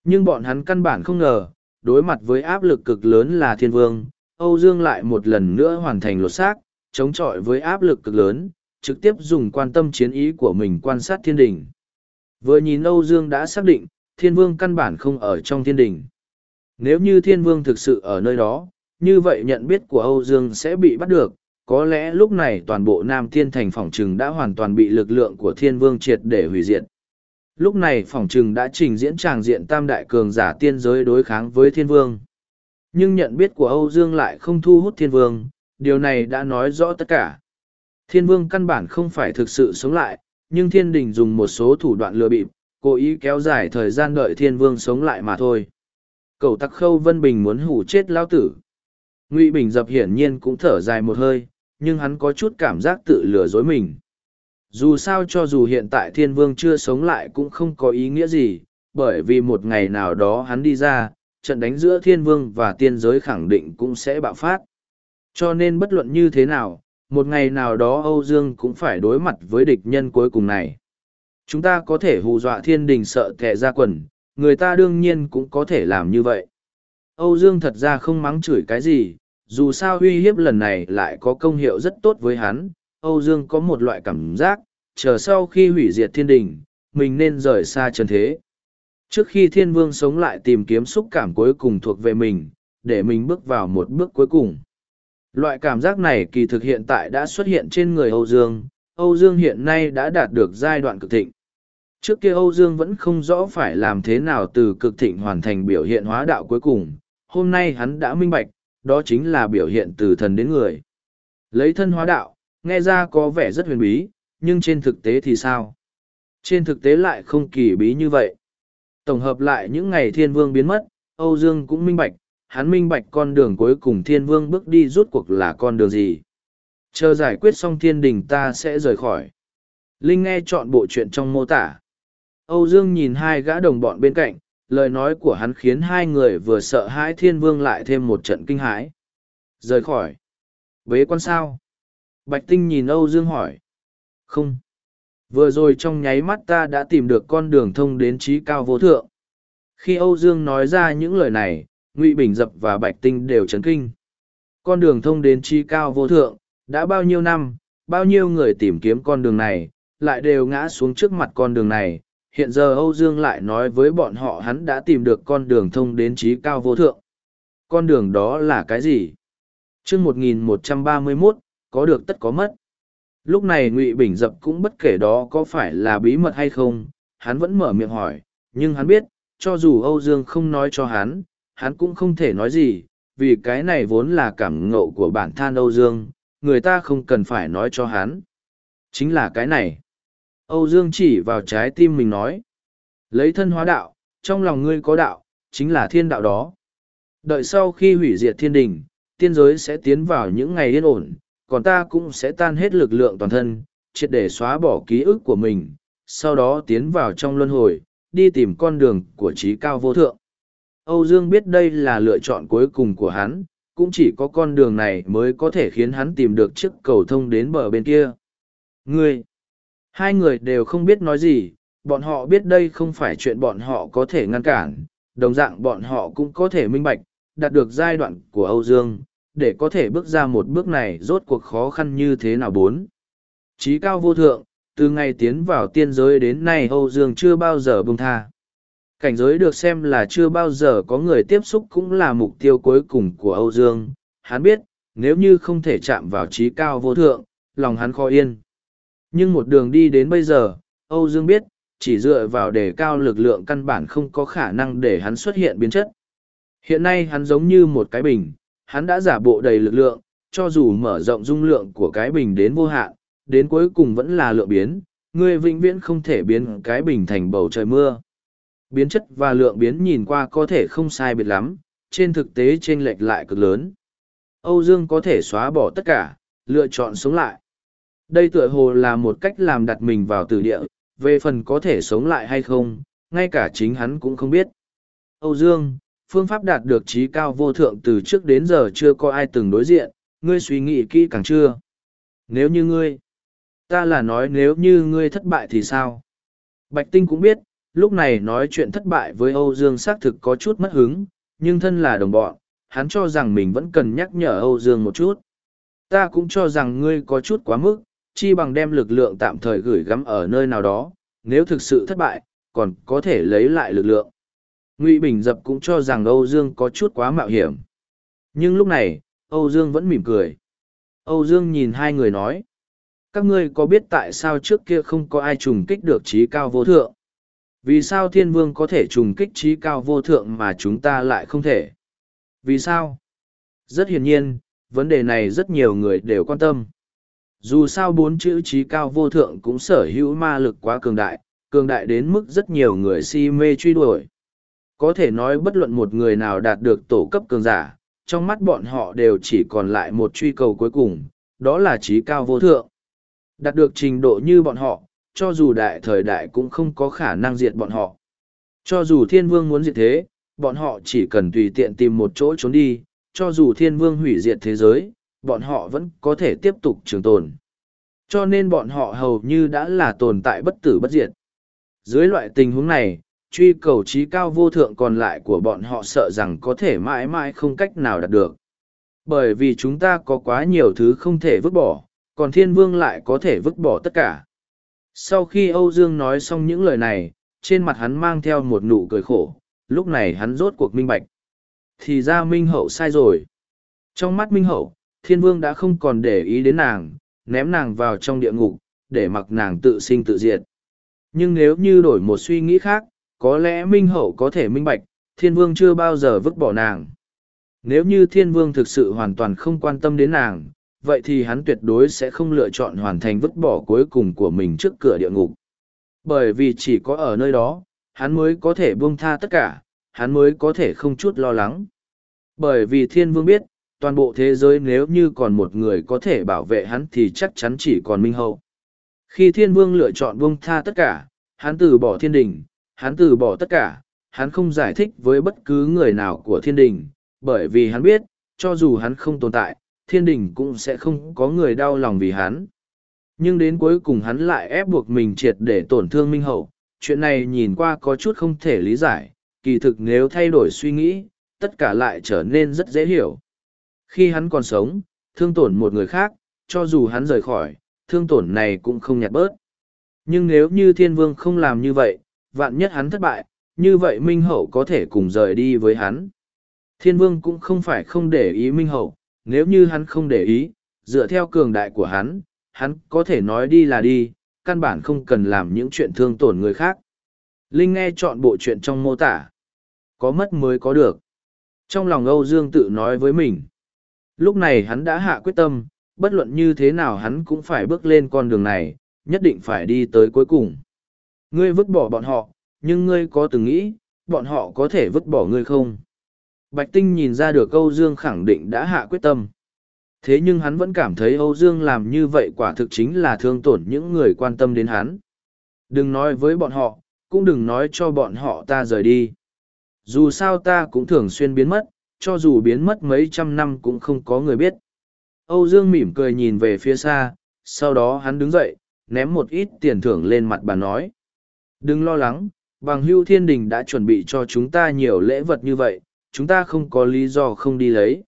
Nhưng bọn hắn căn bản không ngờ, đối mặt với áp lực cực lớn là thiên vương, Âu Dương lại một lần nữa hoàn thành lột xác, chống chọi với áp lực cực lớn, trực tiếp dùng quan tâm chiến ý của mình quan sát thiên đình. Vừa nhìn Âu Dương đã xác định, thiên vương căn bản không ở trong thiên đình. Nếu như thiên vương thực sự ở nơi đó, như vậy nhận biết của Âu Dương sẽ bị bắt được, có lẽ lúc này toàn bộ Nam Thiên Thành phỏng trừng đã hoàn toàn bị lực lượng của thiên vương triệt để hủy diệt. Lúc này phỏng trừng đã trình diễn tràng diện tam đại cường giả tiên giới đối kháng với thiên vương. Nhưng nhận biết của Âu Dương lại không thu hút thiên vương, điều này đã nói rõ tất cả. Thiên vương căn bản không phải thực sự sống lại, nhưng thiên đình dùng một số thủ đoạn lừa bịp, cố ý kéo dài thời gian đợi thiên vương sống lại mà thôi. Cậu tặc khâu Vân Bình muốn hủ chết lao tử. Ngụy Bình dập hiển nhiên cũng thở dài một hơi, nhưng hắn có chút cảm giác tự lừa dối mình. Dù sao cho dù hiện tại thiên vương chưa sống lại cũng không có ý nghĩa gì, bởi vì một ngày nào đó hắn đi ra, trận đánh giữa thiên vương và tiên giới khẳng định cũng sẽ bạo phát. Cho nên bất luận như thế nào, một ngày nào đó Âu Dương cũng phải đối mặt với địch nhân cuối cùng này. Chúng ta có thể hù dọa thiên đình sợ thẹ ra quần, người ta đương nhiên cũng có thể làm như vậy. Âu Dương thật ra không mắng chửi cái gì, dù sao uy hiếp lần này lại có công hiệu rất tốt với hắn. Âu Dương có một loại cảm giác, chờ sau khi hủy diệt thiên đình, mình nên rời xa trần thế. Trước khi thiên vương sống lại tìm kiếm xúc cảm cuối cùng thuộc về mình, để mình bước vào một bước cuối cùng. Loại cảm giác này kỳ thực hiện tại đã xuất hiện trên người Âu Dương, Âu Dương hiện nay đã đạt được giai đoạn cực thịnh. Trước kia Âu Dương vẫn không rõ phải làm thế nào từ cực thịnh hoàn thành biểu hiện hóa đạo cuối cùng, hôm nay hắn đã minh bạch, đó chính là biểu hiện từ thần đến người. Lấy thân hóa đạo, nghe ra có vẻ rất huyền bí, nhưng trên thực tế thì sao? Trên thực tế lại không kỳ bí như vậy. Tổng hợp lại những ngày thiên vương biến mất, Âu Dương cũng minh bạch, hắn minh bạch con đường cuối cùng thiên vương bước đi rút cuộc là con đường gì. Chờ giải quyết xong thiên đình ta sẽ rời khỏi. Linh nghe chọn bộ chuyện trong mô tả. Âu Dương nhìn hai gã đồng bọn bên cạnh, lời nói của hắn khiến hai người vừa sợ hãi thiên vương lại thêm một trận kinh hãi. Rời khỏi. Bế quan sao? Bạch Tinh nhìn Âu Dương hỏi. Không. Vừa rồi trong nháy mắt ta đã tìm được con đường thông đến trí cao vô thượng. Khi Âu Dương nói ra những lời này, ngụy bình dập và bạch tinh đều chấn kinh con đường thông đến trí cao vô thượng đã bao nhiêu năm bao nhiêu người tìm kiếm con đường này lại đều ngã xuống trước mặt con đường này hiện giờ âu dương lại nói với bọn họ hắn đã tìm được con đường thông đến trí cao vô thượng con đường đó là cái gì chương một nghìn một trăm ba mươi mốt có được tất có mất lúc này ngụy bình dập cũng bất kể đó có phải là bí mật hay không hắn vẫn mở miệng hỏi nhưng hắn biết cho dù âu dương không nói cho hắn hắn cũng không thể nói gì, vì cái này vốn là cảm ngộ của bản thân Âu Dương, người ta không cần phải nói cho hắn. Chính là cái này. Âu Dương chỉ vào trái tim mình nói. Lấy thân hóa đạo, trong lòng ngươi có đạo, chính là thiên đạo đó. Đợi sau khi hủy diệt thiên đình, tiên giới sẽ tiến vào những ngày yên ổn, còn ta cũng sẽ tan hết lực lượng toàn thân, triệt để xóa bỏ ký ức của mình. sau đó tiến vào trong luân hồi, đi tìm con đường của trí cao vô thượng. Âu Dương biết đây là lựa chọn cuối cùng của hắn, cũng chỉ có con đường này mới có thể khiến hắn tìm được chiếc cầu thông đến bờ bên kia. Ngươi! Hai người đều không biết nói gì, bọn họ biết đây không phải chuyện bọn họ có thể ngăn cản, đồng dạng bọn họ cũng có thể minh bạch, đạt được giai đoạn của Âu Dương, để có thể bước ra một bước này rốt cuộc khó khăn như thế nào bốn. Chí cao vô thượng, từ ngày tiến vào tiên giới đến nay Âu Dương chưa bao giờ bông tha. Cảnh giới được xem là chưa bao giờ có người tiếp xúc cũng là mục tiêu cuối cùng của Âu Dương. Hắn biết, nếu như không thể chạm vào trí cao vô thượng, lòng hắn khó yên. Nhưng một đường đi đến bây giờ, Âu Dương biết, chỉ dựa vào đề cao lực lượng căn bản không có khả năng để hắn xuất hiện biến chất. Hiện nay hắn giống như một cái bình, hắn đã giả bộ đầy lực lượng, cho dù mở rộng dung lượng của cái bình đến vô hạn, đến cuối cùng vẫn là lượng biến, người vĩnh viễn không thể biến cái bình thành bầu trời mưa. Biến chất và lượng biến nhìn qua có thể không sai biệt lắm, trên thực tế chênh lệch lại cực lớn. Âu Dương có thể xóa bỏ tất cả, lựa chọn sống lại. Đây tựa hồ là một cách làm đặt mình vào tử địa, về phần có thể sống lại hay không, ngay cả chính hắn cũng không biết. Âu Dương, phương pháp đạt được trí cao vô thượng từ trước đến giờ chưa có ai từng đối diện, ngươi suy nghĩ kỹ càng chưa? Nếu như ngươi, ta là nói nếu như ngươi thất bại thì sao? Bạch Tinh cũng biết, lúc này nói chuyện thất bại với Âu Dương xác thực có chút mất hứng, nhưng thân là đồng bọn, hắn cho rằng mình vẫn cần nhắc nhở Âu Dương một chút. Ta cũng cho rằng ngươi có chút quá mức, chi bằng đem lực lượng tạm thời gửi gắm ở nơi nào đó, nếu thực sự thất bại, còn có thể lấy lại lực lượng. Ngụy Bình Dập cũng cho rằng Âu Dương có chút quá mạo hiểm. Nhưng lúc này, Âu Dương vẫn mỉm cười. Âu Dương nhìn hai người nói. Các ngươi có biết tại sao trước kia không có ai trùng kích được trí cao vô thượng? Vì sao thiên vương có thể trùng kích trí cao vô thượng mà chúng ta lại không thể? Vì sao? Rất hiển nhiên, vấn đề này rất nhiều người đều quan tâm. Dù sao bốn chữ trí cao vô thượng cũng sở hữu ma lực quá cường đại, cường đại đến mức rất nhiều người si mê truy đuổi. Có thể nói bất luận một người nào đạt được tổ cấp cường giả, trong mắt bọn họ đều chỉ còn lại một truy cầu cuối cùng, đó là trí cao vô thượng. Đạt được trình độ như bọn họ, cho dù đại thời đại cũng không có khả năng diệt bọn họ. Cho dù thiên vương muốn diệt thế, bọn họ chỉ cần tùy tiện tìm một chỗ trốn đi, cho dù thiên vương hủy diệt thế giới, bọn họ vẫn có thể tiếp tục trường tồn. Cho nên bọn họ hầu như đã là tồn tại bất tử bất diệt. Dưới loại tình huống này, truy cầu trí cao vô thượng còn lại của bọn họ sợ rằng có thể mãi mãi không cách nào đạt được. Bởi vì chúng ta có quá nhiều thứ không thể vứt bỏ, còn thiên vương lại có thể vứt bỏ tất cả. Sau khi Âu Dương nói xong những lời này, trên mặt hắn mang theo một nụ cười khổ, lúc này hắn rốt cuộc minh bạch. Thì ra Minh Hậu sai rồi. Trong mắt Minh Hậu, thiên vương đã không còn để ý đến nàng, ném nàng vào trong địa ngục, để mặc nàng tự sinh tự diệt. Nhưng nếu như đổi một suy nghĩ khác, có lẽ Minh Hậu có thể minh bạch, thiên vương chưa bao giờ vứt bỏ nàng. Nếu như thiên vương thực sự hoàn toàn không quan tâm đến nàng, vậy thì hắn tuyệt đối sẽ không lựa chọn hoàn thành vứt bỏ cuối cùng của mình trước cửa địa ngục. Bởi vì chỉ có ở nơi đó, hắn mới có thể buông tha tất cả, hắn mới có thể không chút lo lắng. Bởi vì thiên vương biết, toàn bộ thế giới nếu như còn một người có thể bảo vệ hắn thì chắc chắn chỉ còn Minh Hậu. Khi thiên vương lựa chọn buông tha tất cả, hắn từ bỏ thiên đình, hắn từ bỏ tất cả, hắn không giải thích với bất cứ người nào của thiên đình, bởi vì hắn biết, cho dù hắn không tồn tại, thiên đình cũng sẽ không có người đau lòng vì hắn. Nhưng đến cuối cùng hắn lại ép buộc mình triệt để tổn thương Minh Hậu, chuyện này nhìn qua có chút không thể lý giải, kỳ thực nếu thay đổi suy nghĩ, tất cả lại trở nên rất dễ hiểu. Khi hắn còn sống, thương tổn một người khác, cho dù hắn rời khỏi, thương tổn này cũng không nhạt bớt. Nhưng nếu như thiên vương không làm như vậy, vạn nhất hắn thất bại, như vậy Minh Hậu có thể cùng rời đi với hắn. Thiên vương cũng không phải không để ý Minh Hậu, nếu như hắn không để ý, dựa theo cường đại của hắn, hắn có thể nói đi là đi, căn bản không cần làm những chuyện thương tổn người khác. Linh nghe chọn bộ chuyện trong mô tả. Có mất mới có được. Trong lòng Âu Dương tự nói với mình. Lúc này hắn đã hạ quyết tâm, bất luận như thế nào hắn cũng phải bước lên con đường này, nhất định phải đi tới cuối cùng. Ngươi vứt bỏ bọn họ, nhưng ngươi có từng nghĩ, bọn họ có thể vứt bỏ ngươi không? Bạch Tinh nhìn ra được Âu Dương khẳng định đã hạ quyết tâm. Thế nhưng hắn vẫn cảm thấy Âu Dương làm như vậy quả thực chính là thương tổn những người quan tâm đến hắn. Đừng nói với bọn họ, cũng đừng nói cho bọn họ ta rời đi. Dù sao ta cũng thường xuyên biến mất, cho dù biến mất mấy trăm năm cũng không có người biết. Âu Dương mỉm cười nhìn về phía xa, sau đó hắn đứng dậy, ném một ít tiền thưởng lên mặt bà nói. Đừng lo lắng, bằng hưu thiên đình đã chuẩn bị cho chúng ta nhiều lễ vật như vậy, chúng ta không có lý do không đi lấy.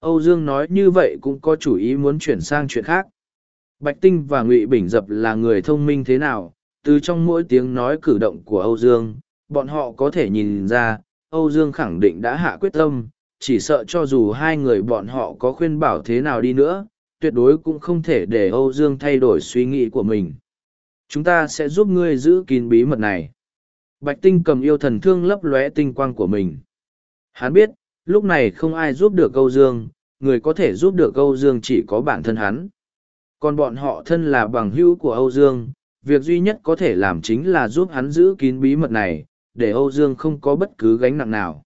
Âu Dương nói như vậy cũng có chủ ý muốn chuyển sang chuyện khác. Bạch Tinh và Ngụy Bình Dập là người thông minh thế nào, từ trong mỗi tiếng nói cử động của Âu Dương, bọn họ có thể nhìn ra, Âu Dương khẳng định đã hạ quyết tâm, chỉ sợ cho dù hai người bọn họ có khuyên bảo thế nào đi nữa, tuyệt đối cũng không thể để Âu Dương thay đổi suy nghĩ của mình. Chúng ta sẽ giúp ngươi giữ kín bí mật này. Bạch Tinh cầm yêu thần thương lấp lóe tinh quang của mình. Hắn biết, lúc này không ai giúp được Âu Dương, người có thể giúp được Âu Dương chỉ có bản thân hắn. Còn bọn họ thân là bằng hữu của Âu Dương, việc duy nhất có thể làm chính là giúp hắn giữ kín bí mật này, để Âu Dương không có bất cứ gánh nặng nào.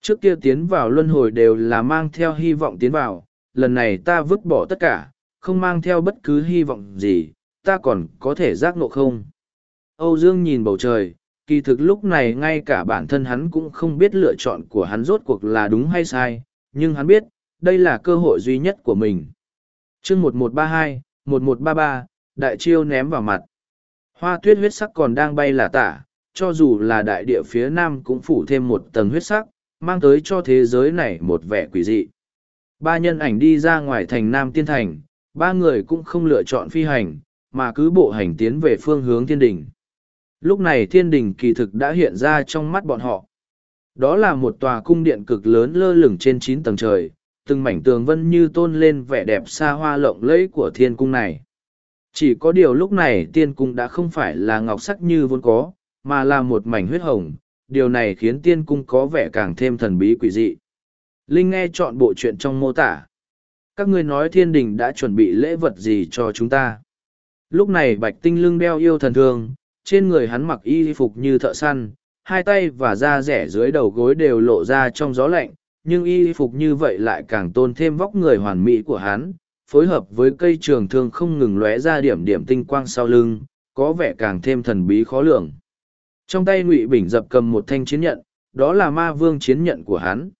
Trước kia tiến vào luân hồi đều là mang theo hy vọng tiến vào, lần này ta vứt bỏ tất cả, không mang theo bất cứ hy vọng gì, ta còn có thể giác ngộ không? Âu Dương nhìn bầu trời, kỳ thực lúc này ngay cả bản thân hắn cũng không biết lựa chọn của hắn rốt cuộc là đúng hay sai, nhưng hắn biết, đây là cơ hội duy nhất của mình. chương 1132, 1133, đại chiêu ném vào mặt. Hoa tuyết huyết sắc còn đang bay là tả, cho dù là đại địa phía nam cũng phủ thêm một tầng huyết sắc, mang tới cho thế giới này một vẻ quỷ dị. Ba nhân ảnh đi ra ngoài thành Nam Tiên Thành, ba người cũng không lựa chọn phi hành, mà cứ bộ hành tiến về phương hướng thiên đình. Lúc này thiên đình kỳ thực đã hiện ra trong mắt bọn họ. Đó là một tòa cung điện cực lớn lơ lửng trên chín tầng trời, từng mảnh tường vân như tôn lên vẻ đẹp xa hoa lộng lẫy của thiên cung này. Chỉ có điều lúc này tiên cung đã không phải là ngọc sắc như vốn có, mà là một mảnh huyết hồng, điều này khiến tiên cung có vẻ càng thêm thần bí quỷ dị. Linh nghe chọn bộ chuyện trong mô tả. Các ngươi nói thiên đình đã chuẩn bị lễ vật gì cho chúng ta. Lúc này bạch tinh lưng đeo yêu thần thương, trên người hắn mặc y phục như thợ săn, hai tay và da rẻ dưới đầu gối đều lộ ra trong gió lạnh, nhưng y phục như vậy lại càng tôn thêm vóc người hoàn mỹ của hắn, phối hợp với cây trường thương không ngừng lóe ra điểm điểm tinh quang sau lưng, có vẻ càng thêm thần bí khó lường. Trong tay Ngụy Bình dập cầm một thanh chiến nhận, đó là ma vương chiến nhận của hắn.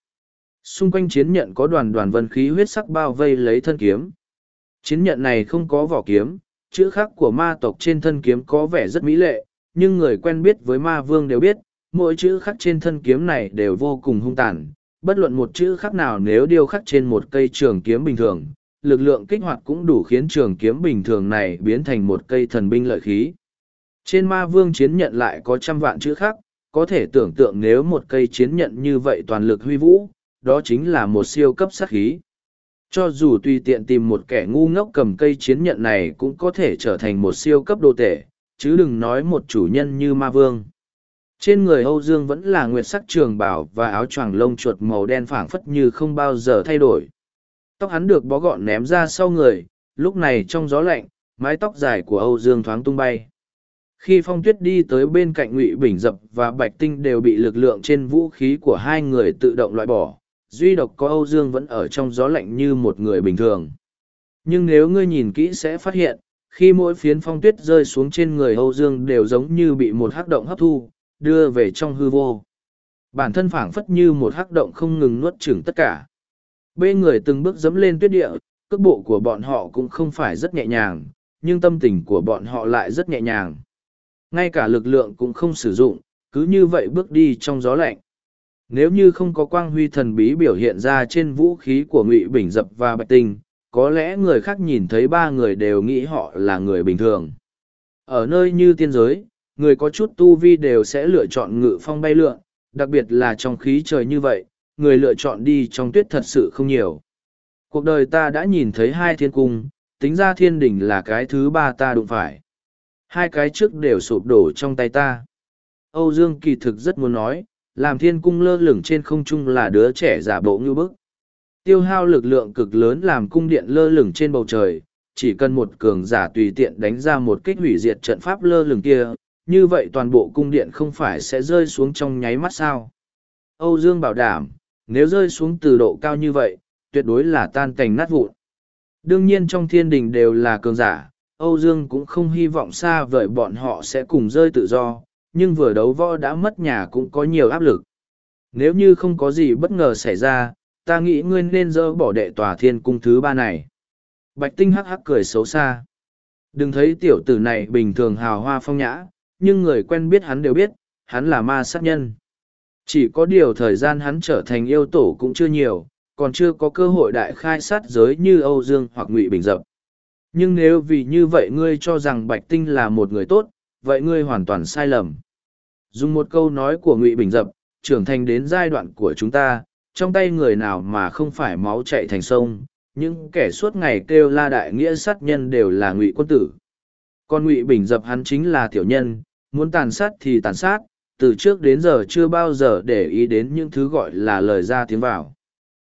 Xung quanh chiến nhận có đoàn đoàn vân khí huyết sắc bao vây lấy thân kiếm. Chiến nhận này không có vỏ kiếm, chữ khắc của ma tộc trên thân kiếm có vẻ rất mỹ lệ, nhưng người quen biết với ma vương đều biết, mỗi chữ khắc trên thân kiếm này đều vô cùng hung tàn. Bất luận một chữ khắc nào nếu điêu khắc trên một cây trường kiếm bình thường, lực lượng kích hoạt cũng đủ khiến trường kiếm bình thường này biến thành một cây thần binh lợi khí. Trên ma vương chiến nhận lại có trăm vạn chữ khác, có thể tưởng tượng nếu một cây chiến nhận như vậy toàn lực huy vũ, đó chính là một siêu cấp sát khí. Cho dù tùy tiện tìm một kẻ ngu ngốc cầm cây chiến nhận này cũng có thể trở thành một siêu cấp đồ tể, chứ đừng nói một chủ nhân như ma vương. Trên người Âu Dương vẫn là nguyệt sắc trường bảo và áo choàng lông chuột màu đen phảng phất như không bao giờ thay đổi. Tóc hắn được bó gọn ném ra sau người, lúc này trong gió lạnh, mái tóc dài của Âu Dương thoáng tung bay. Khi phong tuyết đi tới bên cạnh Ngụy Bình Dập và Bạch Tinh đều bị lực lượng trên vũ khí của hai người tự động loại bỏ, duy độc có Âu Dương vẫn ở trong gió lạnh như một người bình thường. Nhưng nếu ngươi nhìn kỹ sẽ phát hiện, khi mỗi phiến phong tuyết rơi xuống trên người Âu Dương đều giống như bị một hắc động hấp thu, đưa về trong hư vô. Bản thân phảng phất như một hắc động không ngừng nuốt chửng tất cả. bê người từng bước dẫm lên tuyết địa, cước bộ của bọn họ cũng không phải rất nhẹ nhàng, nhưng tâm tình của bọn họ lại rất nhẹ nhàng. Ngay cả lực lượng cũng không sử dụng, cứ như vậy bước đi trong gió lạnh. Nếu như không có quang huy thần bí biểu hiện ra trên vũ khí của Ngụy Bình Dập và Bạch Tinh, có lẽ người khác nhìn thấy ba người đều nghĩ họ là người bình thường. Ở nơi như tiên giới, người có chút tu vi đều sẽ lựa chọn ngự phong bay lượn, đặc biệt là trong khí trời như vậy, người lựa chọn đi trong tuyết thật sự không nhiều. Cuộc đời ta đã nhìn thấy hai thiên cung, tính ra thiên đỉnh là cái thứ ba ta đụng phải. Hai cái trước đều sụp đổ trong tay ta. Âu Dương kỳ thực rất muốn nói, làm thiên cung lơ lửng trên không trung là đứa trẻ giả bộ như bức. Tiêu hao lực lượng cực lớn làm cung điện lơ lửng trên bầu trời, chỉ cần một cường giả tùy tiện đánh ra một kích hủy diệt trận pháp lơ lửng kia, như vậy toàn bộ cung điện không phải sẽ rơi xuống trong nháy mắt sao. Âu Dương bảo đảm, nếu rơi xuống từ độ cao như vậy, tuyệt đối là tan tành nát vụn. Đương nhiên trong thiên đình đều là cường giả, Âu Dương cũng không hy vọng xa vời bọn họ sẽ cùng rơi tự do, nhưng vừa đấu võ đã mất nhà cũng có nhiều áp lực. Nếu như không có gì bất ngờ xảy ra, ta nghĩ ngươi nên dỡ bỏ đệ tòa thiên cung thứ ba này. Bạch Tinh hắc hắc cười xấu xa. Đừng thấy tiểu tử này bình thường hào hoa phong nhã, nhưng người quen biết hắn đều biết, hắn là ma sát nhân. Chỉ có điều thời gian hắn trở thành yêu tổ cũng chưa nhiều, còn chưa có cơ hội đại khai sát giới như Âu Dương hoặc Ngụy Bình Dập. Nhưng nếu vì như vậy ngươi cho rằng Bạch Tinh là một người tốt, vậy ngươi hoàn toàn sai lầm. Dùng một câu nói của Ngụy Bình Dập, trưởng thành đến giai đoạn của chúng ta, trong tay người nào mà không phải máu chạy thành sông, những kẻ suốt ngày kêu la đại nghĩa sát nhân đều là Ngụy quân tử. Còn Ngụy Bình Dập hắn chính là tiểu nhân, muốn tàn sát thì tàn sát, từ trước đến giờ chưa bao giờ để ý đến những thứ gọi là lời ra tiếng vào.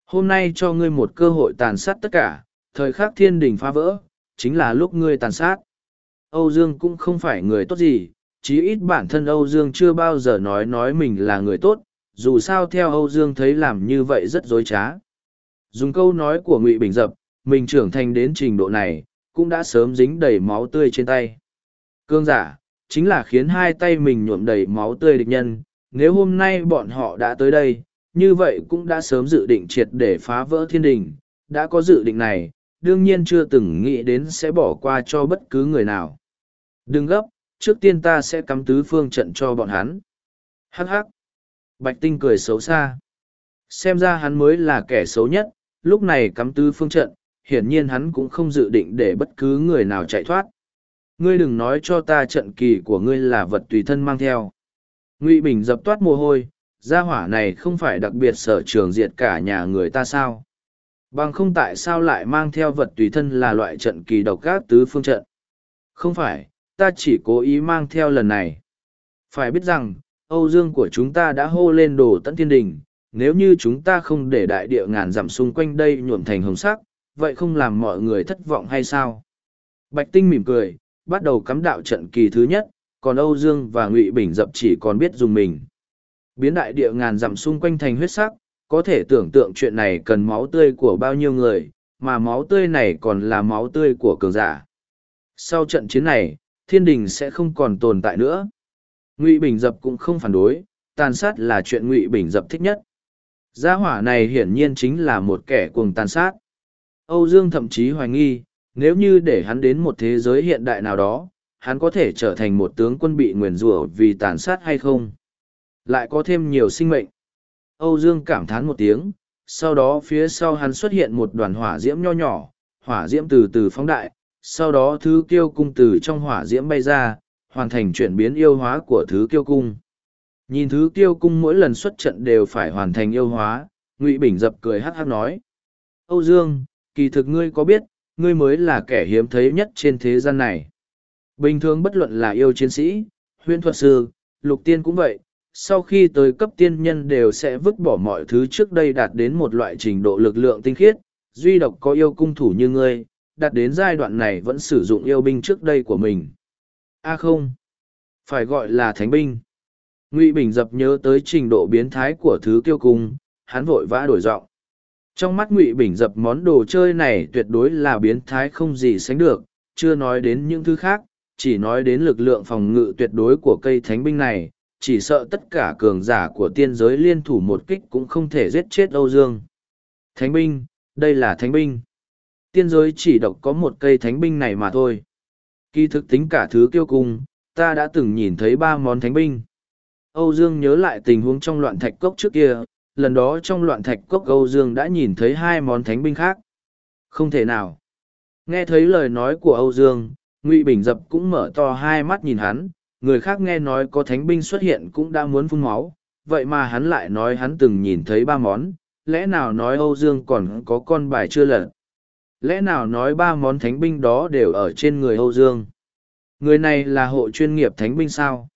Hôm nay cho ngươi một cơ hội tàn sát tất cả, thời khắc thiên đình phá vỡ, chính là lúc ngươi tàn sát. Âu Dương cũng không phải người tốt gì, chí ít bản thân Âu Dương chưa bao giờ nói nói mình là người tốt, dù sao theo Âu Dương thấy làm như vậy rất dối trá. Dùng câu nói của Ngụy Bình Dập, mình trưởng thành đến trình độ này, cũng đã sớm dính đầy máu tươi trên tay. Cương giả, chính là khiến hai tay mình nhuộm đầy máu tươi địch nhân, nếu hôm nay bọn họ đã tới đây, như vậy cũng đã sớm dự định triệt để phá vỡ thiên đình, đã có dự định này, đương nhiên chưa từng nghĩ đến sẽ bỏ qua cho bất cứ người nào. Đừng gấp, trước tiên ta sẽ cắm tứ phương trận cho bọn hắn. Hắc hắc. Bạch Tinh cười xấu xa. Xem ra hắn mới là kẻ xấu nhất, lúc này cắm tứ phương trận, hiển nhiên hắn cũng không dự định để bất cứ người nào chạy thoát. Ngươi đừng nói cho ta trận kỳ của ngươi là vật tùy thân mang theo. Ngụy Bình dập toát mồ hôi, gia hỏa này không phải đặc biệt sở trường diệt cả nhà người ta sao. Bằng không tại sao lại mang theo vật tùy thân là loại trận kỳ độc gác tứ phương trận. Không phải, ta chỉ cố ý mang theo lần này. Phải biết rằng, Âu Dương của chúng ta đã hô lên đồ tận thiên đình, nếu như chúng ta không để đại địa ngàn giảm xung quanh đây nhuộm thành hồng sắc, vậy không làm mọi người thất vọng hay sao? Bạch Tinh mỉm cười, bắt đầu cắm đạo trận kỳ thứ nhất, còn Âu Dương và Ngụy Bình dập chỉ còn biết dùng mình. Biến đại địa ngàn dặm xung quanh thành huyết sắc, có thể tưởng tượng chuyện này cần máu tươi của bao nhiêu người, mà máu tươi này còn là máu tươi của cường giả. Sau trận chiến này, thiên đình sẽ không còn tồn tại nữa. Ngụy Bình Dập cũng không phản đối, tàn sát là chuyện Ngụy Bình Dập thích nhất. Gia hỏa này hiển nhiên chính là một kẻ cuồng tàn sát. Âu Dương thậm chí hoài nghi, nếu như để hắn đến một thế giới hiện đại nào đó, hắn có thể trở thành một tướng quân bị nguyền rủa vì tàn sát hay không. Lại có thêm nhiều sinh mệnh. Âu Dương cảm thán một tiếng, sau đó phía sau hắn xuất hiện một đoàn hỏa diễm nho nhỏ, hỏa diễm từ từ phóng đại, sau đó thứ kiêu cung từ trong hỏa diễm bay ra, hoàn thành chuyển biến yêu hóa của thứ kiêu cung. Nhìn thứ kiêu cung mỗi lần xuất trận đều phải hoàn thành yêu hóa, Ngụy Bình dập cười hát hát nói. Âu Dương, kỳ thực ngươi có biết, ngươi mới là kẻ hiếm thấy nhất trên thế gian này. Bình thường bất luận là yêu chiến sĩ, huyễn thuật sư, lục tiên cũng vậy, sau khi tới cấp tiên nhân đều sẽ vứt bỏ mọi thứ trước đây đạt đến một loại trình độ lực lượng tinh khiết, duy độc có yêu cung thủ như ngươi, đạt đến giai đoạn này vẫn sử dụng yêu binh trước đây của mình. A à không, phải gọi là thánh binh. Ngụy Bình dập nhớ tới trình độ biến thái của thứ kiêu cung, hắn vội vã đổi giọng. Trong mắt Ngụy Bình dập món đồ chơi này tuyệt đối là biến thái không gì sánh được, chưa nói đến những thứ khác, chỉ nói đến lực lượng phòng ngự tuyệt đối của cây thánh binh này, chỉ sợ tất cả cường giả của tiên giới liên thủ một kích cũng không thể giết chết Âu Dương. Thánh binh, đây là thánh binh. Tiên giới chỉ độc có một cây thánh binh này mà thôi. Kỳ thực tính cả thứ kiêu cung, ta đã từng nhìn thấy ba món thánh binh. Âu Dương nhớ lại tình huống trong loạn thạch cốc trước kia, lần đó trong loạn thạch cốc Âu Dương đã nhìn thấy hai món thánh binh khác. Không thể nào. Nghe thấy lời nói của Âu Dương, Ngụy Bình Dập cũng mở to hai mắt nhìn hắn, người khác nghe nói có thánh binh xuất hiện cũng đã muốn phun máu, vậy mà hắn lại nói hắn từng nhìn thấy ba món, lẽ nào nói Âu Dương còn có con bài chưa lật? Lẽ nào nói ba món thánh binh đó đều ở trên người Âu Dương? Người này là hộ chuyên nghiệp thánh binh sao?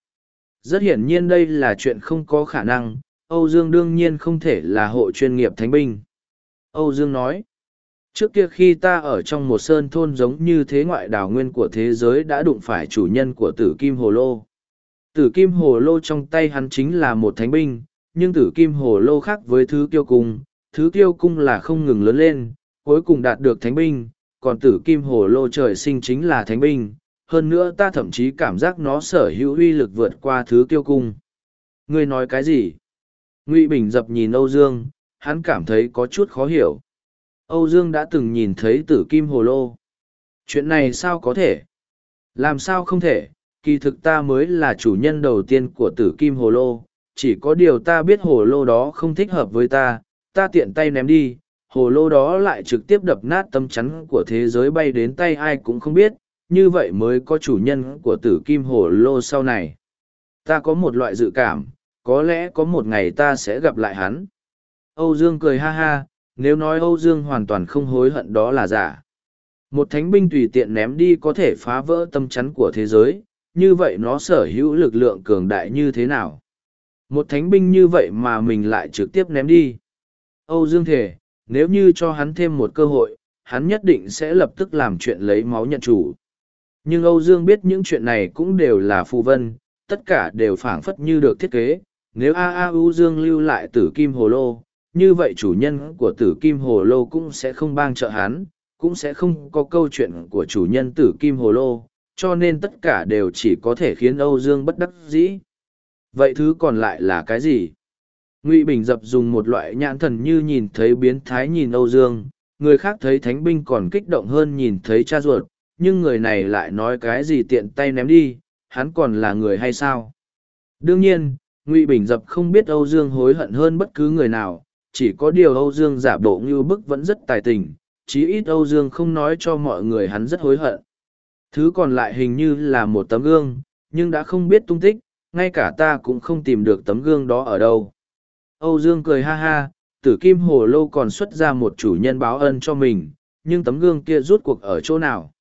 Rất hiển nhiên đây là chuyện không có khả năng, Âu Dương đương nhiên không thể là hộ chuyên nghiệp thánh binh. Âu Dương nói, trước kia khi ta ở trong một sơn thôn giống như thế ngoại đảo nguyên của thế giới đã đụng phải chủ nhân của tử kim hồ lô tử kim hồ lô trong tay hắn chính là một thánh binh nhưng tử kim hồ lô khác với thứ kiêu cung thứ kiêu cung là không ngừng lớn lên cuối cùng đạt được thánh binh còn tử kim hồ lô trời sinh chính là thánh binh, hơn nữa ta thậm chí cảm giác nó sở hữu uy lực vượt qua thứ kiêu cung. Ngươi nói cái gì? Ngụy Bình dập nhìn Âu Dương, hắn cảm thấy có chút khó hiểu. Âu Dương đã từng nhìn thấy tử kim hồ lô. Chuyện này sao có thể? Làm sao không thể? Kỳ thực ta mới là chủ nhân đầu tiên của tử kim hồ lô. Chỉ có điều ta biết hồ lô đó không thích hợp với ta, ta tiện tay ném đi. Hồ lô đó lại trực tiếp đập nát tâm chắn của thế giới bay đến tay ai cũng không biết, như vậy mới có chủ nhân của tử kim hồ lô sau này. Ta có một loại dự cảm, có lẽ có một ngày ta sẽ gặp lại hắn. Âu Dương cười ha ha, nếu nói Âu Dương hoàn toàn không hối hận đó là giả. Một thánh binh tùy tiện ném đi có thể phá vỡ tâm chắn của thế giới, như vậy nó sở hữu lực lượng cường đại như thế nào? Một thánh binh như vậy mà mình lại trực tiếp ném đi. Âu Dương thể, nếu như cho hắn thêm một cơ hội, hắn nhất định sẽ lập tức làm chuyện lấy máu nhận chủ. Nhưng Âu Dương biết những chuyện này cũng đều là phù vân, tất cả đều phảng phất như được thiết kế. Nếu A A U Dương lưu lại tử kim hồ lô, như vậy chủ nhân của tử kim hồ lô cũng sẽ không bang trợ hắn, cũng sẽ không có câu chuyện của chủ nhân tử kim hồ lô, cho nên tất cả đều chỉ có thể khiến Âu Dương bất đắc dĩ. Vậy thứ còn lại là cái gì? Ngụy Bình dập dùng một loại nhãn thần như nhìn thấy biến thái nhìn Âu Dương, người khác thấy thánh binh còn kích động hơn nhìn thấy cha ruột, nhưng người này lại nói cái gì tiện tay ném đi, hắn còn là người hay sao? Đương nhiên, Ngụy Bình dập không biết Âu Dương hối hận hơn bất cứ người nào, chỉ có điều Âu Dương giả bộ như bức vẫn rất tài tình, chí ít Âu Dương không nói cho mọi người hắn rất hối hận. Thứ còn lại hình như là một tấm gương, nhưng đã không biết tung tích, ngay cả ta cũng không tìm được tấm gương đó ở đâu. Âu Dương cười ha ha, tử kim hồ lâu còn xuất ra một chủ nhân báo ân cho mình, nhưng tấm gương kia rút cuộc ở chỗ nào?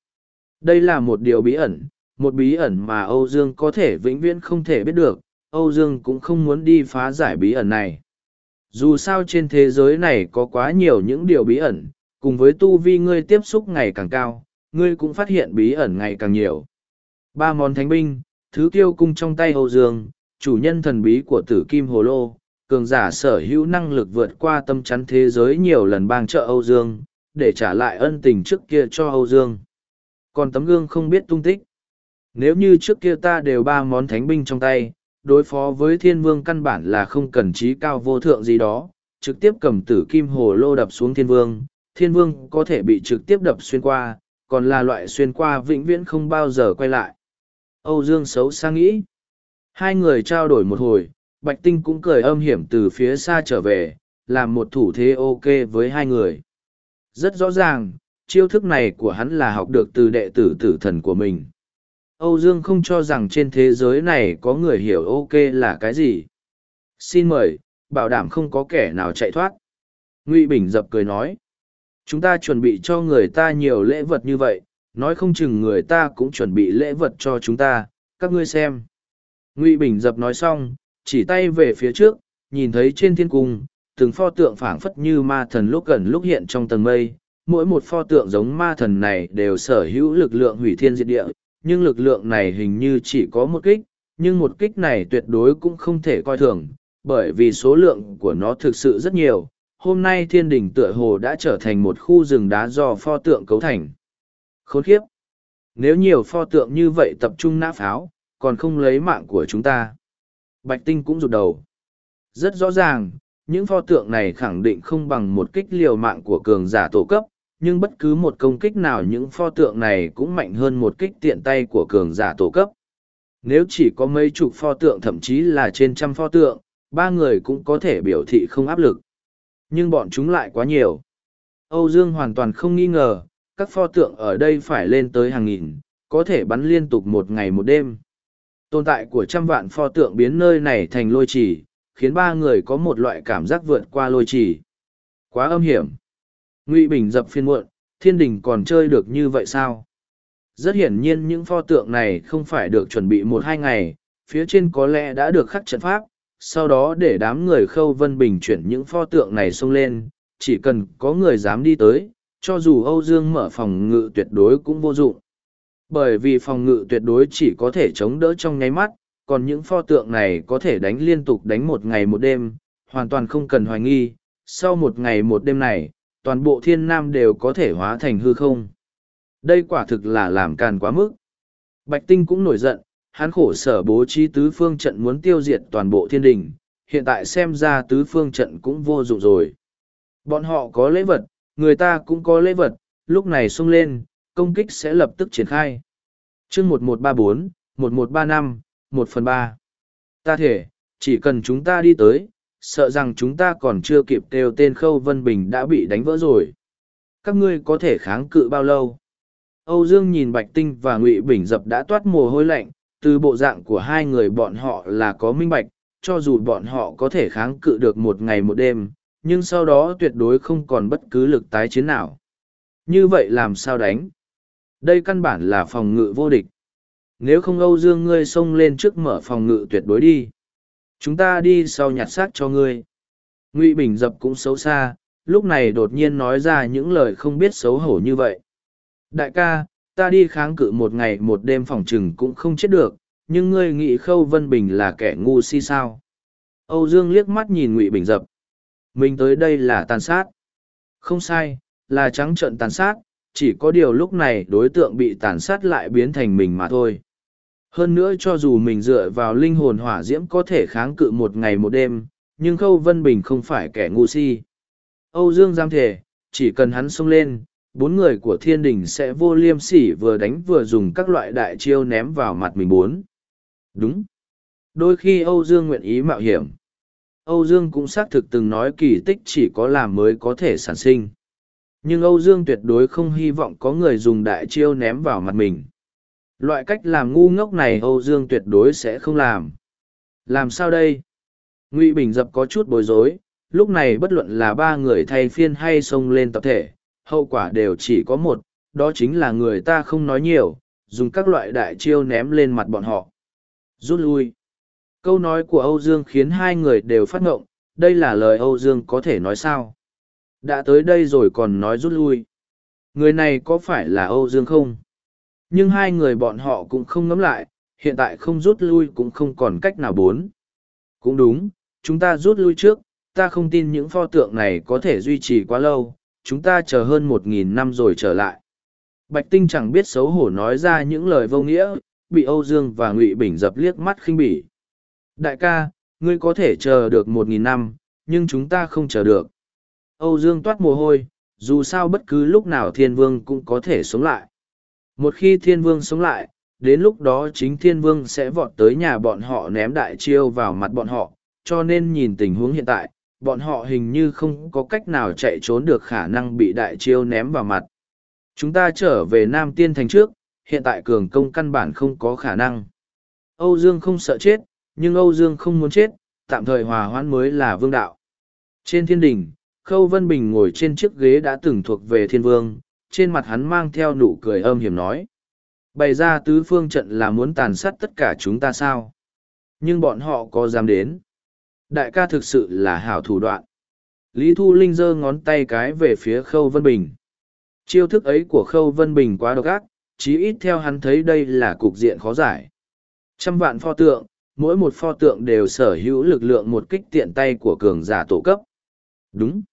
Đây là một điều bí ẩn, một bí ẩn mà Âu Dương có thể vĩnh viễn không thể biết được, Âu Dương cũng không muốn đi phá giải bí ẩn này. Dù sao trên thế giới này có quá nhiều những điều bí ẩn, cùng với tu vi ngươi tiếp xúc ngày càng cao, ngươi cũng phát hiện bí ẩn ngày càng nhiều. Ba món thánh binh, thứ tiêu cung trong tay Âu Dương, chủ nhân thần bí của tử kim hồ lô, cường giả sở hữu năng lực vượt qua tâm chắn thế giới nhiều lần bang trợ Âu Dương, để trả lại ân tình trước kia cho Âu Dương. Còn tấm gương không biết tung tích. Nếu như trước kia ta đều ba món thánh binh trong tay, đối phó với thiên vương căn bản là không cần trí cao vô thượng gì đó, trực tiếp cầm tử kim hồ lô đập xuống thiên vương, thiên vương có thể bị trực tiếp đập xuyên qua, còn là loại xuyên qua vĩnh viễn không bao giờ quay lại. Âu Dương xấu xa nghĩ. Hai người trao đổi một hồi, Bạch Tinh cũng cười âm hiểm từ phía xa trở về, làm một thủ thế ok với hai người. Rất rõ ràng, chiêu thức này của hắn là học được từ đệ tử tử thần của mình. Âu Dương không cho rằng trên thế giới này có người hiểu ok là cái gì. Xin mời, bảo đảm không có kẻ nào chạy thoát. Ngụy Bình dập cười nói. Chúng ta chuẩn bị cho người ta nhiều lễ vật như vậy, nói không chừng người ta cũng chuẩn bị lễ vật cho chúng ta, các ngươi xem. Ngụy Bình dập nói xong, chỉ tay về phía trước, nhìn thấy trên thiên cung, từng pho tượng phảng phất như ma thần lúc gần lúc hiện trong tầng mây. Mỗi một pho tượng giống ma thần này đều sở hữu lực lượng hủy thiên diệt địa, nhưng lực lượng này hình như chỉ có một kích, nhưng một kích này tuyệt đối cũng không thể coi thường, bởi vì số lượng của nó thực sự rất nhiều. Hôm nay thiên đình tựa hồ đã trở thành một khu rừng đá do pho tượng cấu thành. Khốn khiếp! Nếu nhiều pho tượng như vậy tập trung nã pháo, còn không lấy mạng của chúng ta. Bạch Tinh cũng rụt đầu. Rất rõ ràng, những pho tượng này khẳng định không bằng một kích liều mạng của cường giả tổ cấp, nhưng bất cứ một công kích nào những pho tượng này cũng mạnh hơn một kích tiện tay của cường giả tổ cấp. Nếu chỉ có mấy chục pho tượng thậm chí là trên trăm pho tượng, ba người cũng có thể biểu thị không áp lực. Nhưng bọn chúng lại quá nhiều. Âu Dương hoàn toàn không nghi ngờ, các pho tượng ở đây phải lên tới hàng nghìn, có thể bắn liên tục một ngày một đêm. Tồn tại của trăm vạn pho tượng biến nơi này thành lôi trì, khiến ba người có một loại cảm giác vượt qua lôi trì. Quá âm hiểm. Ngụy Bình dập phiên muộn, thiên đình còn chơi được như vậy sao? Rất hiển nhiên những pho tượng này không phải được chuẩn bị một hai ngày, phía trên có lẽ đã được khắc trận pháp, sau đó để đám người khâu vân bình chuyển những pho tượng này xông lên, chỉ cần có người dám đi tới, cho dù Âu Dương mở phòng ngự tuyệt đối cũng vô dụng. Bởi vì phòng ngự tuyệt đối chỉ có thể chống đỡ trong nháy mắt, còn những pho tượng này có thể đánh liên tục đánh một ngày một đêm, hoàn toàn không cần hoài nghi. Sau một ngày một đêm này, toàn bộ thiên nam đều có thể hóa thành hư không. Đây quả thực là làm càn quá mức. Bạch Tinh cũng nổi giận, hắn khổ sở bố trí tứ phương trận muốn tiêu diệt toàn bộ thiên đình, hiện tại xem ra tứ phương trận cũng vô dụng rồi. Bọn họ có lễ vật, người ta cũng có lễ vật, lúc này xông lên, công kích sẽ lập tức triển khai. chương 1134, 1135, 1 phần 3. Ta thể, chỉ cần chúng ta đi tới, sợ rằng chúng ta còn chưa kịp kêu tên Khâu Vân Bình đã bị đánh vỡ rồi. Các ngươi có thể kháng cự bao lâu? Âu Dương nhìn Bạch Tinh và Ngụy Bình Dập đã toát mồ hôi lạnh, từ bộ dạng của hai người bọn họ là có minh bạch, cho dù bọn họ có thể kháng cự được một ngày một đêm, nhưng sau đó tuyệt đối không còn bất cứ lực tái chiến nào. Như vậy làm sao đánh? Đây căn bản là phòng ngự vô địch. Nếu không Âu Dương ngươi xông lên trước mở phòng ngự tuyệt đối đi. Chúng ta đi sau nhặt xác cho ngươi. Ngụy Bình Dập cũng xấu xa, lúc này đột nhiên nói ra những lời không biết xấu hổ như vậy. Đại ca, ta đi kháng cự một ngày một đêm phòng trừng cũng không chết được, nhưng ngươi nghĩ Khâu Vân Bình là kẻ ngu si sao? Âu Dương liếc mắt nhìn Ngụy Bình Dập. Mình tới đây là tàn sát. Không sai, là trắng trợn tàn sát, chỉ có điều lúc này đối tượng bị tàn sát lại biến thành mình mà thôi. Hơn nữa cho dù mình dựa vào linh hồn hỏa diễm có thể kháng cự một ngày một đêm, nhưng Khâu Vân Bình không phải kẻ ngu si. Âu Dương giam thể, chỉ cần hắn xông lên, bốn người của thiên đình sẽ vô liêm sỉ vừa đánh vừa dùng các loại đại chiêu ném vào mặt mình bốn. Đúng. Đôi khi Âu Dương nguyện ý mạo hiểm. Âu Dương cũng xác thực từng nói kỳ tích chỉ có làm mới có thể sản sinh. Nhưng Âu Dương tuyệt đối không hy vọng có người dùng đại chiêu ném vào mặt mình. Loại cách làm ngu ngốc này Âu Dương tuyệt đối sẽ không làm. Làm sao đây? Ngụy Bình dập có chút bối rối, lúc này bất luận là ba người thay phiên hay xông lên tập thể, hậu quả đều chỉ có một, đó chính là người ta không nói nhiều, dùng các loại đại chiêu ném lên mặt bọn họ. Rút lui. Câu nói của Âu Dương khiến hai người đều phát ngộng, đây là lời Âu Dương có thể nói sao? Đã tới đây rồi còn nói rút lui. Người này có phải là Âu Dương không? Nhưng hai người bọn họ cũng không ngấm lại, hiện tại không rút lui cũng không còn cách nào bốn. Cũng đúng, chúng ta rút lui trước, ta không tin những pho tượng này có thể duy trì quá lâu, chúng ta chờ hơn một nghìn năm rồi trở lại. Bạch Tinh chẳng biết xấu hổ nói ra những lời vô nghĩa, bị Âu Dương và Ngụy Bình dập liếc mắt khinh bỉ. Đại ca, ngươi có thể chờ được một nghìn năm, nhưng chúng ta không chờ được. Âu Dương toát mồ hôi, dù sao bất cứ lúc nào thiên vương cũng có thể sống lại. Một khi thiên vương sống lại, đến lúc đó chính thiên vương sẽ vọt tới nhà bọn họ ném đại chiêu vào mặt bọn họ, cho nên nhìn tình huống hiện tại, bọn họ hình như không có cách nào chạy trốn được khả năng bị đại chiêu ném vào mặt. Chúng ta trở về Nam Tiên Thành trước, hiện tại cường công căn bản không có khả năng. Âu Dương không sợ chết, nhưng Âu Dương không muốn chết, tạm thời hòa hoãn mới là vương đạo. Trên thiên đình, Khâu Vân Bình ngồi trên chiếc ghế đã từng thuộc về thiên vương, trên mặt hắn mang theo nụ cười âm hiểm nói. Bày ra tứ phương trận là muốn tàn sát tất cả chúng ta sao? Nhưng bọn họ có dám đến? Đại ca thực sự là hảo thủ đoạn. Lý Thu Linh giơ ngón tay cái về phía Khâu Vân Bình. Chiêu thức ấy của Khâu Vân Bình quá độc ác, chí ít theo hắn thấy đây là cục diện khó giải. Trăm vạn pho tượng, mỗi một pho tượng đều sở hữu lực lượng một kích tiện tay của cường giả tổ cấp. Đúng.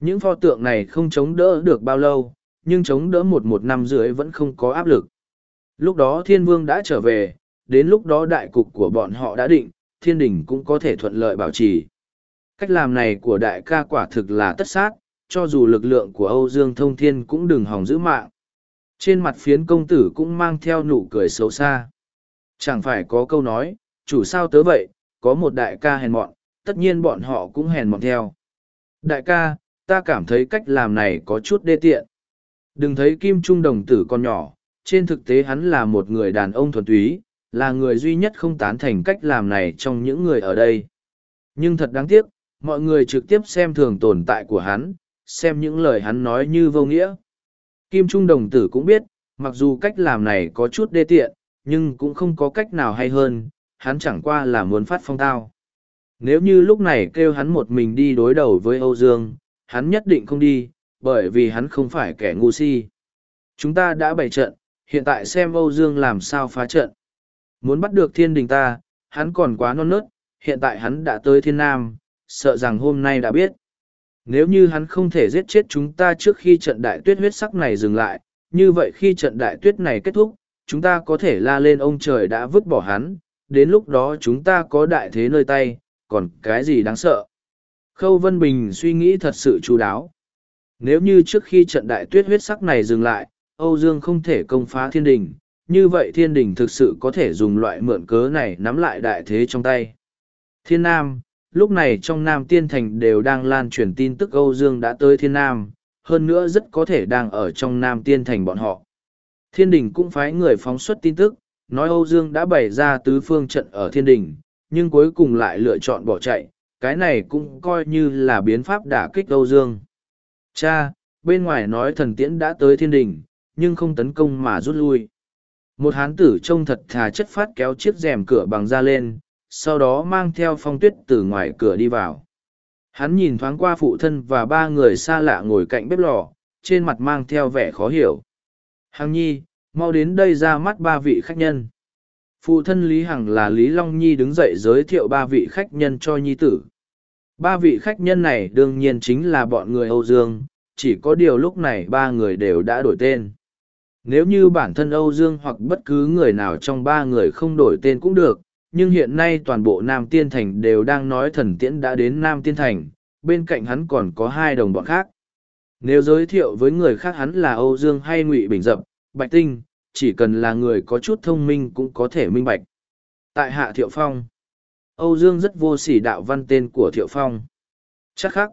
Những pho tượng này không chống đỡ được bao lâu, nhưng chống đỡ một một năm rưỡi vẫn không có áp lực. Lúc đó thiên vương đã trở về, đến lúc đó đại cục của bọn họ đã định, thiên đình cũng có thể thuận lợi bảo trì. Cách làm này của đại ca quả thực là tất sát, cho dù lực lượng của Âu Dương Thông Thiên cũng đừng hòng giữ mạng. Trên mặt phiến công tử cũng mang theo nụ cười xấu xa. Chẳng phải có câu nói, chủ sao tớ vậy, có một đại ca hèn mọn, tất nhiên bọn họ cũng hèn mọn theo. Đại ca, ta cảm thấy cách làm này có chút đê tiện. Đừng thấy Kim Trung đồng tử con nhỏ, trên thực tế hắn là một người đàn ông thuần túy, là người duy nhất không tán thành cách làm này trong những người ở đây. Nhưng thật đáng tiếc, mọi người trực tiếp xem thường tồn tại của hắn, xem những lời hắn nói như vô nghĩa. Kim Trung đồng tử cũng biết, mặc dù cách làm này có chút đê tiện, nhưng cũng không có cách nào hay hơn, hắn chẳng qua là muốn phát phong tao. Nếu như lúc này kêu hắn một mình đi đối đầu với Âu Dương, hắn nhất định không đi, bởi vì hắn không phải kẻ ngu si. Chúng ta đã bày trận, hiện tại xem Âu Dương làm sao phá trận. Muốn bắt được thiên đình ta, hắn còn quá non nớt, hiện tại hắn đã tới thiên nam, sợ rằng hôm nay đã biết. Nếu như hắn không thể giết chết chúng ta trước khi trận đại tuyết huyết sắc này dừng lại, như vậy khi trận đại tuyết này kết thúc, chúng ta có thể la lên ông trời đã vứt bỏ hắn, đến lúc đó chúng ta có đại thế nơi tay, còn cái gì đáng sợ. Khâu Vân Bình suy nghĩ thật sự chú đáo. Nếu như trước khi trận đại tuyết huyết sắc này dừng lại, Âu Dương không thể công phá thiên đình, như vậy thiên đình thực sự có thể dùng loại mượn cớ này nắm lại đại thế trong tay. Thiên Nam, lúc này trong Nam Tiên Thành đều đang lan truyền tin tức Âu Dương đã tới Thiên Nam, hơn nữa rất có thể đang ở trong Nam Tiên Thành bọn họ. Thiên đình cũng phái người phóng xuất tin tức, nói Âu Dương đã bày ra tứ phương trận ở Thiên đình, nhưng cuối cùng lại lựa chọn bỏ chạy, cái này cũng coi như là biến pháp đả kích Âu Dương. Cha, bên ngoài nói thần tiễn đã tới Thiên đình, nhưng không tấn công mà rút lui. Một hán tử trông thật thà chất phát kéo chiếc rèm cửa bằng da lên, sau đó mang theo phong tuyết từ ngoài cửa đi vào. Hắn nhìn thoáng qua phụ thân và ba người xa lạ ngồi cạnh bếp lò, trên mặt mang theo vẻ khó hiểu. Hằng nhi, mau đến đây ra mắt ba vị khách nhân. Phụ thân Lý Hằng là Lý Long Nhi đứng dậy giới thiệu ba vị khách nhân cho Nhi tử. Ba vị khách nhân này đương nhiên chính là bọn người Âu Dương, chỉ có điều lúc này ba người đều đã đổi tên. Nếu như bản thân Âu Dương hoặc bất cứ người nào trong ba người không đổi tên cũng được, nhưng hiện nay toàn bộ Nam Tiên Thành đều đang nói thần tiễn đã đến Nam Tiên Thành, bên cạnh hắn còn có hai đồng bọn khác. Nếu giới thiệu với người khác hắn là Âu Dương hay Ngụy Bình Dập, Bạch Tinh, chỉ cần là người có chút thông minh cũng có thể minh bạch. Tại Hạ Thiệu Phong, Âu Dương rất vô sỉ đạo văn tên của Thiệu Phong. Chắc khắc.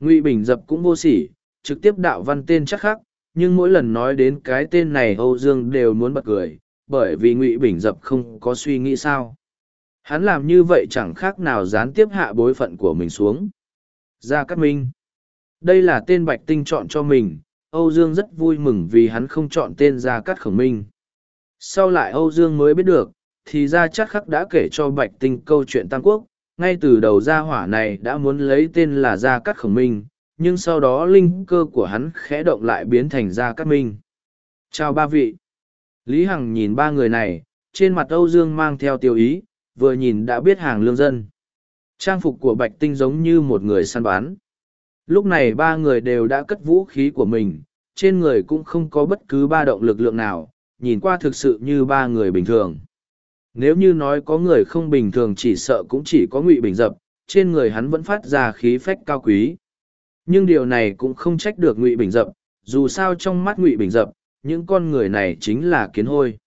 Ngụy Bình Dập cũng vô sỉ, trực tiếp đạo văn tên chắc khắc, nhưng mỗi lần nói đến cái tên này Âu Dương đều muốn bật cười, bởi vì Ngụy Bình Dập không có suy nghĩ sao. Hắn làm như vậy chẳng khác nào gián tiếp hạ bối phận của mình xuống. Gia Cát Minh. Đây là tên Bạch Tinh chọn cho mình, Âu Dương rất vui mừng vì hắn không chọn tên Gia Cát Khổng Minh. Sau lại Âu Dương mới biết được, thì ra chắc khắc đã kể cho Bạch Tinh câu chuyện Tam Quốc, ngay từ đầu gia hỏa này đã muốn lấy tên là Gia cắt Khổng Minh, nhưng sau đó linh cơ của hắn khẽ động lại biến thành Gia cắt Minh. Chào ba vị. Lý Hằng nhìn ba người này, trên mặt Âu Dương mang theo tiêu ý, vừa nhìn đã biết hàng lương dân. Trang phục của Bạch Tinh giống như một người săn bán. Lúc này ba người đều đã cất vũ khí của mình, trên người cũng không có bất cứ ba động lực lượng nào, nhìn qua thực sự như ba người bình thường. Nếu như nói có người không bình thường chỉ sợ cũng chỉ có ngụy bình dập, trên người hắn vẫn phát ra khí phách cao quý. Nhưng điều này cũng không trách được ngụy bình dập, dù sao trong mắt ngụy bình dập, những con người này chính là kiến hôi.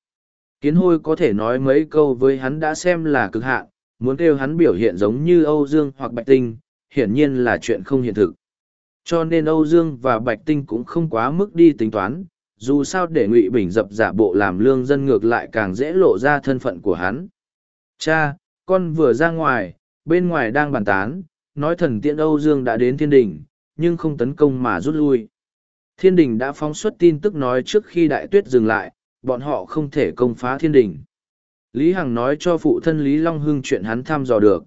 Kiến hôi có thể nói mấy câu với hắn đã xem là cực hạn, muốn kêu hắn biểu hiện giống như Âu Dương hoặc Bạch Tinh, hiển nhiên là chuyện không hiện thực. Cho nên Âu Dương và Bạch Tinh cũng không quá mức đi tính toán, dù sao để Ngụy Bình dập giả bộ làm lương dân ngược lại càng dễ lộ ra thân phận của hắn. Cha, con vừa ra ngoài, bên ngoài đang bàn tán, nói thần Tiên Âu Dương đã đến thiên đình, nhưng không tấn công mà rút lui. Thiên đình đã phóng xuất tin tức nói trước khi đại tuyết dừng lại, bọn họ không thể công phá thiên đình. Lý Hằng nói cho phụ thân Lý Long Hưng chuyện hắn thăm dò được.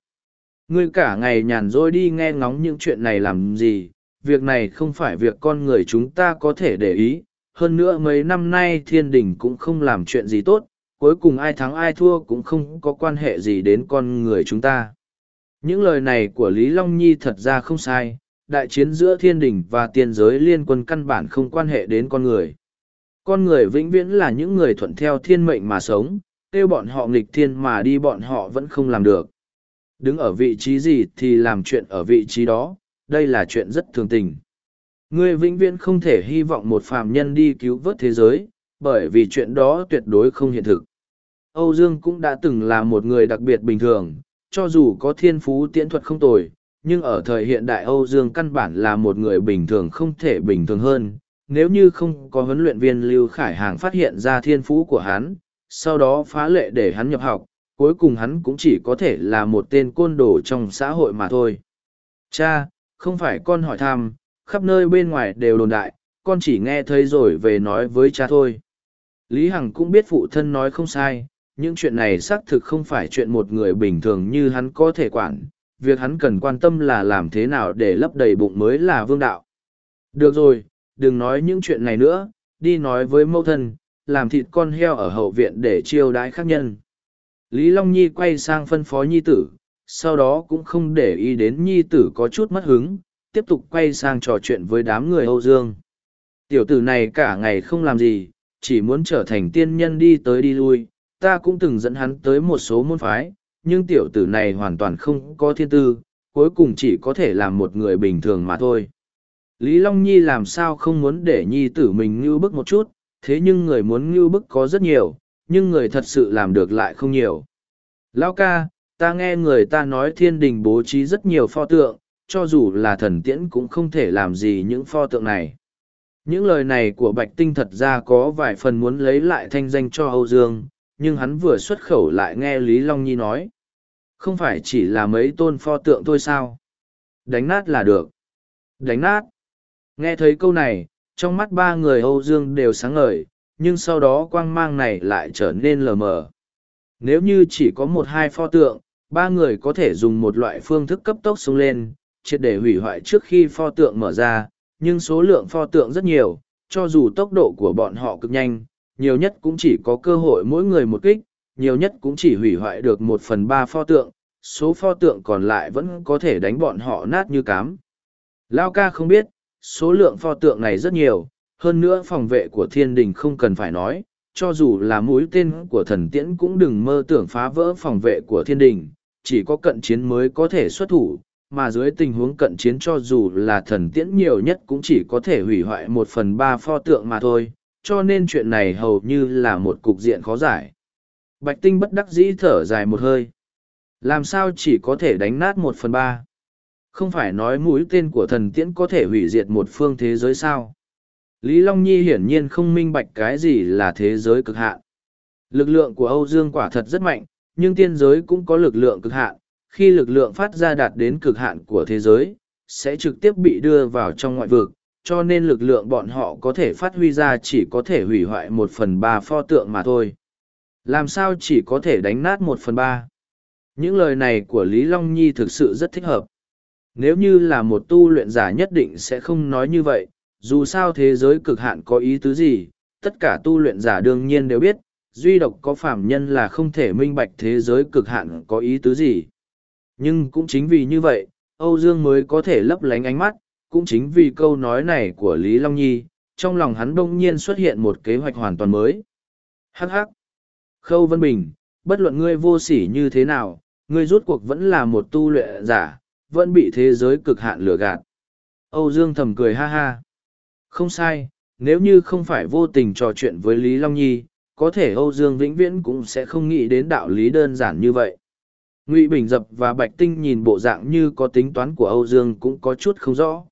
Ngươi cả ngày nhàn rỗi đi nghe ngóng những chuyện này làm gì, việc này không phải việc con người chúng ta có thể để ý. Hơn nữa mấy năm nay thiên đình cũng không làm chuyện gì tốt, cuối cùng ai thắng ai thua cũng không có quan hệ gì đến con người chúng ta. Những lời này của Lý Long Nhi thật ra không sai, đại chiến giữa thiên đình và tiên giới liên quân căn bản không quan hệ đến con người. Con người vĩnh viễn là những người thuận theo thiên mệnh mà sống, kêu bọn họ nghịch thiên mà đi bọn họ vẫn không làm được. Đứng ở vị trí gì thì làm chuyện ở vị trí đó, đây là chuyện rất thường tình. Ngươi vĩnh viễn không thể hy vọng một phàm nhân đi cứu vớt thế giới, bởi vì chuyện đó tuyệt đối không hiện thực. Âu Dương cũng đã từng là một người đặc biệt bình thường, cho dù có thiên phú tiễn thuật không tồi, nhưng ở thời hiện đại Âu Dương căn bản là một người bình thường không thể bình thường hơn. Nếu như không có huấn luyện viên Lưu Khải Hàng phát hiện ra thiên phú của hắn, sau đó phá lệ để hắn nhập học, cuối cùng hắn cũng chỉ có thể là một tên côn đồ trong xã hội mà thôi. Cha, không phải con hỏi thăm, khắp nơi bên ngoài đều đồn đại, con chỉ nghe thấy rồi về nói với cha thôi. Lý Hằng cũng biết phụ thân nói không sai, những chuyện này xác thực không phải chuyện một người bình thường như hắn có thể quản, việc hắn cần quan tâm là làm thế nào để lấp đầy bụng mới là vương đạo. Được rồi, đừng nói những chuyện này nữa, đi nói với mẫu thân, làm thịt con heo ở hậu viện để chiêu đãi khách nhân. Lý Long Nhi quay sang phân phó Nhi tử, sau đó cũng không để ý đến Nhi tử có chút mất hứng, tiếp tục quay sang trò chuyện với đám người Âu Dương. Tiểu tử này cả ngày không làm gì, chỉ muốn trở thành tiên nhân đi tới đi lui, ta cũng từng dẫn hắn tới một số môn phái, nhưng tiểu tử này hoàn toàn không có thiên tư, cuối cùng chỉ có thể làm một người bình thường mà thôi. Lý Long Nhi làm sao không muốn để nhi tử mình ngưu bức một chút, thế nhưng người muốn ngưu bức có rất nhiều, nhưng người thật sự làm được lại không nhiều. Lao ca, ta nghe người ta nói thiên đình bố trí rất nhiều pho tượng, cho dù là thần tiễn cũng không thể làm gì những pho tượng này. Những lời này của Bạch Tinh thật ra có vài phần muốn lấy lại thanh danh cho Âu Dương, nhưng hắn vừa xuất khẩu lại nghe Lý Long Nhi nói. Không phải chỉ là mấy tôn pho tượng thôi sao? Đánh nát là được. Đánh nát. Nghe thấy câu này, trong mắt ba người Âu Dương đều sáng ngời, nhưng sau đó quang mang này lại trở nên lờ mờ. Nếu như chỉ có một hai pho tượng, ba người có thể dùng một loại phương thức cấp tốc xuống lên, triệt để hủy hoại trước khi pho tượng mở ra, nhưng số lượng pho tượng rất nhiều, cho dù tốc độ của bọn họ cực nhanh, nhiều nhất cũng chỉ có cơ hội mỗi người một kích, nhiều nhất cũng chỉ hủy hoại được một phần ba pho tượng, số pho tượng còn lại vẫn có thể đánh bọn họ nát như cám. Lao ca không biết, số lượng pho tượng này rất nhiều, hơn nữa phòng vệ của thiên đình không cần phải nói, cho dù là mũi tên của thần tiễn cũng đừng mơ tưởng phá vỡ phòng vệ của thiên đình, chỉ có cận chiến mới có thể xuất thủ, mà dưới tình huống cận chiến cho dù là thần tiễn nhiều nhất cũng chỉ có thể hủy hoại một phần ba pho tượng mà thôi, cho nên chuyện này hầu như là một cục diện khó giải. Bạch tinh bất đắc dĩ thở dài một hơi. Làm sao chỉ có thể đánh nát một phần ba? Không phải nói mũi tên của thần tiễn có thể hủy diệt một phương thế giới sao? Lý Long Nhi hiển nhiên không minh bạch cái gì là thế giới cực hạn. Lực lượng của Âu Dương quả thật rất mạnh, nhưng tiên giới cũng có lực lượng cực hạn. Khi lực lượng phát ra đạt đến cực hạn của thế giới, sẽ trực tiếp bị đưa vào trong ngoại vực, cho nên lực lượng bọn họ có thể phát huy ra chỉ có thể hủy hoại một phần ba pho tượng mà thôi. Làm sao chỉ có thể đánh nát một phần ba? Những lời này của Lý Long Nhi thực sự rất thích hợp. Nếu như là một tu luyện giả nhất định sẽ không nói như vậy, dù sao thế giới cực hạn có ý tứ gì, tất cả tu luyện giả đương nhiên đều biết, duy độc có phạm nhân là không thể minh bạch thế giới cực hạn có ý tứ gì. Nhưng cũng chính vì như vậy, Âu Dương mới có thể lấp lánh ánh mắt, cũng chính vì câu nói này của Lý Long Nhi, trong lòng hắn đông nhiên xuất hiện một kế hoạch hoàn toàn mới. Hắc hắc! Khâu Vân Bình, bất luận ngươi vô sỉ như thế nào, ngươi rút cuộc vẫn là một tu luyện giả, vẫn bị thế giới cực hạn lừa gạt. Âu Dương thầm cười ha ha. Không sai, nếu như không phải vô tình trò chuyện với Lý Long Nhi, có thể Âu Dương vĩnh viễn cũng sẽ không nghĩ đến đạo lý đơn giản như vậy. Ngụy Bình Dập và Bạch Tinh nhìn bộ dạng như có tính toán của Âu Dương cũng có chút không rõ.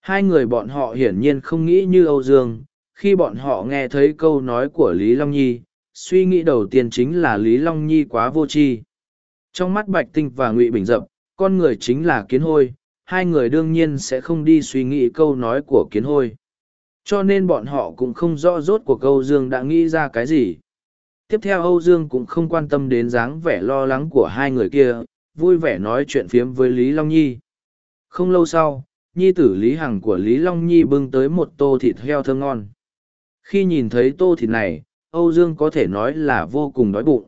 Hai người bọn họ hiển nhiên không nghĩ như Âu Dương, khi bọn họ nghe thấy câu nói của Lý Long Nhi, suy nghĩ đầu tiên chính là Lý Long Nhi quá vô tri. Trong mắt Bạch Tinh và Ngụy Bình Dập, con người chính là kiến hôi, hai người đương nhiên sẽ không đi suy nghĩ câu nói của kiến hôi. Cho nên bọn họ cũng không rõ rốt của Âu Dương đã nghĩ ra cái gì. Tiếp theo Âu Dương cũng không quan tâm đến dáng vẻ lo lắng của hai người kia, vui vẻ nói chuyện phiếm với Lý Long Nhi. Không lâu sau, nhi tử Lý Hằng của Lý Long Nhi bưng tới một tô thịt heo thơm ngon. Khi nhìn thấy tô thịt này, Âu Dương có thể nói là vô cùng đói bụng.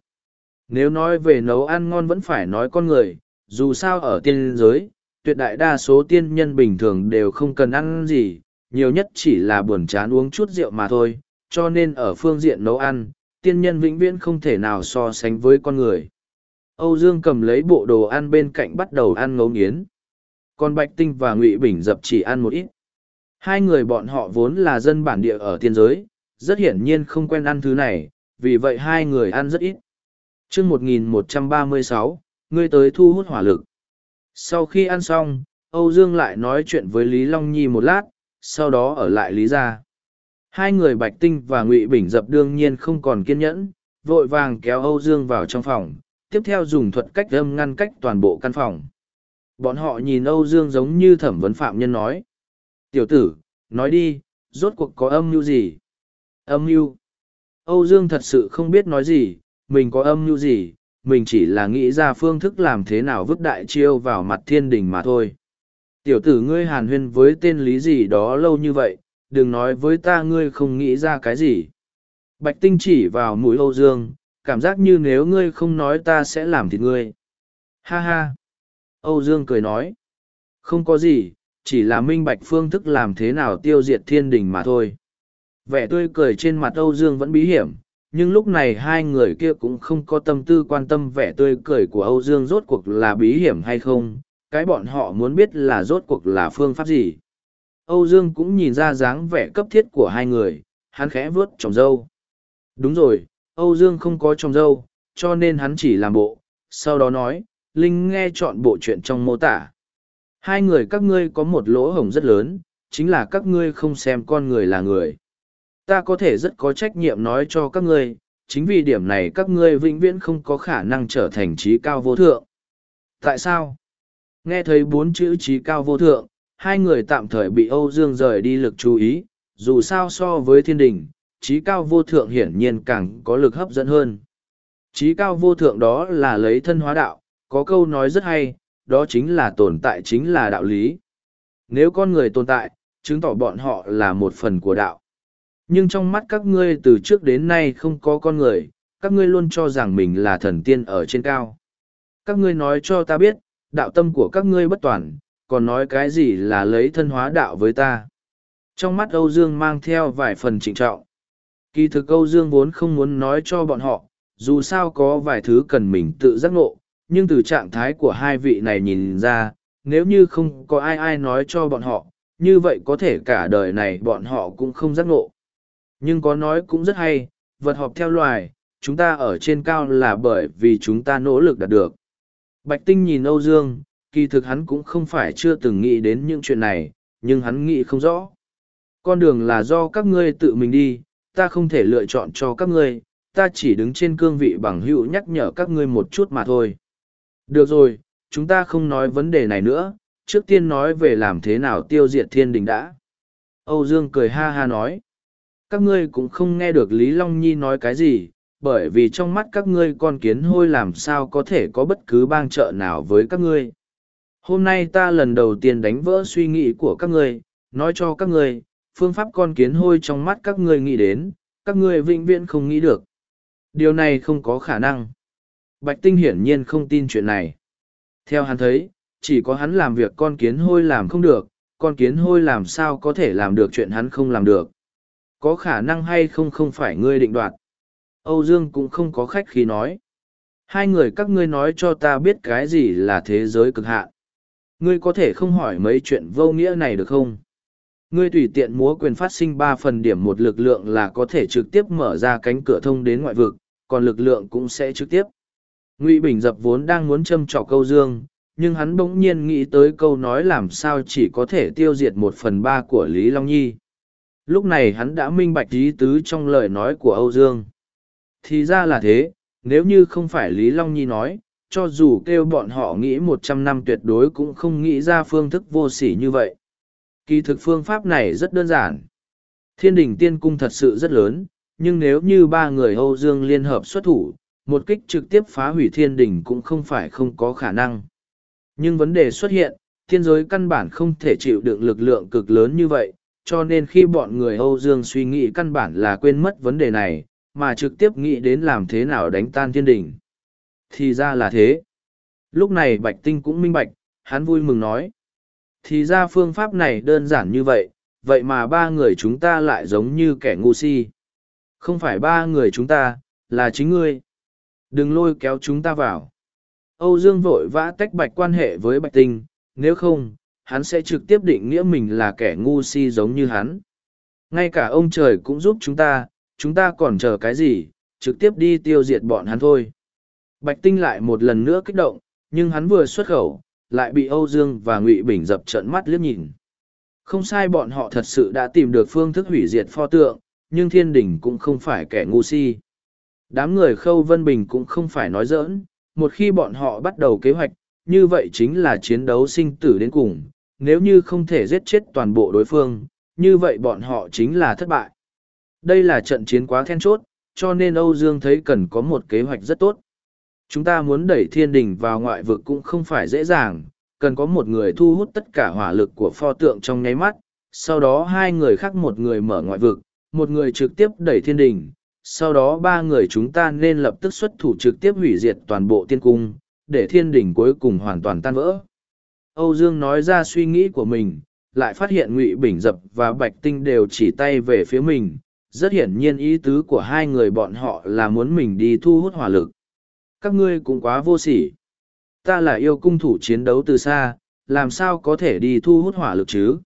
Nếu nói về nấu ăn ngon vẫn phải nói con người, dù sao ở tiên giới, tuyệt đại đa số tiên nhân bình thường đều không cần ăn gì, nhiều nhất chỉ là buồn chán uống chút rượu mà thôi, cho nên ở phương diện nấu ăn, tiên nhân vĩnh viễn không thể nào so sánh với con người. Âu Dương cầm lấy bộ đồ ăn bên cạnh bắt đầu ăn ngấu nghiến. Còn Bạch Tinh và Ngụy Bình dập chỉ ăn một ít. Hai người bọn họ vốn là dân bản địa ở tiên giới, rất hiển nhiên không quen ăn thứ này, vì vậy hai người ăn rất ít. chương 1136, ngươi tới thu hút hỏa lực. Sau khi ăn xong, Âu Dương lại nói chuyện với Lý Long Nhi một lát, sau đó ở lại Lý gia. Hai người Bạch Tinh và Ngụy Bình dập đương nhiên không còn kiên nhẫn, vội vàng kéo Âu Dương vào trong phòng, tiếp theo dùng thuật cách âm ngăn cách toàn bộ căn phòng. Bọn họ nhìn Âu Dương giống như thẩm vấn phạm nhân nói. Tiểu tử, nói đi, rốt cuộc có âm mưu gì? Âm mưu? Âu Dương thật sự không biết nói gì, mình có âm mưu gì, mình chỉ là nghĩ ra phương thức làm thế nào vứt đại chiêu vào mặt thiên đình mà thôi. Tiểu tử ngươi hàn huyên với tên lý gì đó lâu như vậy, đừng nói với ta ngươi không nghĩ ra cái gì. Bạch tinh chỉ vào mũi Âu Dương, cảm giác như nếu ngươi không nói ta sẽ làm thịt ngươi. Ha ha! Âu Dương cười nói. Không có gì, chỉ là minh bạch phương thức làm thế nào tiêu diệt thiên đình mà thôi. Vẻ tươi cười trên mặt Âu Dương vẫn bí hiểm, nhưng lúc này hai người kia cũng không có tâm tư quan tâm vẻ tươi cười của Âu Dương rốt cuộc là bí hiểm hay không, cái bọn họ muốn biết là rốt cuộc là phương pháp gì. Âu Dương cũng nhìn ra dáng vẻ cấp thiết của hai người, hắn khẽ vướt trồng dâu. Đúng rồi, Âu Dương không có trồng dâu, cho nên hắn chỉ làm bộ, sau đó nói, Linh nghe chọn bộ chuyện trong mô tả. Hai người các ngươi có một lỗ hổng rất lớn, chính là các ngươi không xem con người là người. Ta có thể rất có trách nhiệm nói cho các ngươi, chính vì điểm này các ngươi vĩnh viễn không có khả năng trở thành trí cao vô thượng. Tại sao? Nghe thấy bốn chữ trí cao vô thượng, hai người tạm thời bị Âu Dương rời đi lực chú ý, dù sao so với thiên đình, trí cao vô thượng hiển nhiên càng có lực hấp dẫn hơn. Trí cao vô thượng đó là lấy thân hóa đạo, có câu nói rất hay, đó chính là tồn tại chính là đạo lý. Nếu con người tồn tại, chứng tỏ bọn họ là một phần của đạo. Nhưng trong mắt các ngươi từ trước đến nay không có con người, các ngươi luôn cho rằng mình là thần tiên ở trên cao. Các ngươi nói cho ta biết, đạo tâm của các ngươi bất toàn, còn nói cái gì là lấy thân hóa đạo với ta. Trong mắt Âu Dương mang theo vài phần trịnh trọng. Kỳ thực Âu Dương vốn không muốn nói cho bọn họ, dù sao có vài thứ cần mình tự giác ngộ, nhưng từ trạng thái của hai vị này nhìn ra, nếu như không có ai ai nói cho bọn họ, như vậy có thể cả đời này bọn họ cũng không giác ngộ. Nhưng có nói cũng rất hay, vật họp theo loài, chúng ta ở trên cao là bởi vì chúng ta nỗ lực đạt được. Bạch Tinh nhìn Âu Dương, kỳ thực hắn cũng không phải chưa từng nghĩ đến những chuyện này, nhưng hắn nghĩ không rõ. Con đường là do các ngươi tự mình đi, ta không thể lựa chọn cho các ngươi, ta chỉ đứng trên cương vị bằng hữu nhắc nhở các ngươi một chút mà thôi. Được rồi, chúng ta không nói vấn đề này nữa, trước tiên nói về làm thế nào tiêu diệt thiên đình đã. Âu Dương cười ha ha nói. Các ngươi cũng không nghe được Lý Long Nhi nói cái gì, bởi vì trong mắt các ngươi con kiến hôi làm sao có thể có bất cứ bang trợ nào với các ngươi. Hôm nay ta lần đầu tiên đánh vỡ suy nghĩ của các ngươi, nói cho các ngươi, phương pháp con kiến hôi trong mắt các ngươi nghĩ đến, các ngươi vĩnh viễn không nghĩ được. Điều này không có khả năng. Bạch Tinh hiển nhiên không tin chuyện này. Theo hắn thấy, chỉ có hắn làm việc con kiến hôi làm không được, con kiến hôi làm sao có thể làm được chuyện hắn không làm được. Có khả năng hay không không phải ngươi định đoạt. Âu Dương cũng không có khách khi nói. Hai người các ngươi nói cho ta biết cái gì là thế giới cực hạn. Ngươi có thể không hỏi mấy chuyện vô nghĩa này được không? Ngươi tùy tiện múa quyền phát sinh ba phần điểm một lực lượng là có thể trực tiếp mở ra cánh cửa thông đến ngoại vực, còn lực lượng cũng sẽ trực tiếp. Ngụy Bình dập vốn đang muốn châm trọc câu dương, nhưng hắn bỗng nhiên nghĩ tới câu nói làm sao chỉ có thể tiêu diệt một phần ba của Lý Long Nhi. Lúc này hắn đã minh bạch ý tứ trong lời nói của Âu Dương. Thì ra là thế, nếu như không phải Lý Long Nhi nói, cho dù kêu bọn họ nghĩ một trăm năm tuyệt đối cũng không nghĩ ra phương thức vô sỉ như vậy. Kỳ thực phương pháp này rất đơn giản. Thiên đình tiên cung thật sự rất lớn, nhưng nếu như ba người Âu Dương liên hợp xuất thủ, một kích trực tiếp phá hủy thiên đình cũng không phải không có khả năng. Nhưng vấn đề xuất hiện, thiên giới căn bản không thể chịu đựng lực lượng cực lớn như vậy, cho nên khi bọn người Âu Dương suy nghĩ căn bản là quên mất vấn đề này, mà trực tiếp nghĩ đến làm thế nào đánh tan thiên đình. Thì ra là thế. Lúc này Bạch Tinh cũng minh bạch, hắn vui mừng nói. Thì ra phương pháp này đơn giản như vậy, vậy mà ba người chúng ta lại giống như kẻ ngu si. Không phải ba người chúng ta, là chính ngươi. Đừng lôi kéo chúng ta vào. Âu Dương vội vã tách bạch quan hệ với Bạch Tinh, nếu không, hắn sẽ trực tiếp định nghĩa mình là kẻ ngu si giống như hắn. Ngay cả ông trời cũng giúp chúng ta, chúng ta còn chờ cái gì, trực tiếp đi tiêu diệt bọn hắn thôi. Bạch Tinh lại một lần nữa kích động, nhưng hắn vừa xuất khẩu, lại bị Âu Dương và Ngụy Bình dập trận mắt liếc nhìn. Không sai bọn họ thật sự đã tìm được phương thức hủy diệt pho tượng, nhưng thiên đình cũng không phải kẻ ngu si. Đám người khâu vân bình cũng không phải nói giỡn, một khi bọn họ bắt đầu kế hoạch, như vậy chính là chiến đấu sinh tử đến cùng, nếu như không thể giết chết toàn bộ đối phương, như vậy bọn họ chính là thất bại. Đây là trận chiến quá then chốt, cho nên Âu Dương thấy cần có một kế hoạch rất tốt. Chúng ta muốn đẩy thiên đình vào ngoại vực cũng không phải dễ dàng, cần có một người thu hút tất cả hỏa lực của pho tượng trong nháy mắt, sau đó hai người khác một người mở ngoại vực, một người trực tiếp đẩy thiên đình, sau đó ba người chúng ta nên lập tức xuất thủ trực tiếp hủy diệt toàn bộ tiên cung, để thiên đình cuối cùng hoàn toàn tan vỡ. Âu Dương nói ra suy nghĩ của mình, lại phát hiện ngụy bình dập và bạch tinh đều chỉ tay về phía mình rất hiển nhiên ý tứ của hai người bọn họ là muốn mình đi thu hút hỏa lực các ngươi cũng quá vô sỉ. Ta là yêu cung thủ chiến đấu từ xa, làm sao có thể đi thu hút hỏa lực chứ?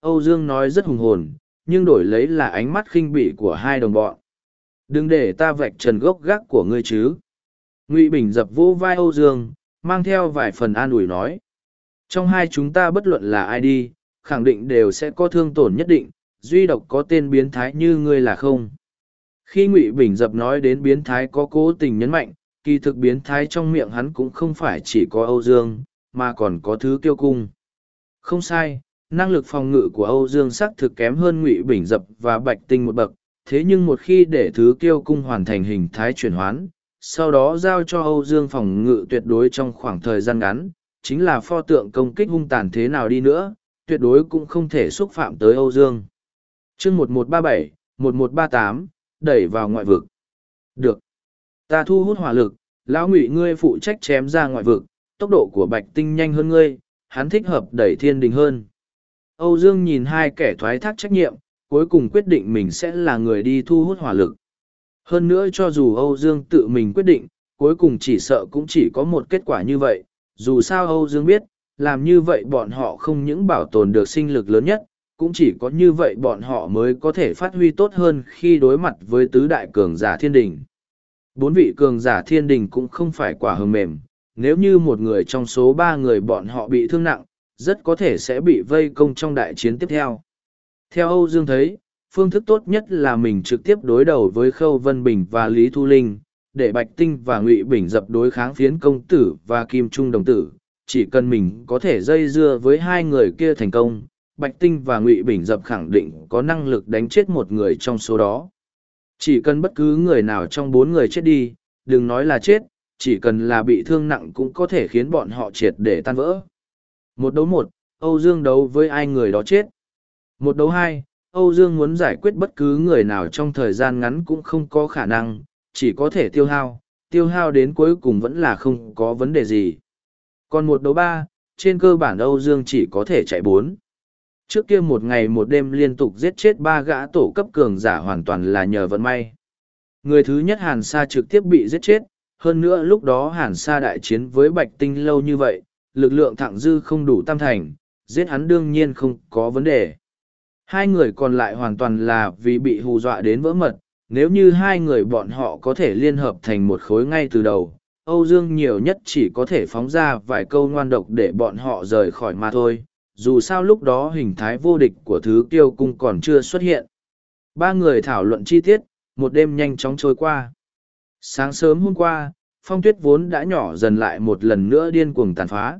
Âu dương nói rất hùng hồn, nhưng đổi lấy là ánh mắt khinh bỉ của hai đồng bọn. Đừng để ta vạch trần gốc gác của ngươi chứ. Ngụy bình dập vỗ vai âu dương, mang theo vài phần an ủi nói. Trong hai chúng ta bất luận là ai đi, khẳng định đều sẽ có thương tổn nhất định, duy độc có tên biến thái như ngươi là không. Khi ngụy bình dập nói đến biến thái có cố tình nhấn mạnh kỳ thực biến thái trong miệng hắn cũng không phải chỉ có âu dương, mà còn có thứ kiêu cung. Không sai, năng lực phòng ngự của âu dương xác thực kém hơn ngụy bình dập và bạch tinh một bậc, thế nhưng một khi để thứ kiêu cung hoàn thành hình thái chuyển hoán, sau đó giao cho âu dương phòng ngự tuyệt đối trong khoảng thời gian ngắn, chính là pho tượng công kích hung tàn thế nào đi nữa, tuyệt đối cũng không thể xúc phạm tới âu dương. Chương một một ba bảy, một một ba tám, đẩy vào ngoại vực. Được ta thu hút hỏa lực, lão ngụy ngươi phụ trách chém ra ngoại vực, tốc độ của bạch tinh nhanh hơn ngươi, hắn thích hợp đẩy thiên đình hơn. Âu dương nhìn hai kẻ thoái thác trách nhiệm, cuối cùng quyết định mình sẽ là người đi thu hút hỏa lực. Hơn nữa cho dù âu dương tự mình quyết định, cuối cùng chỉ sợ cũng chỉ có một kết quả như vậy. Dù sao âu dương biết, làm như vậy bọn họ không những bảo tồn được sinh lực lớn nhất, cũng chỉ có như vậy bọn họ mới có thể phát huy tốt hơn khi đối mặt với tứ đại cường giả thiên đình. Bốn vị cường giả thiên đình cũng không phải quả hờ mềm, nếu như một người trong số ba người bọn họ bị thương nặng, rất có thể sẽ bị vây công trong đại chiến tiếp theo. Theo Âu Dương thấy, phương thức tốt nhất là mình trực tiếp đối đầu với Khâu Vân Bình và Lý Thu Linh, để Bạch Tinh và Ngụy Bình dập đối kháng phiến công tử và Kim Trung đồng tử. Chỉ cần mình có thể dây dưa với hai người kia thành công, Bạch Tinh và Ngụy Bình Dập khẳng định có năng lực đánh chết một người trong số đó. Chỉ cần bất cứ người nào trong bốn người chết đi, đừng nói là chết, chỉ cần là bị thương nặng cũng có thể khiến bọn họ triệt để tan vỡ. Một đấu một, Âu Dương đấu với ai người đó chết. Một đấu hai, Âu Dương muốn giải quyết bất cứ người nào trong thời gian ngắn cũng không có khả năng, chỉ có thể tiêu hao, tiêu hao đến cuối cùng vẫn là không có vấn đề gì. Còn một đấu ba, trên cơ bản Âu Dương chỉ có thể chạy bốn trước kia một ngày một đêm liên tục giết chết ba gã tổ cấp cường giả hoàn toàn là nhờ vận may. Người thứ nhất Hàn Sa trực tiếp bị giết chết, hơn nữa lúc đó Hàn Sa đại chiến với Bạch Tinh lâu như vậy, lực lượng thẳng dư không đủ tam thành, giết hắn đương nhiên không có vấn đề. Hai người còn lại hoàn toàn là vì bị hù dọa đến vỡ mật, nếu như hai người bọn họ có thể liên hợp thành một khối ngay từ đầu, Âu Dương nhiều nhất chỉ có thể phóng ra vài câu ngoan độc để bọn họ rời khỏi mà thôi, dù sao lúc đó hình thái vô địch của thứ kiêu cung còn chưa xuất hiện. Ba người thảo luận chi tiết, một đêm nhanh chóng trôi qua. Sáng sớm hôm qua, phong tuyết vốn đã nhỏ dần lại một lần nữa điên cuồng tàn phá.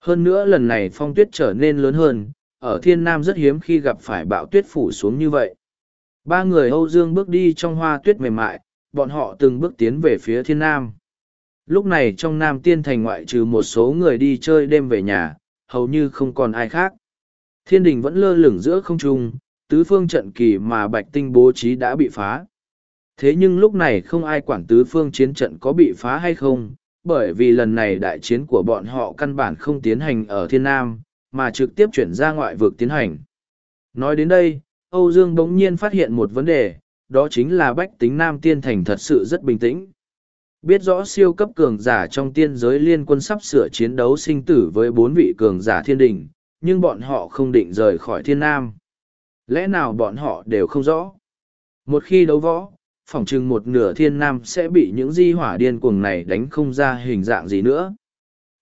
Hơn nữa lần này phong tuyết trở nên lớn hơn, ở thiên nam rất hiếm khi gặp phải bão tuyết phủ xuống như vậy. Ba người Âu Dương bước đi trong hoa tuyết mềm mại, bọn họ từng bước tiến về phía thiên nam. Lúc này trong nam tiên thành ngoại trừ một số người đi chơi đêm về nhà, hầu như không còn ai khác. Thiên đình vẫn lơ lửng giữa không trung, tứ phương trận kỳ mà bạch tinh bố trí đã bị phá. Thế nhưng lúc này không ai quản tứ phương chiến trận có bị phá hay không, bởi vì lần này đại chiến của bọn họ căn bản không tiến hành ở thiên nam, mà trực tiếp chuyển ra ngoại vực tiến hành. Nói đến đây, Âu Dương bỗng nhiên phát hiện một vấn đề, đó chính là bách tính nam tiên thành thật sự rất bình tĩnh. Biết rõ siêu cấp cường giả trong tiên giới liên quân sắp sửa chiến đấu sinh tử với bốn vị cường giả thiên đình, nhưng bọn họ không định rời khỏi thiên nam. Lẽ nào bọn họ đều không rõ? Một khi đấu võ, phỏng chừng một nửa thiên nam sẽ bị những di hỏa điên cuồng này đánh không ra hình dạng gì nữa.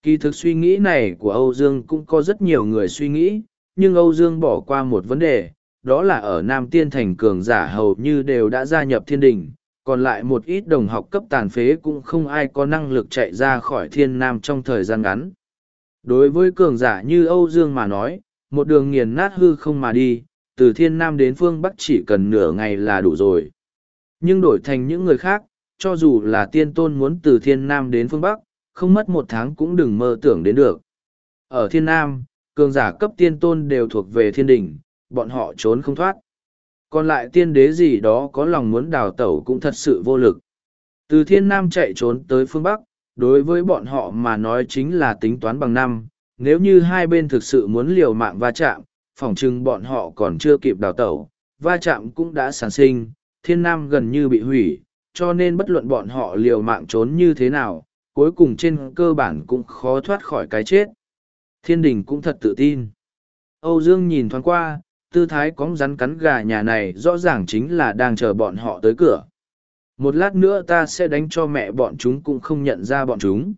Kỳ thực suy nghĩ này của Âu Dương cũng có rất nhiều người suy nghĩ, nhưng Âu Dương bỏ qua một vấn đề, đó là ở Nam Tiên Thành cường giả hầu như đều đã gia nhập thiên đình, còn lại một ít đồng học cấp tàn phế cũng không ai có năng lực chạy ra khỏi thiên nam trong thời gian ngắn. Đối với cường giả như Âu Dương mà nói, một đường nghiền nát hư không mà đi, từ thiên nam đến phương Bắc chỉ cần nửa ngày là đủ rồi. Nhưng đổi thành những người khác, cho dù là tiên tôn muốn từ thiên nam đến phương Bắc, không mất một tháng cũng đừng mơ tưởng đến được. Ở thiên nam, cường giả cấp tiên tôn đều thuộc về thiên đỉnh, bọn họ trốn không thoát còn lại tiên đế gì đó có lòng muốn đào tẩu cũng thật sự vô lực. Từ thiên nam chạy trốn tới phương Bắc, đối với bọn họ mà nói chính là tính toán bằng năm, nếu như hai bên thực sự muốn liều mạng va chạm, phỏng chừng bọn họ còn chưa kịp đào tẩu, va chạm cũng đã sản sinh, thiên nam gần như bị hủy, cho nên bất luận bọn họ liều mạng trốn như thế nào, cuối cùng trên cơ bản cũng khó thoát khỏi cái chết. Thiên đình cũng thật tự tin. Âu Dương nhìn thoáng qua, tư thái cóng rắn cắn gà nhà này rõ ràng chính là đang chờ bọn họ tới cửa. Một lát nữa ta sẽ đánh cho mẹ bọn chúng cũng không nhận ra bọn chúng.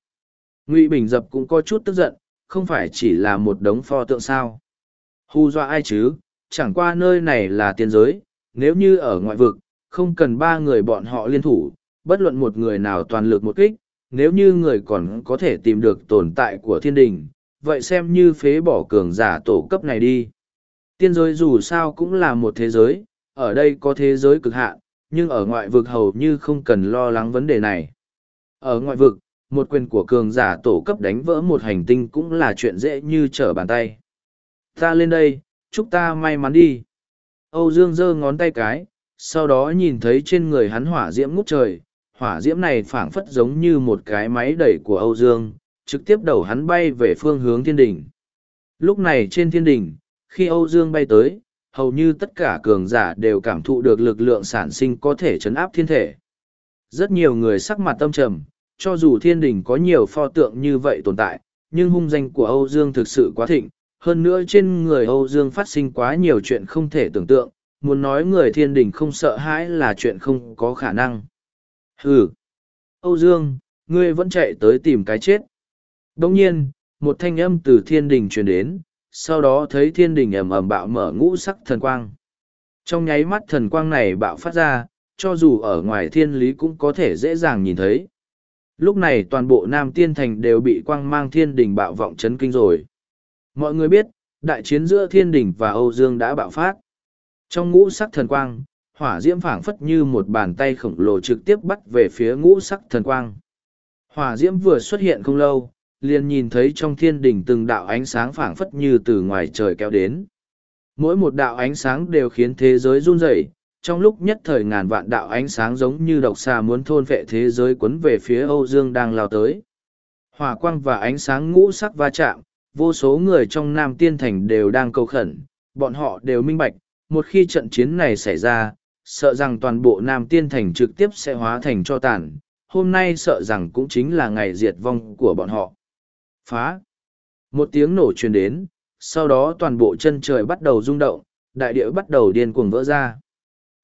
Ngụy Bình Dập cũng có chút tức giận, không phải chỉ là một đống pho tượng sao. Hù dọa ai chứ, chẳng qua nơi này là tiên giới, nếu như ở ngoại vực, không cần ba người bọn họ liên thủ, bất luận một người nào toàn lực một kích, nếu như người còn có thể tìm được tồn tại của thiên đình, vậy xem như phế bỏ cường giả tổ cấp này đi. Tiên giới dù sao cũng là một thế giới, ở đây có thế giới cực hạn, nhưng ở ngoại vực hầu như không cần lo lắng vấn đề này. Ở ngoại vực, một quyền của cường giả tổ cấp đánh vỡ một hành tinh cũng là chuyện dễ như trở bàn tay. Ta lên đây, chúc ta may mắn đi. Âu Dương giơ ngón tay cái, sau đó nhìn thấy trên người hắn hỏa diễm ngút trời, hỏa diễm này phảng phất giống như một cái máy đẩy của Âu Dương, trực tiếp đầu hắn bay về phương hướng thiên đỉnh. Lúc này trên thiên đỉnh, khi Âu Dương bay tới, hầu như tất cả cường giả đều cảm thụ được lực lượng sản sinh có thể chấn áp thiên thể. Rất nhiều người sắc mặt tâm trầm, cho dù thiên đình có nhiều pho tượng như vậy tồn tại, nhưng hung danh của Âu Dương thực sự quá thịnh, hơn nữa trên người Âu Dương phát sinh quá nhiều chuyện không thể tưởng tượng, muốn nói người thiên đình không sợ hãi là chuyện không có khả năng. Hừ! Âu Dương, ngươi vẫn chạy tới tìm cái chết. Đồng nhiên, một thanh âm từ thiên đình truyền đến, sau đó thấy thiên đình ầm ầm bạo mở ngũ sắc thần quang. Trong nháy mắt thần quang này bạo phát ra, cho dù ở ngoài thiên lý cũng có thể dễ dàng nhìn thấy. Lúc này toàn bộ Nam Tiên Thành đều bị quang mang thiên đình bạo vọng chấn kinh rồi. Mọi người biết, đại chiến giữa thiên đình và Âu Dương đã bạo phát. Trong ngũ sắc thần quang, hỏa diễm phảng phất như một bàn tay khổng lồ trực tiếp bắt về phía ngũ sắc thần quang. Hỏa diễm vừa xuất hiện không lâu, liền nhìn thấy trong thiên đình từng đạo ánh sáng phảng phất như từ ngoài trời kéo đến. Mỗi một đạo ánh sáng đều khiến thế giới run rẩy, trong lúc nhất thời ngàn vạn đạo ánh sáng giống như độc xà muốn thôn vệ thế giới quấn về phía Âu Dương đang lao tới. Hỏa quang và ánh sáng ngũ sắc va chạm, vô số người trong Nam Tiên Thành đều đang cầu khẩn, bọn họ đều minh bạch, một khi trận chiến này xảy ra, sợ rằng toàn bộ Nam Tiên Thành trực tiếp sẽ hóa thành cho tàn, hôm nay sợ rằng cũng chính là ngày diệt vong của bọn họ. Phá! Một tiếng nổ truyền đến, sau đó toàn bộ chân trời bắt đầu rung động, đại địa bắt đầu điên cuồng vỡ ra.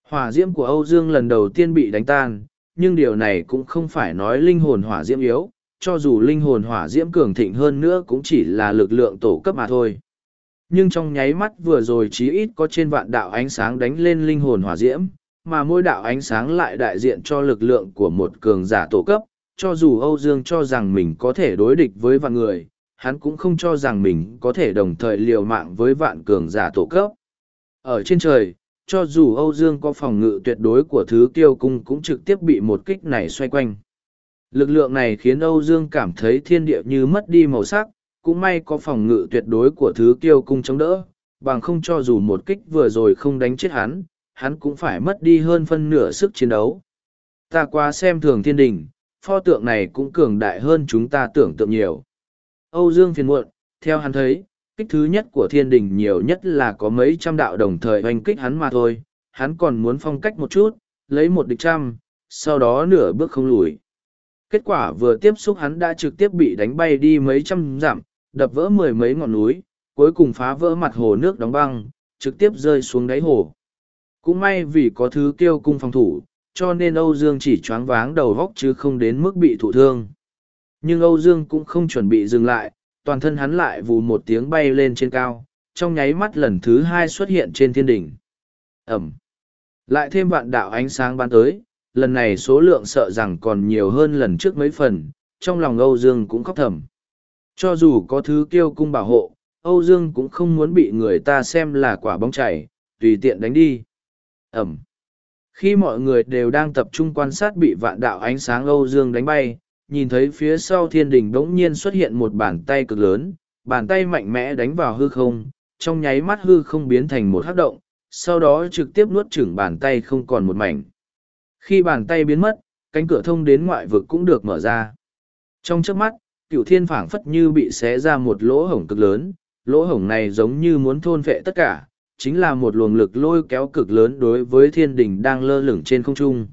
Hỏa diễm của Âu Dương lần đầu tiên bị đánh tan, nhưng điều này cũng không phải nói linh hồn hỏa diễm yếu, cho dù linh hồn hỏa diễm cường thịnh hơn nữa cũng chỉ là lực lượng tổ cấp mà thôi. Nhưng trong nháy mắt vừa rồi chí ít có trên vạn đạo ánh sáng đánh lên linh hồn hỏa diễm, mà mỗi đạo ánh sáng lại đại diện cho lực lượng của một cường giả tổ cấp, cho dù Âu Dương cho rằng mình có thể đối địch với vạn người, hắn cũng không cho rằng mình có thể đồng thời liều mạng với vạn cường giả tổ cấp. Ở trên trời, cho dù Âu Dương có phòng ngự tuyệt đối của thứ kiêu cung cũng trực tiếp bị một kích này xoay quanh. Lực lượng này khiến Âu Dương cảm thấy thiên địa như mất đi màu sắc, cũng may có phòng ngự tuyệt đối của thứ kiêu cung chống đỡ, bằng không cho dù một kích vừa rồi không đánh chết hắn, hắn cũng phải mất đi hơn phân nửa sức chiến đấu. Ta qua xem thường thiên đình, pho tượng này cũng cường đại hơn chúng ta tưởng tượng nhiều. Âu Dương phiền muộn, theo hắn thấy, kích thứ nhất của thiên đình nhiều nhất là có mấy trăm đạo đồng thời hoành kích hắn mà thôi, hắn còn muốn phong cách một chút, lấy một địch trăm, sau đó nửa bước không lùi. Kết quả vừa tiếp xúc hắn đã trực tiếp bị đánh bay đi mấy trăm dặm, đập vỡ mười mấy ngọn núi, cuối cùng phá vỡ mặt hồ nước đóng băng, trực tiếp rơi xuống đáy hồ. Cũng may vì có thứ kêu cung phòng thủ, cho nên Âu Dương chỉ choáng váng đầu góc chứ không đến mức bị thụ thương. Nhưng Âu Dương cũng không chuẩn bị dừng lại, toàn thân hắn lại vù một tiếng bay lên trên cao, trong nháy mắt lần thứ hai xuất hiện trên thiên đỉnh. Ẩm. Lại thêm vạn đạo ánh sáng ban tới, lần này số lượng sợ rằng còn nhiều hơn lần trước mấy phần, trong lòng Âu Dương cũng khóc thầm. Cho dù có thứ kiêu cung bảo hộ, Âu Dương cũng không muốn bị người ta xem là quả bóng chảy, tùy tiện đánh đi. Ẩm. Khi mọi người đều đang tập trung quan sát bị vạn đạo ánh sáng Âu Dương đánh bay, nhìn thấy phía sau thiên đình bỗng nhiên xuất hiện một bàn tay cực lớn, bàn tay mạnh mẽ đánh vào hư không, trong nháy mắt hư không biến thành một hắc động, sau đó trực tiếp nuốt chửng bàn tay không còn một mảnh. Khi bàn tay biến mất, cánh cửa thông đến ngoại vực cũng được mở ra. Trong trước mắt, cựu thiên phảng phất như bị xé ra một lỗ hổng cực lớn, lỗ hổng này giống như muốn thôn vệ tất cả, chính là một luồng lực lôi kéo cực lớn đối với thiên đình đang lơ lửng trên không trung.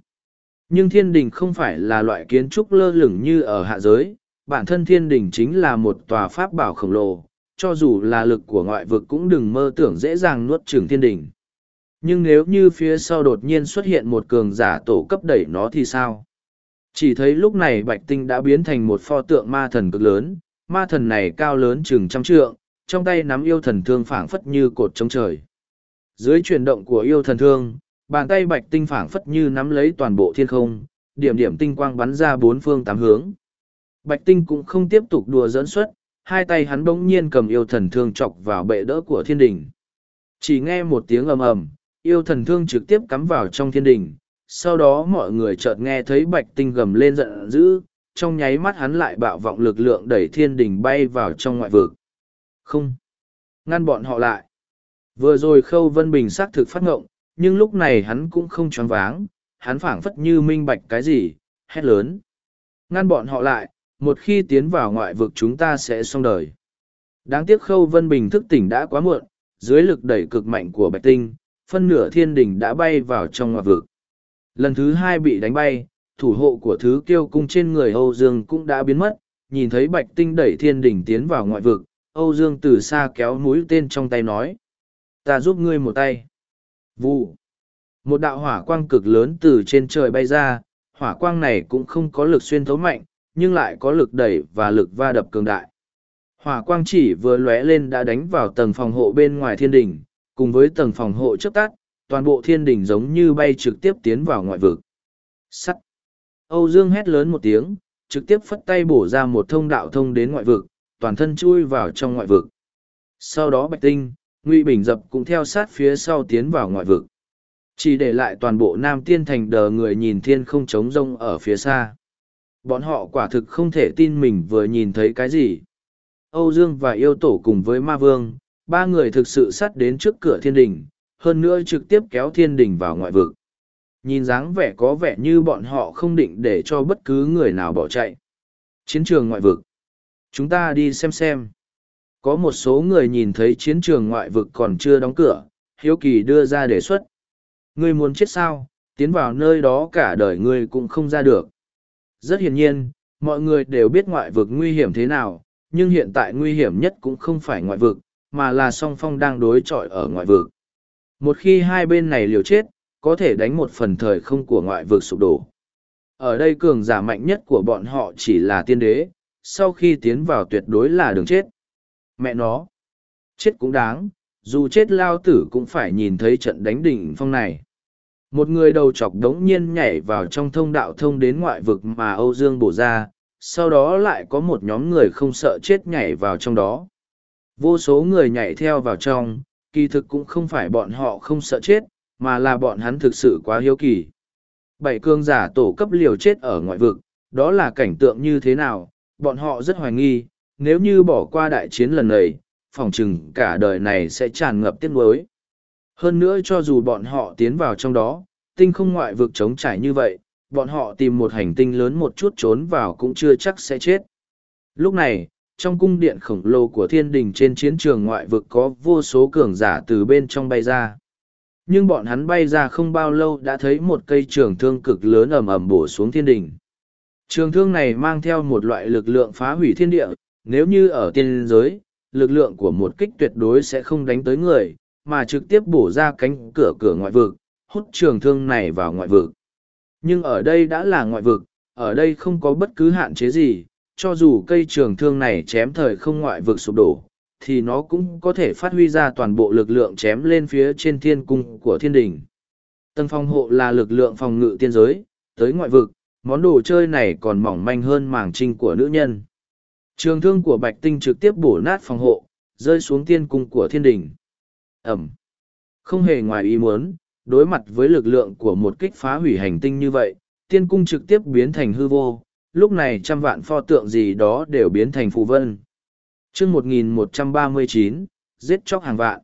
Nhưng thiên đình không phải là loại kiến trúc lơ lửng như ở hạ giới, bản thân thiên đình chính là một tòa pháp bảo khổng lồ, cho dù là lực của ngoại vực cũng đừng mơ tưởng dễ dàng nuốt chửng thiên đình. Nhưng nếu như phía sau đột nhiên xuất hiện một cường giả tổ cấp đẩy nó thì sao? Chỉ thấy lúc này bạch tinh đã biến thành một pho tượng ma thần cực lớn, ma thần này cao lớn chừng trăm trượng, trong tay nắm yêu thần thương phảng phất như cột trống trời. Dưới chuyển động của yêu thần thương, bàn tay bạch tinh phảng phất như nắm lấy toàn bộ thiên không, điểm điểm tinh quang bắn ra bốn phương tám hướng. Bạch tinh cũng không tiếp tục đùa dẫn xuất, hai tay hắn bỗng nhiên cầm yêu thần thương chọc vào bệ đỡ của thiên đình. Chỉ nghe một tiếng ầm ầm, yêu thần thương trực tiếp cắm vào trong thiên đình. Sau đó mọi người chợt nghe thấy bạch tinh gầm lên giận dữ, trong nháy mắt hắn lại bạo vọng lực lượng đẩy thiên đình bay vào trong ngoại vực. Không! Ngăn bọn họ lại! Vừa rồi Khâu Vân Bình xác thực phát ngộng, nhưng lúc này hắn cũng không choáng váng, hắn phảng phất như minh bạch cái gì, hét lớn. Ngăn bọn họ lại, một khi tiến vào ngoại vực chúng ta sẽ xong đời. Đáng tiếc Khâu Vân Bình thức tỉnh đã quá muộn, dưới lực đẩy cực mạnh của Bạch Tinh, phân nửa thiên đỉnh đã bay vào trong ngoại vực. Lần thứ hai bị đánh bay, thủ hộ của thứ kiêu cung trên người Âu Dương cũng đã biến mất, nhìn thấy Bạch Tinh đẩy thiên đỉnh tiến vào ngoại vực, Âu Dương từ xa kéo mũi tên trong tay nói. Ta giúp ngươi một tay. Vụ. Một đạo hỏa quang cực lớn từ trên trời bay ra, hỏa quang này cũng không có lực xuyên thấu mạnh, nhưng lại có lực đẩy và lực va đập cường đại. Hỏa quang chỉ vừa lóe lên đã đánh vào tầng phòng hộ bên ngoài thiên đỉnh, cùng với tầng phòng hộ trước tắt, toàn bộ thiên đỉnh giống như bay trực tiếp tiến vào ngoại vực. Sắt. Âu Dương hét lớn một tiếng, trực tiếp phất tay bổ ra một thông đạo thông đến ngoại vực, toàn thân chui vào trong ngoại vực. Sau đó Bạch Tinh, Ngụy Bình Dập cũng theo sát phía sau tiến vào ngoại vực. Chỉ để lại toàn bộ Nam Tiên Thành đờ người nhìn thiên không trống rông ở phía xa. Bọn họ quả thực không thể tin mình vừa nhìn thấy cái gì. Âu Dương và Yêu Tổ cùng với Ma Vương, ba người thực sự sát đến trước cửa thiên đình, hơn nữa trực tiếp kéo thiên đình vào ngoại vực. Nhìn dáng vẻ có vẻ như bọn họ không định để cho bất cứ người nào bỏ chạy. Chiến trường ngoại vực. Chúng ta đi xem xem. Có một số người nhìn thấy chiến trường ngoại vực còn chưa đóng cửa, hiếu kỳ đưa ra đề xuất. Ngươi muốn chết sao, tiến vào nơi đó cả đời ngươi cũng không ra được. Rất hiển nhiên, mọi người đều biết ngoại vực nguy hiểm thế nào, nhưng hiện tại nguy hiểm nhất cũng không phải ngoại vực, mà là song phong đang đối chọi ở ngoại vực. Một khi hai bên này liều chết, có thể đánh một phần thời không của ngoại vực sụp đổ. Ở đây cường giả mạnh nhất của bọn họ chỉ là tiên đế, sau khi tiến vào tuyệt đối là đường chết. Mẹ nó, chết cũng đáng, dù chết lao tử cũng phải nhìn thấy trận đánh đỉnh phong này. Một người đầu chọc đống nhiên nhảy vào trong thông đạo thông đến ngoại vực mà Âu Dương bổ ra, sau đó lại có một nhóm người không sợ chết nhảy vào trong đó. Vô số người nhảy theo vào trong, kỳ thực cũng không phải bọn họ không sợ chết, mà là bọn hắn thực sự quá hiếu kỳ. Bảy cương giả tổ cấp liều chết ở ngoại vực, đó là cảnh tượng như thế nào, bọn họ rất hoài nghi, nếu như bỏ qua đại chiến lần này, phòng chừng cả đời này sẽ tràn ngập tiếc nuối. Hơn nữa cho dù bọn họ tiến vào trong đó, tinh không ngoại vực chống trải như vậy, bọn họ tìm một hành tinh lớn một chút trốn vào cũng chưa chắc sẽ chết. Lúc này, trong cung điện khổng lồ của thiên đình trên chiến trường ngoại vực có vô số cường giả từ bên trong bay ra. Nhưng bọn hắn bay ra không bao lâu đã thấy một cây trường thương cực lớn ầm ầm bổ xuống thiên đình. Trường thương này mang theo một loại lực lượng phá hủy thiên địa, nếu như ở tiên giới, lực lượng của một kích tuyệt đối sẽ không đánh tới người, mà trực tiếp bổ ra cánh cửa cửa ngoại vực, hút trường thương này vào ngoại vực. Nhưng ở đây đã là ngoại vực, ở đây không có bất cứ hạn chế gì, cho dù cây trường thương này chém thời không ngoại vực sụp đổ, thì nó cũng có thể phát huy ra toàn bộ lực lượng chém lên phía trên thiên cung của thiên đình. Tầng phòng hộ là lực lượng phòng ngự tiên giới, tới ngoại vực, món đồ chơi này còn mỏng manh hơn màng trinh của nữ nhân. Trường thương của Bạch Tinh trực tiếp bổ nát phòng hộ, rơi xuống tiên cung của thiên đình. Ẩm. Không hề ngoài ý muốn, đối mặt với lực lượng của một kích phá hủy hành tinh như vậy, tiên cung trực tiếp biến thành hư vô, lúc này trăm vạn pho tượng gì đó đều biến thành phù vân. chương 1139, giết chóc hàng vạn.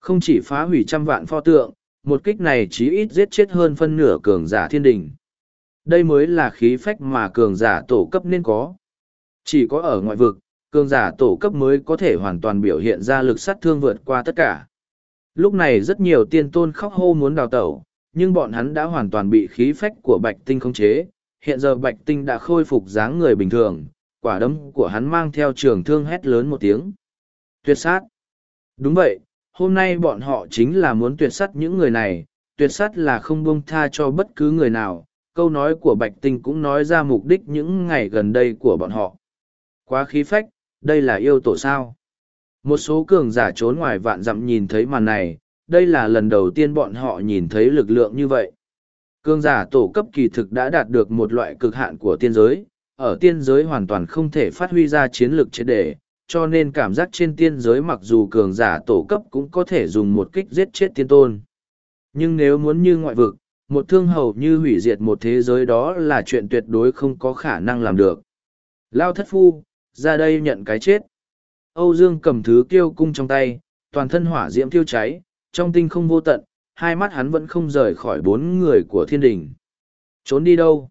Không chỉ phá hủy trăm vạn pho tượng, một kích này chí ít giết chết hơn phân nửa cường giả thiên đình. Đây mới là khí phách mà cường giả tổ cấp nên có. Chỉ có ở ngoại vực, cường giả tổ cấp mới có thể hoàn toàn biểu hiện ra lực sát thương vượt qua tất cả. Lúc này rất nhiều tiên tôn khóc hô muốn đào tẩu, nhưng bọn hắn đã hoàn toàn bị khí phách của bạch tinh khống chế. Hiện giờ bạch tinh đã khôi phục dáng người bình thường, quả đấm của hắn mang theo trường thương hét lớn một tiếng. Tuyệt sát! Đúng vậy, hôm nay bọn họ chính là muốn tuyệt sát những người này, tuyệt sát là không buông tha cho bất cứ người nào. Câu nói của Bạch Tinh cũng nói ra mục đích những ngày gần đây của bọn họ. Quá khí phách, đây là yêu tổ sao. Một số cường giả trốn ngoài vạn dặm nhìn thấy màn này, đây là lần đầu tiên bọn họ nhìn thấy lực lượng như vậy. Cường giả tổ cấp kỳ thực đã đạt được một loại cực hạn của tiên giới, ở tiên giới hoàn toàn không thể phát huy ra chiến lược triệt đề, cho nên cảm giác trên tiên giới mặc dù cường giả tổ cấp cũng có thể dùng một kích giết chết tiên tôn. Nhưng nếu muốn như ngoại vực, một thương hầu như hủy diệt một thế giới đó là chuyện tuyệt đối không có khả năng làm được. Lao thất phu, ra đây nhận cái chết. Âu Dương cầm thứ kiêu cung trong tay, toàn thân hỏa diễm thiêu cháy, trong tinh không vô tận, hai mắt hắn vẫn không rời khỏi bốn người của thiên đình. Trốn đi đâu?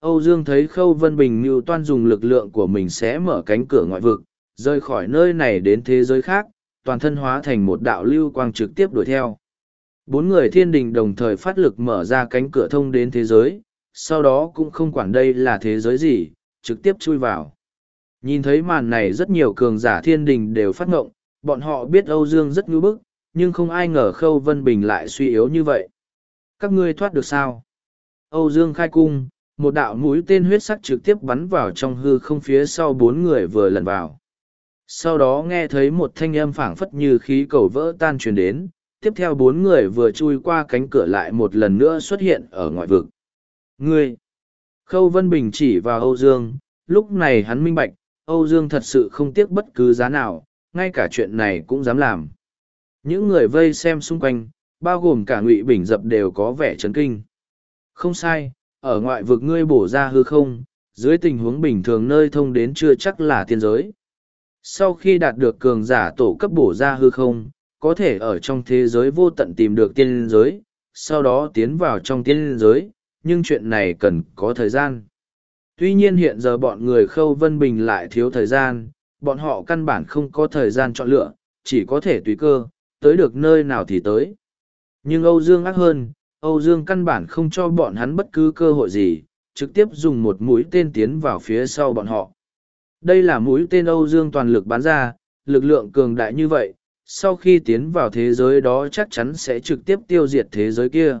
Âu Dương thấy Khâu Vân Bình mưu toan dùng lực lượng của mình sẽ mở cánh cửa ngoại vực, rời khỏi nơi này đến thế giới khác, toàn thân hóa thành một đạo lưu quang trực tiếp đuổi theo. Bốn người thiên đình đồng thời phát lực mở ra cánh cửa thông đến thế giới, sau đó cũng không quản đây là thế giới gì, trực tiếp chui vào. Nhìn thấy màn này rất nhiều cường giả thiên đình đều phát ngộng, bọn họ biết Âu Dương rất ngư bức, nhưng không ai ngờ Khâu Vân Bình lại suy yếu như vậy. Các ngươi thoát được sao? Âu Dương khai cung, một đạo mũi tên huyết sắc trực tiếp bắn vào trong hư không phía sau bốn người vừa lần vào. Sau đó nghe thấy một thanh âm phảng phất như khí cầu vỡ tan truyền đến, tiếp theo bốn người vừa chui qua cánh cửa lại một lần nữa xuất hiện ở ngoại vực. Ngươi! Khâu Vân Bình chỉ vào Âu Dương, lúc này hắn minh bạch, Âu Dương thật sự không tiếc bất cứ giá nào, ngay cả chuyện này cũng dám làm. Những người vây xem xung quanh, bao gồm cả Ngụy Bình Dập đều có vẻ chấn kinh. Không sai, ở ngoại vực ngươi bổ ra hư không, dưới tình huống bình thường nơi thông đến chưa chắc là tiên giới. Sau khi đạt được cường giả tổ cấp bổ ra hư không, có thể ở trong thế giới vô tận tìm được tiên giới, sau đó tiến vào trong tiên giới, nhưng chuyện này cần có thời gian. Tuy nhiên hiện giờ bọn người Khâu Vân Bình lại thiếu thời gian, bọn họ căn bản không có thời gian chọn lựa, chỉ có thể tùy cơ, tới được nơi nào thì tới. Nhưng Âu Dương ác hơn, Âu Dương căn bản không cho bọn hắn bất cứ cơ hội gì, trực tiếp dùng một mũi tên tiến vào phía sau bọn họ. Đây là mũi tên Âu Dương toàn lực bắn ra, lực lượng cường đại như vậy, sau khi tiến vào thế giới đó chắc chắn sẽ trực tiếp tiêu diệt thế giới kia.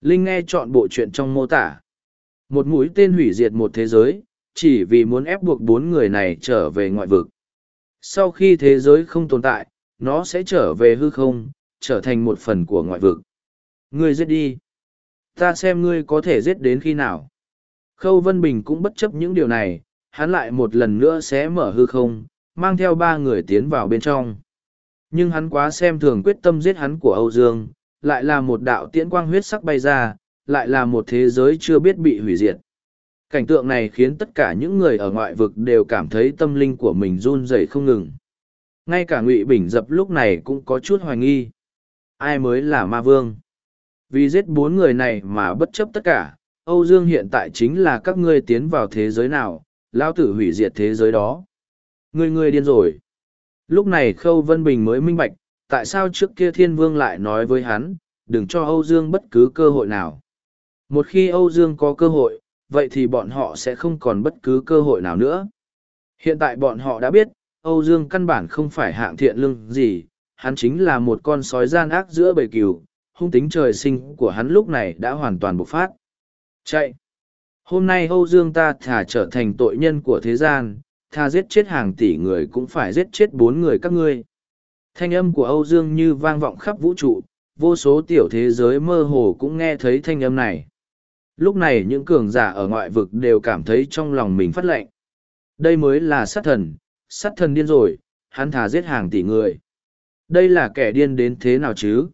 Linh nghe chọn bộ chuyện trong mô tả. Một mũi tên hủy diệt một thế giới, chỉ vì muốn ép buộc bốn người này trở về ngoại vực. Sau khi thế giới không tồn tại, nó sẽ trở về hư không, trở thành một phần của ngoại vực. Ngươi giết đi. Ta xem ngươi có thể giết đến khi nào. Khâu Vân Bình cũng bất chấp những điều này, hắn lại một lần nữa sẽ mở hư không, mang theo ba người tiến vào bên trong. Nhưng hắn quá xem thường quyết tâm giết hắn của Âu Dương, lại là một đạo tiễn quang huyết sắc bay ra, lại là một thế giới chưa biết bị hủy diệt. Cảnh tượng này khiến tất cả những người ở ngoại vực đều cảm thấy tâm linh của mình run rẩy không ngừng. Ngay cả Ngụy Bình Dập lúc này cũng có chút hoài nghi. Ai mới là ma vương? Vì giết bốn người này mà bất chấp tất cả, Âu Dương hiện tại chính là các ngươi tiến vào thế giới nào, lao tử hủy diệt thế giới đó. Ngươi ngươi điên rồi. Lúc này Khâu Vân Bình mới minh bạch, tại sao trước kia Thiên Vương lại nói với hắn, đừng cho Âu Dương bất cứ cơ hội nào. Một khi Âu Dương có cơ hội, vậy thì bọn họ sẽ không còn bất cứ cơ hội nào nữa. Hiện tại bọn họ đã biết, Âu Dương căn bản không phải hạng thiện lương gì, hắn chính là một con sói gian ác giữa bầy cừu, hung tính trời sinh của hắn lúc này đã hoàn toàn bộc phát. Chạy! Hôm nay Âu Dương ta thả trở thành tội nhân của thế gian, tha giết chết hàng tỷ người cũng phải giết chết bốn người các ngươi. Thanh âm của Âu Dương như vang vọng khắp vũ trụ, vô số tiểu thế giới mơ hồ cũng nghe thấy thanh âm này. Lúc này những cường giả ở ngoại vực đều cảm thấy trong lòng mình phát lệnh. Đây mới là sát thần, sát thần điên rồi, hắn thả giết hàng tỷ người. Đây là kẻ điên đến thế nào chứ?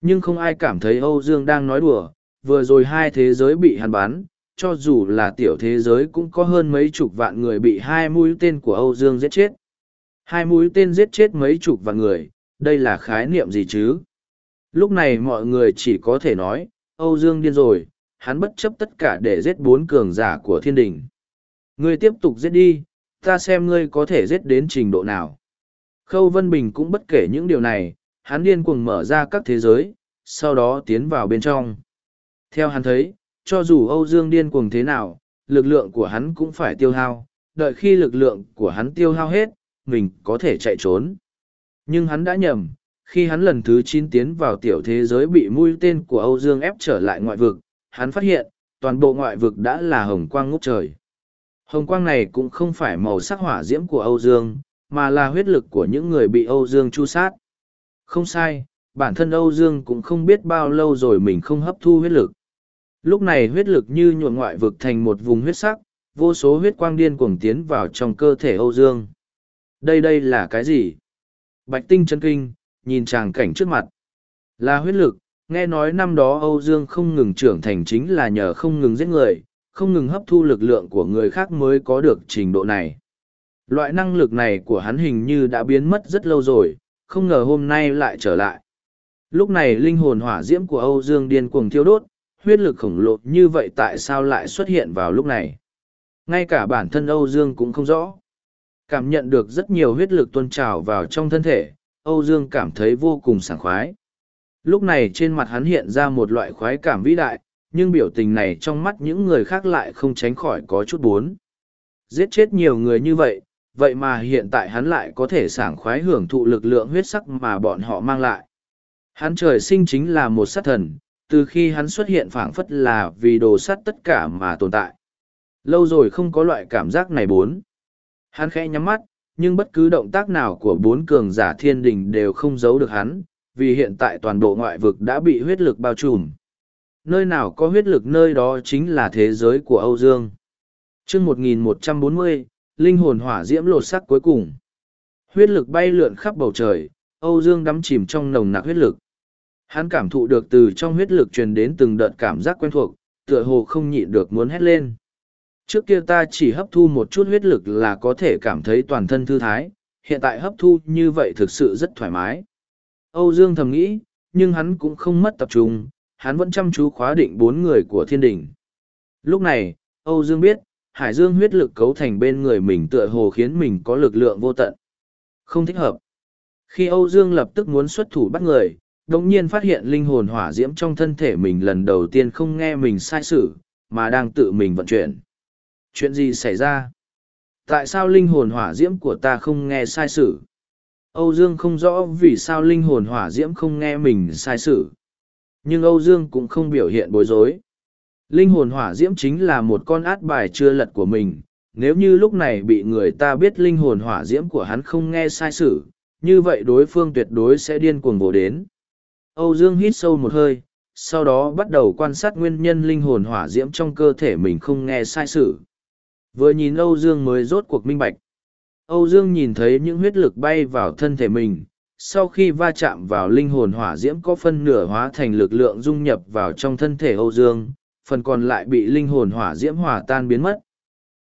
Nhưng không ai cảm thấy Âu Dương đang nói đùa, vừa rồi hai thế giới bị hắn bắn, cho dù là tiểu thế giới cũng có hơn mấy chục vạn người bị hai mũi tên của Âu Dương giết chết. Hai mũi tên giết chết mấy chục vạn người, đây là khái niệm gì chứ? Lúc này mọi người chỉ có thể nói, Âu Dương điên rồi, hắn bất chấp tất cả để giết bốn cường giả của thiên đình. Ngươi tiếp tục giết đi, ta xem ngươi có thể giết đến trình độ nào. Khâu Vân Bình cũng bất kể những điều này, hắn điên cuồng mở ra các thế giới, sau đó tiến vào bên trong. Theo hắn thấy, cho dù Âu Dương điên cuồng thế nào, lực lượng của hắn cũng phải tiêu hao, đợi khi lực lượng của hắn tiêu hao hết, mình có thể chạy trốn. Nhưng hắn đã nhầm, khi hắn lần thứ chín tiến vào tiểu thế giới bị mũi tên của Âu Dương ép trở lại ngoại vực, hắn phát hiện, toàn bộ ngoại vực đã là hồng quang ngút trời. Hồng quang này cũng không phải màu sắc hỏa diễm của Âu Dương, mà là huyết lực của những người bị Âu Dương chu sát. Không sai, bản thân Âu Dương cũng không biết bao lâu rồi mình không hấp thu huyết lực. Lúc này huyết lực như nhuộn ngoại vực thành một vùng huyết sắc, vô số huyết quang điên cuồng tiến vào trong cơ thể Âu Dương. Đây đây là cái gì? Bạch tinh chân kinh, nhìn tràng cảnh trước mặt. Là huyết lực, nghe nói năm đó Âu Dương không ngừng trưởng thành chính là nhờ không ngừng giết người, không ngừng hấp thu lực lượng của người khác mới có được trình độ này. Loại năng lực này của hắn hình như đã biến mất rất lâu rồi, không ngờ hôm nay lại trở lại. Lúc này linh hồn hỏa diễm của Âu Dương điên cuồng thiêu đốt, huyết lực khổng lồ như vậy tại sao lại xuất hiện vào lúc này? Ngay cả bản thân Âu Dương cũng không rõ. Cảm nhận được rất nhiều huyết lực tuôn trào vào trong thân thể, Âu Dương cảm thấy vô cùng sảng khoái. Lúc này trên mặt hắn hiện ra một loại khoái cảm vĩ đại, nhưng biểu tình này trong mắt những người khác lại không tránh khỏi có chút bốn. Giết chết nhiều người như vậy, vậy mà hiện tại hắn lại có thể sảng khoái hưởng thụ lực lượng huyết sắc mà bọn họ mang lại. Hắn trời sinh chính là một sát thần, từ khi hắn xuất hiện phảng phất là vì đồ sát tất cả mà tồn tại. Lâu rồi không có loại cảm giác này bốn. Hắn khẽ nhắm mắt, nhưng bất cứ động tác nào của bốn cường giả thiên đình đều không giấu được hắn, vì hiện tại toàn bộ ngoại vực đã bị huyết lực bao trùm. Nơi nào có huyết lực nơi đó chính là thế giới của Âu Dương. chương 1140, linh hồn hỏa diễm lột sắc cuối cùng. Huyết lực bay lượn khắp bầu trời, Âu Dương đắm chìm trong nồng nặc huyết lực. Hắn cảm thụ được từ trong huyết lực truyền đến từng đợt cảm giác quen thuộc, tựa hồ không nhịn được muốn hét lên. Trước kia ta chỉ hấp thu một chút huyết lực là có thể cảm thấy toàn thân thư thái, hiện tại hấp thu như vậy thực sự rất thoải mái. Âu Dương thầm nghĩ, nhưng hắn cũng không mất tập trung, hắn vẫn chăm chú khóa định bốn người của thiên đình. Lúc này, Âu Dương biết, Hải Dương huyết lực cấu thành bên người mình tựa hồ khiến mình có lực lượng vô tận. Không thích hợp. Khi Âu Dương lập tức muốn xuất thủ bắt người, đồng nhiên phát hiện linh hồn hỏa diễm trong thân thể mình lần đầu tiên không nghe mình sai sử, mà đang tự mình vận chuyển. Chuyện gì xảy ra? Tại sao linh hồn hỏa diễm của ta không nghe sai sử? Âu Dương không rõ vì sao linh hồn hỏa diễm không nghe mình sai sự. Nhưng Âu Dương cũng không biểu hiện bối rối. Linh hồn hỏa diễm chính là một con át bài chưa lật của mình. Nếu như lúc này bị người ta biết linh hồn hỏa diễm của hắn không nghe sai sự, như vậy đối phương tuyệt đối sẽ điên cuồng vồ đến. Âu Dương hít sâu một hơi, sau đó bắt đầu quan sát nguyên nhân linh hồn hỏa diễm trong cơ thể mình không nghe sai sự. Vừa nhìn Âu Dương mới rốt cuộc minh bạch. Âu Dương nhìn thấy những huyết lực bay vào thân thể mình, sau khi va chạm vào linh hồn hỏa diễm có phân nửa hóa thành lực lượng dung nhập vào trong thân thể Âu Dương, phần còn lại bị linh hồn hỏa diễm hòa tan biến mất.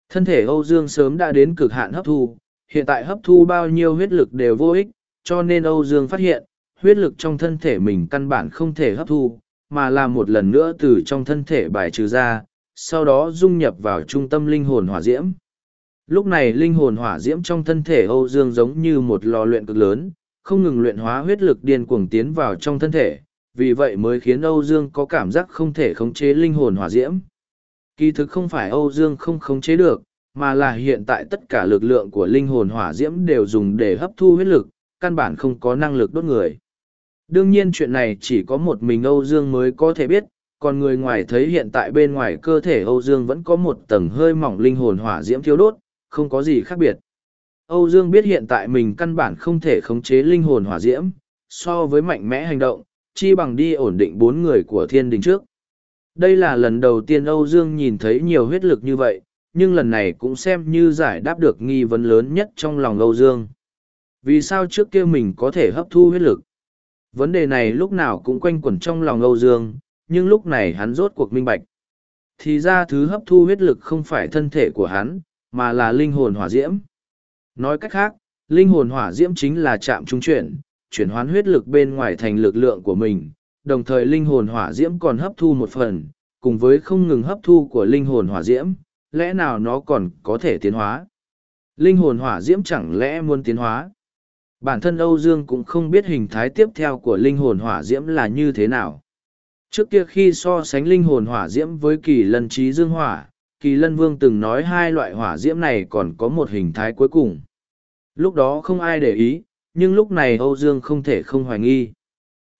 Thân thể Âu Dương sớm đã đến cực hạn hấp thu, hiện tại hấp thu bao nhiêu huyết lực đều vô ích, cho nên Âu Dương phát hiện, huyết lực trong thân thể mình căn bản không thể hấp thu, mà là một lần nữa từ trong thân thể bài trừ ra, sau đó dung nhập vào trung tâm linh hồn hỏa diễm. Lúc này linh hồn hỏa diễm trong thân thể Âu Dương giống như một lò luyện cực lớn, không ngừng luyện hóa huyết lực điên cuồng tiến vào trong thân thể, vì vậy mới khiến Âu Dương có cảm giác không thể khống chế linh hồn hỏa diễm. Kỳ thực không phải Âu Dương không khống chế được, mà là hiện tại tất cả lực lượng của linh hồn hỏa diễm đều dùng để hấp thu huyết lực, căn bản không có năng lực đốt người. Đương nhiên chuyện này chỉ có một mình Âu Dương mới có thể biết, còn người ngoài thấy hiện tại bên ngoài cơ thể Âu Dương vẫn có một tầng hơi mỏng linh hồn hỏa diễm thiếu đốt, không có gì khác biệt. Âu Dương biết hiện tại mình căn bản không thể khống chế linh hồn hỏa diễm, so với mạnh mẽ hành động, chi bằng đi ổn định bốn người của thiên đình trước. Đây là lần đầu tiên Âu Dương nhìn thấy nhiều huyết lực như vậy, nhưng lần này cũng xem như giải đáp được nghi vấn lớn nhất trong lòng Âu Dương. Vì sao trước kia mình có thể hấp thu huyết lực? Vấn đề này lúc nào cũng quanh quẩn trong lòng Âu Dương, nhưng lúc này hắn rốt cuộc minh bạch. Thì ra thứ hấp thu huyết lực không phải thân thể của hắn, mà là linh hồn hỏa diễm. Nói cách khác, linh hồn hỏa diễm chính là chạm trung chuyển, chuyển hoán huyết lực bên ngoài thành lực lượng của mình, đồng thời linh hồn hỏa diễm còn hấp thu một phần, cùng với không ngừng hấp thu của linh hồn hỏa diễm, lẽ nào nó còn có thể tiến hóa? Linh hồn hỏa diễm chẳng lẽ muốn tiến hóa? Bản thân Âu Dương cũng không biết hình thái tiếp theo của linh hồn hỏa diễm là như thế nào. Trước kia khi so sánh linh hồn hỏa diễm với kỳ lân trí dương hỏa, kỳ lân vương từng nói hai loại hỏa diễm này còn có một hình thái cuối cùng. Lúc đó không ai để ý, nhưng lúc này Âu Dương không thể không hoài nghi.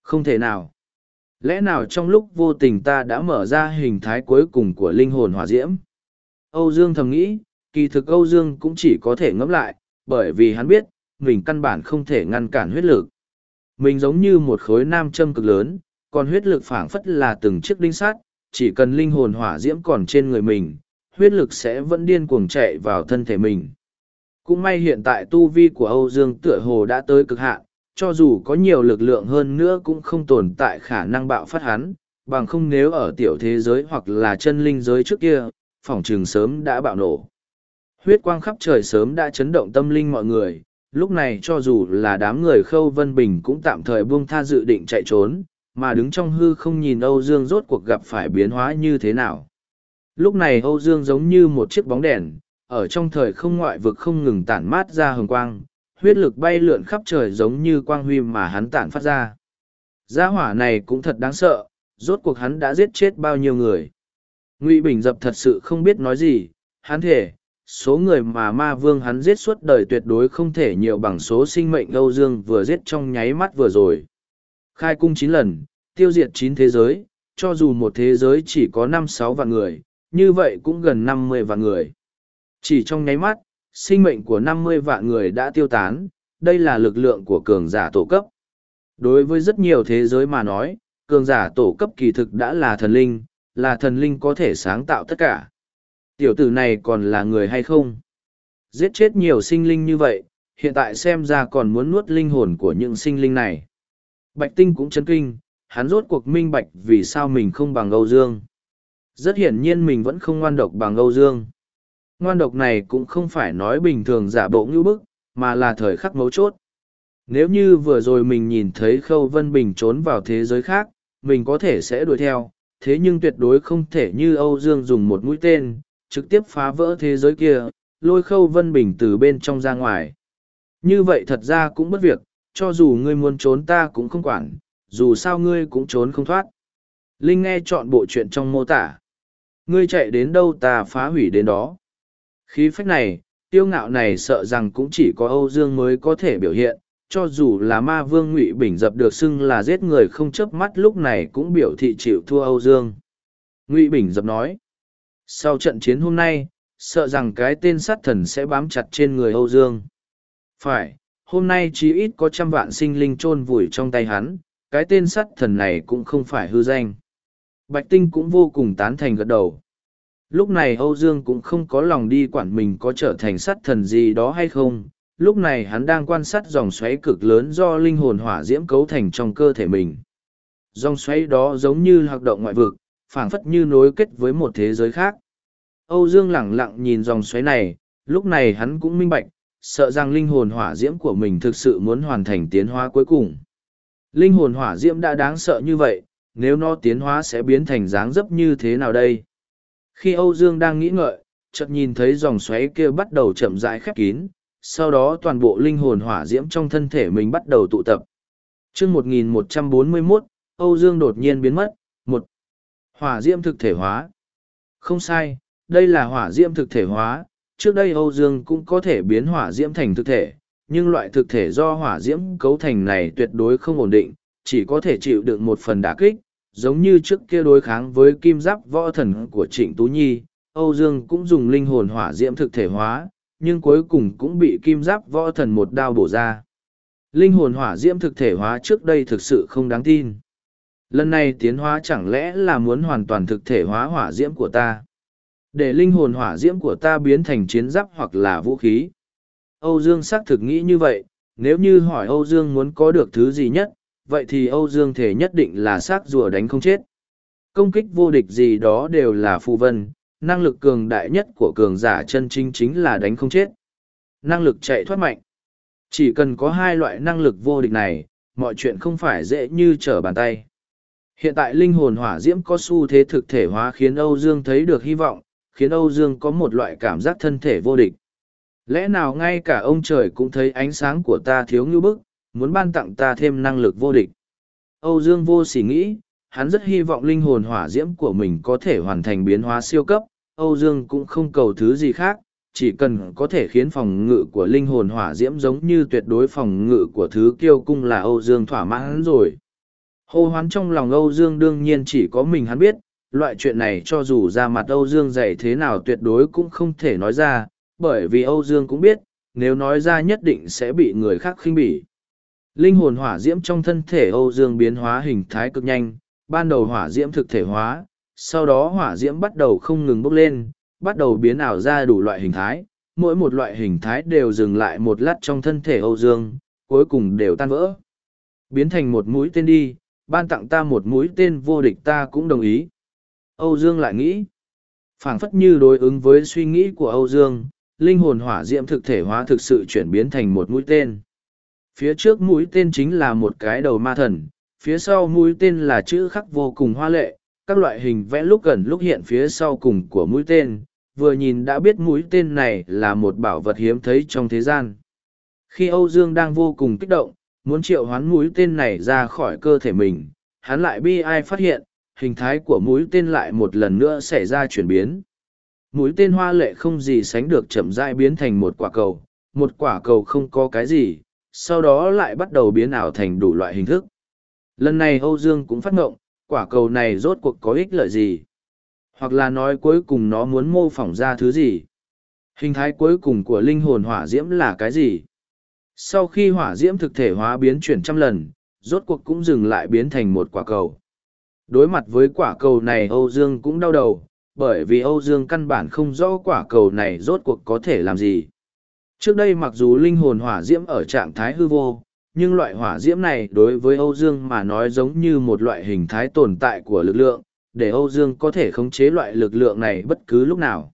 Không thể nào. Lẽ nào trong lúc vô tình ta đã mở ra hình thái cuối cùng của linh hồn hỏa diễm? Âu Dương thầm nghĩ, kỳ thực Âu Dương cũng chỉ có thể ngẫm lại, bởi vì hắn biết, mình căn bản không thể ngăn cản huyết lực. Mình giống như một khối nam châm cực lớn, còn huyết lực phảng phất là từng chiếc đinh sắt, chỉ cần linh hồn hỏa diễm còn trên người mình, huyết lực sẽ vẫn điên cuồng chạy vào thân thể mình. Cũng may hiện tại tu vi của Âu Dương tựa hồ đã tới cực hạn, cho dù có nhiều lực lượng hơn nữa cũng không tồn tại khả năng bạo phát hắn, bằng không nếu ở tiểu thế giới hoặc là chân linh giới trước kia, phòng trường sớm đã bạo nổ. Huyết quang khắp trời sớm đã chấn động tâm linh mọi người, lúc này cho dù là đám người khâu vân bình cũng tạm thời buông tha dự định chạy trốn, mà đứng trong hư không nhìn Âu Dương rốt cuộc gặp phải biến hóa như thế nào. Lúc này Âu Dương giống như một chiếc bóng đèn, ở trong thời không ngoại vực không ngừng tản mát ra hồng quang, huyết lực bay lượn khắp trời giống như quang huy mà hắn tản phát ra. Gia hỏa này cũng thật đáng sợ, rốt cuộc hắn đã giết chết bao nhiêu người. Ngụy Bình Dập thật sự không biết nói gì, hắn thể, số người mà ma vương hắn giết suốt đời tuyệt đối không thể nhiều bằng số sinh mệnh Âu Dương vừa giết trong nháy mắt vừa rồi. Khai cung chín lần, tiêu diệt chín thế giới, cho dù một thế giới chỉ có năm sáu vạn người, như vậy cũng gần năm mươi vạn người. Chỉ trong nháy mắt, sinh mệnh của năm mươi vạn người đã tiêu tán, đây là lực lượng của cường giả tổ cấp. Đối với rất nhiều thế giới mà nói, cường giả tổ cấp kỳ thực đã là thần linh, là thần linh có thể sáng tạo tất cả. Tiểu tử này còn là người hay không? Giết chết nhiều sinh linh như vậy, hiện tại xem ra còn muốn nuốt linh hồn của những sinh linh này. Bạch Tinh cũng chấn kinh, hắn rốt cuộc minh bạch vì sao mình không bằng Âu Dương. Rất hiển nhiên mình vẫn không ngoan độc bằng Âu Dương. Ngoan độc này cũng không phải nói bình thường giả bộ ngữ bức, mà là thời khắc mấu chốt. Nếu như vừa rồi mình nhìn thấy Khâu Vân Bình trốn vào thế giới khác, mình có thể sẽ đuổi theo, thế nhưng tuyệt đối không thể như Âu Dương dùng một mũi tên, trực tiếp phá vỡ thế giới kia, lôi Khâu Vân Bình từ bên trong ra ngoài. Như vậy thật ra cũng bất việc, cho dù ngươi muốn trốn ta cũng không quản, dù sao ngươi cũng trốn không thoát. Linh nghe chọn bộ chuyện trong mô tả. Ngươi chạy đến đâu ta phá hủy đến đó. Khí phách này, tiêu ngạo này sợ rằng cũng chỉ có Âu Dương mới có thể biểu hiện, cho dù là ma vương ngụy bình dập được xưng là giết người không chớp mắt lúc này cũng biểu thị chịu thua Âu Dương. Ngụy Bình dập nói, sau trận chiến hôm nay, sợ rằng cái tên sát thần sẽ bám chặt trên người Âu Dương. Phải, hôm nay chí ít có trăm vạn sinh linh chôn vùi trong tay hắn, cái tên sát thần này cũng không phải hư danh. Bạch Tinh cũng vô cùng tán thành gật đầu. Lúc này Âu Dương cũng không có lòng đi quản mình có trở thành sát thần gì đó hay không, lúc này hắn đang quan sát dòng xoáy cực lớn do linh hồn hỏa diễm cấu thành trong cơ thể mình. Dòng xoáy đó giống như hoạt động ngoại vực, phảng phất như nối kết với một thế giới khác. Âu Dương lẳng lặng nhìn dòng xoáy này, lúc này hắn cũng minh bạch, sợ rằng linh hồn hỏa diễm của mình thực sự muốn hoàn thành tiến hóa cuối cùng. Linh hồn hỏa diễm đã đáng sợ như vậy, nếu nó tiến hóa sẽ biến thành dáng dấp như thế nào đây? Khi Âu Dương đang nghĩ ngợi, chợt nhìn thấy dòng xoáy kia bắt đầu chậm rãi khép kín, sau đó toàn bộ linh hồn hỏa diễm trong thân thể mình bắt đầu tụ tập. Trước 1141, Âu Dương đột nhiên biến mất. một Hỏa diễm thực thể hóa. Không sai, đây là hỏa diễm thực thể hóa. Trước đây Âu Dương cũng có thể biến hỏa diễm thành thực thể, nhưng loại thực thể do hỏa diễm cấu thành này tuyệt đối không ổn định, chỉ có thể chịu đựng một phần đả kích, giống như trước kia đối kháng với kim giáp võ thần của Trịnh Tú Nhi, Âu Dương cũng dùng linh hồn hỏa diễm thực thể hóa, nhưng cuối cùng cũng bị kim giáp võ thần một đao bổ ra. Linh hồn hỏa diễm thực thể hóa trước đây thực sự không đáng tin. Lần này tiến hóa chẳng lẽ là muốn hoàn toàn thực thể hóa hỏa diễm của ta? Để linh hồn hỏa diễm của ta biến thành chiến giáp hoặc là vũ khí. Âu Dương xác thực nghĩ như vậy, nếu như hỏi Âu Dương muốn có được thứ gì nhất, vậy thì Âu Dương thể nhất định là xác rùa đánh không chết. Công kích vô địch gì đó đều là phù vân, năng lực cường đại nhất của cường giả chân chính chính là đánh không chết. Năng lực chạy thoát mạnh. Chỉ cần có hai loại năng lực vô địch này, mọi chuyện không phải dễ như trở bàn tay. Hiện tại linh hồn hỏa diễm có xu thế thực thể hóa khiến Âu Dương thấy được hy vọng, khiến Âu Dương có một loại cảm giác thân thể vô địch. Lẽ nào ngay cả ông trời cũng thấy ánh sáng của ta thiếu như bức, muốn ban tặng ta thêm năng lực vô địch. Âu Dương vô sỉ nghĩ, hắn rất hy vọng linh hồn hỏa diễm của mình có thể hoàn thành biến hóa siêu cấp. Âu Dương cũng không cầu thứ gì khác, chỉ cần có thể khiến phòng ngự của linh hồn hỏa diễm giống như tuyệt đối phòng ngự của thứ kiêu cung là Âu Dương thỏa mãn rồi. Hô hoán trong lòng Âu Dương đương nhiên chỉ có mình hắn biết, loại chuyện này cho dù ra mặt Âu Dương dạy thế nào tuyệt đối cũng không thể nói ra, bởi vì Âu Dương cũng biết, nếu nói ra nhất định sẽ bị người khác khinh bỉ. Linh hồn hỏa diễm trong thân thể Âu Dương biến hóa hình thái cực nhanh, ban đầu hỏa diễm thực thể hóa, sau đó hỏa diễm bắt đầu không ngừng bốc lên, bắt đầu biến ảo ra đủ loại hình thái, mỗi một loại hình thái đều dừng lại một lát trong thân thể Âu Dương, cuối cùng đều tan vỡ. Biến thành một mũi tên đi, ban tặng ta một mũi tên vô địch ta cũng đồng ý. Âu Dương lại nghĩ, phảng phất như đối ứng với suy nghĩ của Âu Dương, linh hồn hỏa diễm thực thể hóa thực sự chuyển biến thành một mũi tên. Phía trước mũi tên chính là một cái đầu ma thần, phía sau mũi tên là chữ khắc vô cùng hoa lệ, các loại hình vẽ lúc gần lúc hiện phía sau cùng của mũi tên, vừa nhìn đã biết mũi tên này là một bảo vật hiếm thấy trong thế gian. Khi Âu Dương đang vô cùng kích động, muốn triệu hoán mũi tên này ra khỏi cơ thể mình, hắn lại bi ai phát hiện, hình thái của mũi tên lại một lần nữa xảy ra chuyển biến. Mũi tên hoa lệ không gì sánh được chậm rãi biến thành một quả cầu, một quả cầu không có cái gì, sau đó lại bắt đầu biến ảo thành đủ loại hình thức. Lần này Âu Dương cũng phát ngộng, quả cầu này rốt cuộc có ích lợi gì? Hoặc là nói cuối cùng nó muốn mô phỏng ra thứ gì? Hình thái cuối cùng của linh hồn hỏa diễm là cái gì? Sau khi hỏa diễm thực thể hóa biến chuyển trăm lần, rốt cuộc cũng dừng lại biến thành một quả cầu. Đối mặt với quả cầu này Âu Dương cũng đau đầu, bởi vì Âu Dương căn bản không rõ quả cầu này rốt cuộc có thể làm gì. Trước đây mặc dù linh hồn hỏa diễm ở trạng thái hư vô, nhưng loại hỏa diễm này đối với Âu Dương mà nói giống như một loại hình thái tồn tại của lực lượng, để Âu Dương có thể khống chế loại lực lượng này bất cứ lúc nào.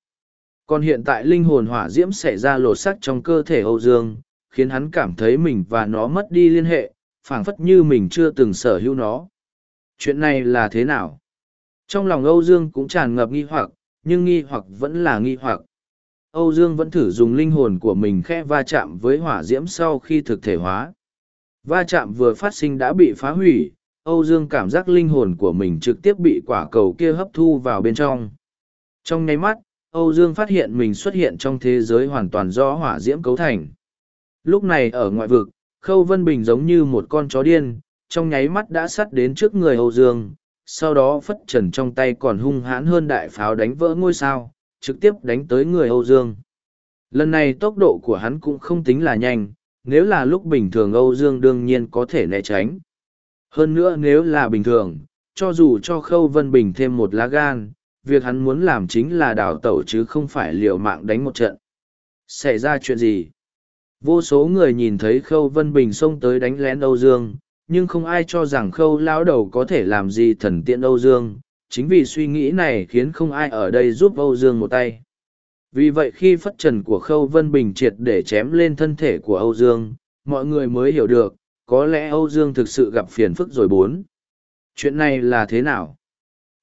Còn hiện tại linh hồn hỏa diễm xảy ra lột sắc trong cơ thể Âu Dương, khiến hắn cảm thấy mình và nó mất đi liên hệ, phảng phất như mình chưa từng sở hữu nó. Chuyện này là thế nào? Trong lòng Âu Dương cũng tràn ngập nghi hoặc, nhưng nghi hoặc vẫn là nghi hoặc. Âu Dương vẫn thử dùng linh hồn của mình khẽ va chạm với hỏa diễm sau khi thực thể hóa. Va chạm vừa phát sinh đã bị phá hủy, Âu Dương cảm giác linh hồn của mình trực tiếp bị quả cầu kia hấp thu vào bên trong. Trong nháy mắt, Âu Dương phát hiện mình xuất hiện trong thế giới hoàn toàn do hỏa diễm cấu thành. Lúc này ở ngoại vực, Khâu Vân Bình giống như một con chó điên, trong nháy mắt đã sắt đến trước người Âu Dương, sau đó phất trần trong tay còn hung hãn hơn đại pháo đánh vỡ ngôi sao, trực tiếp đánh tới người Âu Dương. Lần này tốc độ của hắn cũng không tính là nhanh, nếu là lúc bình thường Âu Dương đương nhiên có thể né tránh. Hơn nữa nếu là bình thường, cho dù cho Khâu Vân Bình thêm một lá gan, việc hắn muốn làm chính là đào tẩu chứ không phải liều mạng đánh một trận. Xảy ra chuyện gì? Vô số người nhìn thấy Khâu Vân Bình xông tới đánh lén Âu Dương, nhưng không ai cho rằng Khâu lão đầu có thể làm gì thần tiện Âu Dương, chính vì suy nghĩ này khiến không ai ở đây giúp Âu Dương một tay. Vì vậy khi phất trần của Khâu Vân Bình triệt để chém lên thân thể của Âu Dương, mọi người mới hiểu được, có lẽ Âu Dương thực sự gặp phiền phức rồi bốn. Chuyện này là thế nào?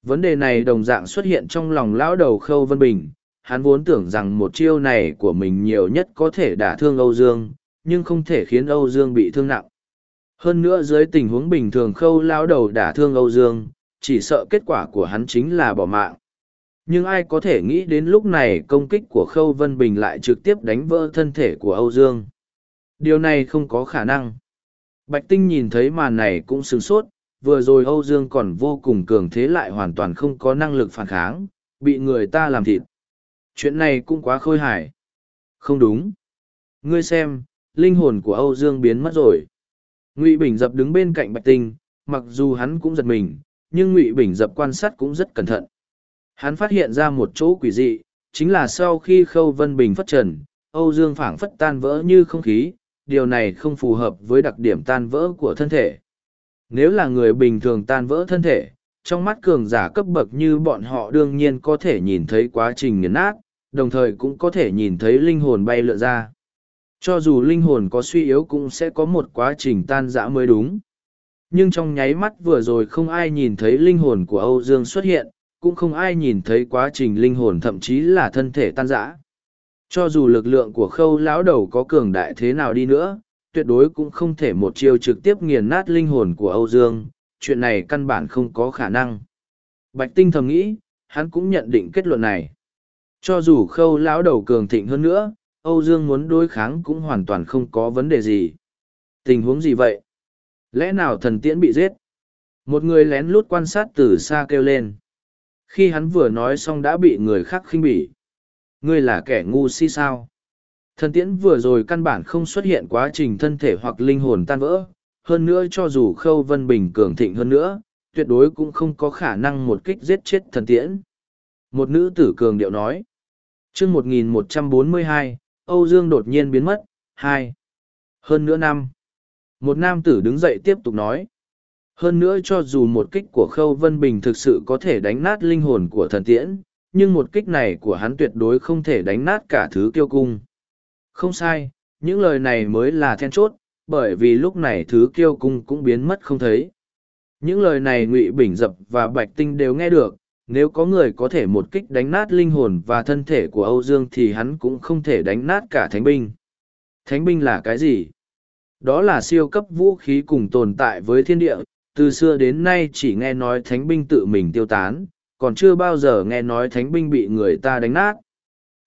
Vấn đề này đồng dạng xuất hiện trong lòng lão đầu Khâu Vân Bình. Hắn vốn tưởng rằng một chiêu này của mình nhiều nhất có thể đả thương Âu Dương, nhưng không thể khiến Âu Dương bị thương nặng. Hơn nữa dưới tình huống bình thường Khâu lão đầu đả thương Âu Dương, chỉ sợ kết quả của hắn chính là bỏ mạng. Nhưng ai có thể nghĩ đến lúc này công kích của Khâu Vân Bình lại trực tiếp đánh vỡ thân thể của Âu Dương. Điều này không có khả năng. Bạch Tinh nhìn thấy màn này cũng sửng sốt, vừa rồi Âu Dương còn vô cùng cường thế lại hoàn toàn không có năng lực phản kháng, bị người ta làm thịt. Chuyện này cũng quá khôi hài. Không đúng. Ngươi xem, linh hồn của Âu Dương biến mất rồi. Ngụy Bình dập đứng bên cạnh Bạch Tinh, mặc dù hắn cũng giật mình, nhưng Ngụy Bình dập quan sát cũng rất cẩn thận. Hắn phát hiện ra một chỗ quỷ dị, chính là sau khi Khâu Vân Bình phất trần, Âu Dương phảng phất tan vỡ như không khí, điều này không phù hợp với đặc điểm tan vỡ của thân thể. Nếu là người bình thường tan vỡ thân thể, trong mắt cường giả cấp bậc như bọn họ đương nhiên có thể nhìn thấy quá trình nghiền nát, đồng thời cũng có thể nhìn thấy linh hồn bay lượn ra. Cho dù linh hồn có suy yếu cũng sẽ có một quá trình tan rã mới đúng. Nhưng trong nháy mắt vừa rồi không ai nhìn thấy linh hồn của Âu Dương xuất hiện, cũng không ai nhìn thấy quá trình linh hồn thậm chí là thân thể tan rã. cho dù lực lượng của khâu lão đầu có cường đại thế nào đi nữa tuyệt đối cũng không thể một chiêu trực tiếp nghiền nát linh hồn của âu dương chuyện này căn bản không có khả năng. Bạch tinh thầm nghĩ hắn cũng nhận định kết luận này. Cho dù khâu lão đầu cường thịnh hơn nữa âu dương muốn đối kháng cũng hoàn toàn không có vấn đề gì. Tình huống gì vậy? Lẽ nào thần tiễn bị giết? Một người lén lút quan sát từ xa kêu lên. Khi hắn vừa nói xong đã bị người khác khinh bỉ. Ngươi là kẻ ngu si sao? Thần tiễn vừa rồi căn bản không xuất hiện quá trình thân thể hoặc linh hồn tan vỡ. Hơn nữa cho dù khâu vân bình cường thịnh hơn nữa, tuyệt đối cũng không có khả năng một kích giết chết thần tiễn. Một nữ tử cường điệu nói. Chương một nghìn một trăm bốn mươi hai, âu dương đột nhiên biến mất. Hai. Hơn nữa năm một nam tử đứng dậy tiếp tục nói hơn nữa cho dù một kích của Khâu Vân Bình thực sự có thể đánh nát linh hồn của thần tiễn, nhưng một kích này của hắn tuyệt đối không thể đánh nát cả thứ kiêu cung. Không sai, những lời này mới là then chốt, bởi vì lúc này thứ kiêu cung cũng biến mất không thấy. Những lời này Ngụy Bình Dập và Bạch Tinh đều nghe được, nếu có người có thể một kích đánh nát linh hồn và thân thể của Âu Dương thì hắn cũng không thể đánh nát cả thánh binh. Thánh binh là cái gì? Đó là siêu cấp vũ khí cùng tồn tại với thiên địa, từ xưa đến nay chỉ nghe nói thánh binh tự mình tiêu tán còn chưa bao giờ nghe nói thánh binh bị người ta đánh nát.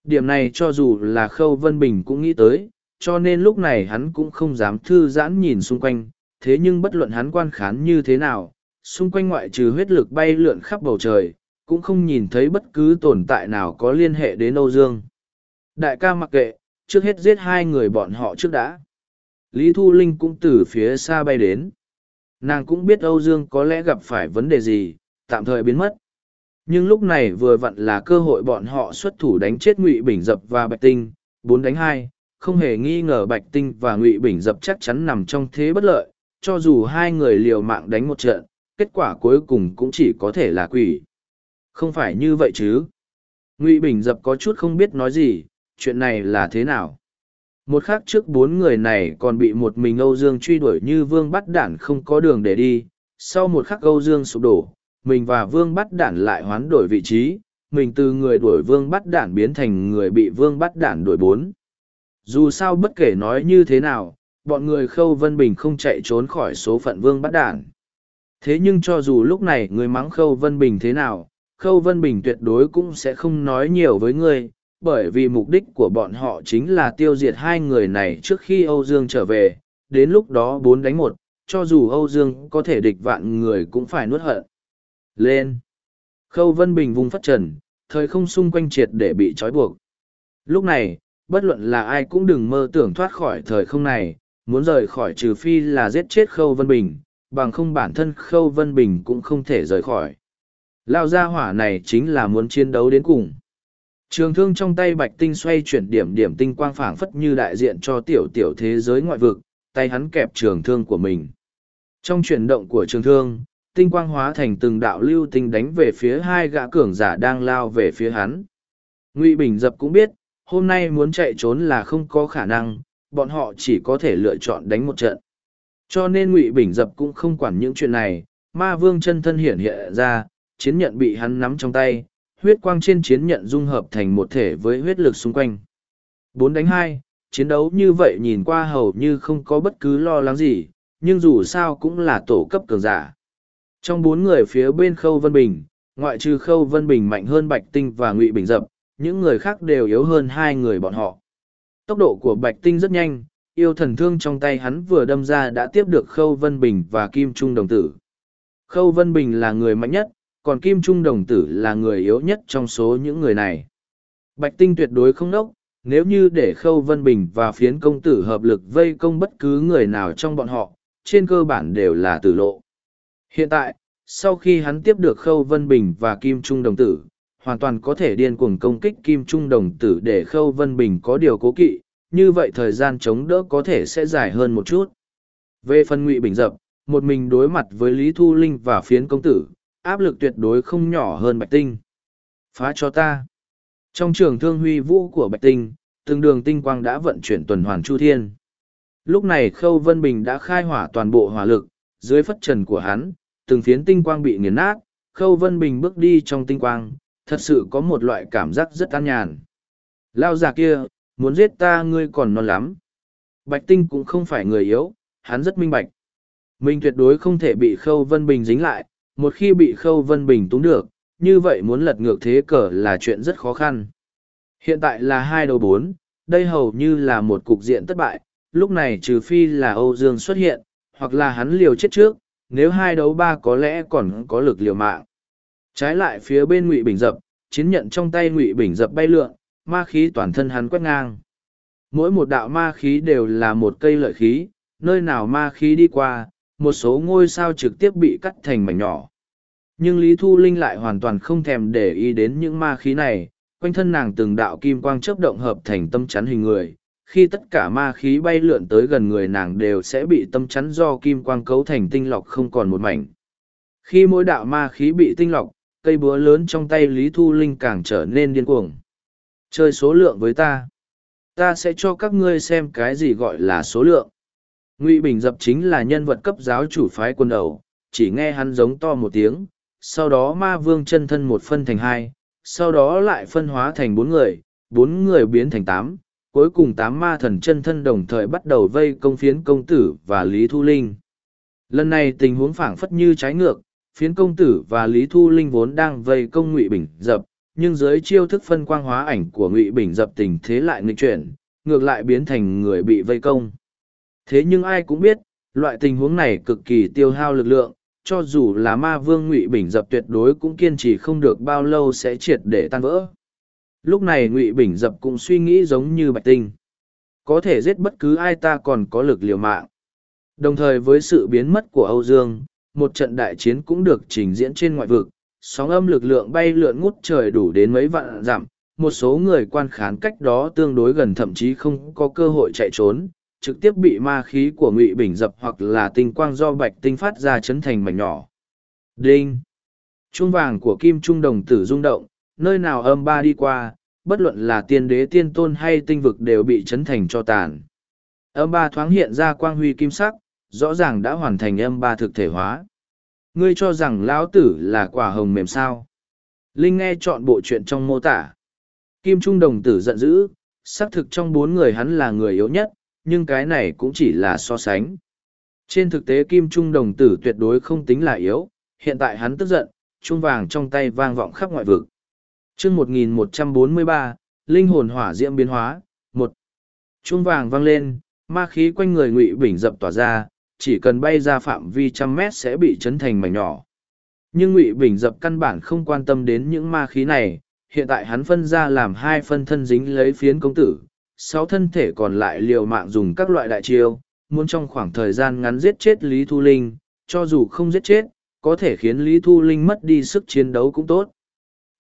Điểm này cho dù là khâu vân bình cũng nghĩ tới cho nên lúc này hắn cũng không dám thư giãn nhìn xung quanh thế nhưng bất luận hắn quan khán như thế nào xung quanh ngoại trừ huyết lực bay lượn khắp bầu trời cũng không nhìn thấy bất cứ tồn tại nào có liên hệ đến âu dương. Đại ca mặc kệ trước hết giết hai người bọn họ trước đã lý thu linh cũng từ phía xa bay đến. Nàng cũng biết âu dương có lẽ gặp phải vấn đề gì, tạm thời biến mất. Nhưng lúc này vừa vặn là cơ hội bọn họ xuất thủ đánh chết ngụy bình dập và bạch tinh, bốn đánh hai, không hề nghi ngờ bạch tinh và ngụy bình dập chắc chắn nằm trong thế bất lợi, cho dù hai người liều mạng đánh một trận, kết quả cuối cùng cũng chỉ có thể là quỷ. Không phải như vậy chứ. Ngụy bình dập có chút không biết nói gì, chuyện này là thế nào? Một khắc trước bốn người này còn bị một mình âu dương truy đuổi như vương bắt đản không có đường để đi. Sau một khắc âu dương sụp đổ, mình và vương bắt đản lại hoán đổi vị trí. Mình từ người đuổi vương bắt đản biến thành người bị vương bắt đản đuổi bốn. Dù sao bất kể nói như thế nào, bọn người khâu vân bình không chạy trốn khỏi số phận vương bắt đản. Thế nhưng cho dù lúc này người mắng khâu vân bình thế nào, khâu vân bình tuyệt đối cũng sẽ không nói nhiều với ngươi bởi vì mục đích của bọn họ chính là tiêu diệt hai người này trước khi Âu Dương trở về, đến lúc đó bốn đánh một, cho dù Âu Dương có thể địch vạn người cũng phải nuốt hận. Lên! Khâu Vân Bình vùng phát trần, thời không xung quanh triệt để bị trói buộc. Lúc này, bất luận là ai cũng đừng mơ tưởng thoát khỏi thời không này, muốn rời khỏi trừ phi là giết chết Khâu Vân Bình, bằng không bản thân Khâu Vân Bình cũng không thể rời khỏi. Lao gia hỏa này chính là muốn chiến đấu đến cùng. Trường thương trong tay bạch tinh xoay chuyển điểm điểm tinh quang phảng phất như đại diện cho tiểu tiểu thế giới ngoại vực, tay hắn kẹp trường thương của mình. Trong chuyển động của trường thương, tinh quang hóa thành từng đạo lưu tinh đánh về phía hai gã cường giả đang lao về phía hắn. Ngụy Bình Dập cũng biết, hôm nay muốn chạy trốn là không có khả năng, bọn họ chỉ có thể lựa chọn đánh một trận. Cho nên Ngụy Bình Dập cũng không quản những chuyện này, ma vương chân thân hiện hiện ra, chiến nhận bị hắn nắm trong tay, huyết quang trên chiến nhận dung hợp thành một thể với huyết lực xung quanh. Bốn đánh hai, chiến đấu như vậy nhìn qua hầu như không có bất cứ lo lắng gì, nhưng dù sao cũng là tổ cấp cường giả. Trong bốn người phía bên Khâu Vân Bình, ngoại trừ Khâu Vân Bình mạnh hơn Bạch Tinh và Ngụy Bình Dập, những người khác đều yếu hơn hai người bọn họ. Tốc độ của Bạch Tinh rất nhanh, yêu thần thương trong tay hắn vừa đâm ra đã tiếp được Khâu Vân Bình và Kim Trung Đồng Tử. Khâu Vân Bình là người mạnh nhất, còn Kim Trung Đồng Tử là người yếu nhất trong số những người này. Bạch Tinh tuyệt đối không nốc, nếu như để Khâu Vân Bình và phiến công tử hợp lực vây công bất cứ người nào trong bọn họ, trên cơ bản đều là tử lộ. Hiện tại, sau khi hắn tiếp được Khâu Vân Bình và Kim Trung Đồng Tử, hoàn toàn có thể điên cuồng công kích Kim Trung Đồng Tử để Khâu Vân Bình có điều cố kỵ, như vậy thời gian chống đỡ có thể sẽ dài hơn một chút. Về phần Ngụy Bình Dập, một mình đối mặt với Lý Thu Linh và phiến công tử, áp lực tuyệt đối không nhỏ hơn bạch tinh. Phá cho ta. Trong trường thương huy vũ của bạch tinh, từng đường tinh quang đã vận chuyển tuần hoàn chu thiên. Lúc này Khâu Vân Bình đã khai hỏa toàn bộ hỏa lực, dưới phất trần của hắn, từng phiến tinh quang bị nghiền nát, Khâu Vân Bình bước đi trong tinh quang, thật sự có một loại cảm giác rất an nhàn. Lao già kia, muốn giết ta ngươi còn non lắm. Bạch Tinh cũng không phải người yếu, hắn rất minh bạch. Mình tuyệt đối không thể bị Khâu Vân Bình dính lại, một khi bị Khâu Vân Bình túng được, như vậy muốn lật ngược thế cờ là chuyện rất khó khăn. Hiện tại là hai đầu bốn, đây hầu như là một cục diện thất bại, lúc này trừ phi là Âu Dương xuất hiện, hoặc là hắn liều chết trước, nếu hai đấu ba có lẽ còn có lực liều mạng. Trái lại phía bên Ngụy Bình Dập, chiến nhận trong tay Ngụy Bình Dập bay lượn, ma khí toàn thân hắn quét ngang. Mỗi một đạo ma khí đều là một cây lợi khí, nơi nào ma khí đi qua, một số ngôi sao trực tiếp bị cắt thành mảnh nhỏ. Nhưng Lý Thu Linh lại hoàn toàn không thèm để ý đến những ma khí này, quanh thân nàng từng đạo kim quang chớp động hợp thành tâm chắn hình người. Khi tất cả ma khí bay lượn tới gần người nàng đều sẽ bị tâm chắn do kim quang cấu thành tinh lọc không còn một mảnh. Khi mỗi đạo ma khí bị tinh lọc, cây búa lớn trong tay Lý Thu Linh càng trở nên điên cuồng. Chơi số lượng với ta. Ta sẽ cho các ngươi xem cái gì gọi là số lượng. Ngụy Bình Dập chính là nhân vật cấp giáo chủ phái quân đầu, chỉ nghe hắn giống to một tiếng, sau đó ma vương chân thân một phân thành hai, sau đó lại phân hóa thành bốn người, bốn người biến thành tám, cuối cùng tám ma thần chân thân đồng thời bắt đầu vây công phiến công tử và Lý Thu Linh. Lần này tình huống phảng phất như trái ngược, phiến công tử và Lý Thu Linh vốn đang vây công Ngụy Bình Dập, nhưng dưới chiêu thức phân quang hóa ảnh của Ngụy Bình Dập tình thế lại nghịch chuyển, ngược lại biến thành người bị vây công. Thế nhưng ai cũng biết, loại tình huống này cực kỳ tiêu hao lực lượng, cho dù là ma vương ngụy bình dập tuyệt đối cũng kiên trì không được bao lâu sẽ triệt để tan vỡ. Lúc này ngụy bình dập cũng suy nghĩ giống như bạch tinh. Có thể giết bất cứ ai ta còn có lực liều mạng. Đồng thời với sự biến mất của âu dương, một trận đại chiến cũng được trình diễn trên ngoại vực, sóng âm lực lượng bay lượn ngút trời đủ đến mấy vạn dặm, một số người quan khán cách đó tương đối gần thậm chí không có cơ hội chạy trốn trực tiếp bị ma khí của ngụy bình dập hoặc là tinh quang do bạch tinh phát ra chấn thành mảnh nhỏ. Đinh. Chuông vàng của kim trung đồng tử rung động, nơi nào âm ba đi qua, bất luận là tiên đế tiên tôn hay tinh vực đều bị chấn thành cho tàn. Âm ba thoáng hiện ra quang huy kim sắc, rõ ràng đã hoàn thành âm ba thực thể hóa. Ngươi cho rằng lão tử là quả hồng mềm sao? Linh nghe chọn bộ chuyện trong mô tả. Kim trung đồng tử giận dữ, xác thực trong bốn người hắn là người yếu nhất nhưng cái này cũng chỉ là so sánh. Trên thực tế kim trung đồng tử tuyệt đối không tính là yếu, hiện tại hắn tức giận, trung vàng trong tay vang vọng khắp ngoại vực. chương 1143, linh hồn hỏa diễm biến hóa, một Trung vàng vang lên, ma khí quanh người ngụy bình dập tỏa ra, chỉ cần bay ra phạm vi trăm mét sẽ bị chấn thành mảnh nhỏ. Nhưng ngụy bình dập căn bản không quan tâm đến những ma khí này, hiện tại hắn phân ra làm hai phân thân dính lấy phiến công tử, sáu thân thể còn lại liều mạng dùng các loại đại chiêu, muốn trong khoảng thời gian ngắn giết chết Lý Thu Linh, cho dù không giết chết, có thể khiến Lý Thu Linh mất đi sức chiến đấu cũng tốt.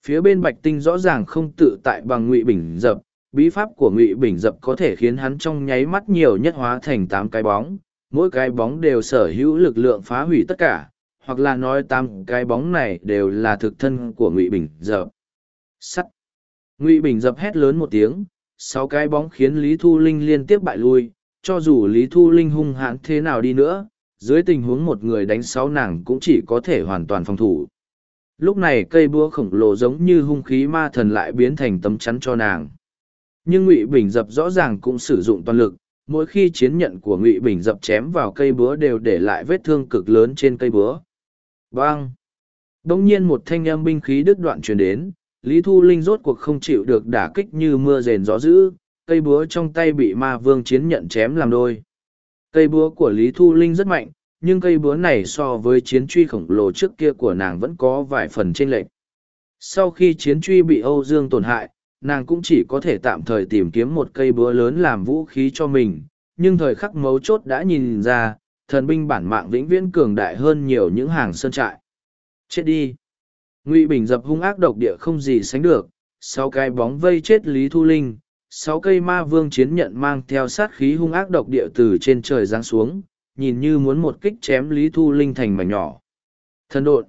Phía bên Bạch Tinh rõ ràng không tự tại bằng Ngụy Bình Dập, bí pháp của Ngụy Bình Dập có thể khiến hắn trong nháy mắt nhiều nhất hóa thành tám cái bóng, mỗi cái bóng đều sở hữu lực lượng phá hủy tất cả, hoặc là nói tám cái bóng này đều là thực thân của Ngụy Bình Dập. Sắt! Ngụy Bình Dập hét lớn một tiếng, sáu cái bóng khiến Lý Thu Linh liên tiếp bại lui, cho dù Lý Thu Linh hung hãn thế nào đi nữa, dưới tình huống một người đánh sáu nàng cũng chỉ có thể hoàn toàn phòng thủ. Lúc này cây búa khổng lồ giống như hung khí ma thần lại biến thành tấm chắn cho nàng. Nhưng Ngụy Bình Dập rõ ràng cũng sử dụng toàn lực, mỗi khi chiến nhận của Ngụy Bình Dập chém vào cây búa đều để lại vết thương cực lớn trên cây búa. Bang! Đông nhiên một thanh âm binh khí đứt đoạn truyền đến, Lý Thu Linh rốt cuộc không chịu được đả kích như mưa rền gió dữ, cây búa trong tay bị ma vương chiến nhận chém làm đôi. Cây búa của Lý Thu Linh rất mạnh, nhưng cây búa này so với chiến truy khổng lồ trước kia của nàng vẫn có vài phần chênh lệch. Sau khi chiến truy bị Âu Dương tổn hại, nàng cũng chỉ có thể tạm thời tìm kiếm một cây búa lớn làm vũ khí cho mình, nhưng thời khắc mấu chốt đã nhìn ra, thần binh bản mạng vĩnh viễn cường đại hơn nhiều những hàng sơn trại. Chết đi! Ngụy bình dập hung ác độc địa không gì sánh được, sáu cái bóng vây chết lý thu linh, sáu cây ma vương chiến nhận mang theo sát khí hung ác độc địa từ trên trời giáng xuống, nhìn như muốn một kích chém lý thu linh thành mảnh nhỏ thân độn.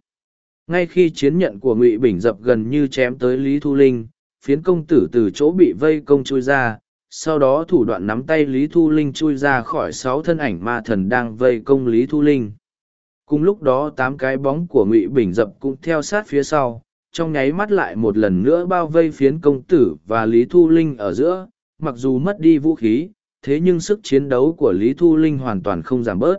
ngay khi chiến nhận của ngụy bình dập gần như chém tới lý thu linh, phiến công tử từ chỗ bị vây công chui ra, sau đó thủ đoạn nắm tay lý thu linh chui ra khỏi sáu thân ảnh ma thần đang vây công lý thu linh cùng lúc đó tám cái bóng của ngụy bình dập cũng theo sát phía sau trong nháy mắt lại một lần nữa bao vây phiến công tử và Lý Thu Linh ở giữa, mặc dù mất đi vũ khí, thế nhưng sức chiến đấu của Lý Thu Linh hoàn toàn không giảm bớt.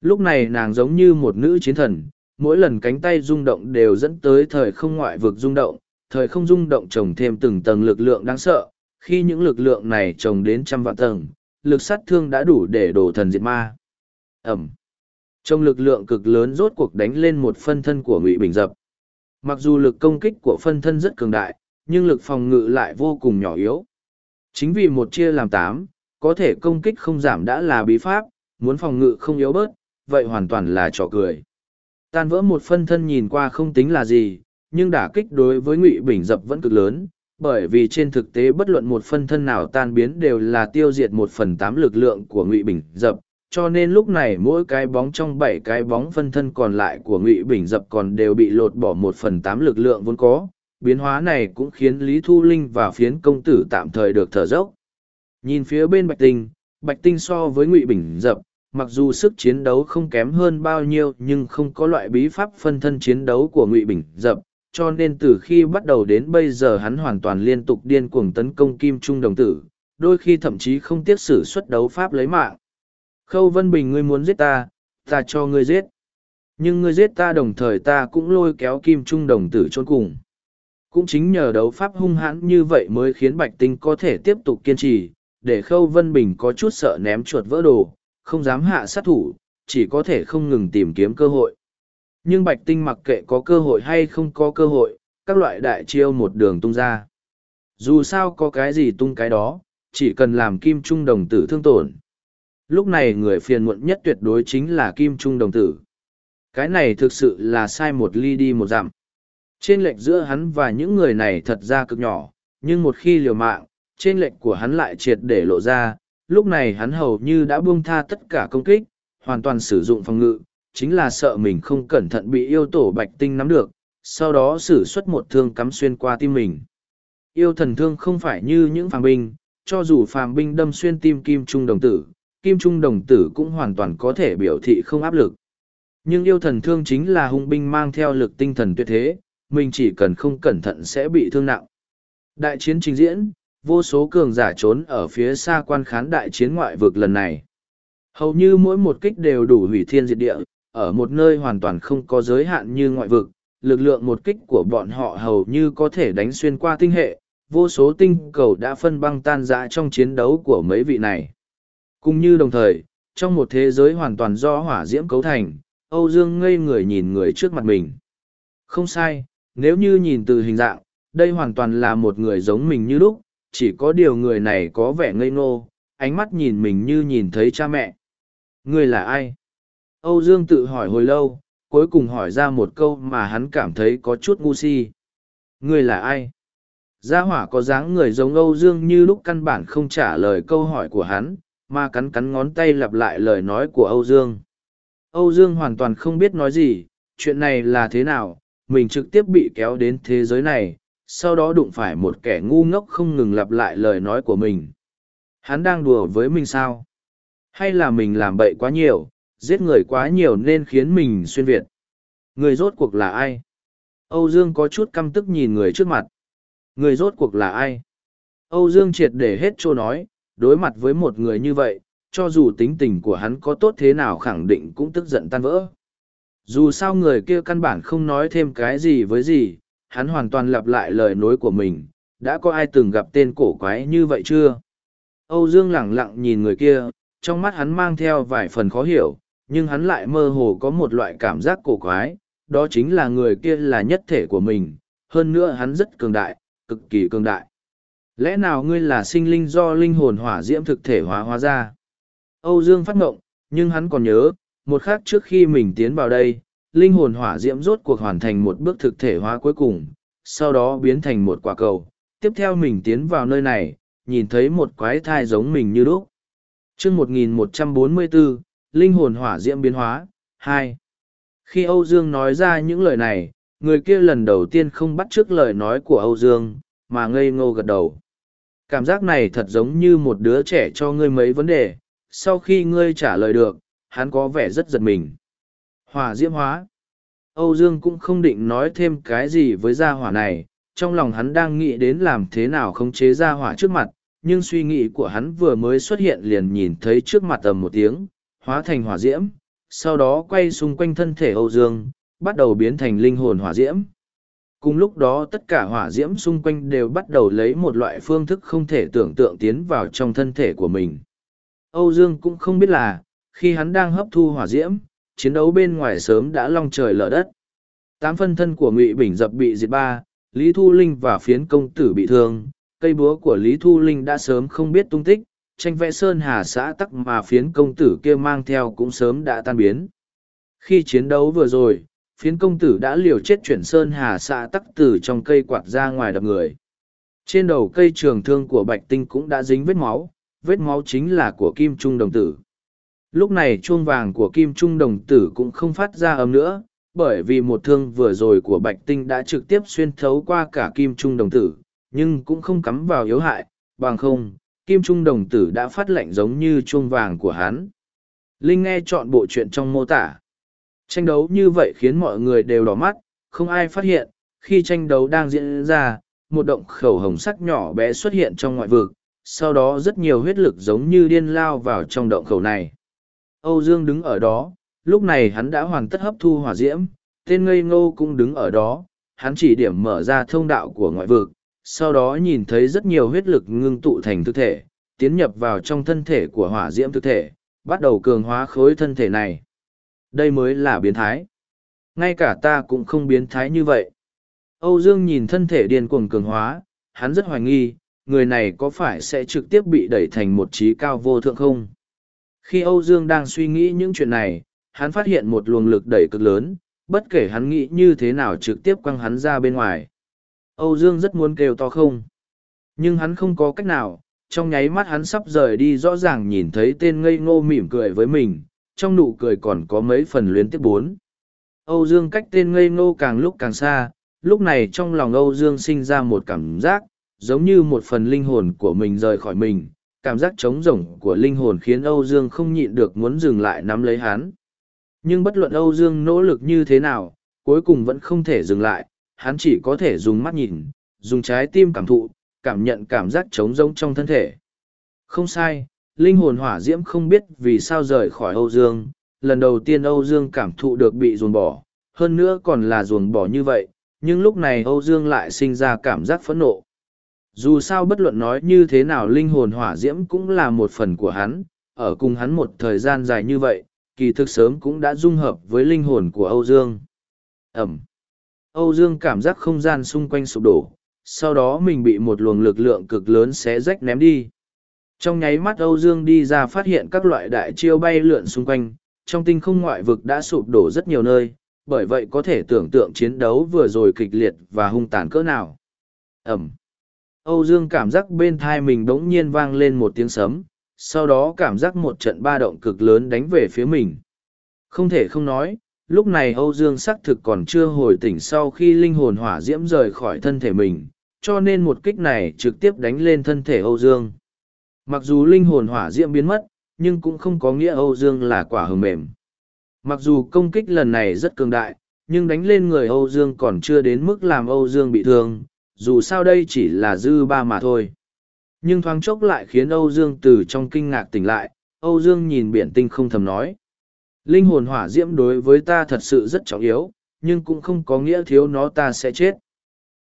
Lúc này nàng giống như một nữ chiến thần, mỗi lần cánh tay rung động đều dẫn tới thời không ngoại vực rung động, thời không rung động trồng thêm từng tầng lực lượng đáng sợ, khi những lực lượng này trồng đến trăm vạn tầng, lực sát thương đã đủ để đổ thần diệt ma. Ẩm. Trong lực lượng cực lớn rốt cuộc đánh lên một phân thân của Ngụy Bình Dập. Mặc dù lực công kích của phân thân rất cường đại, nhưng lực phòng ngự lại vô cùng nhỏ yếu. Chính vì một chia làm tám, có thể công kích không giảm đã là bí pháp, muốn phòng ngự không yếu bớt, vậy hoàn toàn là trò cười. Tan vỡ một phân thân nhìn qua không tính là gì, nhưng đả kích đối với Ngụy Bình Dập vẫn cực lớn, bởi vì trên thực tế bất luận một phân thân nào tan biến đều là tiêu diệt một phần tám lực lượng của Ngụy Bình Dập, cho nên lúc này mỗi cái bóng trong bảy cái bóng phân thân còn lại của ngụy bình dập còn đều bị lột bỏ một phần tám lực lượng vốn có. Biến hóa này cũng khiến lý thu linh và phiến công tử tạm thời được thở dốc. Nhìn phía bên bạch tinh bạch tinh so với ngụy bình dập, mặc dù sức chiến đấu không kém hơn bao nhiêu nhưng không có loại bí pháp phân thân chiến đấu của ngụy bình dập, cho nên từ khi bắt đầu đến bây giờ hắn hoàn toàn liên tục điên cuồng tấn công kim trung đồng tử, đôi khi thậm chí không tiếc sử xuất đấu pháp lấy mạng. Khâu Vân Bình ngươi muốn giết ta, ta cho ngươi giết. Nhưng ngươi giết ta đồng thời ta cũng lôi kéo kim trung đồng tử trốn cùng. Cũng chính nhờ đấu pháp hung hãn như vậy mới khiến Bạch Tinh có thể tiếp tục kiên trì, để Khâu Vân Bình có chút sợ ném chuột vỡ đồ, không dám hạ sát thủ, chỉ có thể không ngừng tìm kiếm cơ hội. Nhưng Bạch Tinh mặc kệ có cơ hội hay không có cơ hội, các loại đại chiêu một đường tung ra. Dù sao có cái gì tung cái đó, chỉ cần làm kim trung đồng tử thương tổn lúc này người phiền muộn nhất tuyệt đối chính là kim trung đồng tử. Cái này thực sự là sai một ly đi một dặm. Trên lệch giữa hắn và những người này thật ra cực nhỏ, nhưng một khi liều mạng, trên lệch của hắn lại triệt để lộ ra. Lúc này hắn hầu như đã buông tha tất cả công kích, hoàn toàn sử dụng phòng ngự, chính là sợ mình không cẩn thận bị yêu tổ bạch tinh nắm được, sau đó xử xuất một thương cắm xuyên qua tim mình. Yêu thần thương không phải như những phàm binh, cho dù phàm binh đâm xuyên tim kim trung đồng tử kim trung đồng tử cũng hoàn toàn có thể biểu thị không áp lực. Nhưng yêu thần thương chính là hung binh mang theo lực tinh thần tuyệt thế, mình chỉ cần không cẩn thận sẽ bị thương nặng. Đại chiến trình diễn, vô số cường giả trốn ở phía xa quan khán đại chiến ngoại vực lần này. Hầu như mỗi một kích đều đủ hủy thiên diệt địa, ở một nơi hoàn toàn không có giới hạn như ngoại vực, lực lượng một kích của bọn họ hầu như có thể đánh xuyên qua tinh hệ, vô số tinh cầu đã phân băng tan rã trong chiến đấu của mấy vị này. Cùng như đồng thời, trong một thế giới hoàn toàn do hỏa diễm cấu thành, Âu Dương ngây người nhìn người trước mặt mình. Không sai, nếu như nhìn từ hình dạng, đây hoàn toàn là một người giống mình như lúc, chỉ có điều người này có vẻ ngây ngô, ánh mắt nhìn mình như nhìn thấy cha mẹ. Người là ai? Âu Dương tự hỏi hồi lâu, cuối cùng hỏi ra một câu mà hắn cảm thấy có chút ngu si. Người là ai? Gia hỏa có dáng người giống Âu Dương như lúc căn bản không trả lời câu hỏi của hắn, mà cắn cắn ngón tay lặp lại lời nói của Âu Dương. Âu Dương hoàn toàn không biết nói gì, chuyện này là thế nào, mình trực tiếp bị kéo đến thế giới này, sau đó đụng phải một kẻ ngu ngốc không ngừng lặp lại lời nói của mình. Hắn đang đùa với mình sao? Hay là mình làm bậy quá nhiều, giết người quá nhiều nên khiến mình xuyên Việt? Người rốt cuộc là ai? Âu Dương có chút căm tức nhìn người trước mặt. Người rốt cuộc là ai? Âu Dương triệt để hết chỗ nói, đối mặt với một người như vậy, cho dù tính tình của hắn có tốt thế nào khẳng định cũng tức giận tan vỡ. Dù sao người kia căn bản không nói thêm cái gì với gì, hắn hoàn toàn lặp lại lời nói của mình, đã có ai từng gặp tên cổ quái như vậy chưa? Âu Dương lẳng lặng nhìn người kia, trong mắt hắn mang theo vài phần khó hiểu, nhưng hắn lại mơ hồ có một loại cảm giác cổ quái, đó chính là người kia là nhất thể của mình, hơn nữa hắn rất cường đại, cực kỳ cường đại lẽ nào ngươi là sinh linh do linh hồn hỏa diễm thực thể hóa hóa ra? Âu dương phát ngộng, nhưng hắn còn nhớ, một khắc trước khi mình tiến vào đây, linh hồn hỏa diễm rốt cuộc hoàn thành một bước thực thể hóa cuối cùng, sau đó biến thành một quả cầu. Tiếp theo mình tiến vào nơi này, nhìn thấy một quái thai giống mình như đúc chương một nghìn một trăm bốn mươi bốn linh hồn hỏa diễm biến hóa, hai. Khi âu dương nói ra những lời này, người kia lần đầu tiên không bắt chước lời nói của âu dương, mà ngây ngô gật đầu cảm giác này thật giống như một đứa trẻ cho ngươi mấy vấn đề sau khi ngươi trả lời được hắn có vẻ rất giật mình hòa diễm hóa Âu Dương cũng không định nói thêm cái gì với gia hỏa này, trong lòng hắn đang nghĩ đến làm thế nào khống chế gia hỏa trước mặt, nhưng suy nghĩ của hắn vừa mới xuất hiện liền nhìn thấy trước mặt tầm một tiếng, hóa thành hỏa diễm, sau đó quay xung quanh thân thể Âu Dương, bắt đầu biến thành linh hồn hỏa diễm. Cùng lúc đó tất cả hỏa diễm xung quanh đều bắt đầu lấy một loại phương thức không thể tưởng tượng tiến vào trong thân thể của mình. Âu Dương cũng không biết là, khi hắn đang hấp thu hỏa diễm, chiến đấu bên ngoài sớm đã long trời lở đất. Tám phân thân của Ngụy Bình dập bị diệt ba, Lý Thu Linh và phiến công tử bị thương, cây búa của Lý Thu Linh đã sớm không biết tung tích, tranh vẽ sơn hà xã tắc mà phiến công tử kia mang theo cũng sớm đã tan biến. Khi chiến đấu vừa rồi, phiến công tử đã liều chết chuyển sơn hà xạ tắc từ trong cây quạt ra ngoài đập người. Trên đầu cây trường thương của Bạch Tinh cũng đã dính vết máu, vết máu chính là của Kim Trung Đồng Tử. Lúc này chuông vàng của Kim Trung Đồng Tử cũng không phát ra âm nữa, bởi vì một thương vừa rồi của Bạch Tinh đã trực tiếp xuyên thấu qua cả Kim Trung Đồng Tử, nhưng cũng không cắm vào yếu hại, bằng không, Kim Trung Đồng Tử đã phát lệnh giống như chuông vàng của hắn. Linh nghe chọn bộ chuyện trong mô tả. Tranh đấu như vậy khiến mọi người đều đỏ mắt, không ai phát hiện, khi tranh đấu đang diễn ra, một động khẩu hồng sắc nhỏ bé xuất hiện trong ngoại vực, sau đó rất nhiều huyết lực giống như điên lao vào trong động khẩu này. Âu Dương đứng ở đó, lúc này hắn đã hoàn tất hấp thu hỏa diễm, tên ngây ngô cũng đứng ở đó, hắn chỉ điểm mở ra thông đạo của ngoại vực, sau đó nhìn thấy rất nhiều huyết lực ngưng tụ thành thực thể, tiến nhập vào trong thân thể của hỏa diễm thực thể, bắt đầu cường hóa khối thân thể này. Đây mới là biến thái. Ngay cả ta cũng không biến thái như vậy. Âu Dương nhìn thân thể điên cuồng cường hóa, hắn rất hoài nghi, người này có phải sẽ trực tiếp bị đẩy thành một trí cao vô thượng không? Khi Âu Dương đang suy nghĩ những chuyện này, hắn phát hiện một luồng lực đẩy cực lớn, bất kể hắn nghĩ như thế nào trực tiếp quăng hắn ra bên ngoài. Âu Dương rất muốn kêu to không. Nhưng hắn không có cách nào, trong nháy mắt hắn sắp rời đi rõ ràng nhìn thấy tên ngây ngô mỉm cười với mình, trong nụ cười còn có mấy phần luyến tiếp bốn. Âu Dương cách tên ngây ngô càng lúc càng xa, lúc này trong lòng Âu Dương sinh ra một cảm giác, giống như một phần linh hồn của mình rời khỏi mình. Cảm giác trống rỗng của linh hồn khiến Âu Dương không nhịn được muốn dừng lại nắm lấy hắn. Nhưng bất luận Âu Dương nỗ lực như thế nào, cuối cùng vẫn không thể dừng lại, hắn chỉ có thể dùng mắt nhìn, dùng trái tim cảm thụ, cảm nhận cảm giác trống rỗng trong thân thể. Không sai, linh hồn hỏa diễm không biết vì sao rời khỏi Âu Dương, lần đầu tiên Âu Dương cảm thụ được bị ruồn bỏ, hơn nữa còn là ruồn bỏ như vậy, nhưng lúc này Âu Dương lại sinh ra cảm giác phẫn nộ. Dù sao bất luận nói như thế nào linh hồn hỏa diễm cũng là một phần của hắn, ở cùng hắn một thời gian dài như vậy, kỳ thực sớm cũng đã dung hợp với linh hồn của Âu Dương. Ẩm. Âu Dương cảm giác không gian xung quanh sụp đổ, sau đó mình bị một luồng lực lượng cực lớn xé rách ném đi. Trong nháy mắt Âu Dương đi ra phát hiện các loại đại chiêu bay lượn xung quanh, trong tinh không ngoại vực đã sụp đổ rất nhiều nơi, bởi vậy có thể tưởng tượng chiến đấu vừa rồi kịch liệt và hung tàn cỡ nào. Ẩm. Âu Dương cảm giác bên thai mình đống nhiên vang lên một tiếng sấm, sau đó cảm giác một trận ba động cực lớn đánh về phía mình. Không thể không nói, lúc này Âu Dương xác thực còn chưa hồi tỉnh sau khi linh hồn hỏa diễm rời khỏi thân thể mình, cho nên một kích này trực tiếp đánh lên thân thể Âu Dương. Mặc dù linh hồn hỏa diễm biến mất, nhưng cũng không có nghĩa Âu Dương là quả hờ mềm. Mặc dù công kích lần này rất cường đại, nhưng đánh lên người Âu Dương còn chưa đến mức làm Âu Dương bị thương, dù sao đây chỉ là dư ba mà thôi. Nhưng thoáng chốc lại khiến Âu Dương từ trong kinh ngạc tỉnh lại, Âu Dương nhìn biển tinh không thầm nói. Linh hồn hỏa diễm đối với ta thật sự rất trọng yếu, nhưng cũng không có nghĩa thiếu nó ta sẽ chết.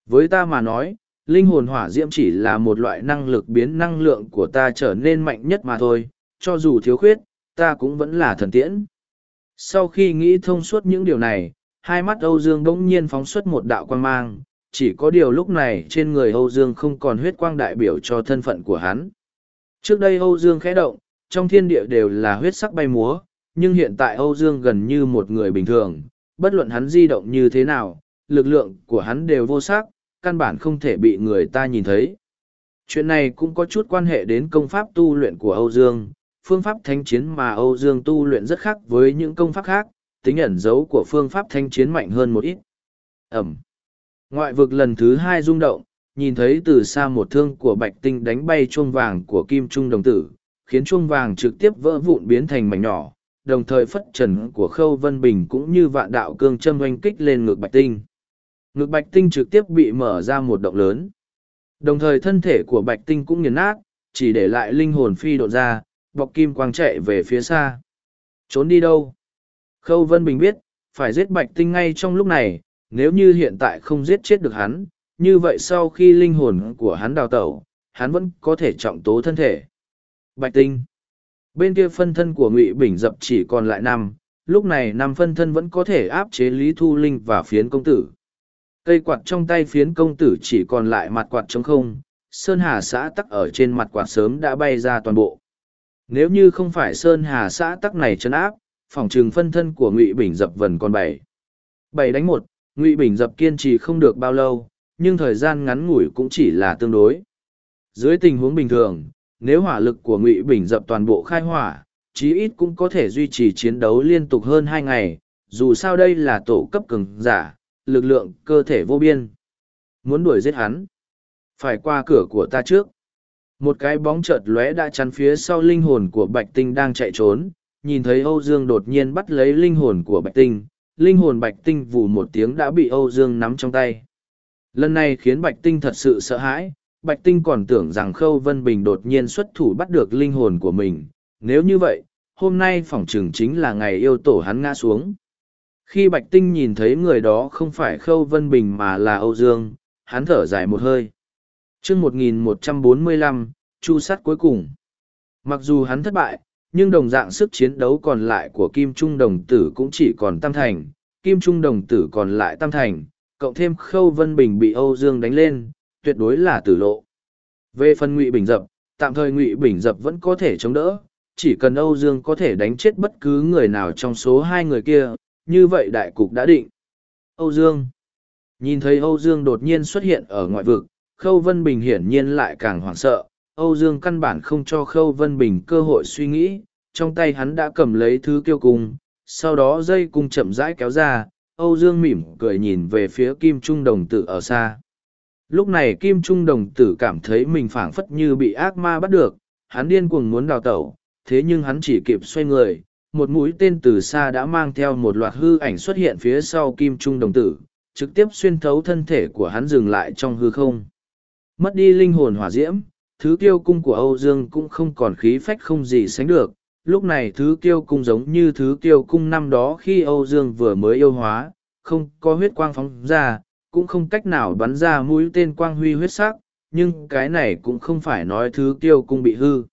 Với ta mà nói, linh hồn hỏa diễm chỉ là một loại năng lực biến năng lượng của ta trở nên mạnh nhất mà thôi, cho dù thiếu khuyết, ta cũng vẫn là thần tiễn. Sau khi nghĩ thông suốt những điều này, hai mắt Âu Dương bỗng nhiên phóng xuất một đạo quan mang, chỉ có điều lúc này trên người Âu Dương không còn huyết quang đại biểu cho thân phận của hắn. Trước đây Âu Dương khẽ động, trong thiên địa đều là huyết sắc bay múa, nhưng hiện tại Âu Dương gần như một người bình thường, bất luận hắn di động như thế nào, lực lượng của hắn đều vô sắc, căn bản không thể bị người ta nhìn thấy. Chuyện này cũng có chút quan hệ đến công pháp tu luyện của Âu Dương, phương pháp thanh chiến mà Âu Dương tu luyện rất khác với những công pháp khác, tính ẩn dấu của phương pháp thanh chiến mạnh hơn một ít. Ẩm. Ngoại vực lần thứ hai rung động, nhìn thấy từ xa một thương của bạch tinh đánh bay chuông vàng của kim trung đồng tử, khiến chuông vàng trực tiếp vỡ vụn biến thành mảnh nhỏ, đồng thời phất trần của Khâu Vân Bình cũng như vạn đạo cương châm oanh kích lên ngực Bạch Tinh. Ngực Bạch Tinh trực tiếp bị mở ra một động lớn. Đồng thời thân thể của Bạch Tinh cũng nghiền nát, chỉ để lại linh hồn phi độn ra, bọc kim quang chạy về phía xa. Trốn đi đâu? Khâu Vân Bình biết, phải giết Bạch Tinh ngay trong lúc này, nếu như hiện tại không giết chết được hắn, như vậy sau khi linh hồn của hắn đào tẩu, hắn vẫn có thể trọng tố thân thể. Bạch Tinh Bên kia phân thân của Ngụy Bình dập chỉ còn lại năm, lúc này năm phân thân vẫn có thể áp chế Lý Thu Linh và phiến công tử. Cây quạt trong tay phiến công tử chỉ còn lại mặt quạt trống không, Sơn Hà xã tắc ở trên mặt quạt sớm đã bay ra toàn bộ. Nếu như không phải Sơn Hà xã tắc này chấn áp, phòng trừng phân thân của Ngụy Bình dập vần còn bảy. Bảy đánh một, Ngụy Bình dập kiên trì không được bao lâu, nhưng thời gian ngắn ngủi cũng chỉ là tương đối. Dưới tình huống bình thường, nếu hỏa lực của Ngụy Bình dập toàn bộ khai hỏa, chí ít cũng có thể duy trì chiến đấu liên tục hơn hai ngày, dù sao đây là tổ cấp cường giả, lực lượng cơ thể vô biên. Muốn đuổi giết hắn, phải qua cửa của ta trước. Một cái bóng chợt lóe đã chắn phía sau linh hồn của Bạch Tinh đang chạy trốn, nhìn thấy Âu Dương đột nhiên bắt lấy linh hồn của Bạch Tinh, linh hồn Bạch Tinh vù một tiếng đã bị Âu Dương nắm trong tay. Lần này khiến Bạch Tinh thật sự sợ hãi, Bạch Tinh còn tưởng rằng Khâu Vân Bình đột nhiên xuất thủ bắt được linh hồn của mình, nếu như vậy, hôm nay phỏng chừng chính là ngày yêu tổ hắn ngã xuống. Khi Bạch Tinh nhìn thấy người đó không phải Khâu Vân Bình mà là Âu Dương, hắn thở dài một hơi. chương 1145, chu sắt cuối cùng. Mặc dù hắn thất bại, nhưng đồng dạng sức chiến đấu còn lại của Kim Trung Đồng Tử cũng chỉ còn tam thành, Kim Trung Đồng Tử còn lại tam thành, cộng thêm Khâu Vân Bình bị Âu Dương đánh lên, tuyệt đối là tử lộ. Về phần Ngụy Bình Dập, tạm thời Ngụy Bình Dập vẫn có thể chống đỡ, chỉ cần Âu Dương có thể đánh chết bất cứ người nào trong số hai người kia, như vậy đại cục đã định. Âu Dương Nhìn thấy Âu Dương đột nhiên xuất hiện ở ngoại vực, Khâu Vân Bình hiển nhiên lại càng hoảng sợ. Âu Dương căn bản không cho Khâu Vân Bình cơ hội suy nghĩ, trong tay hắn đã cầm lấy thứ kiêu cung, sau đó dây cung chậm rãi kéo ra, Âu Dương mỉm cười nhìn về phía Kim Trung Đồng Tử ở xa. Lúc này Kim Trung Đồng Tử cảm thấy mình phảng phất như bị ác ma bắt được, hắn điên cuồng muốn đào tẩu, thế nhưng hắn chỉ kịp xoay người, một mũi tên từ xa đã mang theo một loạt hư ảnh xuất hiện phía sau Kim Trung Đồng Tử, trực tiếp xuyên thấu thân thể của hắn dừng lại trong hư không. Mất đi linh hồn hỏa diễm, thứ kiêu cung của Âu Dương cũng không còn khí phách không gì sánh được, lúc này thứ kiêu cung giống như thứ kiêu cung năm đó khi Âu Dương vừa mới yêu hóa, không có huyết quang phóng ra, cũng không cách nào bắn ra mũi tên quang huy huyết sắc, nhưng cái này cũng không phải nói thứ kiêu cung bị hư.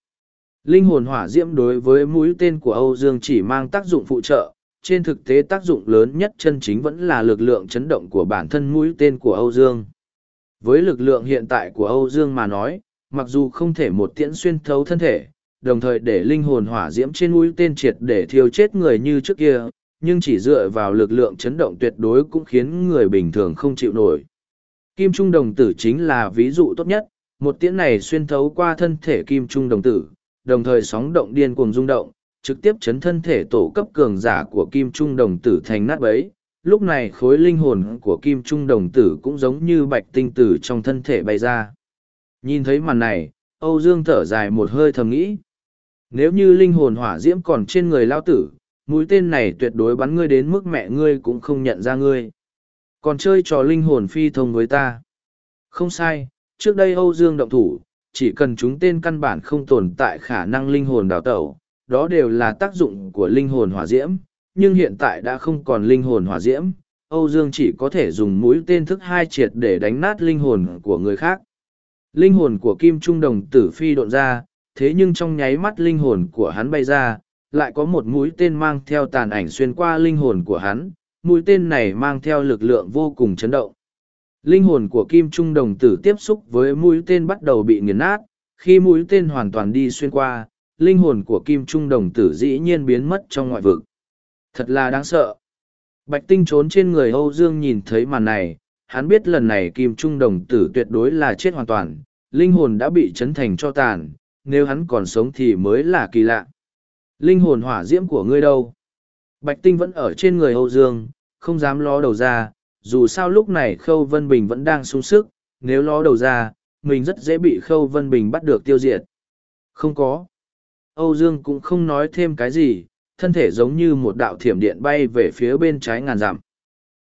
Linh hồn hỏa diễm đối với mũi tên của Âu Dương chỉ mang tác dụng phụ trợ, trên thực tế tác dụng lớn nhất chân chính vẫn là lực lượng chấn động của bản thân mũi tên của Âu Dương. Với lực lượng hiện tại của Âu Dương mà nói, mặc dù không thể một tiễn xuyên thấu thân thể, đồng thời để linh hồn hỏa diễm trên mũi tên triệt để thiêu chết người như trước kia, nhưng chỉ dựa vào lực lượng chấn động tuyệt đối cũng khiến người bình thường không chịu nổi. Kim Trung Đồng Tử chính là ví dụ tốt nhất, một tiễn này xuyên thấu qua thân thể Kim Trung Đồng Tử, đồng thời sóng động điên cuồng rung động, trực tiếp chấn thân thể tổ cấp cường giả của Kim Trung Đồng Tử thành nát bấy. Lúc này khối linh hồn của Kim Trung Đồng Tử cũng giống như bạch tinh tử trong thân thể bay ra. Nhìn thấy màn này, Âu Dương thở dài một hơi thầm nghĩ. Nếu như linh hồn hỏa diễm còn trên người lao tử, mũi tên này tuyệt đối bắn ngươi đến mức mẹ ngươi cũng không nhận ra ngươi. Còn chơi trò linh hồn phi thông với ta. Không sai, trước đây Âu Dương động thủ, chỉ cần chúng tên căn bản không tồn tại khả năng linh hồn đào tẩu, đó đều là tác dụng của linh hồn hỏa diễm, nhưng hiện tại đã không còn linh hồn hỏa diễm, Âu Dương chỉ có thể dùng mũi tên thức hai triệt để đánh nát linh hồn của người khác. Linh hồn của Kim Trung Đồng tử phi độn ra, thế nhưng trong nháy mắt linh hồn của hắn bay ra, lại có một mũi tên mang theo tàn ảnh xuyên qua linh hồn của hắn, mũi tên này mang theo lực lượng vô cùng chấn động. Linh hồn của Kim Trung Đồng tử tiếp xúc với mũi tên bắt đầu bị nghiền nát, khi mũi tên hoàn toàn đi xuyên qua, linh hồn của Kim Trung Đồng tử dĩ nhiên biến mất trong ngoại vực. Thật là đáng sợ. Bạch Tinh trốn trên người Âu Dương nhìn thấy màn này, hắn biết lần này Kim Trung Đồng tử tuyệt đối là chết hoàn toàn, linh hồn đã bị chấn thành cho tàn, nếu hắn còn sống thì mới là kỳ lạ. Linh hồn hỏa diễm của ngươi đâu? Bạch Tinh vẫn ở trên người Âu Dương, không dám ló đầu ra, dù sao lúc này Khâu Vân Bình vẫn đang sung sức, nếu ló đầu ra, mình rất dễ bị Khâu Vân Bình bắt được tiêu diệt. Không có. Âu Dương cũng không nói thêm cái gì, thân thể giống như một đạo thiểm điện bay về phía bên trái ngàn dặm.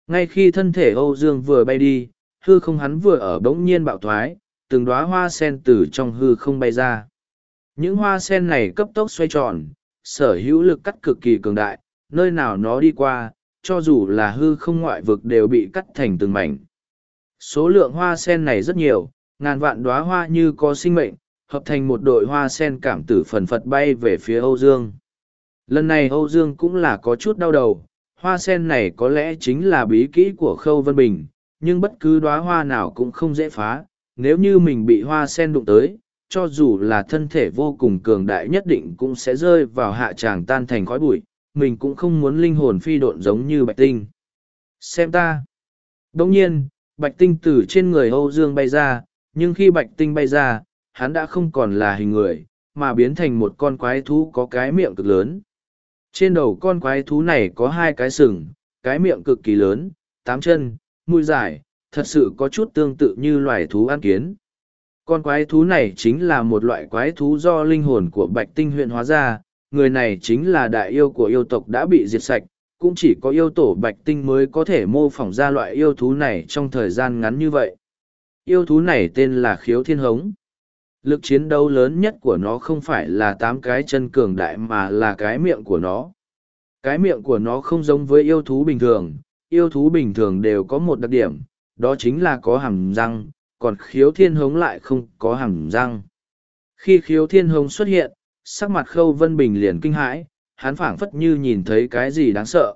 Ngay khi thân thể Âu Dương vừa bay đi, hư không hắn vừa ở bỗng nhiên bạo thoái, từng đóa hoa sen từ trong hư không bay ra. Những hoa sen này cấp tốc xoay tròn, sở hữu lực cắt cực kỳ cường đại, nơi nào nó đi qua, cho dù là hư không ngoại vực đều bị cắt thành từng mảnh. Số lượng hoa sen này rất nhiều, ngàn vạn đóa hoa như có sinh mệnh, hợp thành một đội hoa sen cảm tử phần phật bay về phía Âu Dương. Lần này Âu Dương cũng là có chút đau đầu, hoa sen này có lẽ chính là bí kỹ của Khâu Vân Bình, nhưng bất cứ đóa hoa nào cũng không dễ phá, nếu như mình bị hoa sen đụng tới, cho dù là thân thể vô cùng cường đại nhất định cũng sẽ rơi vào hạ tràng tan thành khói bụi, mình cũng không muốn linh hồn phi độn giống như bạch tinh. Xem ta. Đồng nhiên, bạch tinh từ trên người Âu Dương bay ra, nhưng khi bạch tinh bay ra, hắn đã không còn là hình người, mà biến thành một con quái thú có cái miệng cực lớn. Trên đầu con quái thú này có hai cái sừng, cái miệng cực kỳ lớn, tám chân, mũi dài, thật sự có chút tương tự như loài thú ăn kiến. Con quái thú này chính là một loại quái thú do linh hồn của bạch tinh huyện hóa ra, người này chính là đại yêu của yêu tộc đã bị diệt sạch, cũng chỉ có yêu tổ bạch tinh mới có thể mô phỏng ra loại yêu thú này trong thời gian ngắn như vậy. Yêu thú này tên là khiếu thiên hống. Lực chiến đấu lớn nhất của nó không phải là tám cái chân cường đại mà là cái miệng của nó. Cái miệng của nó không giống với yêu thú bình thường, yêu thú bình thường đều có một đặc điểm, đó chính là có hàm răng, còn khiếu thiên hống lại không có hàm răng. Khi khiếu thiên hống xuất hiện, sắc mặt khâu vân bình liền kinh hãi, hắn phảng phất như nhìn thấy cái gì đáng sợ.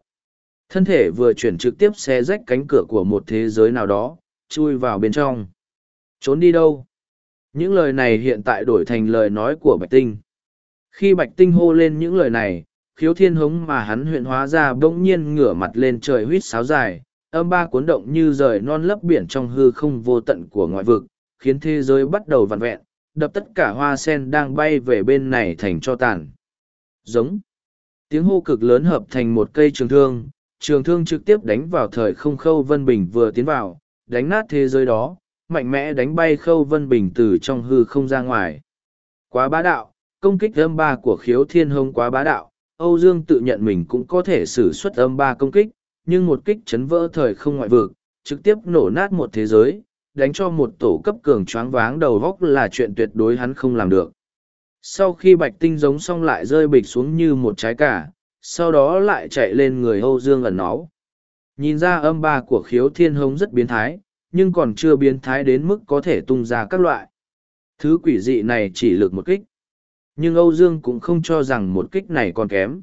Thân thể vừa chuyển trực tiếp xé rách cánh cửa của một thế giới nào đó, chui vào bên trong. Trốn đi đâu? Những lời này hiện tại đổi thành lời nói của Bạch Tinh. Khi Bạch Tinh hô lên những lời này, khiếu thiên hống mà hắn huyện hóa ra bỗng nhiên ngửa mặt lên trời huýt sáo dài, âm ba cuốn động như rời non lấp biển trong hư không vô tận của ngoại vực, khiến thế giới bắt đầu vặn vẹn, đập tất cả hoa sen đang bay về bên này thành cho tàn. Giống. Tiếng hô cực lớn hợp thành một cây trường thương, trường thương trực tiếp đánh vào thời không khâu vân bình vừa tiến vào, đánh nát thế giới đó, mạnh mẽ đánh bay khâu vân bình từ trong hư không ra ngoài. Quá bá đạo, công kích âm ba của khiếu thiên hông quá bá đạo, Âu Dương tự nhận mình cũng có thể sử xuất âm ba công kích, nhưng một kích chấn vỡ thời không ngoại vực, trực tiếp nổ nát một thế giới, đánh cho một tổ cấp cường choáng váng đầu góc là chuyện tuyệt đối hắn không làm được. Sau khi bạch tinh giống xong lại rơi bịch xuống như một trái cả, sau đó lại chạy lên người Âu Dương ẩn náu. Nhìn ra âm ba của khiếu thiên hống rất biến thái, nhưng còn chưa biến thái đến mức có thể tung ra các loại. Thứ quỷ dị này chỉ lực một kích. Nhưng Âu Dương cũng không cho rằng một kích này còn kém.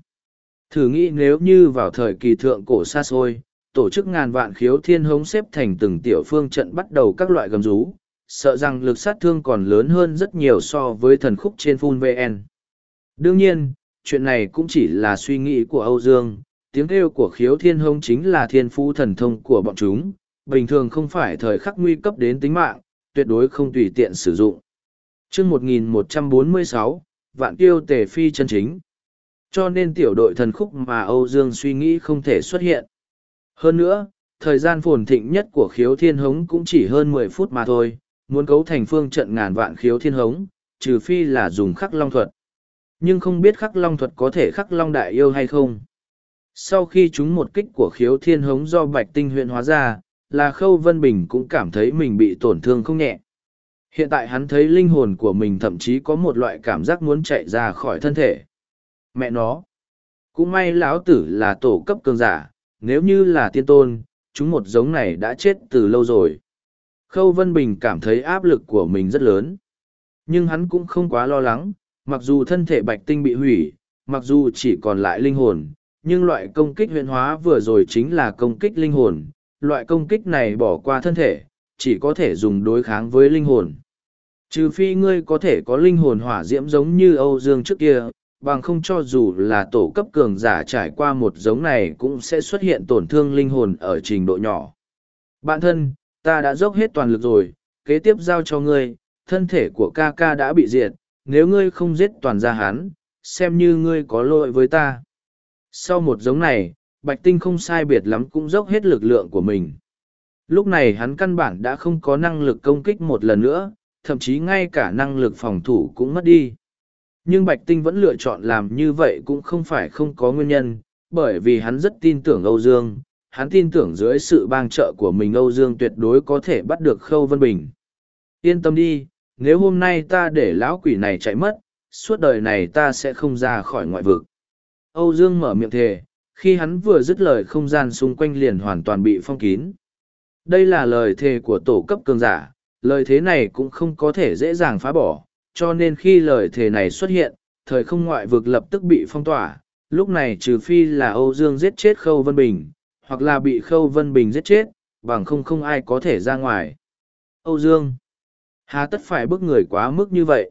Thử nghĩ nếu như vào thời kỳ thượng cổ xa xôi, tổ chức ngàn vạn khiếu thiên hống xếp thành từng tiểu phương trận bắt đầu các loại gầm rú, sợ rằng lực sát thương còn lớn hơn rất nhiều so với thần khúc trên Full VN. Đương nhiên, chuyện này cũng chỉ là suy nghĩ của Âu Dương, tiếng kêu của khiếu thiên hống chính là thiên phú thần thông của bọn chúng, bình thường không phải thời khắc nguy cấp đến tính mạng, tuyệt đối không tùy tiện sử dụng. chương 1146, Vạn Tiêu Tề Phi chân chính. Cho nên tiểu đội thần khúc mà Âu Dương suy nghĩ không thể xuất hiện. Hơn nữa, thời gian phồn thịnh nhất của khiếu thiên hống cũng chỉ hơn mười phút mà thôi, muốn cấu thành phương trận ngàn vạn khiếu thiên hống, trừ phi là dùng khắc long thuật. Nhưng không biết khắc long thuật có thể khắc long đại yêu hay không. Sau khi chúng một kích của khiếu thiên hống do bạch tinh huyện hóa ra, là khâu vân bình cũng cảm thấy mình bị tổn thương không nhẹ. Hiện tại hắn thấy linh hồn của mình thậm chí có một loại cảm giác muốn chạy ra khỏi thân thể. Mẹ nó! Cũng may lão tử là tổ cấp cường giả, nếu như là tiên tôn, chúng một giống này đã chết từ lâu rồi. Khâu Vân Bình cảm thấy áp lực của mình rất lớn. Nhưng hắn cũng không quá lo lắng, mặc dù thân thể bạch tinh bị hủy, mặc dù chỉ còn lại linh hồn, nhưng loại công kích huyện hóa vừa rồi chính là công kích linh hồn. Loại công kích này bỏ qua thân thể, chỉ có thể dùng đối kháng với linh hồn. Trừ phi ngươi có thể có linh hồn hỏa diễm giống như Âu Dương trước kia, bằng không cho dù là tổ cấp cường giả trải qua một giống này cũng sẽ xuất hiện tổn thương linh hồn ở trình độ nhỏ. Bạn thân, ta đã dốc hết toàn lực rồi, kế tiếp giao cho ngươi, thân thể của ca ca đã bị diệt, nếu ngươi không giết toàn gia hắn, xem như ngươi có lỗi với ta. Sau một giống này, Bạch Tinh không sai biệt lắm cũng dốc hết lực lượng của mình. Lúc này hắn căn bản đã không có năng lực công kích một lần nữa, thậm chí ngay cả năng lực phòng thủ cũng mất đi. Nhưng Bạch Tinh vẫn lựa chọn làm như vậy cũng không phải không có nguyên nhân, bởi vì hắn rất tin tưởng Âu Dương, hắn tin tưởng dưới sự bang trợ của mình Âu Dương tuyệt đối có thể bắt được Khâu Vân Bình. Yên tâm đi, nếu hôm nay ta để lão quỷ này chạy mất, suốt đời này ta sẽ không ra khỏi ngoại vực. Âu Dương mở miệng thề, khi hắn vừa dứt lời không gian xung quanh liền hoàn toàn bị phong kín. Đây là lời thề của tổ cấp cường giả, lời thế này cũng không có thể dễ dàng phá bỏ, cho nên khi lời thề này xuất hiện, thời không ngoại vực lập tức bị phong tỏa, lúc này trừ phi là Âu Dương giết chết Khâu Vân Bình, hoặc là bị Khâu Vân Bình giết chết, bằng không không ai có thể ra ngoài. Âu Dương, hà tất phải bức người quá mức như vậy?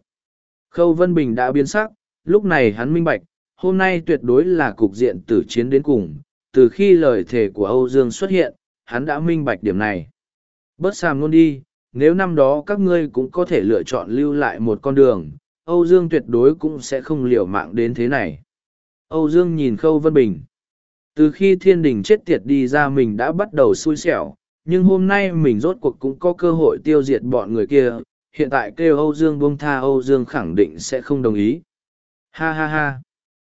Khâu Vân Bình đã biến sắc, lúc này hắn minh bạch, hôm nay tuyệt đối là cục diện tử chiến đến cùng, từ khi lời thề của Âu Dương xuất hiện, hắn đã minh bạch điểm này. Bớt sàm luôn đi, nếu năm đó các ngươi cũng có thể lựa chọn lưu lại một con đường, Âu Dương tuyệt đối cũng sẽ không liều mạng đến thế này. Âu Dương nhìn Khâu Vân Bình. Từ khi thiên đình chết tiệt đi ra mình đã bắt đầu xui xẻo, nhưng hôm nay mình rốt cuộc cũng có cơ hội tiêu diệt bọn người kia. Hiện tại kêu Âu Dương buông tha Âu Dương khẳng định sẽ không đồng ý. Ha ha ha.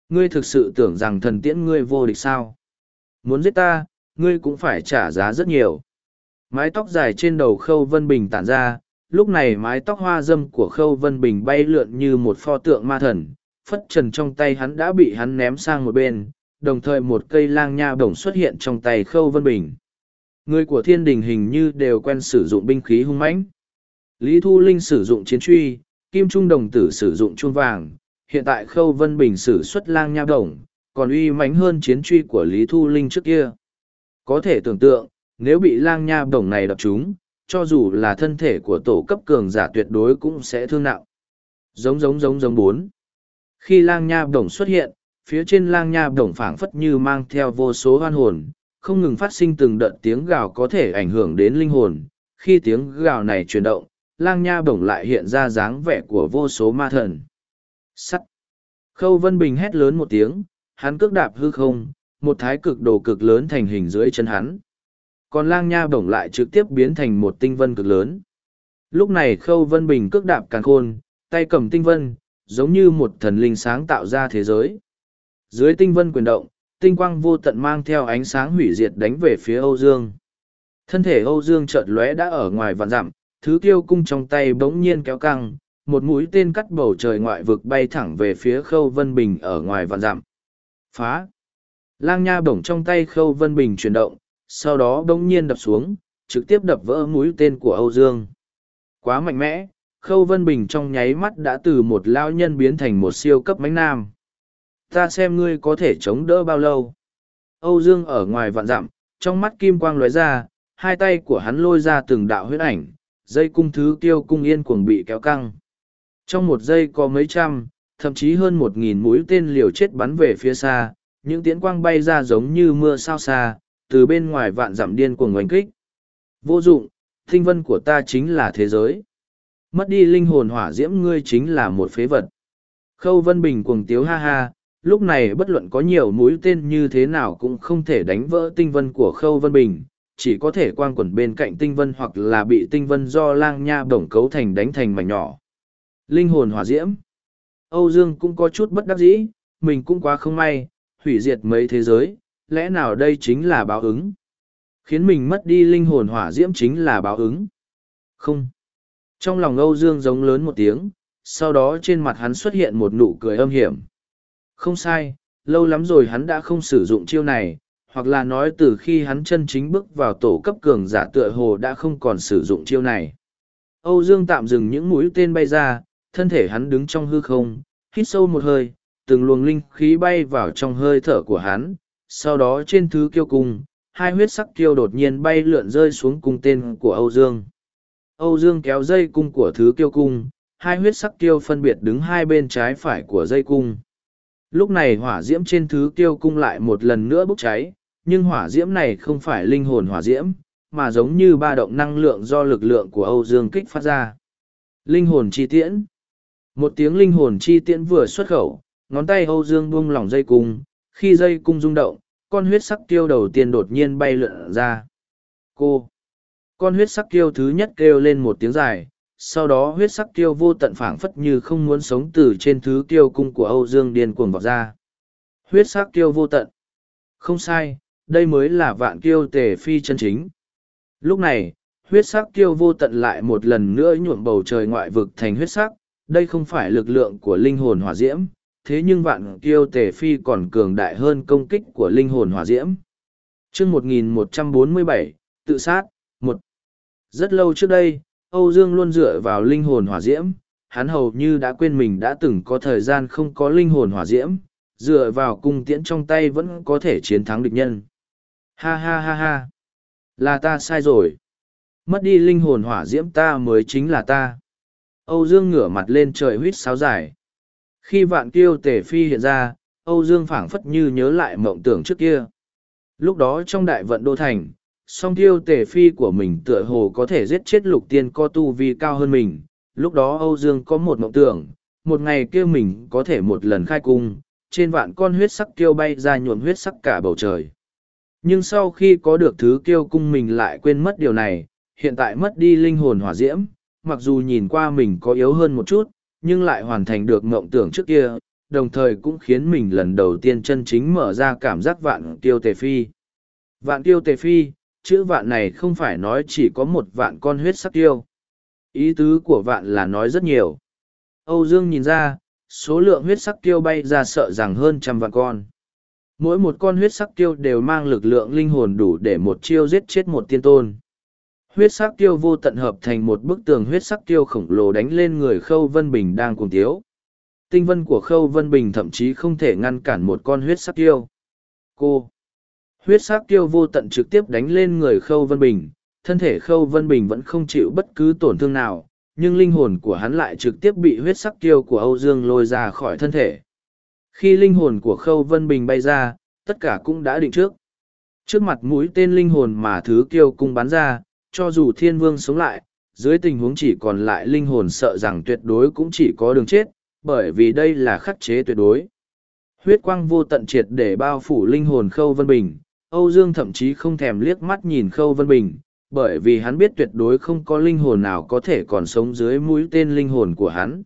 Ngươi thực sự tưởng rằng thần tiễn ngươi vô địch sao? Muốn giết ta, ngươi cũng phải trả giá rất nhiều. Mái tóc dài trên đầu Khâu Vân Bình tản ra, lúc này mái tóc hoa dâm của Khâu Vân Bình bay lượn như một pho tượng ma thần, phất trần trong tay hắn đã bị hắn ném sang một bên, đồng thời một cây lang nha bổng xuất hiện trong tay Khâu Vân Bình. Người của thiên đình hình như đều quen sử dụng binh khí hung mãnh. Lý Thu Linh sử dụng chiến truy, Kim Trung Đồng Tử sử dụng chuông vàng, hiện tại Khâu Vân Bình sử xuất lang nha bổng, còn uy mãnh hơn chiến truy của Lý Thu Linh trước kia. Có thể tưởng tượng, nếu bị lang nha bổng này đập trúng, cho dù là thân thể của tổ cấp cường giả tuyệt đối cũng sẽ thương nặng. Giống giống giống giống bốn. Khi lang nha bổng xuất hiện, phía trên lang nha bổng phảng phất như mang theo vô số hoan hồn, không ngừng phát sinh từng đợt tiếng gào có thể ảnh hưởng đến linh hồn. Khi tiếng gào này chuyển động, lang nha bổng lại hiện ra dáng vẻ của vô số ma thần. Sắt. Khâu Vân Bình hét lớn một tiếng, hắn cước đạp hư không, một thái cực đồ cực lớn thành hình dưới chân hắn. Còn lang nha bổng lại trực tiếp biến thành một tinh vân cực lớn. Lúc này Khâu Vân Bình cước đạp càn khôn, tay cầm tinh vân, giống như một thần linh sáng tạo ra thế giới. Dưới tinh vân quyền động, tinh quang vô tận mang theo ánh sáng hủy diệt đánh về phía Âu Dương. Thân thể Âu Dương chợt lóe đã ở ngoài vạn dặm, thứ tiêu cung trong tay bỗng nhiên kéo căng, một mũi tên cắt bầu trời ngoại vực bay thẳng về phía Khâu Vân Bình ở ngoài vạn dặm. Phá! Lang nha bổng trong tay Khâu Vân Bình chuyển động, sau đó bỗng nhiên đập xuống, trực tiếp đập vỡ mũi tên của Âu Dương. Quá mạnh mẽ, Khâu Vân Bình trong nháy mắt đã từ một lao nhân biến thành một siêu cấp mánh nam. Ta xem ngươi có thể chống đỡ bao lâu. Âu Dương ở ngoài vạn dặm, trong mắt kim quang lóe ra, hai tay của hắn lôi ra từng đạo huyết ảnh, dây cung thứ tiêu cung yên cuồng bị kéo căng. Trong một giây có mấy trăm, thậm chí hơn một nghìn mũi tên liều chết bắn về phía xa, những tiễn quang bay ra giống như mưa sao xa, từ bên ngoài vạn dặm điên cuồng oanh kích. Vô dụng, tinh vân của ta chính là thế giới. Mất đi linh hồn hỏa diễm ngươi chính là một phế vật. Khâu Vân Bình cuồng tiếu ha ha, lúc này bất luận có nhiều mũi tên như thế nào cũng không thể đánh vỡ tinh vân của Khâu Vân Bình, chỉ có thể quang quẩn bên cạnh tinh vân hoặc là bị tinh vân do lang nha bổng cấu thành đánh thành mảnh nhỏ. Linh hồn hỏa diễm. Âu Dương cũng có chút bất đắc dĩ, mình cũng quá không may, hủy diệt mấy thế giới, lẽ nào đây chính là báo ứng? Khiến mình mất đi linh hồn hỏa diễm chính là báo ứng? Không. Trong lòng Âu Dương giống lớn một tiếng, sau đó trên mặt hắn xuất hiện một nụ cười âm hiểm. Không sai, lâu lắm rồi hắn đã không sử dụng chiêu này, hoặc là nói từ khi hắn chân chính bước vào tổ cấp cường giả tựa hồ đã không còn sử dụng chiêu này. Âu Dương tạm dừng những mũi tên bay ra, thân thể hắn đứng trong hư không, hít sâu một hơi, từng luồng linh khí bay vào trong hơi thở của hắn, sau đó trên thứ kiêu cung, hai huyết sắc kiêu đột nhiên bay lượn rơi xuống cung tên của Âu Dương. Âu Dương kéo dây cung của thứ kiêu cung, hai huyết sắc kiêu phân biệt đứng hai bên trái phải của dây cung. Lúc này hỏa diễm trên thứ kiêu cung lại một lần nữa bốc cháy, nhưng hỏa diễm này không phải linh hồn hỏa diễm, mà giống như ba động năng lượng do lực lượng của Âu Dương kích phát ra. Linh hồn chi tiễn Một tiếng linh hồn chi tiễn vừa xuất khẩu, ngón tay Âu Dương buông lỏng dây cung, khi dây cung rung động, con huyết sắc tiêu đầu tiên đột nhiên bay lượn ra. Cô! Con huyết sắc tiêu thứ nhất kêu lên một tiếng dài, sau đó huyết sắc tiêu vô tận phảng phất như không muốn sống từ trên thứ tiêu cung của Âu Dương điên cuồng vọt ra. Huyết sắc tiêu vô tận. Không sai, đây mới là vạn tiêu tề phi chân chính. Lúc này, huyết sắc tiêu vô tận lại một lần nữa nhuộm bầu trời ngoại vực thành huyết sắc, đây không phải lực lượng của linh hồn hỏa diễm, thế nhưng vạn kiêu tề phi còn cường đại hơn công kích của linh hồn hỏa diễm. Trước 1147, tự sát, một Rất lâu trước đây, Âu Dương luôn dựa vào linh hồn hỏa diễm, hắn hầu như đã quên mình đã từng có thời gian không có linh hồn hỏa diễm, dựa vào cung tiễn trong tay vẫn có thể chiến thắng địch nhân. Ha ha ha ha, là ta sai rồi. Mất đi linh hồn hỏa diễm ta mới chính là ta. Âu Dương ngửa mặt lên trời huýt sáo dài. Khi vạn kiêu tể phi hiện ra, Âu Dương phảng phất như nhớ lại mộng tưởng trước kia. Lúc đó trong đại vận đô thành, song tiêu tể phi của mình tựa hồ có thể giết chết lục tiên co tu vi cao hơn mình. Lúc đó Âu Dương có một mộng tưởng, một ngày kia mình có thể một lần khai cung, trên vạn con huyết sắc kiêu bay ra nhuộm huyết sắc cả bầu trời. Nhưng sau khi có được thứ kiêu cung mình lại quên mất điều này, hiện tại mất đi linh hồn hỏa diễm, mặc dù nhìn qua mình có yếu hơn một chút, nhưng lại hoàn thành được mộng tưởng trước kia, đồng thời cũng khiến mình lần đầu tiên chân chính mở ra cảm giác vạn tiêu tề phi. Vạn tiêu tề phi, chữ vạn này không phải nói chỉ có một vạn con huyết sắc tiêu. Ý tứ của vạn là nói rất nhiều. Âu Dương nhìn ra, số lượng huyết sắc tiêu bay ra sợ rằng hơn trăm vạn con. Mỗi một con huyết sắc tiêu đều mang lực lượng linh hồn đủ để một chiêu giết chết một tiên tôn huyết sắc tiêu vô tận hợp thành một bức tường huyết sắc tiêu khổng lồ đánh lên người khâu vân bình đang cùng tiếu. Tinh vân của khâu vân bình thậm chí không thể ngăn cản một con huyết sắc tiêu. Cô. Huyết sắc tiêu vô tận trực tiếp đánh lên người khâu vân bình. Thân thể khâu vân bình vẫn không chịu bất cứ tổn thương nào, nhưng linh hồn của hắn lại trực tiếp bị huyết sắc tiêu của âu dương lôi ra khỏi thân thể. Khi linh hồn của khâu vân bình bay ra, tất cả cũng đã định trước. Trước mặt mũi tên linh hồn mà thứ kiêu cung bắn ra cho dù thiên vương sống lại, dưới tình huống chỉ còn lại linh hồn sợ rằng tuyệt đối cũng chỉ có đường chết, bởi vì đây là khắc chế tuyệt đối. Huyết quang vô tận triệt để bao phủ linh hồn Khâu Vân Bình, Âu Dương thậm chí không thèm liếc mắt nhìn Khâu Vân Bình, bởi vì hắn biết tuyệt đối không có linh hồn nào có thể còn sống dưới mũi tên linh hồn của hắn.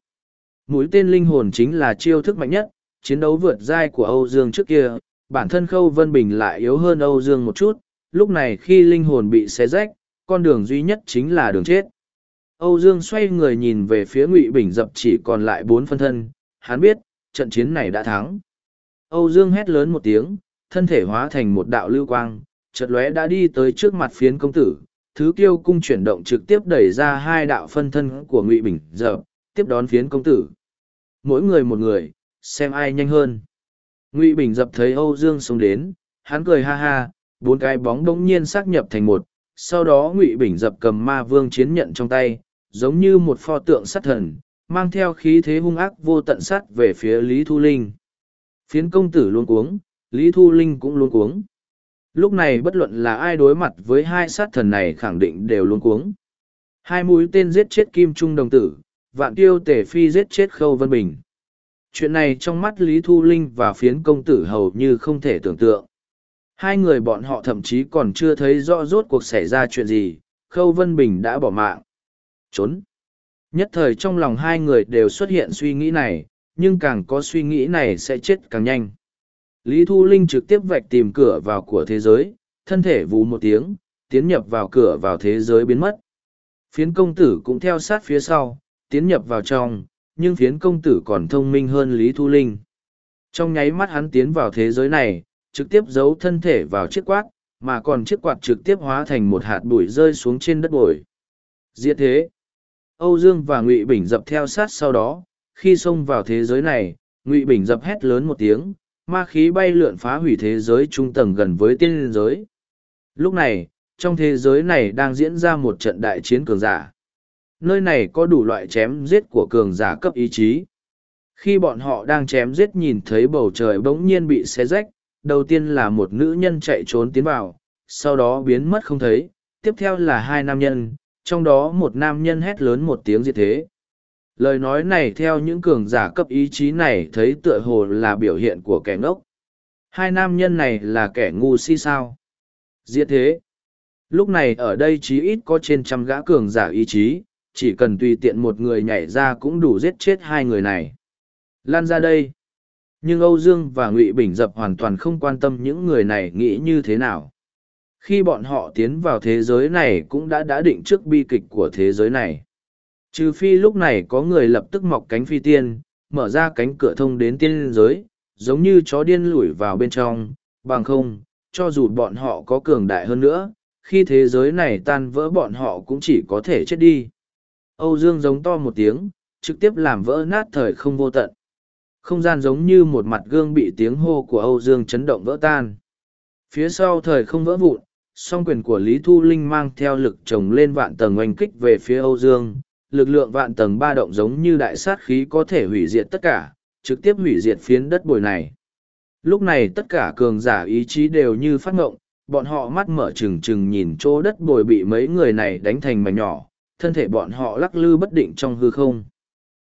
Mũi tên linh hồn chính là chiêu thức mạnh nhất, chiến đấu vượt dai của Âu Dương trước kia, bản thân Khâu Vân Bình lại yếu hơn Âu Dương một chút, lúc này khi linh hồn bị xé rách, con đường duy nhất chính là đường chết. Âu Dương xoay người nhìn về phía Ngụy Bình dập chỉ còn lại bốn phân thân, hắn biết, trận chiến này đã thắng. Âu Dương hét lớn một tiếng, thân thể hóa thành một đạo lưu quang, chợt lóe đã đi tới trước mặt phiến công tử, thứ kiêu cung chuyển động trực tiếp đẩy ra hai đạo phân thân của Ngụy Bình dập, tiếp đón phiến công tử. Mỗi người một người, xem ai nhanh hơn. Ngụy Bình dập thấy Âu Dương xuống đến, hắn cười ha ha, bốn cái bóng đống nhiên xác nhập thành một, sau đó ngụy bình dập cầm ma vương chiến nhận trong tay, giống như một pho tượng sát thần, mang theo khí thế hung ác vô tận sát về phía lý thu linh. Phiến công tử luôn cuống, lý thu linh cũng luôn cuống. Lúc này bất luận là ai đối mặt với hai sát thần này khẳng định đều luôn cuống. Hai mũi tên giết chết kim trung đồng tử, vạn tiêu tể phi giết chết khâu vân bình. Chuyện này trong mắt lý thu linh và phiến công tử hầu như không thể tưởng tượng. Hai người bọn họ thậm chí còn chưa thấy rõ rốt cuộc xảy ra chuyện gì, Khâu Vân Bình đã bỏ mạng. Trốn. Nhất thời trong lòng hai người đều xuất hiện suy nghĩ này, nhưng càng có suy nghĩ này sẽ chết càng nhanh. Lý Thu Linh trực tiếp vạch tìm cửa vào của thế giới, thân thể vù một tiếng, tiến nhập vào cửa vào thế giới biến mất. Phiến công tử cũng theo sát phía sau, tiến nhập vào trong, nhưng phiến công tử còn thông minh hơn Lý Thu Linh. Trong nháy mắt hắn tiến vào thế giới này, trực tiếp giấu thân thể vào chiếc quạt, mà còn chiếc quạt trực tiếp hóa thành một hạt bụi rơi xuống trên đất bồi. Diệt thế, Âu Dương và Ngụy Bình dập theo sát sau đó, khi xông vào thế giới này, Ngụy Bình dập hét lớn một tiếng, ma khí bay lượn phá hủy thế giới trung tầng gần với tiên liên giới. Lúc này, trong thế giới này đang diễn ra một trận đại chiến cường giả. Nơi này có đủ loại chém giết của cường giả cấp ý chí. Khi bọn họ đang chém giết nhìn thấy bầu trời bỗng nhiên bị xé rách, đầu tiên là một nữ nhân chạy trốn tiến vào, sau đó biến mất không thấy, tiếp theo là hai nam nhân, trong đó một nam nhân hét lớn một tiếng diệt thế. Lời nói này theo những cường giả cấp ý chí này thấy tựa hồ là biểu hiện của kẻ ngốc. Hai nam nhân này là kẻ ngu si sao. Diệt thế. Lúc này ở đây chí ít có trên trăm gã cường giả ý chí, chỉ cần tùy tiện một người nhảy ra cũng đủ giết chết hai người này lan ra đây nhưng âu dương và ngụy bình dập hoàn toàn không quan tâm những người này nghĩ như thế nào. Khi bọn họ tiến vào thế giới này cũng đã đã định trước bi kịch của thế giới này. Trừ phi lúc này có người lập tức mọc cánh phi tiên, mở ra cánh cửa thông đến tiên giới, giống như chó điên lủi vào bên trong. Bằng không, cho dù bọn họ có cường đại hơn nữa, khi thế giới này tan vỡ bọn họ cũng chỉ có thể chết đi. Âu dương giống to một tiếng, trực tiếp làm vỡ nát thời không vô tận không gian giống như một mặt gương bị tiếng hô của âu dương chấn động vỡ tan. Phía sau thời không vỡ vụn, song quyền của lý thu linh mang theo lực chồng lên vạn tầng oanh kích về phía âu dương. Lực lượng vạn tầng ba động giống như đại sát khí có thể hủy diệt tất cả, trực tiếp hủy diệt phiến đất bồi này. Lúc này tất cả cường giả ý chí đều như phát ngộng, bọn họ mắt mở trừng trừng nhìn chỗ đất bồi bị mấy người này đánh thành mảnh nhỏ, thân thể bọn họ lắc lư bất định trong hư không.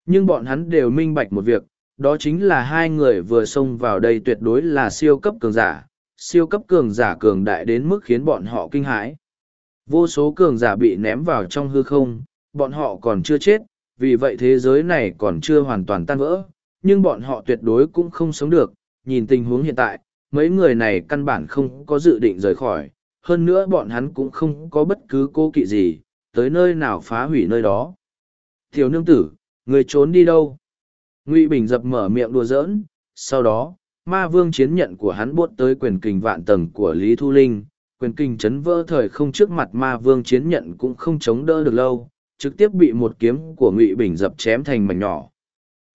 Nhưng bọn hắn đều minh bạch một việc đó chính là hai người vừa xông vào đây tuyệt đối là siêu cấp cường giả, siêu cấp cường giả cường đại đến mức khiến bọn họ kinh hãi. Vô số cường giả bị ném vào trong hư không, bọn họ còn chưa chết, vì vậy thế giới này còn chưa hoàn toàn tan vỡ, nhưng bọn họ tuyệt đối cũng không sống được. Nhìn tình huống hiện tại, mấy người này căn bản không có dự định rời khỏi, hơn nữa bọn hắn cũng không có bất cứ cố kỵ gì, tới nơi nào phá hủy nơi đó. Thiếu nương tử, người trốn đi đâu? Ngụy bình dập mở miệng đùa giỡn, sau đó, ma vương chiến nhận của hắn buốt tới quyền kình vạn tầng của lý thu linh. Quyền kình chấn vỡ thời không trước mặt ma vương chiến nhận cũng không chống đỡ được lâu, trực tiếp bị một kiếm của ngụy bình dập chém thành mảnh nhỏ.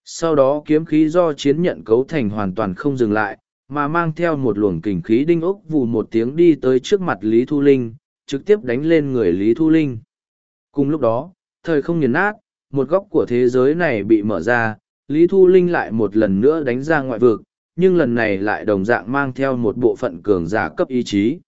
Sau đó kiếm khí do chiến nhận cấu thành hoàn toàn không dừng lại, mà mang theo một luồng kình khí đinh ốc vù một tiếng đi tới trước mặt lý thu linh, trực tiếp đánh lên người lý thu linh. Cùng lúc đó, thời không nghiền nát, một góc của thế giới này bị mở ra lý thu linh lại một lần nữa đánh ra ngoại vực nhưng lần này lại đồng dạng mang theo một bộ phận cường giả cấp ý chí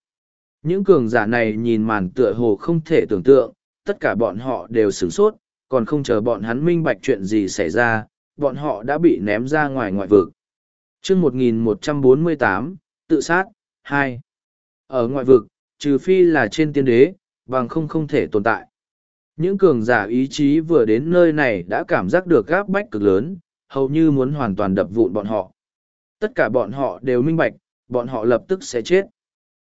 những cường giả này nhìn màn tựa hồ không thể tưởng tượng tất cả bọn họ đều sửng sốt còn không chờ bọn hắn minh bạch chuyện gì xảy ra bọn họ đã bị ném ra ngoài ngoại vực chương 1148, tự sát, 2. Ở ngoại vực, trừ phi là trên tiên đế, bằng không không thể tồn tại. Những cường giả ý chí vừa đến nơi này đã cảm giác được gáp bách cực lớn, hầu như muốn hoàn toàn đập vụn bọn họ. Tất cả bọn họ đều minh bạch, bọn họ lập tức sẽ chết.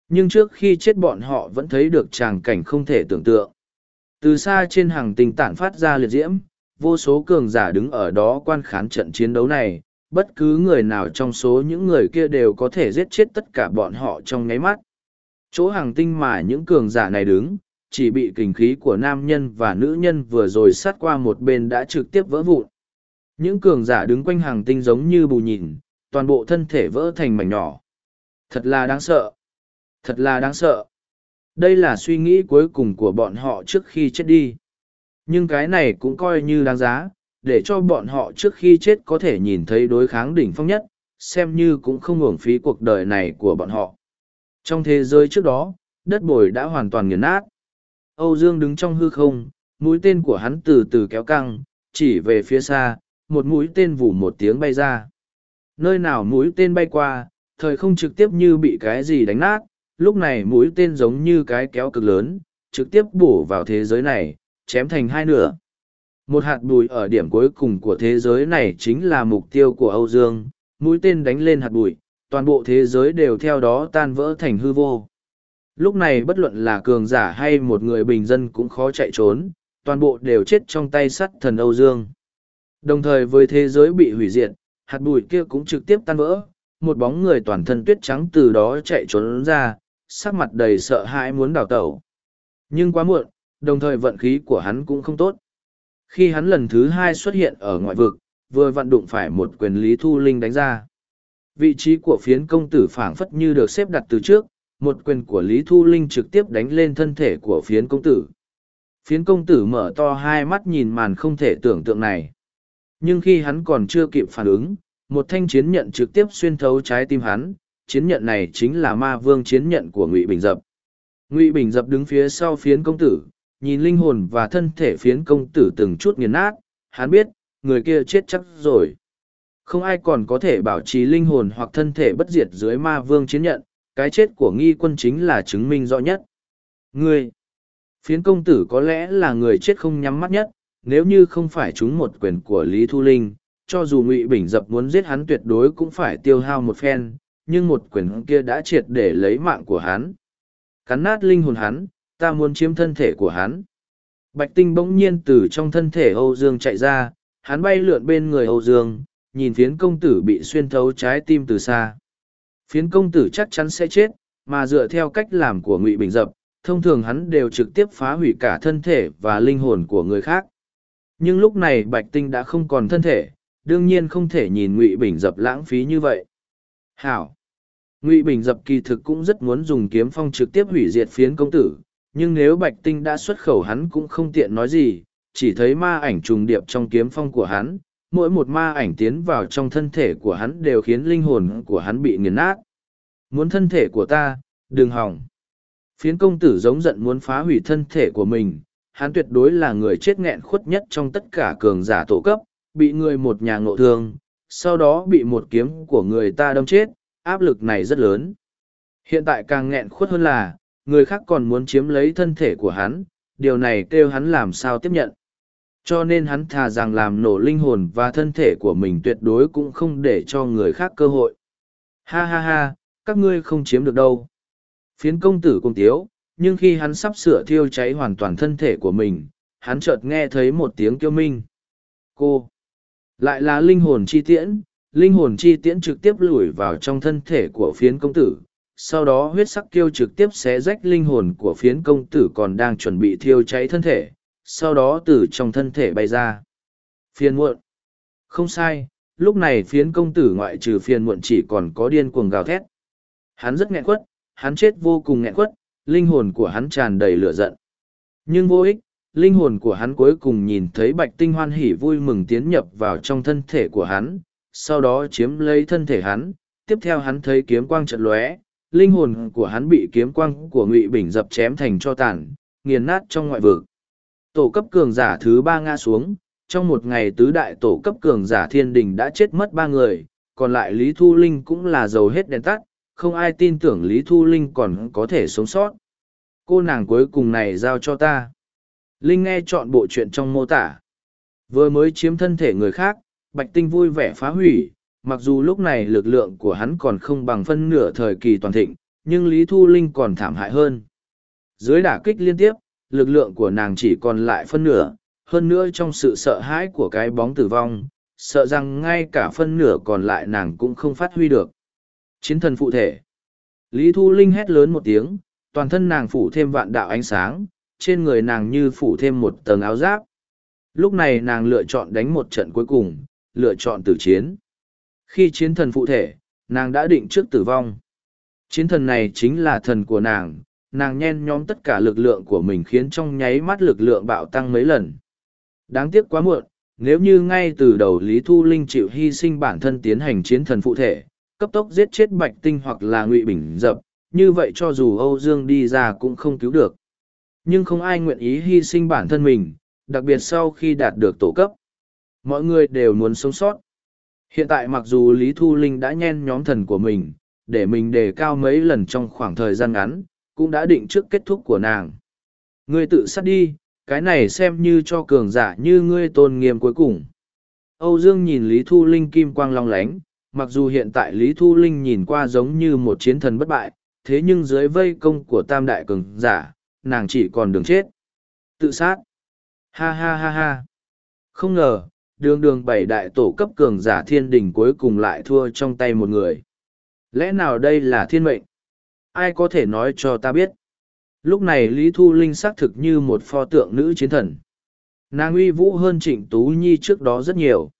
Nhưng trước khi chết bọn họ vẫn thấy được tràng cảnh không thể tưởng tượng. Từ xa trên hàng tình tản phát ra liệt diễm, vô số cường giả đứng ở đó quan khán trận chiến đấu này, bất cứ người nào trong số những người kia đều có thể giết chết tất cả bọn họ trong nháy mắt. Chỗ hàng tinh mà những cường giả này đứng, chỉ bị kình khí của nam nhân và nữ nhân vừa rồi sát qua một bên đã trực tiếp vỡ vụn. Những cường giả đứng quanh hàng tinh giống như bù nhìn, toàn bộ thân thể vỡ thành mảnh nhỏ. Thật là đáng sợ. Thật là đáng sợ. Đây là suy nghĩ cuối cùng của bọn họ trước khi chết đi. Nhưng cái này cũng coi như đáng giá, để cho bọn họ trước khi chết có thể nhìn thấy đối kháng đỉnh phong nhất, xem như cũng không uổng phí cuộc đời này của bọn họ. Trong thế giới trước đó, đất bồi đã hoàn toàn nghiền nát. Âu Dương đứng trong hư không, mũi tên của hắn từ từ kéo căng, chỉ về phía xa, một mũi tên vù một tiếng bay ra. Nơi nào mũi tên bay qua, thời không trực tiếp như bị cái gì đánh nát, lúc này mũi tên giống như cái kéo cực lớn, trực tiếp bổ vào thế giới này, chém thành hai nửa. Một hạt bụi ở điểm cuối cùng của thế giới này chính là mục tiêu của Âu Dương, mũi tên đánh lên hạt bụi, toàn bộ thế giới đều theo đó tan vỡ thành hư vô. Lúc này bất luận là cường giả hay một người bình dân cũng khó chạy trốn, toàn bộ đều chết trong tay sắt thần Âu Dương. Đồng thời với thế giới bị hủy diệt, hạt bụi kia cũng trực tiếp tan vỡ, một bóng người toàn thân tuyết trắng từ đó chạy trốn ra, sắc mặt đầy sợ hãi muốn đào tẩu. Nhưng quá muộn, đồng thời vận khí của hắn cũng không tốt. Khi hắn lần thứ hai xuất hiện ở ngoại vực, vừa vận đụng phải một quyền Lý Thu Linh đánh ra. Vị trí của phiến công tử phảng phất như được xếp đặt từ trước, một quyền của Lý Thu Linh trực tiếp đánh lên thân thể của phiến công tử. Phiến công tử mở to hai mắt nhìn màn không thể tưởng tượng này. Nhưng khi hắn còn chưa kịp phản ứng, một thanh chiến nhận trực tiếp xuyên thấu trái tim hắn, chiến nhận này chính là ma vương chiến nhận của Ngụy Bình Dập. Ngụy Bình Dập đứng phía sau phiến công tử, nhìn linh hồn và thân thể phiến công tử từng chút nghiền nát, hắn biết, người kia chết chắc rồi. Không ai còn có thể bảo trì linh hồn hoặc thân thể bất diệt dưới ma vương chiến nhận, cái chết của nghi quân chính là chứng minh rõ nhất. Ngươi, phiến công tử có lẽ là người chết không nhắm mắt nhất, nếu như không phải chúng một quyền của Lý Thu Linh, cho dù Ngụy Bình Dập muốn giết hắn tuyệt đối cũng phải tiêu hao một phen, nhưng một quyền kia đã triệt để lấy mạng của hắn. Cắn nát linh hồn hắn, ta muốn chiếm thân thể của hắn. Bạch Tinh bỗng nhiên từ trong thân thể Âu Dương chạy ra, hắn bay lượn bên người Âu Dương, nhìn phiến công tử bị xuyên thấu trái tim từ xa. Phiến công tử chắc chắn sẽ chết, mà dựa theo cách làm của Ngụy Bình Dập, thông thường hắn đều trực tiếp phá hủy cả thân thể và linh hồn của người khác. Nhưng lúc này Bạch Tinh đã không còn thân thể, đương nhiên không thể nhìn Ngụy Bình Dập lãng phí như vậy. Hảo! Ngụy Bình Dập kỳ thực cũng rất muốn dùng kiếm phong trực tiếp hủy diệt phiến công tử, nhưng nếu Bạch Tinh đã xuất khẩu hắn cũng không tiện nói gì, chỉ thấy ma ảnh trùng điệp trong kiếm phong của hắn, mỗi một ma ảnh tiến vào trong thân thể của hắn đều khiến linh hồn của hắn bị nghiền nát. Muốn thân thể của ta, đừng hỏng. Phiến công tử giống giận muốn phá hủy thân thể của mình, hắn tuyệt đối là người chết nghẹn khuất nhất trong tất cả cường giả tổ cấp, bị người một nhà ngộ thương, sau đó bị một kiếm của người ta đâm chết, áp lực này rất lớn. Hiện tại càng nghẹn khuất hơn là, người khác còn muốn chiếm lấy thân thể của hắn, điều này kêu hắn làm sao tiếp nhận. Cho nên hắn thà rằng làm nổ linh hồn và thân thể của mình tuyệt đối cũng không để cho người khác cơ hội. Ha ha ha, các ngươi không chiếm được đâu. Phiến công tử cùng tiếu, nhưng khi hắn sắp sửa thiêu cháy hoàn toàn thân thể của mình, hắn chợt nghe thấy một tiếng kêu minh. Cô! Lại là linh hồn chi tiễn, linh hồn chi tiễn trực tiếp lùi vào trong thân thể của phiến công tử. Sau đó huyết sắc kêu trực tiếp xé rách linh hồn của phiến công tử còn đang chuẩn bị thiêu cháy thân thể, sau đó từ trong thân thể bay ra. Phiền muộn. Không sai, lúc này phiến công tử ngoại trừ phiền muộn chỉ còn có điên cuồng gào thét. Hắn rất nghẹn quất, hắn chết vô cùng nghẹn quất, linh hồn của hắn tràn đầy lửa giận. Nhưng vô ích, linh hồn của hắn cuối cùng nhìn thấy bạch tinh hoan hỉ vui mừng tiến nhập vào trong thân thể của hắn, sau đó chiếm lấy thân thể hắn, tiếp theo hắn thấy kiếm quang trận lóe, linh hồn của hắn bị kiếm quang của Ngụy Bình dập chém thành cho tàn, nghiền nát trong ngoại vực. Tổ cấp cường giả thứ ba ngã xuống, trong một ngày tứ đại tổ cấp cường giả thiên đình đã chết mất ba người, còn lại Lý Thu Linh cũng là dầu hết đèn tắt, không ai tin tưởng Lý Thu Linh còn có thể sống sót. Cô nàng cuối cùng này giao cho ta. Linh nghe chọn bộ chuyện trong mô tả. Vừa mới chiếm thân thể người khác, Bạch Tinh vui vẻ phá hủy, mặc dù lúc này lực lượng của hắn còn không bằng phân nửa thời kỳ toàn thịnh, nhưng Lý Thu Linh còn thảm hại hơn. Dưới đả kích liên tiếp, lực lượng của nàng chỉ còn lại phân nửa, hơn nữa trong sự sợ hãi của cái bóng tử vong, sợ rằng ngay cả phân nửa còn lại nàng cũng không phát huy được. Chiến thần phụ thể. Lý Thu Linh hét lớn một tiếng, toàn thân nàng phủ thêm vạn đạo ánh sáng, trên người nàng như phủ thêm một tầng áo giáp. Lúc này nàng lựa chọn đánh một trận cuối cùng, lựa chọn tử chiến. Khi chiến thần phụ thể, nàng đã định trước tử vong. Chiến thần này chính là thần của nàng, nàng nhen nhóm tất cả lực lượng của mình khiến trong nháy mắt lực lượng bạo tăng mấy lần. Đáng tiếc quá muộn, nếu như ngay từ đầu Lý Thu Linh chịu hy sinh bản thân tiến hành chiến thần phụ thể, cấp tốc giết chết Bạch Tinh hoặc là Ngụy Bình Dập, như vậy cho dù Âu Dương đi ra cũng không cứu được. Nhưng không ai nguyện ý hy sinh bản thân mình, đặc biệt sau khi đạt được tổ cấp. Mọi người đều muốn sống sót. Hiện tại mặc dù Lý Thu Linh đã nhen nhóm thần của mình, để mình đề cao mấy lần trong khoảng thời gian ngắn, cũng đã định trước kết thúc của nàng. Ngươi tự sát đi, cái này xem như cho cường giả như ngươi tôn nghiêm cuối cùng. Âu Dương nhìn Lý Thu Linh kim quang long lánh, mặc dù hiện tại Lý Thu Linh nhìn qua giống như một chiến thần bất bại, thế nhưng dưới vây công của tam đại cường giả, nàng chỉ còn đường chết. Tự sát. Ha ha ha ha. Không ngờ, đường đường bảy đại tổ cấp cường giả thiên đình cuối cùng lại thua trong tay một người. Lẽ nào đây là thiên mệnh? Ai có thể nói cho ta biết? Lúc này Lý Thu Linh xác thực như một pho tượng nữ chiến thần. Nàng uy vũ hơn Trịnh Tú Nhi trước đó rất nhiều.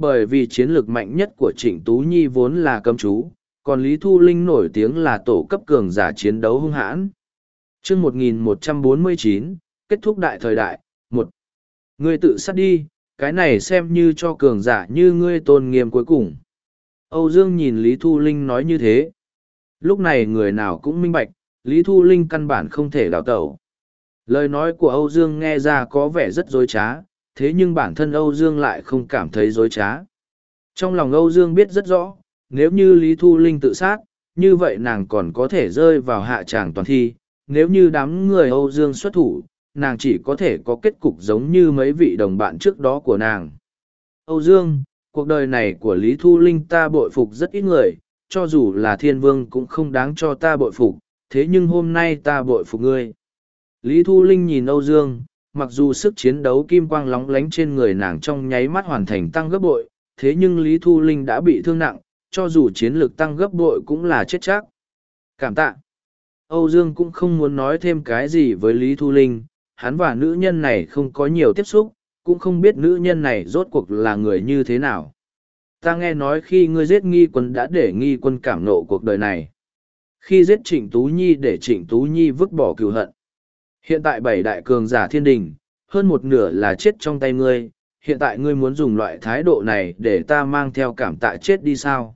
Bởi vì chiến lược mạnh nhất của Trịnh Tú Nhi vốn là cấm chú, còn Lý Thu Linh nổi tiếng là tổ cấp cường giả chiến đấu hung hãn. chương 1149, kết thúc đại thời đại, một Ngươi tự sát đi, cái này xem như cho cường giả như ngươi tôn nghiêm cuối cùng. Âu Dương nhìn Lý Thu Linh nói như thế. Lúc này người nào cũng minh bạch, Lý Thu Linh căn bản không thể đào tẩu. Lời nói của Âu Dương nghe ra có vẻ rất dối trá, thế nhưng bản thân Âu Dương lại không cảm thấy dối trá. Trong lòng Âu Dương biết rất rõ, nếu như Lý Thu Linh tự sát, như vậy nàng còn có thể rơi vào hạ tràng toàn thi. Nếu như đám người Âu Dương xuất thủ, nàng chỉ có thể có kết cục giống như mấy vị đồng bạn trước đó của nàng. Âu Dương, cuộc đời này của Lý Thu Linh ta bội phục rất ít người, cho dù là thiên vương cũng không đáng cho ta bội phục, thế nhưng hôm nay ta bội phục ngươi. Lý Thu Linh nhìn Âu Dương, mặc dù sức chiến đấu kim quang lóng lánh trên người nàng trong nháy mắt hoàn thành tăng gấp bội, thế nhưng Lý Thu Linh đã bị thương nặng, cho dù chiến lược tăng gấp bội cũng là chết chắc. Cảm tạ. Âu Dương cũng không muốn nói thêm cái gì với Lý Thu Linh, hắn và nữ nhân này không có nhiều tiếp xúc, cũng không biết nữ nhân này rốt cuộc là người như thế nào. Ta nghe nói khi ngươi giết nghi quân đã để nghi quân cảm nộ cuộc đời này. Khi giết Trịnh Tú Nhi để Trịnh Tú Nhi vứt bỏ cừu hận. Hiện tại bảy đại cường giả thiên đình, hơn một nửa là chết trong tay ngươi, hiện tại ngươi muốn dùng loại thái độ này để ta mang theo cảm tạ chết đi sao?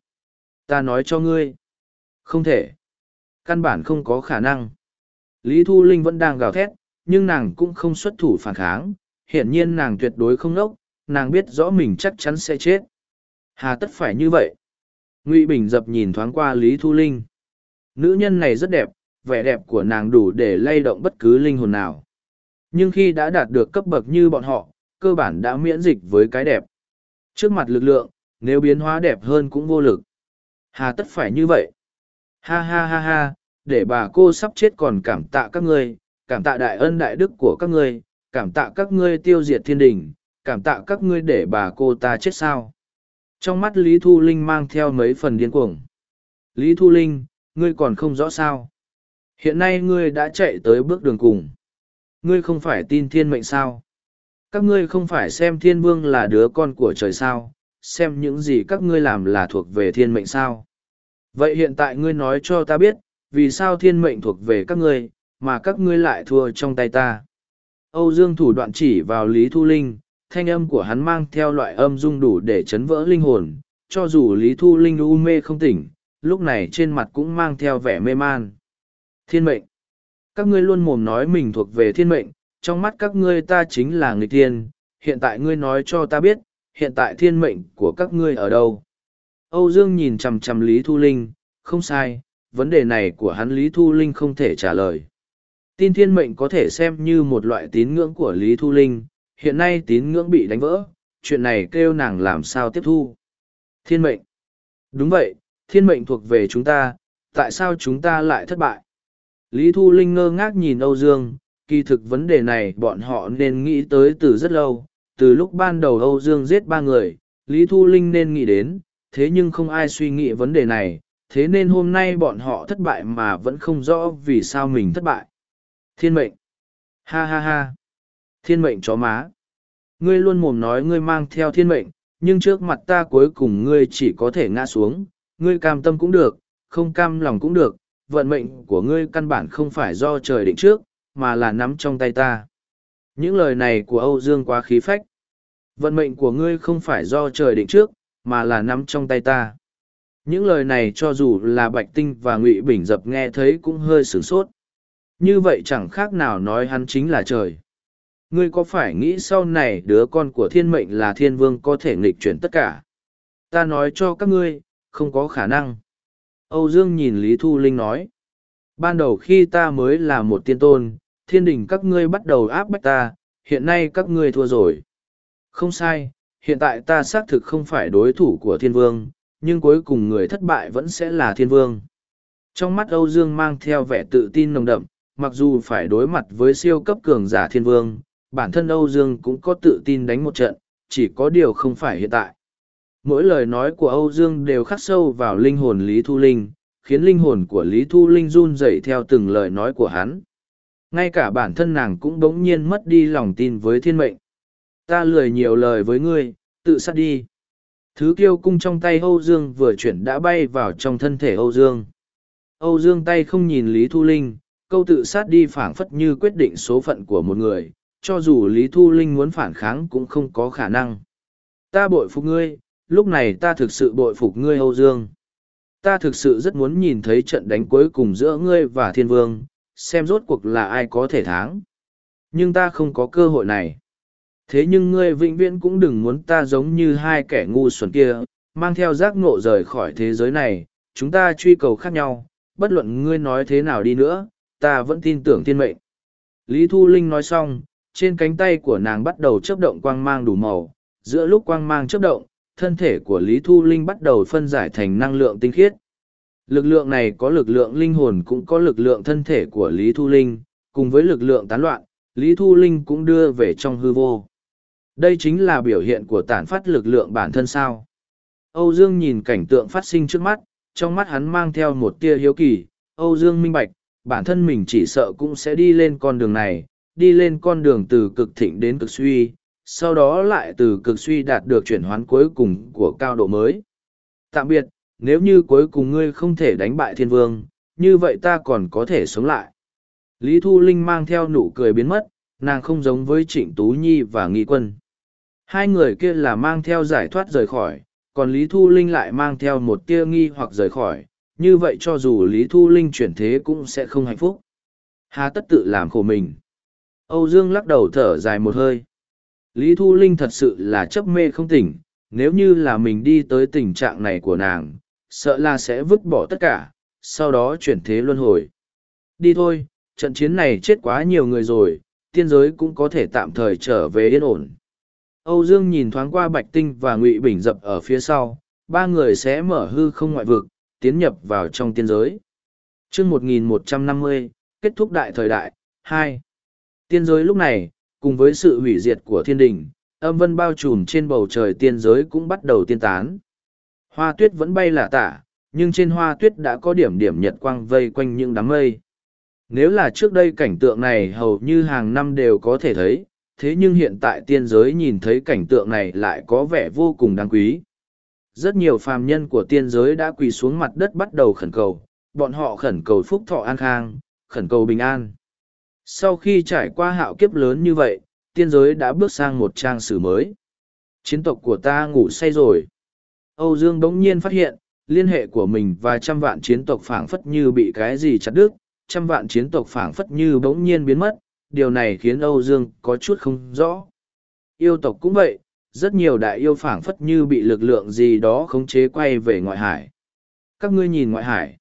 Ta nói cho ngươi. Không thể. Căn bản không có khả năng. Lý Thu Linh vẫn đang gào thét, nhưng nàng cũng không xuất thủ phản kháng. Hiển nhiên nàng tuyệt đối không nốc, nàng biết rõ mình chắc chắn sẽ chết. Hà tất phải như vậy. Ngụy Bình dập nhìn thoáng qua Lý Thu Linh. Nữ nhân này rất đẹp, vẻ đẹp của nàng đủ để lay động bất cứ linh hồn nào. Nhưng khi đã đạt được cấp bậc như bọn họ, cơ bản đã miễn dịch với cái đẹp. Trước mặt lực lượng, nếu biến hóa đẹp hơn cũng vô lực. Hà tất phải như vậy. Ha ha ha ha, để bà cô sắp chết còn cảm tạ các ngươi, cảm tạ đại ân đại đức của các ngươi, cảm tạ các ngươi tiêu diệt thiên đình, cảm tạ các ngươi để bà cô ta chết sao. Trong mắt Lý Thu Linh mang theo mấy phần điên cuồng. Lý Thu Linh, ngươi còn không rõ sao. Hiện nay ngươi đã chạy tới bước đường cùng. Ngươi không phải tin thiên mệnh sao? Các ngươi không phải xem thiên vương là đứa con của trời sao, xem những gì các ngươi làm là thuộc về thiên mệnh sao. Vậy hiện tại ngươi nói cho ta biết, vì sao thiên mệnh thuộc về các ngươi, mà các ngươi lại thua trong tay ta. Âu Dương thủ đoạn chỉ vào Lý Thu Linh, thanh âm của hắn mang theo loại âm dung đủ để chấn vỡ linh hồn, cho dù Lý Thu Linh u mê không tỉnh, lúc này trên mặt cũng mang theo vẻ mê man. Thiên mệnh. Các ngươi luôn mồm nói mình thuộc về thiên mệnh, trong mắt các ngươi ta chính là người tiên, hiện tại ngươi nói cho ta biết, hiện tại thiên mệnh của các ngươi ở đâu. Âu Dương nhìn chằm chằm Lý Thu Linh, không sai, vấn đề này của hắn Lý Thu Linh không thể trả lời. Tin thiên mệnh có thể xem như một loại tín ngưỡng của Lý Thu Linh, hiện nay tín ngưỡng bị đánh vỡ, chuyện này kêu nàng làm sao tiếp thu. Thiên mệnh. Đúng vậy, thiên mệnh thuộc về chúng ta, tại sao chúng ta lại thất bại? Lý Thu Linh ngơ ngác nhìn Âu Dương, kỳ thực vấn đề này bọn họ nên nghĩ tới từ rất lâu, từ lúc ban đầu Âu Dương giết ba người, Lý Thu Linh nên nghĩ đến, thế nhưng không ai suy nghĩ vấn đề này, thế nên hôm nay bọn họ thất bại mà vẫn không rõ vì sao mình thất bại. Thiên mệnh. Ha ha ha. Thiên mệnh chó má. Ngươi luôn mồm nói ngươi mang theo thiên mệnh, nhưng trước mặt ta cuối cùng ngươi chỉ có thể ngã xuống, ngươi cam tâm cũng được, không cam lòng cũng được, vận mệnh của ngươi căn bản không phải do trời định trước, mà là nắm trong tay ta. Những lời này của Âu Dương quá khí phách. Vận mệnh của ngươi không phải do trời định trước, mà là nắm trong tay ta. Những lời này cho dù là Bạch Tinh và Ngụy Bình Dập nghe thấy cũng hơi sửng sốt. Như vậy chẳng khác nào nói hắn chính là trời. Ngươi có phải nghĩ sau này đứa con của thiên mệnh là thiên vương có thể nghịch chuyển tất cả? Ta nói cho các ngươi, không có khả năng. Âu Dương nhìn Lý Thu Linh nói. Ban đầu khi ta mới là một tiên tôn, thiên đình các ngươi bắt đầu áp bách ta, hiện nay các ngươi thua rồi. Không sai, hiện tại ta xác thực không phải đối thủ của thiên vương, nhưng cuối cùng người thất bại vẫn sẽ là thiên vương. Trong mắt Âu Dương mang theo vẻ tự tin nồng đậm, mặc dù phải đối mặt với siêu cấp cường giả thiên vương, bản thân Âu Dương cũng có tự tin đánh một trận, chỉ có điều không phải hiện tại. Mỗi lời nói của Âu Dương đều khắc sâu vào linh hồn Lý Thu Linh, khiến linh hồn của Lý Thu Linh run rẩy theo từng lời nói của hắn. Ngay cả bản thân nàng cũng bỗng nhiên mất đi lòng tin với thiên mệnh. Ta lười nhiều lời với ngươi, tự sát đi. Thứ kiêu cung trong tay Âu Dương vừa chuyển đã bay vào trong thân thể Âu Dương. Âu Dương tay không nhìn Lý Thu Linh, câu tự sát đi phảng phất như quyết định số phận của một người, cho dù Lý Thu Linh muốn phản kháng cũng không có khả năng. Ta bội phục ngươi, lúc này ta thực sự bội phục ngươi Âu Dương. Ta thực sự rất muốn nhìn thấy trận đánh cuối cùng giữa ngươi và Thiên Vương, xem rốt cuộc là ai có thể thắng. Nhưng ta không có cơ hội này. Thế nhưng ngươi vĩnh viễn cũng đừng muốn ta giống như hai kẻ ngu xuẩn kia, mang theo giác ngộ rời khỏi thế giới này, chúng ta truy cầu khác nhau, bất luận ngươi nói thế nào đi nữa, ta vẫn tin tưởng thiên mệnh. Lý Thu Linh nói xong, trên cánh tay của nàng bắt đầu chấp động quang mang đủ màu. Giữa lúc quang mang chấp động, thân thể của Lý Thu Linh bắt đầu phân giải thành năng lượng tinh khiết. Lực lượng này có lực lượng linh hồn cũng có lực lượng thân thể của Lý Thu Linh, cùng với lực lượng tán loạn, Lý Thu Linh cũng đưa về trong hư vô. Đây chính là biểu hiện của tản phát lực lượng bản thân sao. Âu Dương nhìn cảnh tượng phát sinh trước mắt, trong mắt hắn mang theo một tia hiếu kỳ, Âu Dương minh bạch, bản thân mình chỉ sợ cũng sẽ đi lên con đường này, đi lên con đường từ cực thịnh đến cực suy, sau đó lại từ cực suy đạt được chuyển hoán cuối cùng của cao độ mới. Tạm biệt, nếu như cuối cùng ngươi không thể đánh bại thiên vương, như vậy ta còn có thể sống lại. Lý Thu Linh mang theo nụ cười biến mất, nàng không giống với Trịnh Tú Nhi và Nghị Quân. Hai người kia là mang theo giải thoát rời khỏi, còn Lý Thu Linh lại mang theo một tia nghi hoặc rời khỏi, như vậy cho dù Lý Thu Linh chuyển thế cũng sẽ không hạnh phúc. Hà tất tự làm khổ mình. Âu Dương lắc đầu thở dài một hơi. Lý Thu Linh thật sự là chấp mê không tỉnh, nếu như là mình đi tới tình trạng này của nàng, sợ là sẽ vứt bỏ tất cả, sau đó chuyển thế luân hồi. Đi thôi, trận chiến này chết quá nhiều người rồi, tiên giới cũng có thể tạm thời trở về yên ổn. Âu Dương nhìn thoáng qua Bạch Tinh và Ngụy Bình dập ở phía sau, ba người sẽ mở hư không ngoại vực, tiến nhập vào trong tiên giới. chương 1150, kết thúc đại thời đại, 2. Tiên giới lúc này, cùng với sự hủy diệt của thiên đình, âm vân bao trùm trên bầu trời tiên giới cũng bắt đầu tiên tán. Hoa tuyết vẫn bay lả tả, nhưng trên hoa tuyết đã có điểm điểm nhật quang vây quanh những đám mây. Nếu là trước đây cảnh tượng này hầu như hàng năm đều có thể thấy, thế nhưng hiện tại tiên giới nhìn thấy cảnh tượng này lại có vẻ vô cùng đáng quý. Rất nhiều phàm nhân của tiên giới đã quỳ xuống mặt đất bắt đầu khẩn cầu, bọn họ khẩn cầu phúc thọ an khang, khẩn cầu bình an. Sau khi trải qua hạo kiếp lớn như vậy, tiên giới đã bước sang một trang sử mới. Chiến tộc của ta ngủ say rồi. Âu Dương bỗng nhiên phát hiện, liên hệ của mình và trăm vạn chiến tộc phảng phất như bị cái gì chặt đứt, trăm vạn chiến tộc phảng phất như bỗng nhiên biến mất, điều này khiến Âu Dương có chút không rõ. Yêu tộc cũng vậy, rất nhiều đại yêu phảng phất như bị lực lượng gì đó khống chế quay về ngoại hải. Các ngươi nhìn ngoại hải.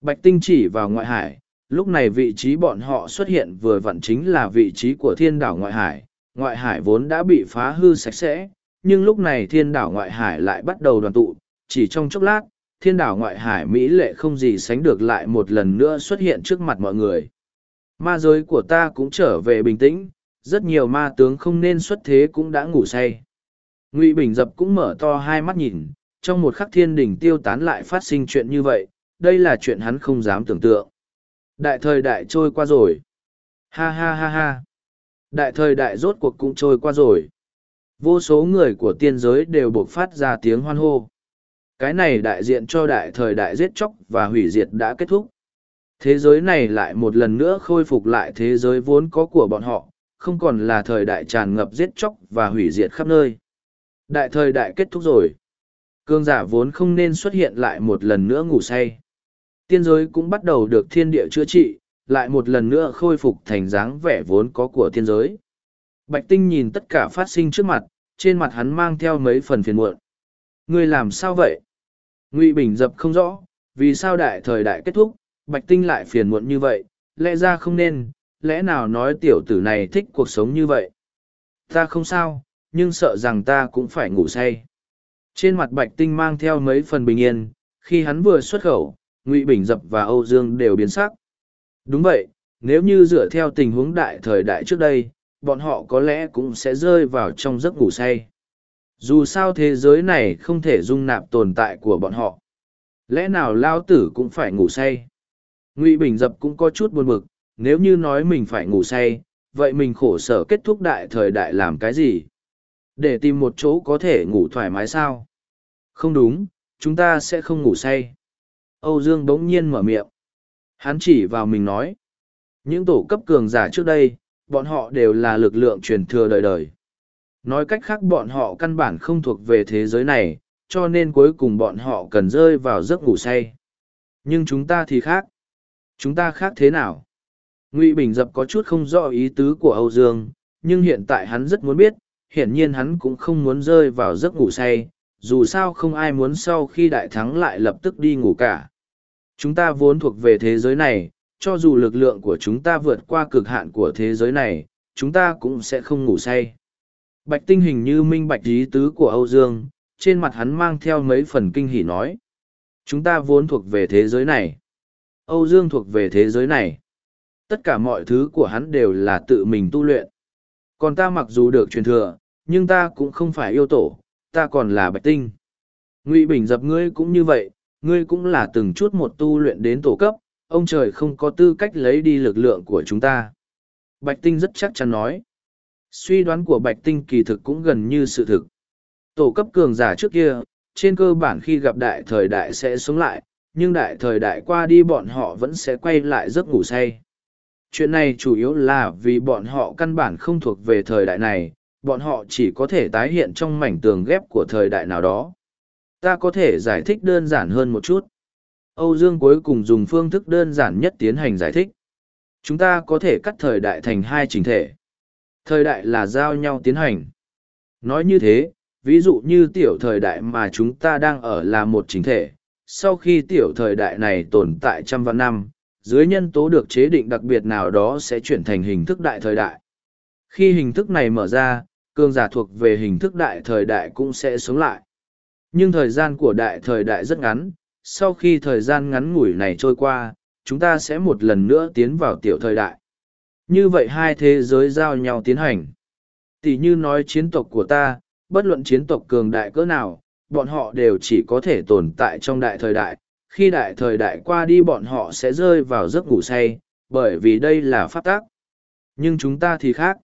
Bạch Tinh chỉ vào ngoại hải, lúc này vị trí bọn họ xuất hiện vừa vặn chính là vị trí của thiên đảo ngoại hải. Ngoại hải vốn đã bị phá hư sạch sẽ, nhưng lúc này thiên đảo ngoại hải lại bắt đầu đoàn tụ, chỉ trong chốc lát, thiên đảo ngoại hải Mỹ lệ không gì sánh được lại một lần nữa xuất hiện trước mặt mọi người. Ma giới của ta cũng trở về bình tĩnh, rất nhiều ma tướng không nên xuất thế cũng đã ngủ say. Ngụy Bình Dập cũng mở to hai mắt nhìn, trong một khắc thiên đỉnh tiêu tán lại phát sinh chuyện như vậy, đây là chuyện hắn không dám tưởng tượng. Đại thời đại trôi qua rồi. Ha ha ha ha. Đại thời đại rốt cuộc cũng trôi qua rồi. Vô số người của tiên giới đều buộc phát ra tiếng hoan hô. Cái này đại diện cho đại thời đại giết chóc và hủy diệt đã kết thúc. Thế giới này lại một lần nữa khôi phục lại thế giới vốn có của bọn họ, không còn là thời đại tràn ngập giết chóc và hủy diệt khắp nơi. Đại thời đại kết thúc rồi. Cương giả vốn không nên xuất hiện lại một lần nữa ngủ say. Tiên giới cũng bắt đầu được thiên địa chữa trị, lại một lần nữa khôi phục thành dáng vẻ vốn có của tiên giới. Bạch Tinh nhìn tất cả phát sinh trước mặt, trên mặt hắn mang theo mấy phần phiền muộn. Ngươi làm sao vậy? Ngụy Bình dập không rõ, vì sao đại thời đại kết thúc, Bạch Tinh lại phiền muộn như vậy, lẽ ra không nên, lẽ nào nói tiểu tử này thích cuộc sống như vậy? Ta không sao, nhưng sợ rằng ta cũng phải ngủ say. Trên mặt Bạch Tinh mang theo mấy phần bình yên, khi hắn vừa xuất khẩu, Ngụy Bình Dập và Âu Dương đều biến sắc. Đúng vậy, nếu như dựa theo tình huống đại thời đại trước đây, bọn họ có lẽ cũng sẽ rơi vào trong giấc ngủ say. Dù sao thế giới này không thể dung nạp tồn tại của bọn họ. Lẽ nào lao tử cũng phải ngủ say? Ngụy Bình Dập cũng có chút buồn bực, nếu như nói mình phải ngủ say, vậy mình khổ sở kết thúc đại thời đại làm cái gì? Để tìm một chỗ có thể ngủ thoải mái sao? Không đúng, chúng ta sẽ không ngủ say. Âu Dương bỗng nhiên mở miệng. Hắn chỉ vào mình nói. Những tổ cấp cường giả trước đây, bọn họ đều là lực lượng truyền thừa đời đời. Nói cách khác bọn họ căn bản không thuộc về thế giới này, cho nên cuối cùng bọn họ cần rơi vào giấc ngủ say. Nhưng chúng ta thì khác. Chúng ta khác thế nào? Ngụy Bình Dập có chút không rõ ý tứ của Âu Dương, nhưng hiện tại hắn rất muốn biết, hiển nhiên hắn cũng không muốn rơi vào giấc ngủ say, dù sao không ai muốn sau khi đại thắng lại lập tức đi ngủ cả. Chúng ta vốn thuộc về thế giới này, cho dù lực lượng của chúng ta vượt qua cực hạn của thế giới này, chúng ta cũng sẽ không ngủ say. Bạch tinh hình như minh bạch ý tứ của Âu Dương, trên mặt hắn mang theo mấy phần kinh hỉ nói. Chúng ta vốn thuộc về thế giới này. Âu Dương thuộc về thế giới này. Tất cả mọi thứ của hắn đều là tự mình tu luyện. Còn ta mặc dù được truyền thừa, nhưng ta cũng không phải yêu tổ, ta còn là bạch tinh. Ngụy Bình dập ngươi cũng như vậy, ngươi cũng là từng chút một tu luyện đến tổ cấp, ông trời không có tư cách lấy đi lực lượng của chúng ta. Bạch Tinh rất chắc chắn nói. Suy đoán của Bạch Tinh kỳ thực cũng gần như sự thực. Tổ cấp cường giả trước kia, trên cơ bản khi gặp đại thời đại sẽ sống lại, nhưng đại thời đại qua đi bọn họ vẫn sẽ quay lại giấc ngủ say. Chuyện này chủ yếu là vì bọn họ căn bản không thuộc về thời đại này, bọn họ chỉ có thể tái hiện trong mảnh tường ghép của thời đại nào đó. Ta có thể giải thích đơn giản hơn một chút. Âu Dương cuối cùng dùng phương thức đơn giản nhất tiến hành giải thích. Chúng ta có thể cắt thời đại thành hai trình thể. Thời đại là giao nhau tiến hành. Nói như thế, ví dụ như tiểu thời đại mà chúng ta đang ở là một chính thể. Sau khi tiểu thời đại này tồn tại trăm vạn năm, dưới nhân tố được chế định đặc biệt nào đó sẽ chuyển thành hình thức đại thời đại. Khi hình thức này mở ra, cương giả thuộc về hình thức đại thời đại cũng sẽ sống lại. Nhưng thời gian của đại thời đại rất ngắn, sau khi thời gian ngắn ngủi này trôi qua, chúng ta sẽ một lần nữa tiến vào tiểu thời đại. Như vậy hai thế giới giao nhau tiến hành. Tỷ như nói chiến tộc của ta, bất luận chiến tộc cường đại cỡ nào, bọn họ đều chỉ có thể tồn tại trong đại thời đại. Khi đại thời đại qua đi bọn họ sẽ rơi vào giấc ngủ say, bởi vì đây là pháp tác. Nhưng chúng ta thì khác.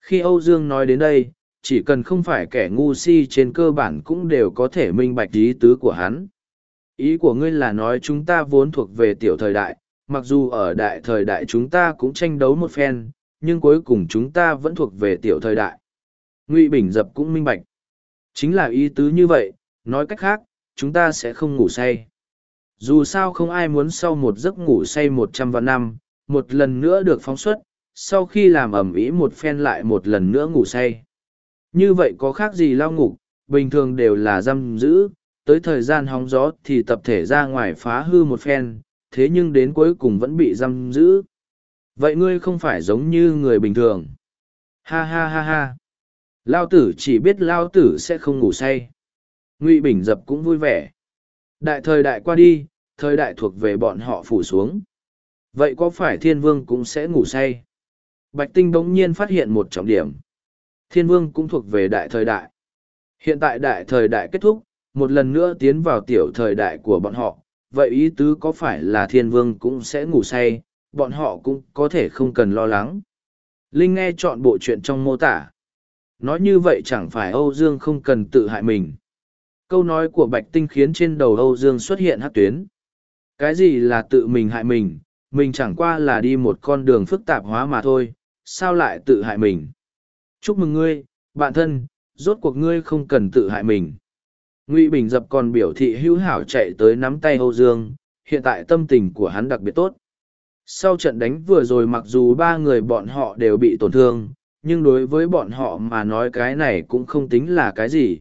Khi Âu Dương nói đến đây, chỉ cần không phải kẻ ngu si trên cơ bản cũng đều có thể minh bạch ý tứ của hắn. Ý của ngươi là nói chúng ta vốn thuộc về tiểu thời đại, mặc dù ở đại thời đại chúng ta cũng tranh đấu một phen, nhưng cuối cùng chúng ta vẫn thuộc về tiểu thời đại. Ngụy Bình Dập cũng minh bạch. Chính là ý tứ như vậy, nói cách khác, chúng ta sẽ không ngủ say. Dù sao không ai muốn sau một giấc ngủ say một trăm vạn năm, một lần nữa được phóng xuất, sau khi làm ẩm ý một phen lại một lần nữa ngủ say. Như vậy có khác gì lao ngục, bình thường đều là giam giữ, tới thời gian hóng gió thì tập thể ra ngoài phá hư một phen, thế nhưng đến cuối cùng vẫn bị giam giữ. Vậy ngươi không phải giống như người bình thường. Ha ha ha ha. Lao tử chỉ biết Lao tử sẽ không ngủ say. Ngụy Bình Dập cũng vui vẻ. Đại thời đại qua đi, thời đại thuộc về bọn họ phủ xuống. Vậy có phải thiên vương cũng sẽ ngủ say? Bạch Tinh bỗng nhiên phát hiện một trọng điểm. Thiên vương cũng thuộc về đại thời đại. Hiện tại đại thời đại kết thúc, một lần nữa tiến vào tiểu thời đại của bọn họ. Vậy ý tứ có phải là thiên vương cũng sẽ ngủ say, bọn họ cũng có thể không cần lo lắng. Linh nghe chọn bộ chuyện trong mô tả. Nói như vậy chẳng phải Âu Dương không cần tự hại mình. Câu nói của Bạch Tinh khiến trên đầu Âu Dương xuất hiện hát tuyến. Cái gì là tự mình hại mình, mình chẳng qua là đi một con đường phức tạp hóa mà thôi, sao lại tự hại mình. Chúc mừng ngươi, bạn thân, rốt cuộc ngươi không cần tự hại mình. Ngụy Bình Dập còn biểu thị hữu hảo chạy tới nắm tay Âu Dương, hiện tại tâm tình của hắn đặc biệt tốt. Sau trận đánh vừa rồi mặc dù ba người bọn họ đều bị tổn thương, nhưng đối với bọn họ mà nói cái này cũng không tính là cái gì.